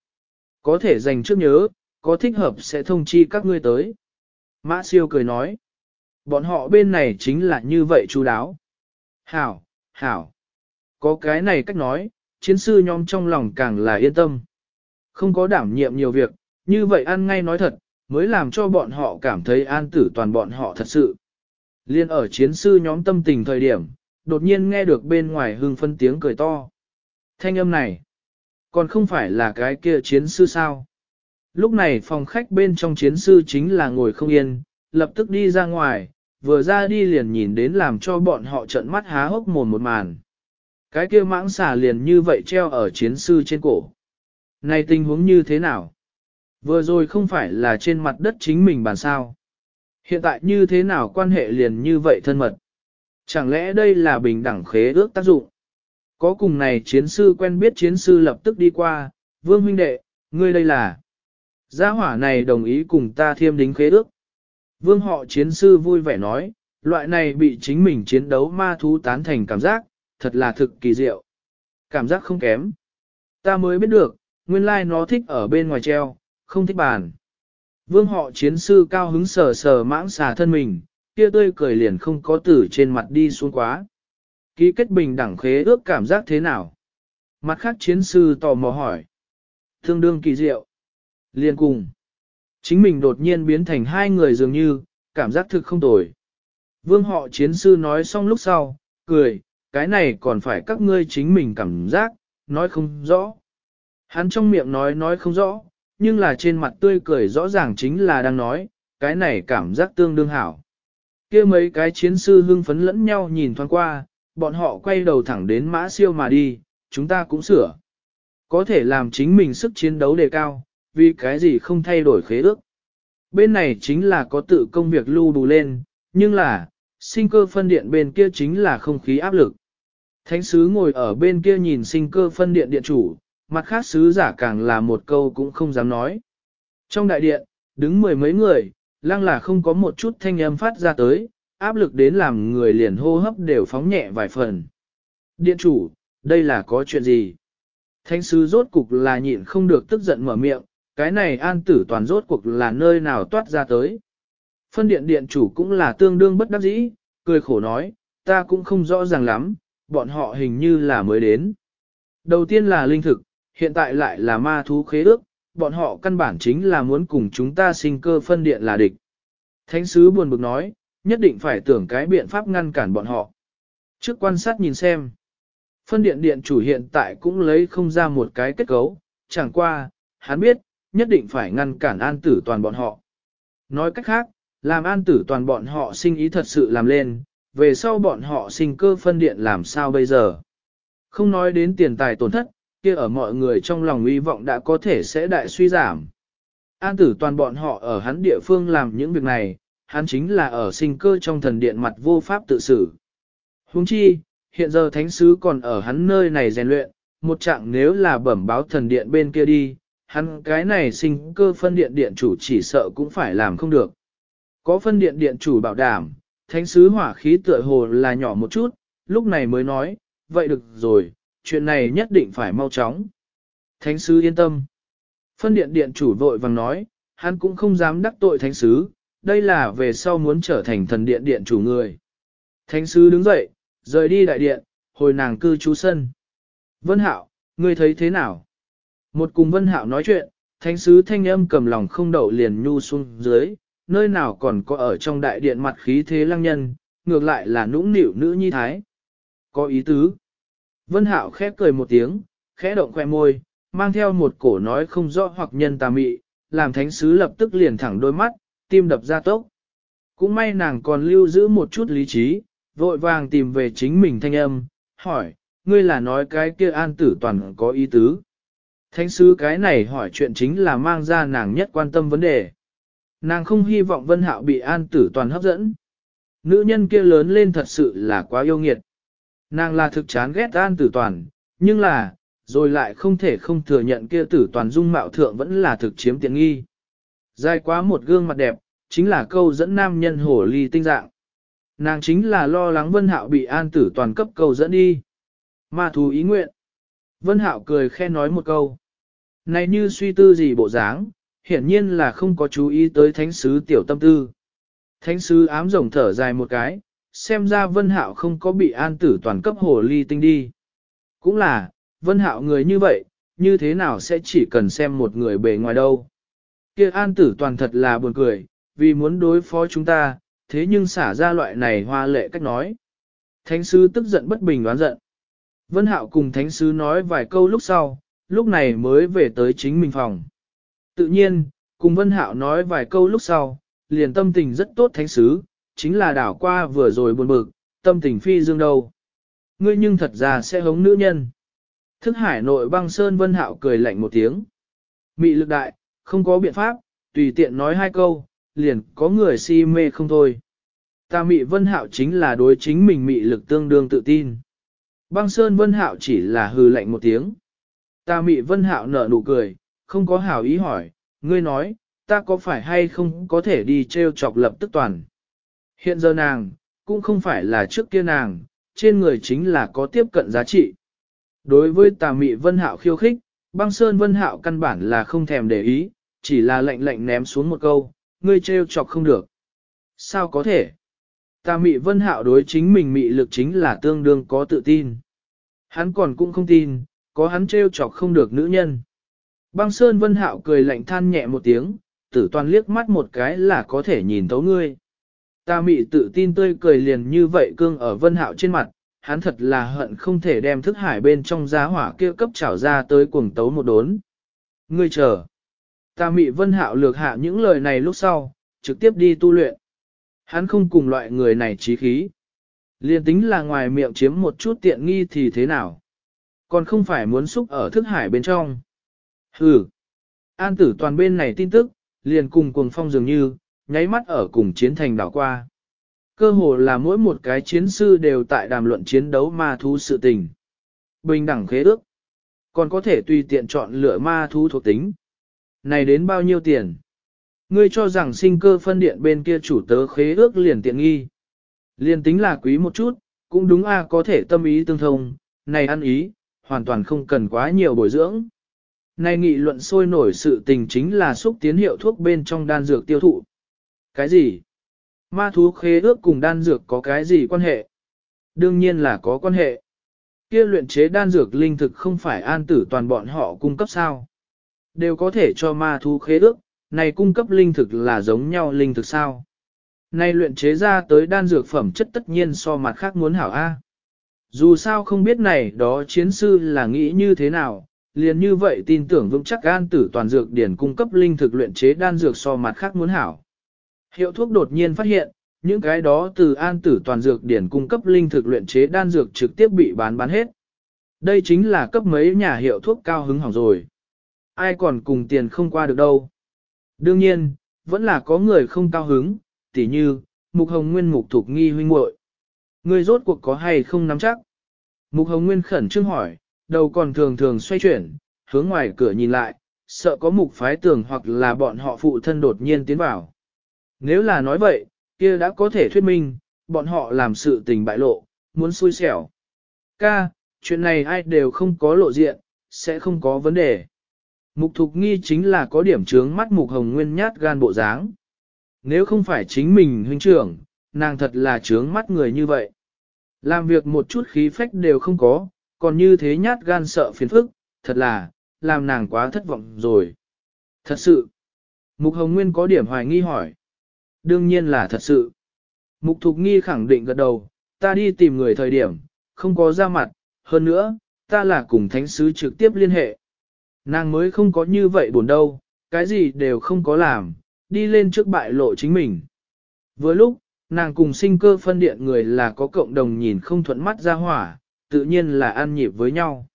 Có thể dành trước nhớ, có thích hợp sẽ thông chi các ngươi tới. Mã siêu cười nói, bọn họ bên này chính là như vậy chú đáo. Hảo, hảo, có cái này cách nói, chiến sư nhóm trong lòng càng là yên tâm. Không có đảm nhiệm nhiều việc, như vậy ăn ngay nói thật, mới làm cho bọn họ cảm thấy an tử toàn bọn họ thật sự. Liên ở chiến sư nhóm tâm tình thời điểm, đột nhiên nghe được bên ngoài hưng phân tiếng cười to. Thanh âm này, còn không phải là cái kia chiến sư sao? Lúc này phòng khách bên trong chiến sư chính là ngồi không yên, lập tức đi ra ngoài, vừa ra đi liền nhìn đến làm cho bọn họ trợn mắt há hốc mồm một màn. Cái kia mãng xà liền như vậy treo ở chiến sư trên cổ. Này tình huống như thế nào? Vừa rồi không phải là trên mặt đất chính mình bàn sao? Hiện tại như thế nào quan hệ liền như vậy thân mật? Chẳng lẽ đây là bình đẳng khế ước tác dụng? Có cùng này chiến sư quen biết chiến sư lập tức đi qua, vương huynh đệ, ngươi đây là. Gia hỏa này đồng ý cùng ta thiêm đính khế ước. Vương họ chiến sư vui vẻ nói, loại này bị chính mình chiến đấu ma thú tán thành cảm giác, thật là thực kỳ diệu. Cảm giác không kém. Ta mới biết được, nguyên lai like nó thích ở bên ngoài treo, không thích bàn. Vương họ chiến sư cao hứng sờ sờ mãng xà thân mình, kia tươi cười liền không có tử trên mặt đi xuống quá. Ký kết bình đẳng khế ước cảm giác thế nào? Mặt khác chiến sư tò mò hỏi. Thương đương kỳ diệu. Liên cùng. Chính mình đột nhiên biến thành hai người dường như, cảm giác thực không tồi. Vương họ chiến sư nói xong lúc sau, cười, cái này còn phải các ngươi chính mình cảm giác, nói không rõ. Hắn trong miệng nói nói không rõ, nhưng là trên mặt tươi cười rõ ràng chính là đang nói, cái này cảm giác tương đương hảo. kia mấy cái chiến sư hưng phấn lẫn nhau nhìn thoáng qua, bọn họ quay đầu thẳng đến mã siêu mà đi, chúng ta cũng sửa. Có thể làm chính mình sức chiến đấu đề cao, vì cái gì không thay đổi khế ước. Bên này chính là có tự công việc lưu đủ lên, nhưng là, sinh cơ phân điện bên kia chính là không khí áp lực. Thánh sứ ngồi ở bên kia nhìn sinh cơ phân điện điện chủ, mặt khác sứ giả càng là một câu cũng không dám nói. Trong đại điện, đứng mười mấy người, lăng là không có một chút thanh âm phát ra tới, áp lực đến làm người liền hô hấp đều phóng nhẹ vài phần. Điện chủ, đây là có chuyện gì? Thánh sứ rốt cục là nhịn không được tức giận mở miệng, cái này an tử toàn rốt cuộc là nơi nào toát ra tới. Phân điện điện chủ cũng là tương đương bất đắc dĩ, cười khổ nói, ta cũng không rõ ràng lắm, bọn họ hình như là mới đến. Đầu tiên là linh thực, hiện tại lại là ma thú khế ước, bọn họ căn bản chính là muốn cùng chúng ta sinh cơ phân điện là địch. Thánh sứ buồn bực nói, nhất định phải tưởng cái biện pháp ngăn cản bọn họ. Trước quan sát nhìn xem, phân điện điện chủ hiện tại cũng lấy không ra một cái kết cấu, chẳng qua, hắn biết, nhất định phải ngăn cản an tử toàn bọn họ. Nói cách khác, làm an tử toàn bọn họ sinh ý thật sự làm lên, về sau bọn họ sinh cơ phân điện làm sao bây giờ. Không nói đến tiền tài tổn thất, kia ở mọi người trong lòng uy vọng đã có thể sẽ đại suy giảm. An tử toàn bọn họ ở hắn địa phương làm những việc này, hắn chính là ở sinh cơ trong thần điện mặt vô pháp tự xử. Huống chi, hiện giờ thánh sứ còn ở hắn nơi này rèn luyện, một trạng nếu là bẩm báo thần điện bên kia đi, hắn cái này sinh cơ phân điện điện chủ chỉ sợ cũng phải làm không được. Có phân điện điện chủ bảo đảm, thánh sứ hỏa khí tựa hồ là nhỏ một chút, lúc này mới nói, vậy được rồi, chuyện này nhất định phải mau chóng. Thánh sứ yên tâm. Phân điện điện chủ vội vàng nói, hắn cũng không dám đắc tội thánh sứ, đây là về sau muốn trở thành thần điện điện chủ người. Thánh sứ đứng dậy, rời đi đại điện, hồi nàng cư trú sân. Vân Hạo, ngươi thấy thế nào? Một cùng Vân Hạo nói chuyện, thánh sứ thanh âm cầm lòng không đậu liền nhu xuống dưới, nơi nào còn có ở trong đại điện mặt khí thế lăng nhân, ngược lại là nũng nịu nữ nhi thái. Có ý tứ. Vân Hạo khép cười một tiếng, khẽ động khoe môi, mang theo một cổ nói không rõ hoặc nhân tà mị, làm thánh sứ lập tức liền thẳng đôi mắt, tim đập ra tốc. Cũng may nàng còn lưu giữ một chút lý trí, vội vàng tìm về chính mình thanh âm, hỏi, ngươi là nói cái kia an tử toàn có ý tứ. Thánh sứ cái này hỏi chuyện chính là mang ra nàng nhất quan tâm vấn đề. Nàng không hy vọng Vân Hạo bị an tử toàn hấp dẫn. Nữ nhân kia lớn lên thật sự là quá yêu nghiệt. Nàng là thực chán ghét an tử toàn, nhưng là, rồi lại không thể không thừa nhận kia tử toàn dung mạo thượng vẫn là thực chiếm tiện nghi. Dài quá một gương mặt đẹp, chính là câu dẫn nam nhân hổ ly tinh dạng. Nàng chính là lo lắng Vân Hạo bị an tử toàn cấp câu dẫn đi. Ma thú ý nguyện. Vân Hạo cười khe nói một câu. Này như suy tư gì bộ dáng, hiển nhiên là không có chú ý tới thánh sứ tiểu tâm tư. Thánh sứ ám rồng thở dài một cái, xem ra Vân Hạo không có bị an tử toàn cấp hồ ly tinh đi. Cũng là, Vân Hạo người như vậy, như thế nào sẽ chỉ cần xem một người bề ngoài đâu. Kia an tử toàn thật là buồn cười, vì muốn đối phó chúng ta, thế nhưng xả ra loại này hoa lệ cách nói. Thánh sứ tức giận bất bình đoán giận. Vân Hạo cùng thánh sứ nói vài câu lúc sau, lúc này mới về tới chính mình phòng. Tự nhiên, cùng Vân Hạo nói vài câu lúc sau, liền tâm tình rất tốt thánh sứ, chính là đảo qua vừa rồi buồn bực, tâm tình phi dương đâu. Ngươi nhưng thật ra sẽ hống nữ nhân. Thức hải nội băng sơn Vân Hạo cười lạnh một tiếng. Mị lực đại, không có biện pháp, tùy tiện nói hai câu, liền có người si mê không thôi. Ta mị Vân Hạo chính là đối chính mình mị lực tương đương tự tin. Băng Sơn Vân Hạo chỉ là hừ lạnh một tiếng. Ta mị Vân Hạo nở nụ cười, không có hảo ý hỏi, ngươi nói, ta có phải hay không có thể đi treo chọc lập tức toàn. Hiện giờ nàng, cũng không phải là trước kia nàng, trên người chính là có tiếp cận giá trị. Đối với tà mị Vân Hạo khiêu khích, băng Sơn Vân Hạo căn bản là không thèm để ý, chỉ là lạnh lạnh ném xuống một câu, ngươi treo chọc không được. Sao có thể? Tà mị Vân Hạo đối chính mình mị lực chính là tương đương có tự tin. Hắn còn cũng không tin, có hắn treo chọc không được nữ nhân. Băng Sơn Vân Hạo cười lạnh than nhẹ một tiếng, tử toàn liếc mắt một cái là có thể nhìn thấu ngươi. Ta mị tự tin tươi cười liền như vậy cương ở Vân Hạo trên mặt, hắn thật là hận không thể đem thức hải bên trong giá hỏa kia cấp trảo ra tới cuồng tấu một đốn. Ngươi chờ. Ta mị Vân Hạo lược hạ những lời này lúc sau, trực tiếp đi tu luyện. Hắn không cùng loại người này trí khí. Liên tính là ngoài miệng chiếm một chút tiện nghi thì thế nào? Còn không phải muốn xúc ở thức hải bên trong. Hừ. An tử toàn bên này tin tức, liền cùng cuồng phong dường như, nháy mắt ở cùng chiến thành đảo qua. Cơ hồ là mỗi một cái chiến sư đều tại đàm luận chiến đấu ma thú sự tình. Bình đẳng khế ước. Còn có thể tùy tiện chọn lựa ma thú thuộc tính. Này đến bao nhiêu tiền? Ngươi cho rằng sinh cơ phân điện bên kia chủ tớ khế ước liền tiện nghi. Liền tính là quý một chút, cũng đúng a có thể tâm ý tương thông, này ăn ý, hoàn toàn không cần quá nhiều bồi dưỡng. Này nghị luận sôi nổi sự tình chính là xúc tiến hiệu thuốc bên trong đan dược tiêu thụ. Cái gì? Ma thú khế ước cùng đan dược có cái gì quan hệ? Đương nhiên là có quan hệ. Kia luyện chế đan dược linh thực không phải an tử toàn bọn họ cung cấp sao? Đều có thể cho ma thú khế ước, này cung cấp linh thực là giống nhau linh thực sao? Này luyện chế ra tới đan dược phẩm chất tất nhiên so mặt khác muốn hảo A. Dù sao không biết này đó chiến sư là nghĩ như thế nào, liền như vậy tin tưởng vững chắc gan tử toàn dược điển cung cấp linh thực luyện chế đan dược so mặt khác muốn hảo. Hiệu thuốc đột nhiên phát hiện, những cái đó từ an tử toàn dược điển cung cấp linh thực luyện chế đan dược trực tiếp bị bán bán hết. Đây chính là cấp mấy nhà hiệu thuốc cao hứng hỏng rồi. Ai còn cùng tiền không qua được đâu. Đương nhiên, vẫn là có người không cao hứng, tỉ như, Mục Hồng Nguyên Mục Thục Nghi huynh muội Người rốt cuộc có hay không nắm chắc? Mục Hồng Nguyên khẩn trương hỏi, đầu còn thường thường xoay chuyển, hướng ngoài cửa nhìn lại, sợ có mục phái tường hoặc là bọn họ phụ thân đột nhiên tiến vào. Nếu là nói vậy, kia đã có thể thuyết minh, bọn họ làm sự tình bại lộ, muốn xui xẻo. Ca, chuyện này ai đều không có lộ diện, sẽ không có vấn đề. Mục thục nghi chính là có điểm trướng mắt mục hồng nguyên nhát gan bộ dáng. Nếu không phải chính mình huynh trưởng, nàng thật là trướng mắt người như vậy. Làm việc một chút khí phách đều không có, còn như thế nhát gan sợ phiền phức, thật là, làm nàng quá thất vọng rồi. Thật sự, Mục Hồng Nguyên có điểm hoài nghi hỏi. Đương nhiên là thật sự. Mục Thục Nghi khẳng định gật đầu, ta đi tìm người thời điểm, không có ra mặt, hơn nữa, ta là cùng thánh sứ trực tiếp liên hệ. Nàng mới không có như vậy buồn đâu, cái gì đều không có làm, đi lên trước bại lộ chính mình. Với lúc, nàng cùng sinh cơ phân điện người là có cộng đồng nhìn không thuận mắt ra hỏa, tự nhiên là an nhịp với nhau.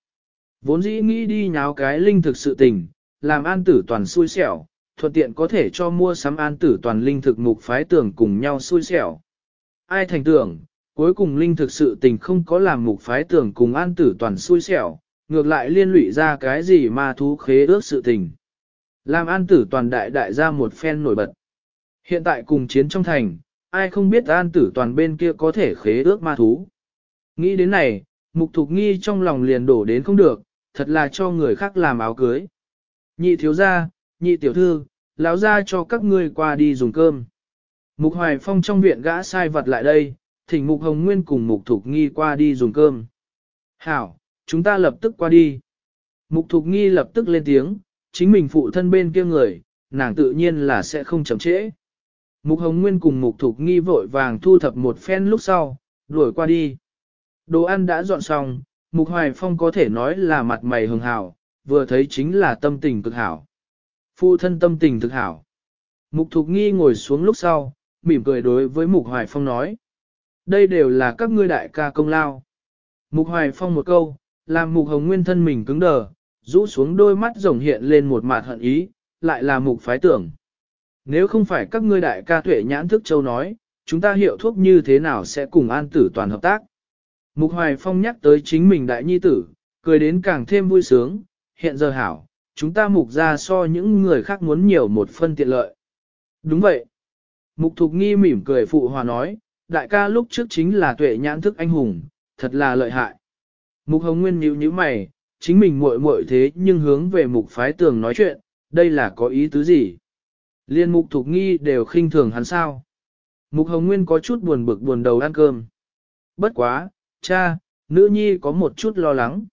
Vốn dĩ nghĩ đi nháo cái linh thực sự tình, làm an tử toàn xui xẻo, thuận tiện có thể cho mua sắm an tử toàn linh thực mục phái tưởng cùng nhau xui xẻo. Ai thành tưởng, cuối cùng linh thực sự tình không có làm mục phái tưởng cùng an tử toàn xui xẻo, ngược lại liên lụy ra cái gì mà thú khế ước sự tình. Làm an tử toàn đại đại ra một phen nổi bật. Hiện tại cùng chiến trong thành, ai không biết an tử toàn bên kia có thể khế ước ma thú. Nghĩ đến này, mục thục nghi trong lòng liền đổ đến không được, thật là cho người khác làm áo cưới. Nhị thiếu gia, nhị tiểu thư, lão ra cho các ngươi qua đi dùng cơm. Mục Hoài Phong trong viện gã sai vật lại đây, thỉnh Mục Hồng Nguyên cùng Mục Thục Nghi qua đi dùng cơm. Hảo, chúng ta lập tức qua đi. Mục Thục Nghi lập tức lên tiếng, chính mình phụ thân bên kia người, nàng tự nhiên là sẽ không chậm trễ. Mục Hồng Nguyên cùng Mục Thục Nghi vội vàng thu thập một phen lúc sau, đuổi qua đi. Đồ ăn đã dọn xong, Mục Hoài Phong có thể nói là mặt mày hường hảo, vừa thấy chính là tâm tình cực hảo. Phụ thân tâm tình thực hảo. Mục Thục Nghi ngồi xuống lúc sau, mỉm cười đối với Mục Hoài Phong nói. Đây đều là các ngươi đại ca công lao. Mục Hoài Phong một câu, làm Mục Hồng Nguyên thân mình cứng đờ, rũ xuống đôi mắt rồng hiện lên một mặt hận ý, lại là Mục Phái Tưởng. Nếu không phải các ngươi đại ca tuệ nhãn thức châu nói, chúng ta hiệu thuốc như thế nào sẽ cùng an tử toàn hợp tác. Mục Hoài Phong nhắc tới chính mình đại nhi tử, cười đến càng thêm vui sướng, hiện giờ hảo, chúng ta mục ra so những người khác muốn nhiều một phân tiện lợi. Đúng vậy. Mục Thục Nghi mỉm cười phụ hòa nói, đại ca lúc trước chính là tuệ nhãn thức anh hùng, thật là lợi hại. Mục Hồng Nguyên nhíu nhíu mày, chính mình muội muội thế nhưng hướng về mục phái tường nói chuyện, đây là có ý tứ gì? Liên mục Thục Nghi đều khinh thường hắn sao? Mục Hồng Nguyên có chút buồn bực buồn đầu ăn cơm. Bất quá, cha, nữ nhi có một chút lo lắng.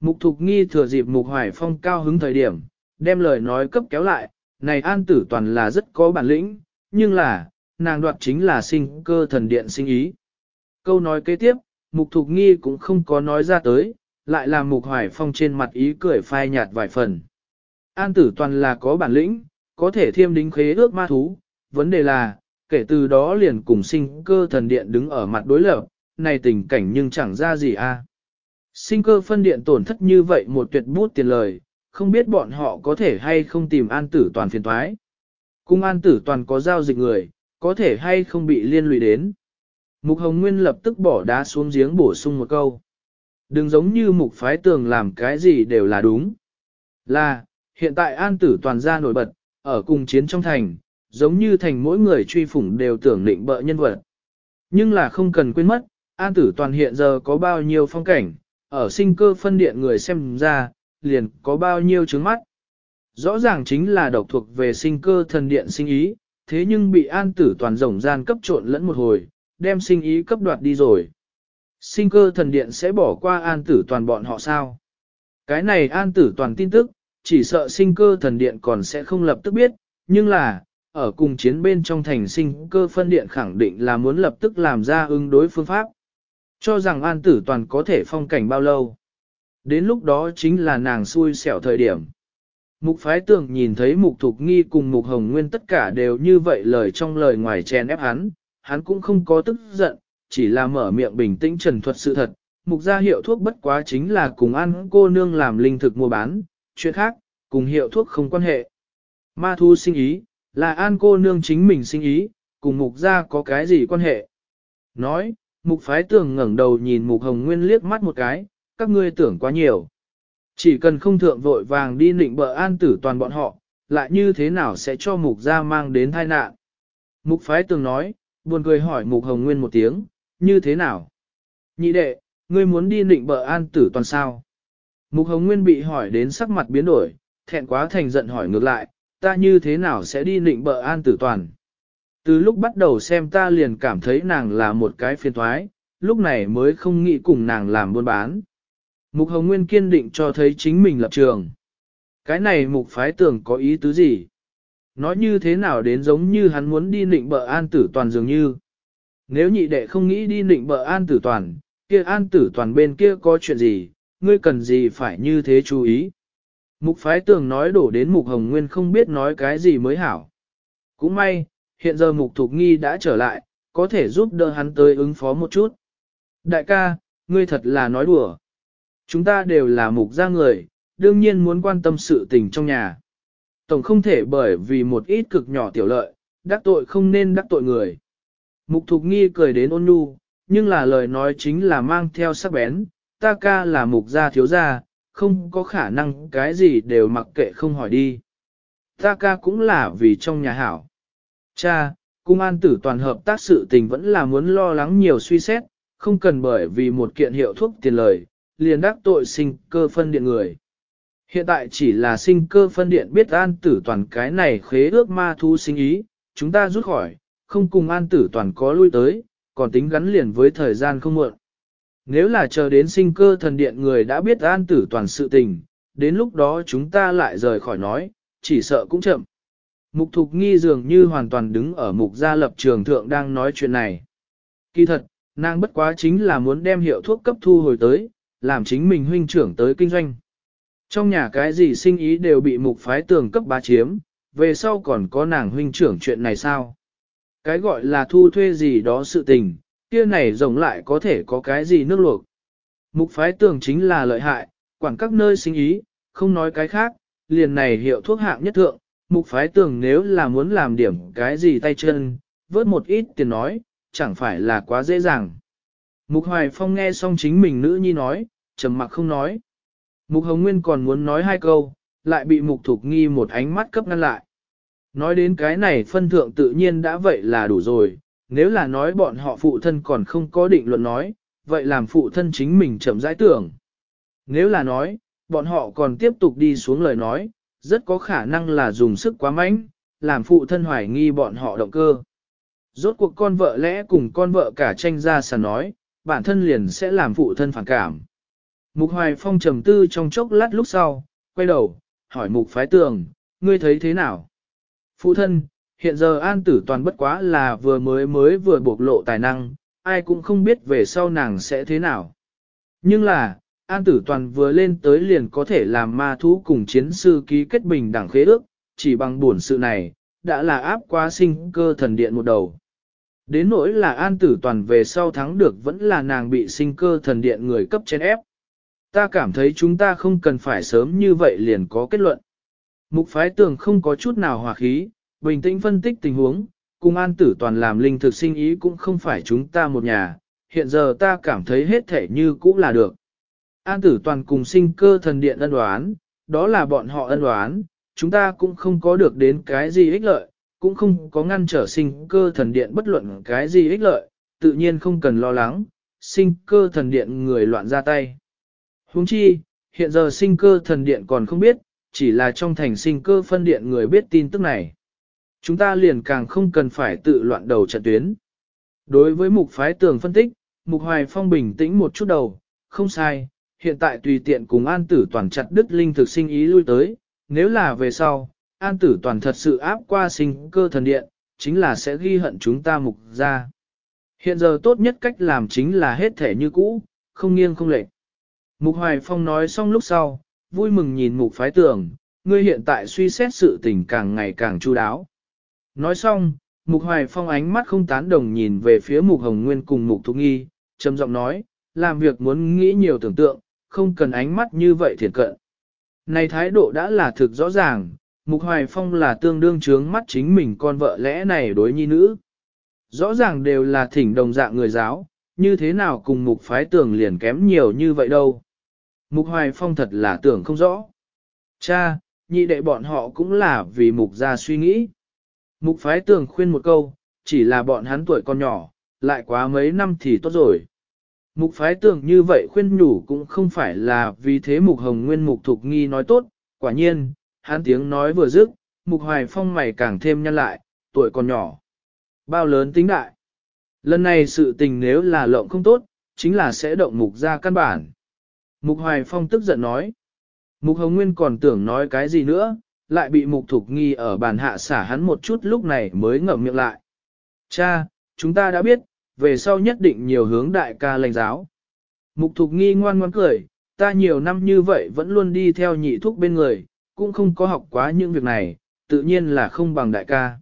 Mục Thục Nghi thừa dịp Mục Hoài Phong cao hứng thời điểm, đem lời nói cấp kéo lại, này an tử toàn là rất có bản lĩnh, nhưng là, nàng đoạt chính là sinh cơ thần điện sinh ý. Câu nói kế tiếp, Mục Thục Nghi cũng không có nói ra tới, lại làm Mục Hoài Phong trên mặt ý cười phai nhạt vài phần. An tử toàn là có bản lĩnh, có thể thiêm đính khế ước ma thú, vấn đề là, kể từ đó liền cùng sinh cơ thần điện đứng ở mặt đối lập, này tình cảnh nhưng chẳng ra gì a. Sinh cơ phân điện tổn thất như vậy một tuyệt bút tiền lời, không biết bọn họ có thể hay không tìm an tử toàn phiền thoái. Cung an tử toàn có giao dịch người, có thể hay không bị liên lụy đến. Mục Hồng Nguyên lập tức bỏ đá xuống giếng bổ sung một câu. Đừng giống như mục phái tường làm cái gì đều là đúng. Là, hiện tại an tử toàn ra nổi bật, ở cùng chiến trong thành, giống như thành mỗi người truy phủng đều tưởng định bợ nhân vật. Nhưng là không cần quên mất, an tử toàn hiện giờ có bao nhiêu phong cảnh, ở sinh cơ phân điện người xem ra, liền có bao nhiêu trứng mắt. Rõ ràng chính là độc thuộc về sinh cơ thần điện sinh ý, thế nhưng bị an tử toàn rồng gian cấp trộn lẫn một hồi, đem sinh ý cấp đoạt đi rồi. Sinh cơ thần điện sẽ bỏ qua an tử toàn bọn họ sao? Cái này an tử toàn tin tức, chỉ sợ sinh cơ thần điện còn sẽ không lập tức biết, nhưng là, ở cùng chiến bên trong thành sinh cơ phân điện khẳng định là muốn lập tức làm ra ứng đối phương pháp. Cho rằng an tử toàn có thể phong cảnh bao lâu. Đến lúc đó chính là nàng xui xẻo thời điểm. Mục phái tưởng nhìn thấy mục thục nghi cùng mục hồng nguyên tất cả đều như vậy lời trong lời ngoài chèn ép hắn, hắn cũng không có tức giận, chỉ là mở miệng bình tĩnh trần thuật sự thật. Mục gia hiệu thuốc bất quá chính là cùng ăn cô nương làm linh thực mua bán, chuyện khác, cùng hiệu thuốc không quan hệ. Ma thu sinh ý, là an cô nương chính mình sinh ý, cùng mục gia có cái gì quan hệ. Nói, mục phái tưởng ngẩng đầu nhìn mục hồng nguyên liếc mắt một cái, các ngươi tưởng quá nhiều. Chỉ cần không thượng vội vàng đi nịnh bợ an tử toàn bọn họ, lại như thế nào sẽ cho mục gia mang đến tai nạn. Mục phái tường nói, buồn cười hỏi mục hồng nguyên một tiếng, như thế nào? Nhị đệ, ngươi muốn đi nịnh bợ an tử toàn sao? Mục hồng nguyên bị hỏi đến sắc mặt biến đổi, thẹn quá thành giận hỏi ngược lại, ta như thế nào sẽ đi nịnh bợ an tử toàn? Từ lúc bắt đầu xem ta liền cảm thấy nàng là một cái phiền thoái, lúc này mới không nghĩ cùng nàng làm buôn bán. Mục Hồng Nguyên kiên định cho thấy chính mình lập trường. Cái này mục phái tưởng có ý tứ gì? Nói như thế nào đến giống như hắn muốn đi nịnh bợ an tử toàn dường như. Nếu nhị đệ không nghĩ đi nịnh bợ an tử toàn, kia an tử toàn bên kia có chuyện gì, ngươi cần gì phải như thế chú ý. Mục phái tường nói đổ đến mục hồng nguyên không biết nói cái gì mới hảo. Cũng may, hiện giờ mục thục nghi đã trở lại, có thể giúp đỡ hắn tới ứng phó một chút. Đại ca, ngươi thật là nói đùa. Chúng ta đều là mục gia người, đương nhiên muốn quan tâm sự tình trong nhà. Tổng không thể bởi vì một ít cực nhỏ tiểu lợi, đắc tội không nên đắc tội người. Mục thục nghi cười đến ôn nhu, nhưng là lời nói chính là mang theo sắc bén, ta ca là mục gia thiếu gia, không có khả năng cái gì đều mặc kệ không hỏi đi. Ta ca cũng là vì trong nhà hảo. Cha, cung an tử toàn hợp tác sự tình vẫn là muốn lo lắng nhiều suy xét, không cần bởi vì một kiện hiệu thuốc tiền lời, liền đắc tội sinh cơ phân điện người. Hiện tại chỉ là sinh cơ phân điện biết an tử toàn cái này khế ước ma thu sinh ý, chúng ta rút khỏi, không cùng an tử toàn có lui tới, còn tính gắn liền với thời gian không muộn. Nếu là chờ đến sinh cơ thần điện người đã biết an tử toàn sự tình, đến lúc đó chúng ta lại rời khỏi nói, chỉ sợ cũng chậm. Mục thục nghi dường như hoàn toàn đứng ở mục gia lập trường thượng đang nói chuyện này. Kỳ thật, nàng bất quá chính là muốn đem hiệu thuốc cấp thu hồi tới, làm chính mình huynh trưởng tới kinh doanh. Trong nhà cái gì sinh ý đều bị mục phái tường cấp bá chiếm, về sau còn có nàng huynh trưởng chuyện này sao? Cái gọi là thu thuê gì đó sự tình, kia này rồng lại có thể có cái gì nước luộc. Mục phái tường chính là lợi hại, quản các nơi sinh ý, không nói cái khác, liền này hiệu thuốc hạng nhất thượng, mục phái tường nếu là muốn làm điểm cái gì tay chân, vớt một ít tiền nói, chẳng phải là quá dễ dàng. Mục Hoài Phong nghe xong chính mình nữ nhi nói, trầm mặc không nói. Mục Hồng Nguyên còn muốn nói hai câu, lại bị Mục Thục Nghi một ánh mắt cấp ngăn lại. Nói đến cái này phân thượng tự nhiên đã vậy là đủ rồi, nếu là nói bọn họ phụ thân còn không có định luận nói, vậy làm phụ thân chính mình chậm rãi tưởng. Nếu là nói, bọn họ còn tiếp tục đi xuống lời nói, rất có khả năng là dùng sức quá mạnh, làm phụ thân hoài nghi bọn họ động cơ. Rốt cuộc con vợ lẽ cùng con vợ cả tranh ra sàn nói, bản thân liền sẽ làm phụ thân phản cảm. Mục Hoài Phong trầm tư trong chốc lát lúc sau, quay đầu, hỏi Mục Phái Tường, ngươi thấy thế nào? Phụ thân, hiện giờ an tử toàn bất quá là vừa mới mới vừa bộc lộ tài năng, ai cũng không biết về sau nàng sẽ thế nào. Nhưng là, an tử toàn vừa lên tới liền có thể làm ma thú cùng chiến sư ký kết bình đẳng khế ước, chỉ bằng buồn sự này, đã là áp qua sinh cơ thần điện một đầu. Đến nỗi là an tử toàn về sau thắng được vẫn là nàng bị sinh cơ thần điện người cấp trên ép. Ta cảm thấy chúng ta không cần phải sớm như vậy liền có kết luận. Mục phái tường không có chút nào hòa khí, bình tĩnh phân tích tình huống, cùng an tử toàn làm linh thực sinh ý cũng không phải chúng ta một nhà, hiện giờ ta cảm thấy hết thể như cũ là được. An tử toàn cùng sinh cơ thần điện ân đoán, đó là bọn họ ân đoán, chúng ta cũng không có được đến cái gì ích lợi, cũng không có ngăn trở sinh cơ thần điện bất luận cái gì ích lợi, tự nhiên không cần lo lắng, sinh cơ thần điện người loạn ra tay. Huống chi, hiện giờ sinh cơ thần điện còn không biết, chỉ là trong thành sinh cơ phân điện người biết tin tức này. Chúng ta liền càng không cần phải tự loạn đầu trận tuyến. Đối với mục phái tường phân tích, mục hoài phong bình tĩnh một chút đầu, không sai, hiện tại tùy tiện cùng an tử toàn chặt đứt linh thực sinh ý lui tới, nếu là về sau, an tử toàn thật sự áp qua sinh cơ thần điện, chính là sẽ ghi hận chúng ta mục ra. Hiện giờ tốt nhất cách làm chính là hết thể như cũ, không nghiêng không lệch. Mục Hoài Phong nói xong lúc sau, vui mừng nhìn mục phái tưởng, ngươi hiện tại suy xét sự tình càng ngày càng chu đáo. Nói xong, mục Hoài Phong ánh mắt không tán đồng nhìn về phía mục Hồng Nguyên cùng mục Thục Nghi, trầm giọng nói, làm việc muốn nghĩ nhiều tưởng tượng, không cần ánh mắt như vậy thiệt cận. Này thái độ đã là thực rõ ràng, Mục Hoài Phong là tương đương chướng mắt chính mình con vợ lẽ này đối nhi nữ. Rõ ràng đều là thỉnh đồng dạng người giáo, như thế nào cùng mục phái tưởng liền kém nhiều như vậy đâu. Mục Hoài Phong thật là tưởng không rõ. Cha, nhị đệ bọn họ cũng là vì mục ra suy nghĩ. Mục phái Tường khuyên một câu, chỉ là bọn hắn tuổi còn nhỏ, lại quá mấy năm thì tốt rồi. Mục phái Tường như vậy khuyên nhủ cũng không phải là vì thế mục hồng nguyên mục thục nghi nói tốt, quả nhiên, hắn tiếng nói vừa dứt, mục hoài phong mày càng thêm nhăn lại, tuổi còn nhỏ. Bao lớn tính đại. Lần này sự tình nếu là lộng không tốt, chính là sẽ động mục ra căn bản. Mục hoài phong tức giận nói. Mục hồng nguyên còn tưởng nói cái gì nữa, lại bị mục thục nghi ở bàn hạ xả hắn một chút lúc này mới ngậm miệng lại. Cha, chúng ta đã biết, về sau nhất định nhiều hướng đại ca lãnh giáo. Mục thục nghi ngoan ngoan cười, ta nhiều năm như vậy vẫn luôn đi theo nhị thúc bên người, cũng không có học quá những việc này, tự nhiên là không bằng đại ca.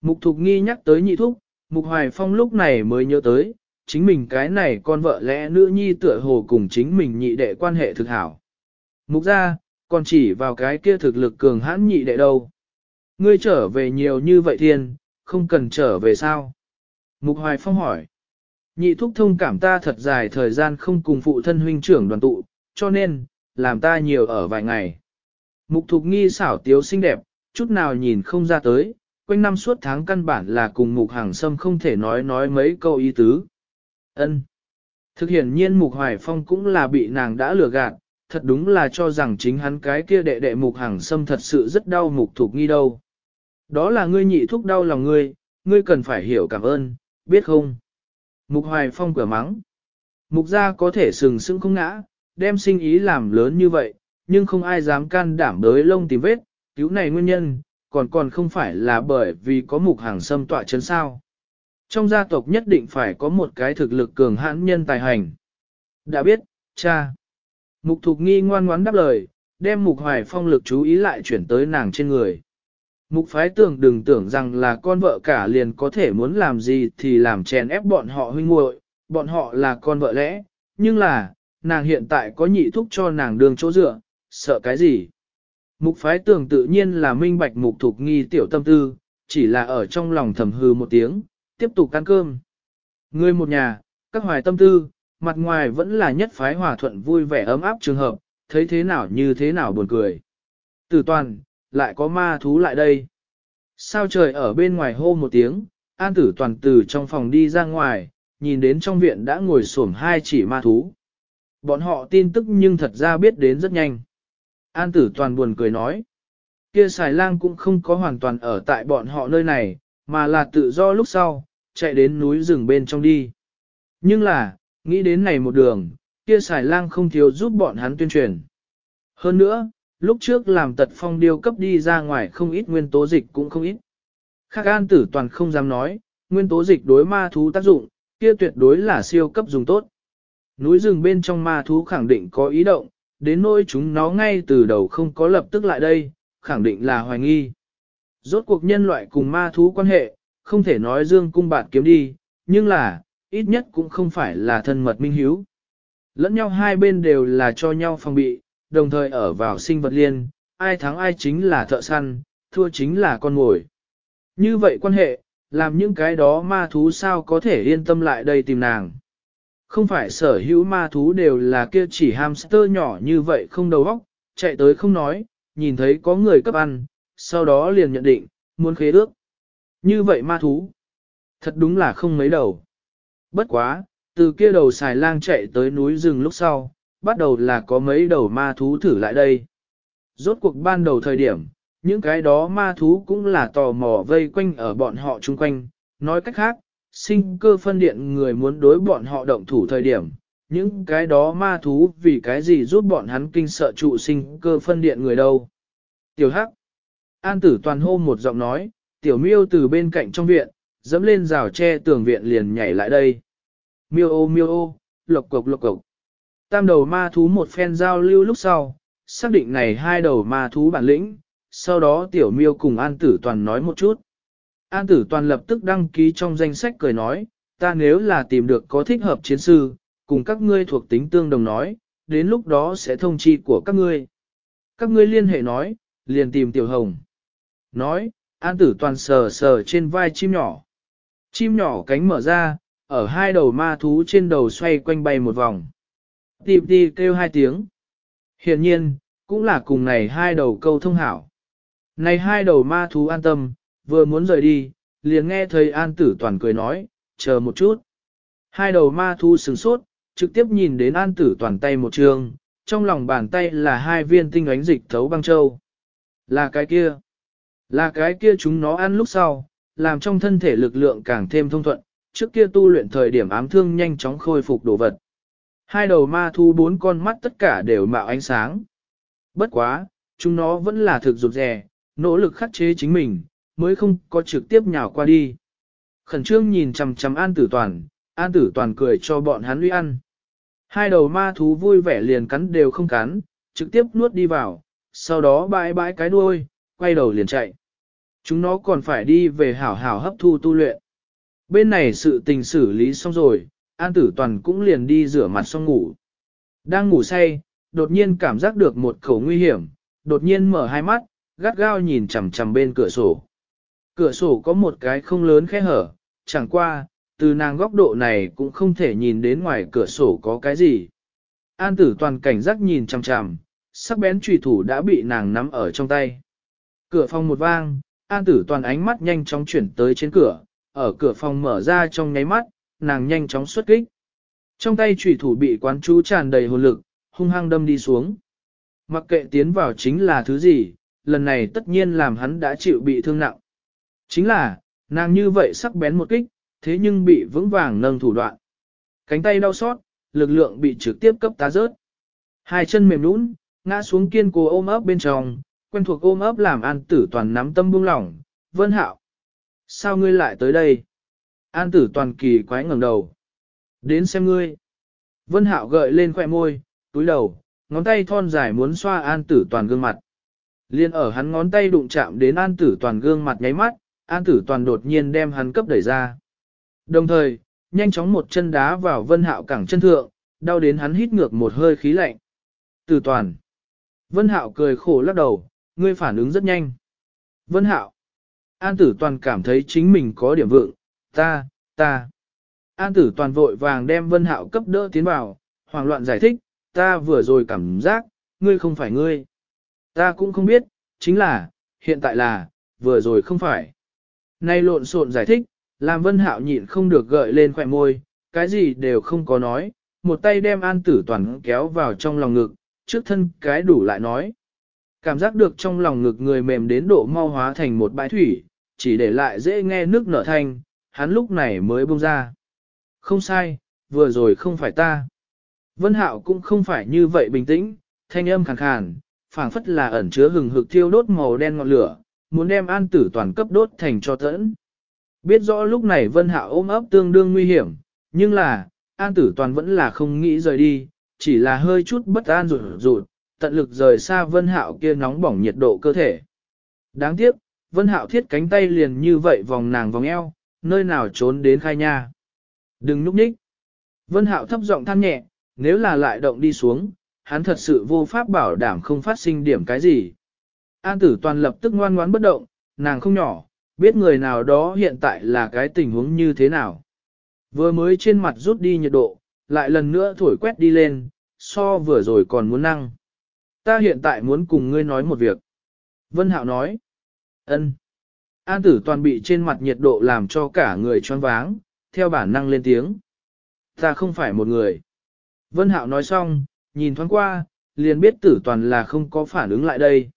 Mục Thục Nghi nhắc tới nhị thúc, Mục Hoài Phong lúc này mới nhớ tới, chính mình cái này con vợ lẽ nữ nhi tựa hồ cùng chính mình nhị đệ quan hệ thực hảo. Mục ra, còn chỉ vào cái kia thực lực cường hãn nhị đệ đâu. Ngươi trở về nhiều như vậy thiên, không cần trở về sao? Mục Hoài Phong hỏi. Nhị thúc thông cảm ta thật dài thời gian không cùng phụ thân huynh trưởng đoàn tụ, cho nên, làm ta nhiều ở vài ngày. Mục thục nghi xảo tiếu xinh đẹp, chút nào nhìn không ra tới, quanh năm suốt tháng căn bản là cùng mục hàng sâm không thể nói nói mấy câu ý tứ ân Thực hiện nhiên mục hoài phong cũng là bị nàng đã lừa gạt, thật đúng là cho rằng chính hắn cái kia đệ đệ mục hàng sâm thật sự rất đau mục thục nghi đâu. Đó là ngươi nhị thúc đau lòng ngươi, ngươi cần phải hiểu cảm ơn, biết không? Mục hoài phong cửa mắng. Mục gia có thể sừng sững không ngã, đem sinh ý làm lớn như vậy, nhưng không ai dám can đảm đới lông tìm vết, cứu này nguyên nhân, còn còn không phải là bởi vì có mục hàng sâm tọa chấn sao. Trong gia tộc nhất định phải có một cái thực lực cường hãn nhân tài hành. Đã biết, cha. Mục thục nghi ngoan ngoãn đáp lời, đem mục hoài phong lực chú ý lại chuyển tới nàng trên người. Mục phái tưởng đừng tưởng rằng là con vợ cả liền có thể muốn làm gì thì làm chèn ép bọn họ huynh muội, bọn họ là con vợ lẽ, nhưng là, nàng hiện tại có nhị thúc cho nàng đường chỗ dựa, sợ cái gì? Mục phái tưởng tự nhiên là minh bạch mục thục nghi tiểu tâm tư, chỉ là ở trong lòng thầm hư một tiếng, tiếp tục ăn cơm. Người một nhà, các hoài tâm tư, mặt ngoài vẫn là nhất phái hòa thuận vui vẻ ấm áp trường hợp, thấy thế nào như thế nào buồn cười. Tử toàn, lại có ma thú lại đây. Sao trời ở bên ngoài hô một tiếng, an tử toàn từ trong phòng đi ra ngoài, nhìn đến trong viện đã ngồi xổm hai chỉ ma thú. Bọn họ tin tức nhưng thật ra biết đến rất nhanh. An tử toàn buồn cười nói. Kia xài lang cũng không có hoàn toàn ở tại bọn họ nơi này, mà là tự do lúc sau, chạy đến núi rừng bên trong đi. Nhưng là, nghĩ đến này một đường, kia xài lang không thiếu giúp bọn hắn tuyên truyền. Hơn nữa, lúc trước làm tật phong điêu cấp đi ra ngoài không ít nguyên tố dịch cũng không ít. Khác an tử toàn không dám nói, nguyên tố dịch đối ma thú tác dụng, kia tuyệt đối là siêu cấp dùng tốt. Núi rừng bên trong ma thú khẳng định có ý động, đến nỗi chúng nó ngay từ đầu không có lập tức lại đây, khẳng định là hoài nghi. Rốt cuộc nhân loại cùng ma thú quan hệ, không thể nói dương cung bạn kiếm đi, nhưng là, ít nhất cũng không phải là thân mật minh hiếu. Lẫn nhau hai bên đều là cho nhau phòng bị, đồng thời ở vào sinh vật liên, ai thắng ai chính là thợ săn, thua chính là con mồi. Như vậy quan hệ, làm những cái đó ma thú sao có thể yên tâm lại đây tìm nàng. Không phải sở hữu ma thú đều là kia chỉ hamster nhỏ như vậy không đầu óc, chạy tới không nói, nhìn thấy có người cấp ăn, sau đó liền nhận định, muốn khế ước. Như vậy ma thú, thật đúng là không mấy đầu. Bất quá, từ kia đầu xài lang chạy tới núi rừng lúc sau, bắt đầu là có mấy đầu ma thú thử lại đây. Rốt cuộc ban đầu thời điểm, những cái đó ma thú cũng là tò mò vây quanh ở bọn họ chung quanh, nói cách khác, sinh cơ phân điện người muốn đối bọn họ động thủ thời điểm, những cái đó ma thú vì cái gì giúp bọn hắn kinh sợ trụ sinh cơ phân điện người đâu. Tiểu Hắc An tử toàn hô một giọng nói, tiểu miêu từ bên cạnh trong viện, dẫm lên rào tre tường viện liền nhảy lại đây. Miêu ô miêu ô, lộc cộc lộc cộc. Tam đầu ma thú một phen giao lưu lúc sau, xác định này hai đầu ma thú bản lĩnh, sau đó tiểu miêu cùng an tử toàn nói một chút. An tử toàn lập tức đăng ký trong danh sách cười nói, ta nếu là tìm được có thích hợp chiến sư, cùng các ngươi thuộc tính tương đồng nói, đến lúc đó sẽ thông chi của các ngươi. Các ngươi liên hệ nói, liền tìm tiểu hồng. Nói, an tử toàn sờ sờ trên vai chim nhỏ. Chim nhỏ cánh mở ra, ở hai đầu ma thú trên đầu xoay quanh bay một vòng. Tịp đi kêu hai tiếng. Hiện nhiên, cũng là cùng này hai đầu câu thông hảo. Này hai đầu ma thú an tâm, vừa muốn rời đi, liền nghe thầy an tử toàn cười nói, chờ một chút. Hai đầu ma thú sừng sốt, trực tiếp nhìn đến an tử toàn tay một trường, trong lòng bàn tay là hai viên tinh ánh dịch thấu băng châu. Là cái kia. Là cái kia chúng nó ăn lúc sau, làm trong thân thể lực lượng càng thêm thông thuận, trước kia tu luyện thời điểm ám thương nhanh chóng khôi phục đồ vật. Hai đầu ma thu bốn con mắt tất cả đều mạo ánh sáng. Bất quá, chúng nó vẫn là thực rụt rè, nỗ lực khắc chế chính mình, mới không có trực tiếp nhào qua đi. Khẩn trương nhìn chằm chằm An Tử Toàn, An Tử Toàn cười cho bọn hắn uy ăn. Hai đầu ma thú vui vẻ liền cắn đều không cắn, trực tiếp nuốt đi vào, sau đó bãi bãi cái đuôi, quay đầu liền chạy. Chúng nó còn phải đi về hảo hảo hấp thu tu luyện. Bên này sự tình xử lý xong rồi, An Tử Toàn cũng liền đi rửa mặt xong ngủ. Đang ngủ say, đột nhiên cảm giác được một khẩu nguy hiểm, đột nhiên mở hai mắt, gắt gao nhìn chằm chằm bên cửa sổ. Cửa sổ có một cái không lớn khe hở, chẳng qua, từ nàng góc độ này cũng không thể nhìn đến ngoài cửa sổ có cái gì. An tử toàn cảnh giác nhìn chằm chằm, sắc bén trùy thủ đã bị nàng nắm ở trong tay. Cửa phòng một vang, an tử toàn ánh mắt nhanh chóng chuyển tới trên cửa, ở cửa phòng mở ra trong nháy mắt, nàng nhanh chóng xuất kích. Trong tay trùy thủ bị quán chú tràn đầy hồn lực, hung hăng đâm đi xuống. Mặc kệ tiến vào chính là thứ gì, lần này tất nhiên làm hắn đã chịu bị thương nặng. Chính là, nàng như vậy sắc bén một kích, thế nhưng bị vững vàng nâng thủ đoạn. Cánh tay đau xót, lực lượng bị trực tiếp cấp tá rớt. Hai chân mềm nũng, ngã xuống kiên cố ôm ấp bên trong, quen thuộc ôm ấp làm an tử toàn nắm tâm buông lỏng, vân hạo. Sao ngươi lại tới đây? An tử toàn kỳ quái ngẩng đầu. Đến xem ngươi. Vân hạo gợi lên khoẻ môi, túi đầu, ngón tay thon dài muốn xoa an tử toàn gương mặt. Liên ở hắn ngón tay đụng chạm đến an tử toàn gương mặt nháy mắt, an tử toàn đột nhiên đem hắn cấp đẩy ra. Đồng thời, nhanh chóng một chân đá vào vân hạo cẳng chân thượng, đau đến hắn hít ngược một hơi khí lạnh. Tử toàn. Vân hạo cười khổ lắc đầu, ngươi phản ứng rất nhanh. Vân hạo. An tử toàn cảm thấy chính mình có điểm vượng, ta, ta. An tử toàn vội vàng đem vân hạo cấp đỡ tiến vào, hoảng loạn giải thích, ta vừa rồi cảm giác, ngươi không phải ngươi. Ta cũng không biết, chính là, hiện tại là, vừa rồi không phải. Nay lộn xộn giải thích, làm vân hạo nhịn không được gợi lên khỏe môi, cái gì đều không có nói, một tay đem an tử toàn kéo vào trong lòng ngực, trước thân cái đủ lại nói. Cảm giác được trong lòng ngực người mềm đến độ mau hóa thành một bãi thủy, chỉ để lại dễ nghe nước nở thanh, hắn lúc này mới buông ra. Không sai, vừa rồi không phải ta. Vân Hạo cũng không phải như vậy bình tĩnh, thanh âm khàn khàn, phảng phất là ẩn chứa hừng hực thiêu đốt màu đen ngọn lửa, muốn đem an tử toàn cấp đốt thành cho tẫn. Biết rõ lúc này Vân Hạo ôm ấp tương đương nguy hiểm, nhưng là, an tử toàn vẫn là không nghĩ rời đi, chỉ là hơi chút bất an rụt rụt, tận lực rời xa Vân Hạo kia nóng bỏng nhiệt độ cơ thể. Đáng tiếc, Vân Hạo thiết cánh tay liền như vậy vòng nàng vòng eo, nơi nào trốn đến khai nha. Đừng núp nhích. Vân Hạo thấp giọng than nhẹ, nếu là lại động đi xuống, hắn thật sự vô pháp bảo đảm không phát sinh điểm cái gì. An tử toàn lập tức ngoan ngoãn bất động, nàng không nhỏ, biết người nào đó hiện tại là cái tình huống như thế nào. Vừa mới trên mặt rút đi nhiệt độ, lại lần nữa thổi quét đi lên, so vừa rồi còn muốn năng. Ta hiện tại muốn cùng ngươi nói một việc. Vân Hạo nói. ân. An tử toàn bị trên mặt nhiệt độ làm cho cả người choáng váng, theo bản năng lên tiếng. Ta không phải một người. Vân Hạo nói xong, nhìn thoáng qua, liền biết tử toàn là không có phản ứng lại đây.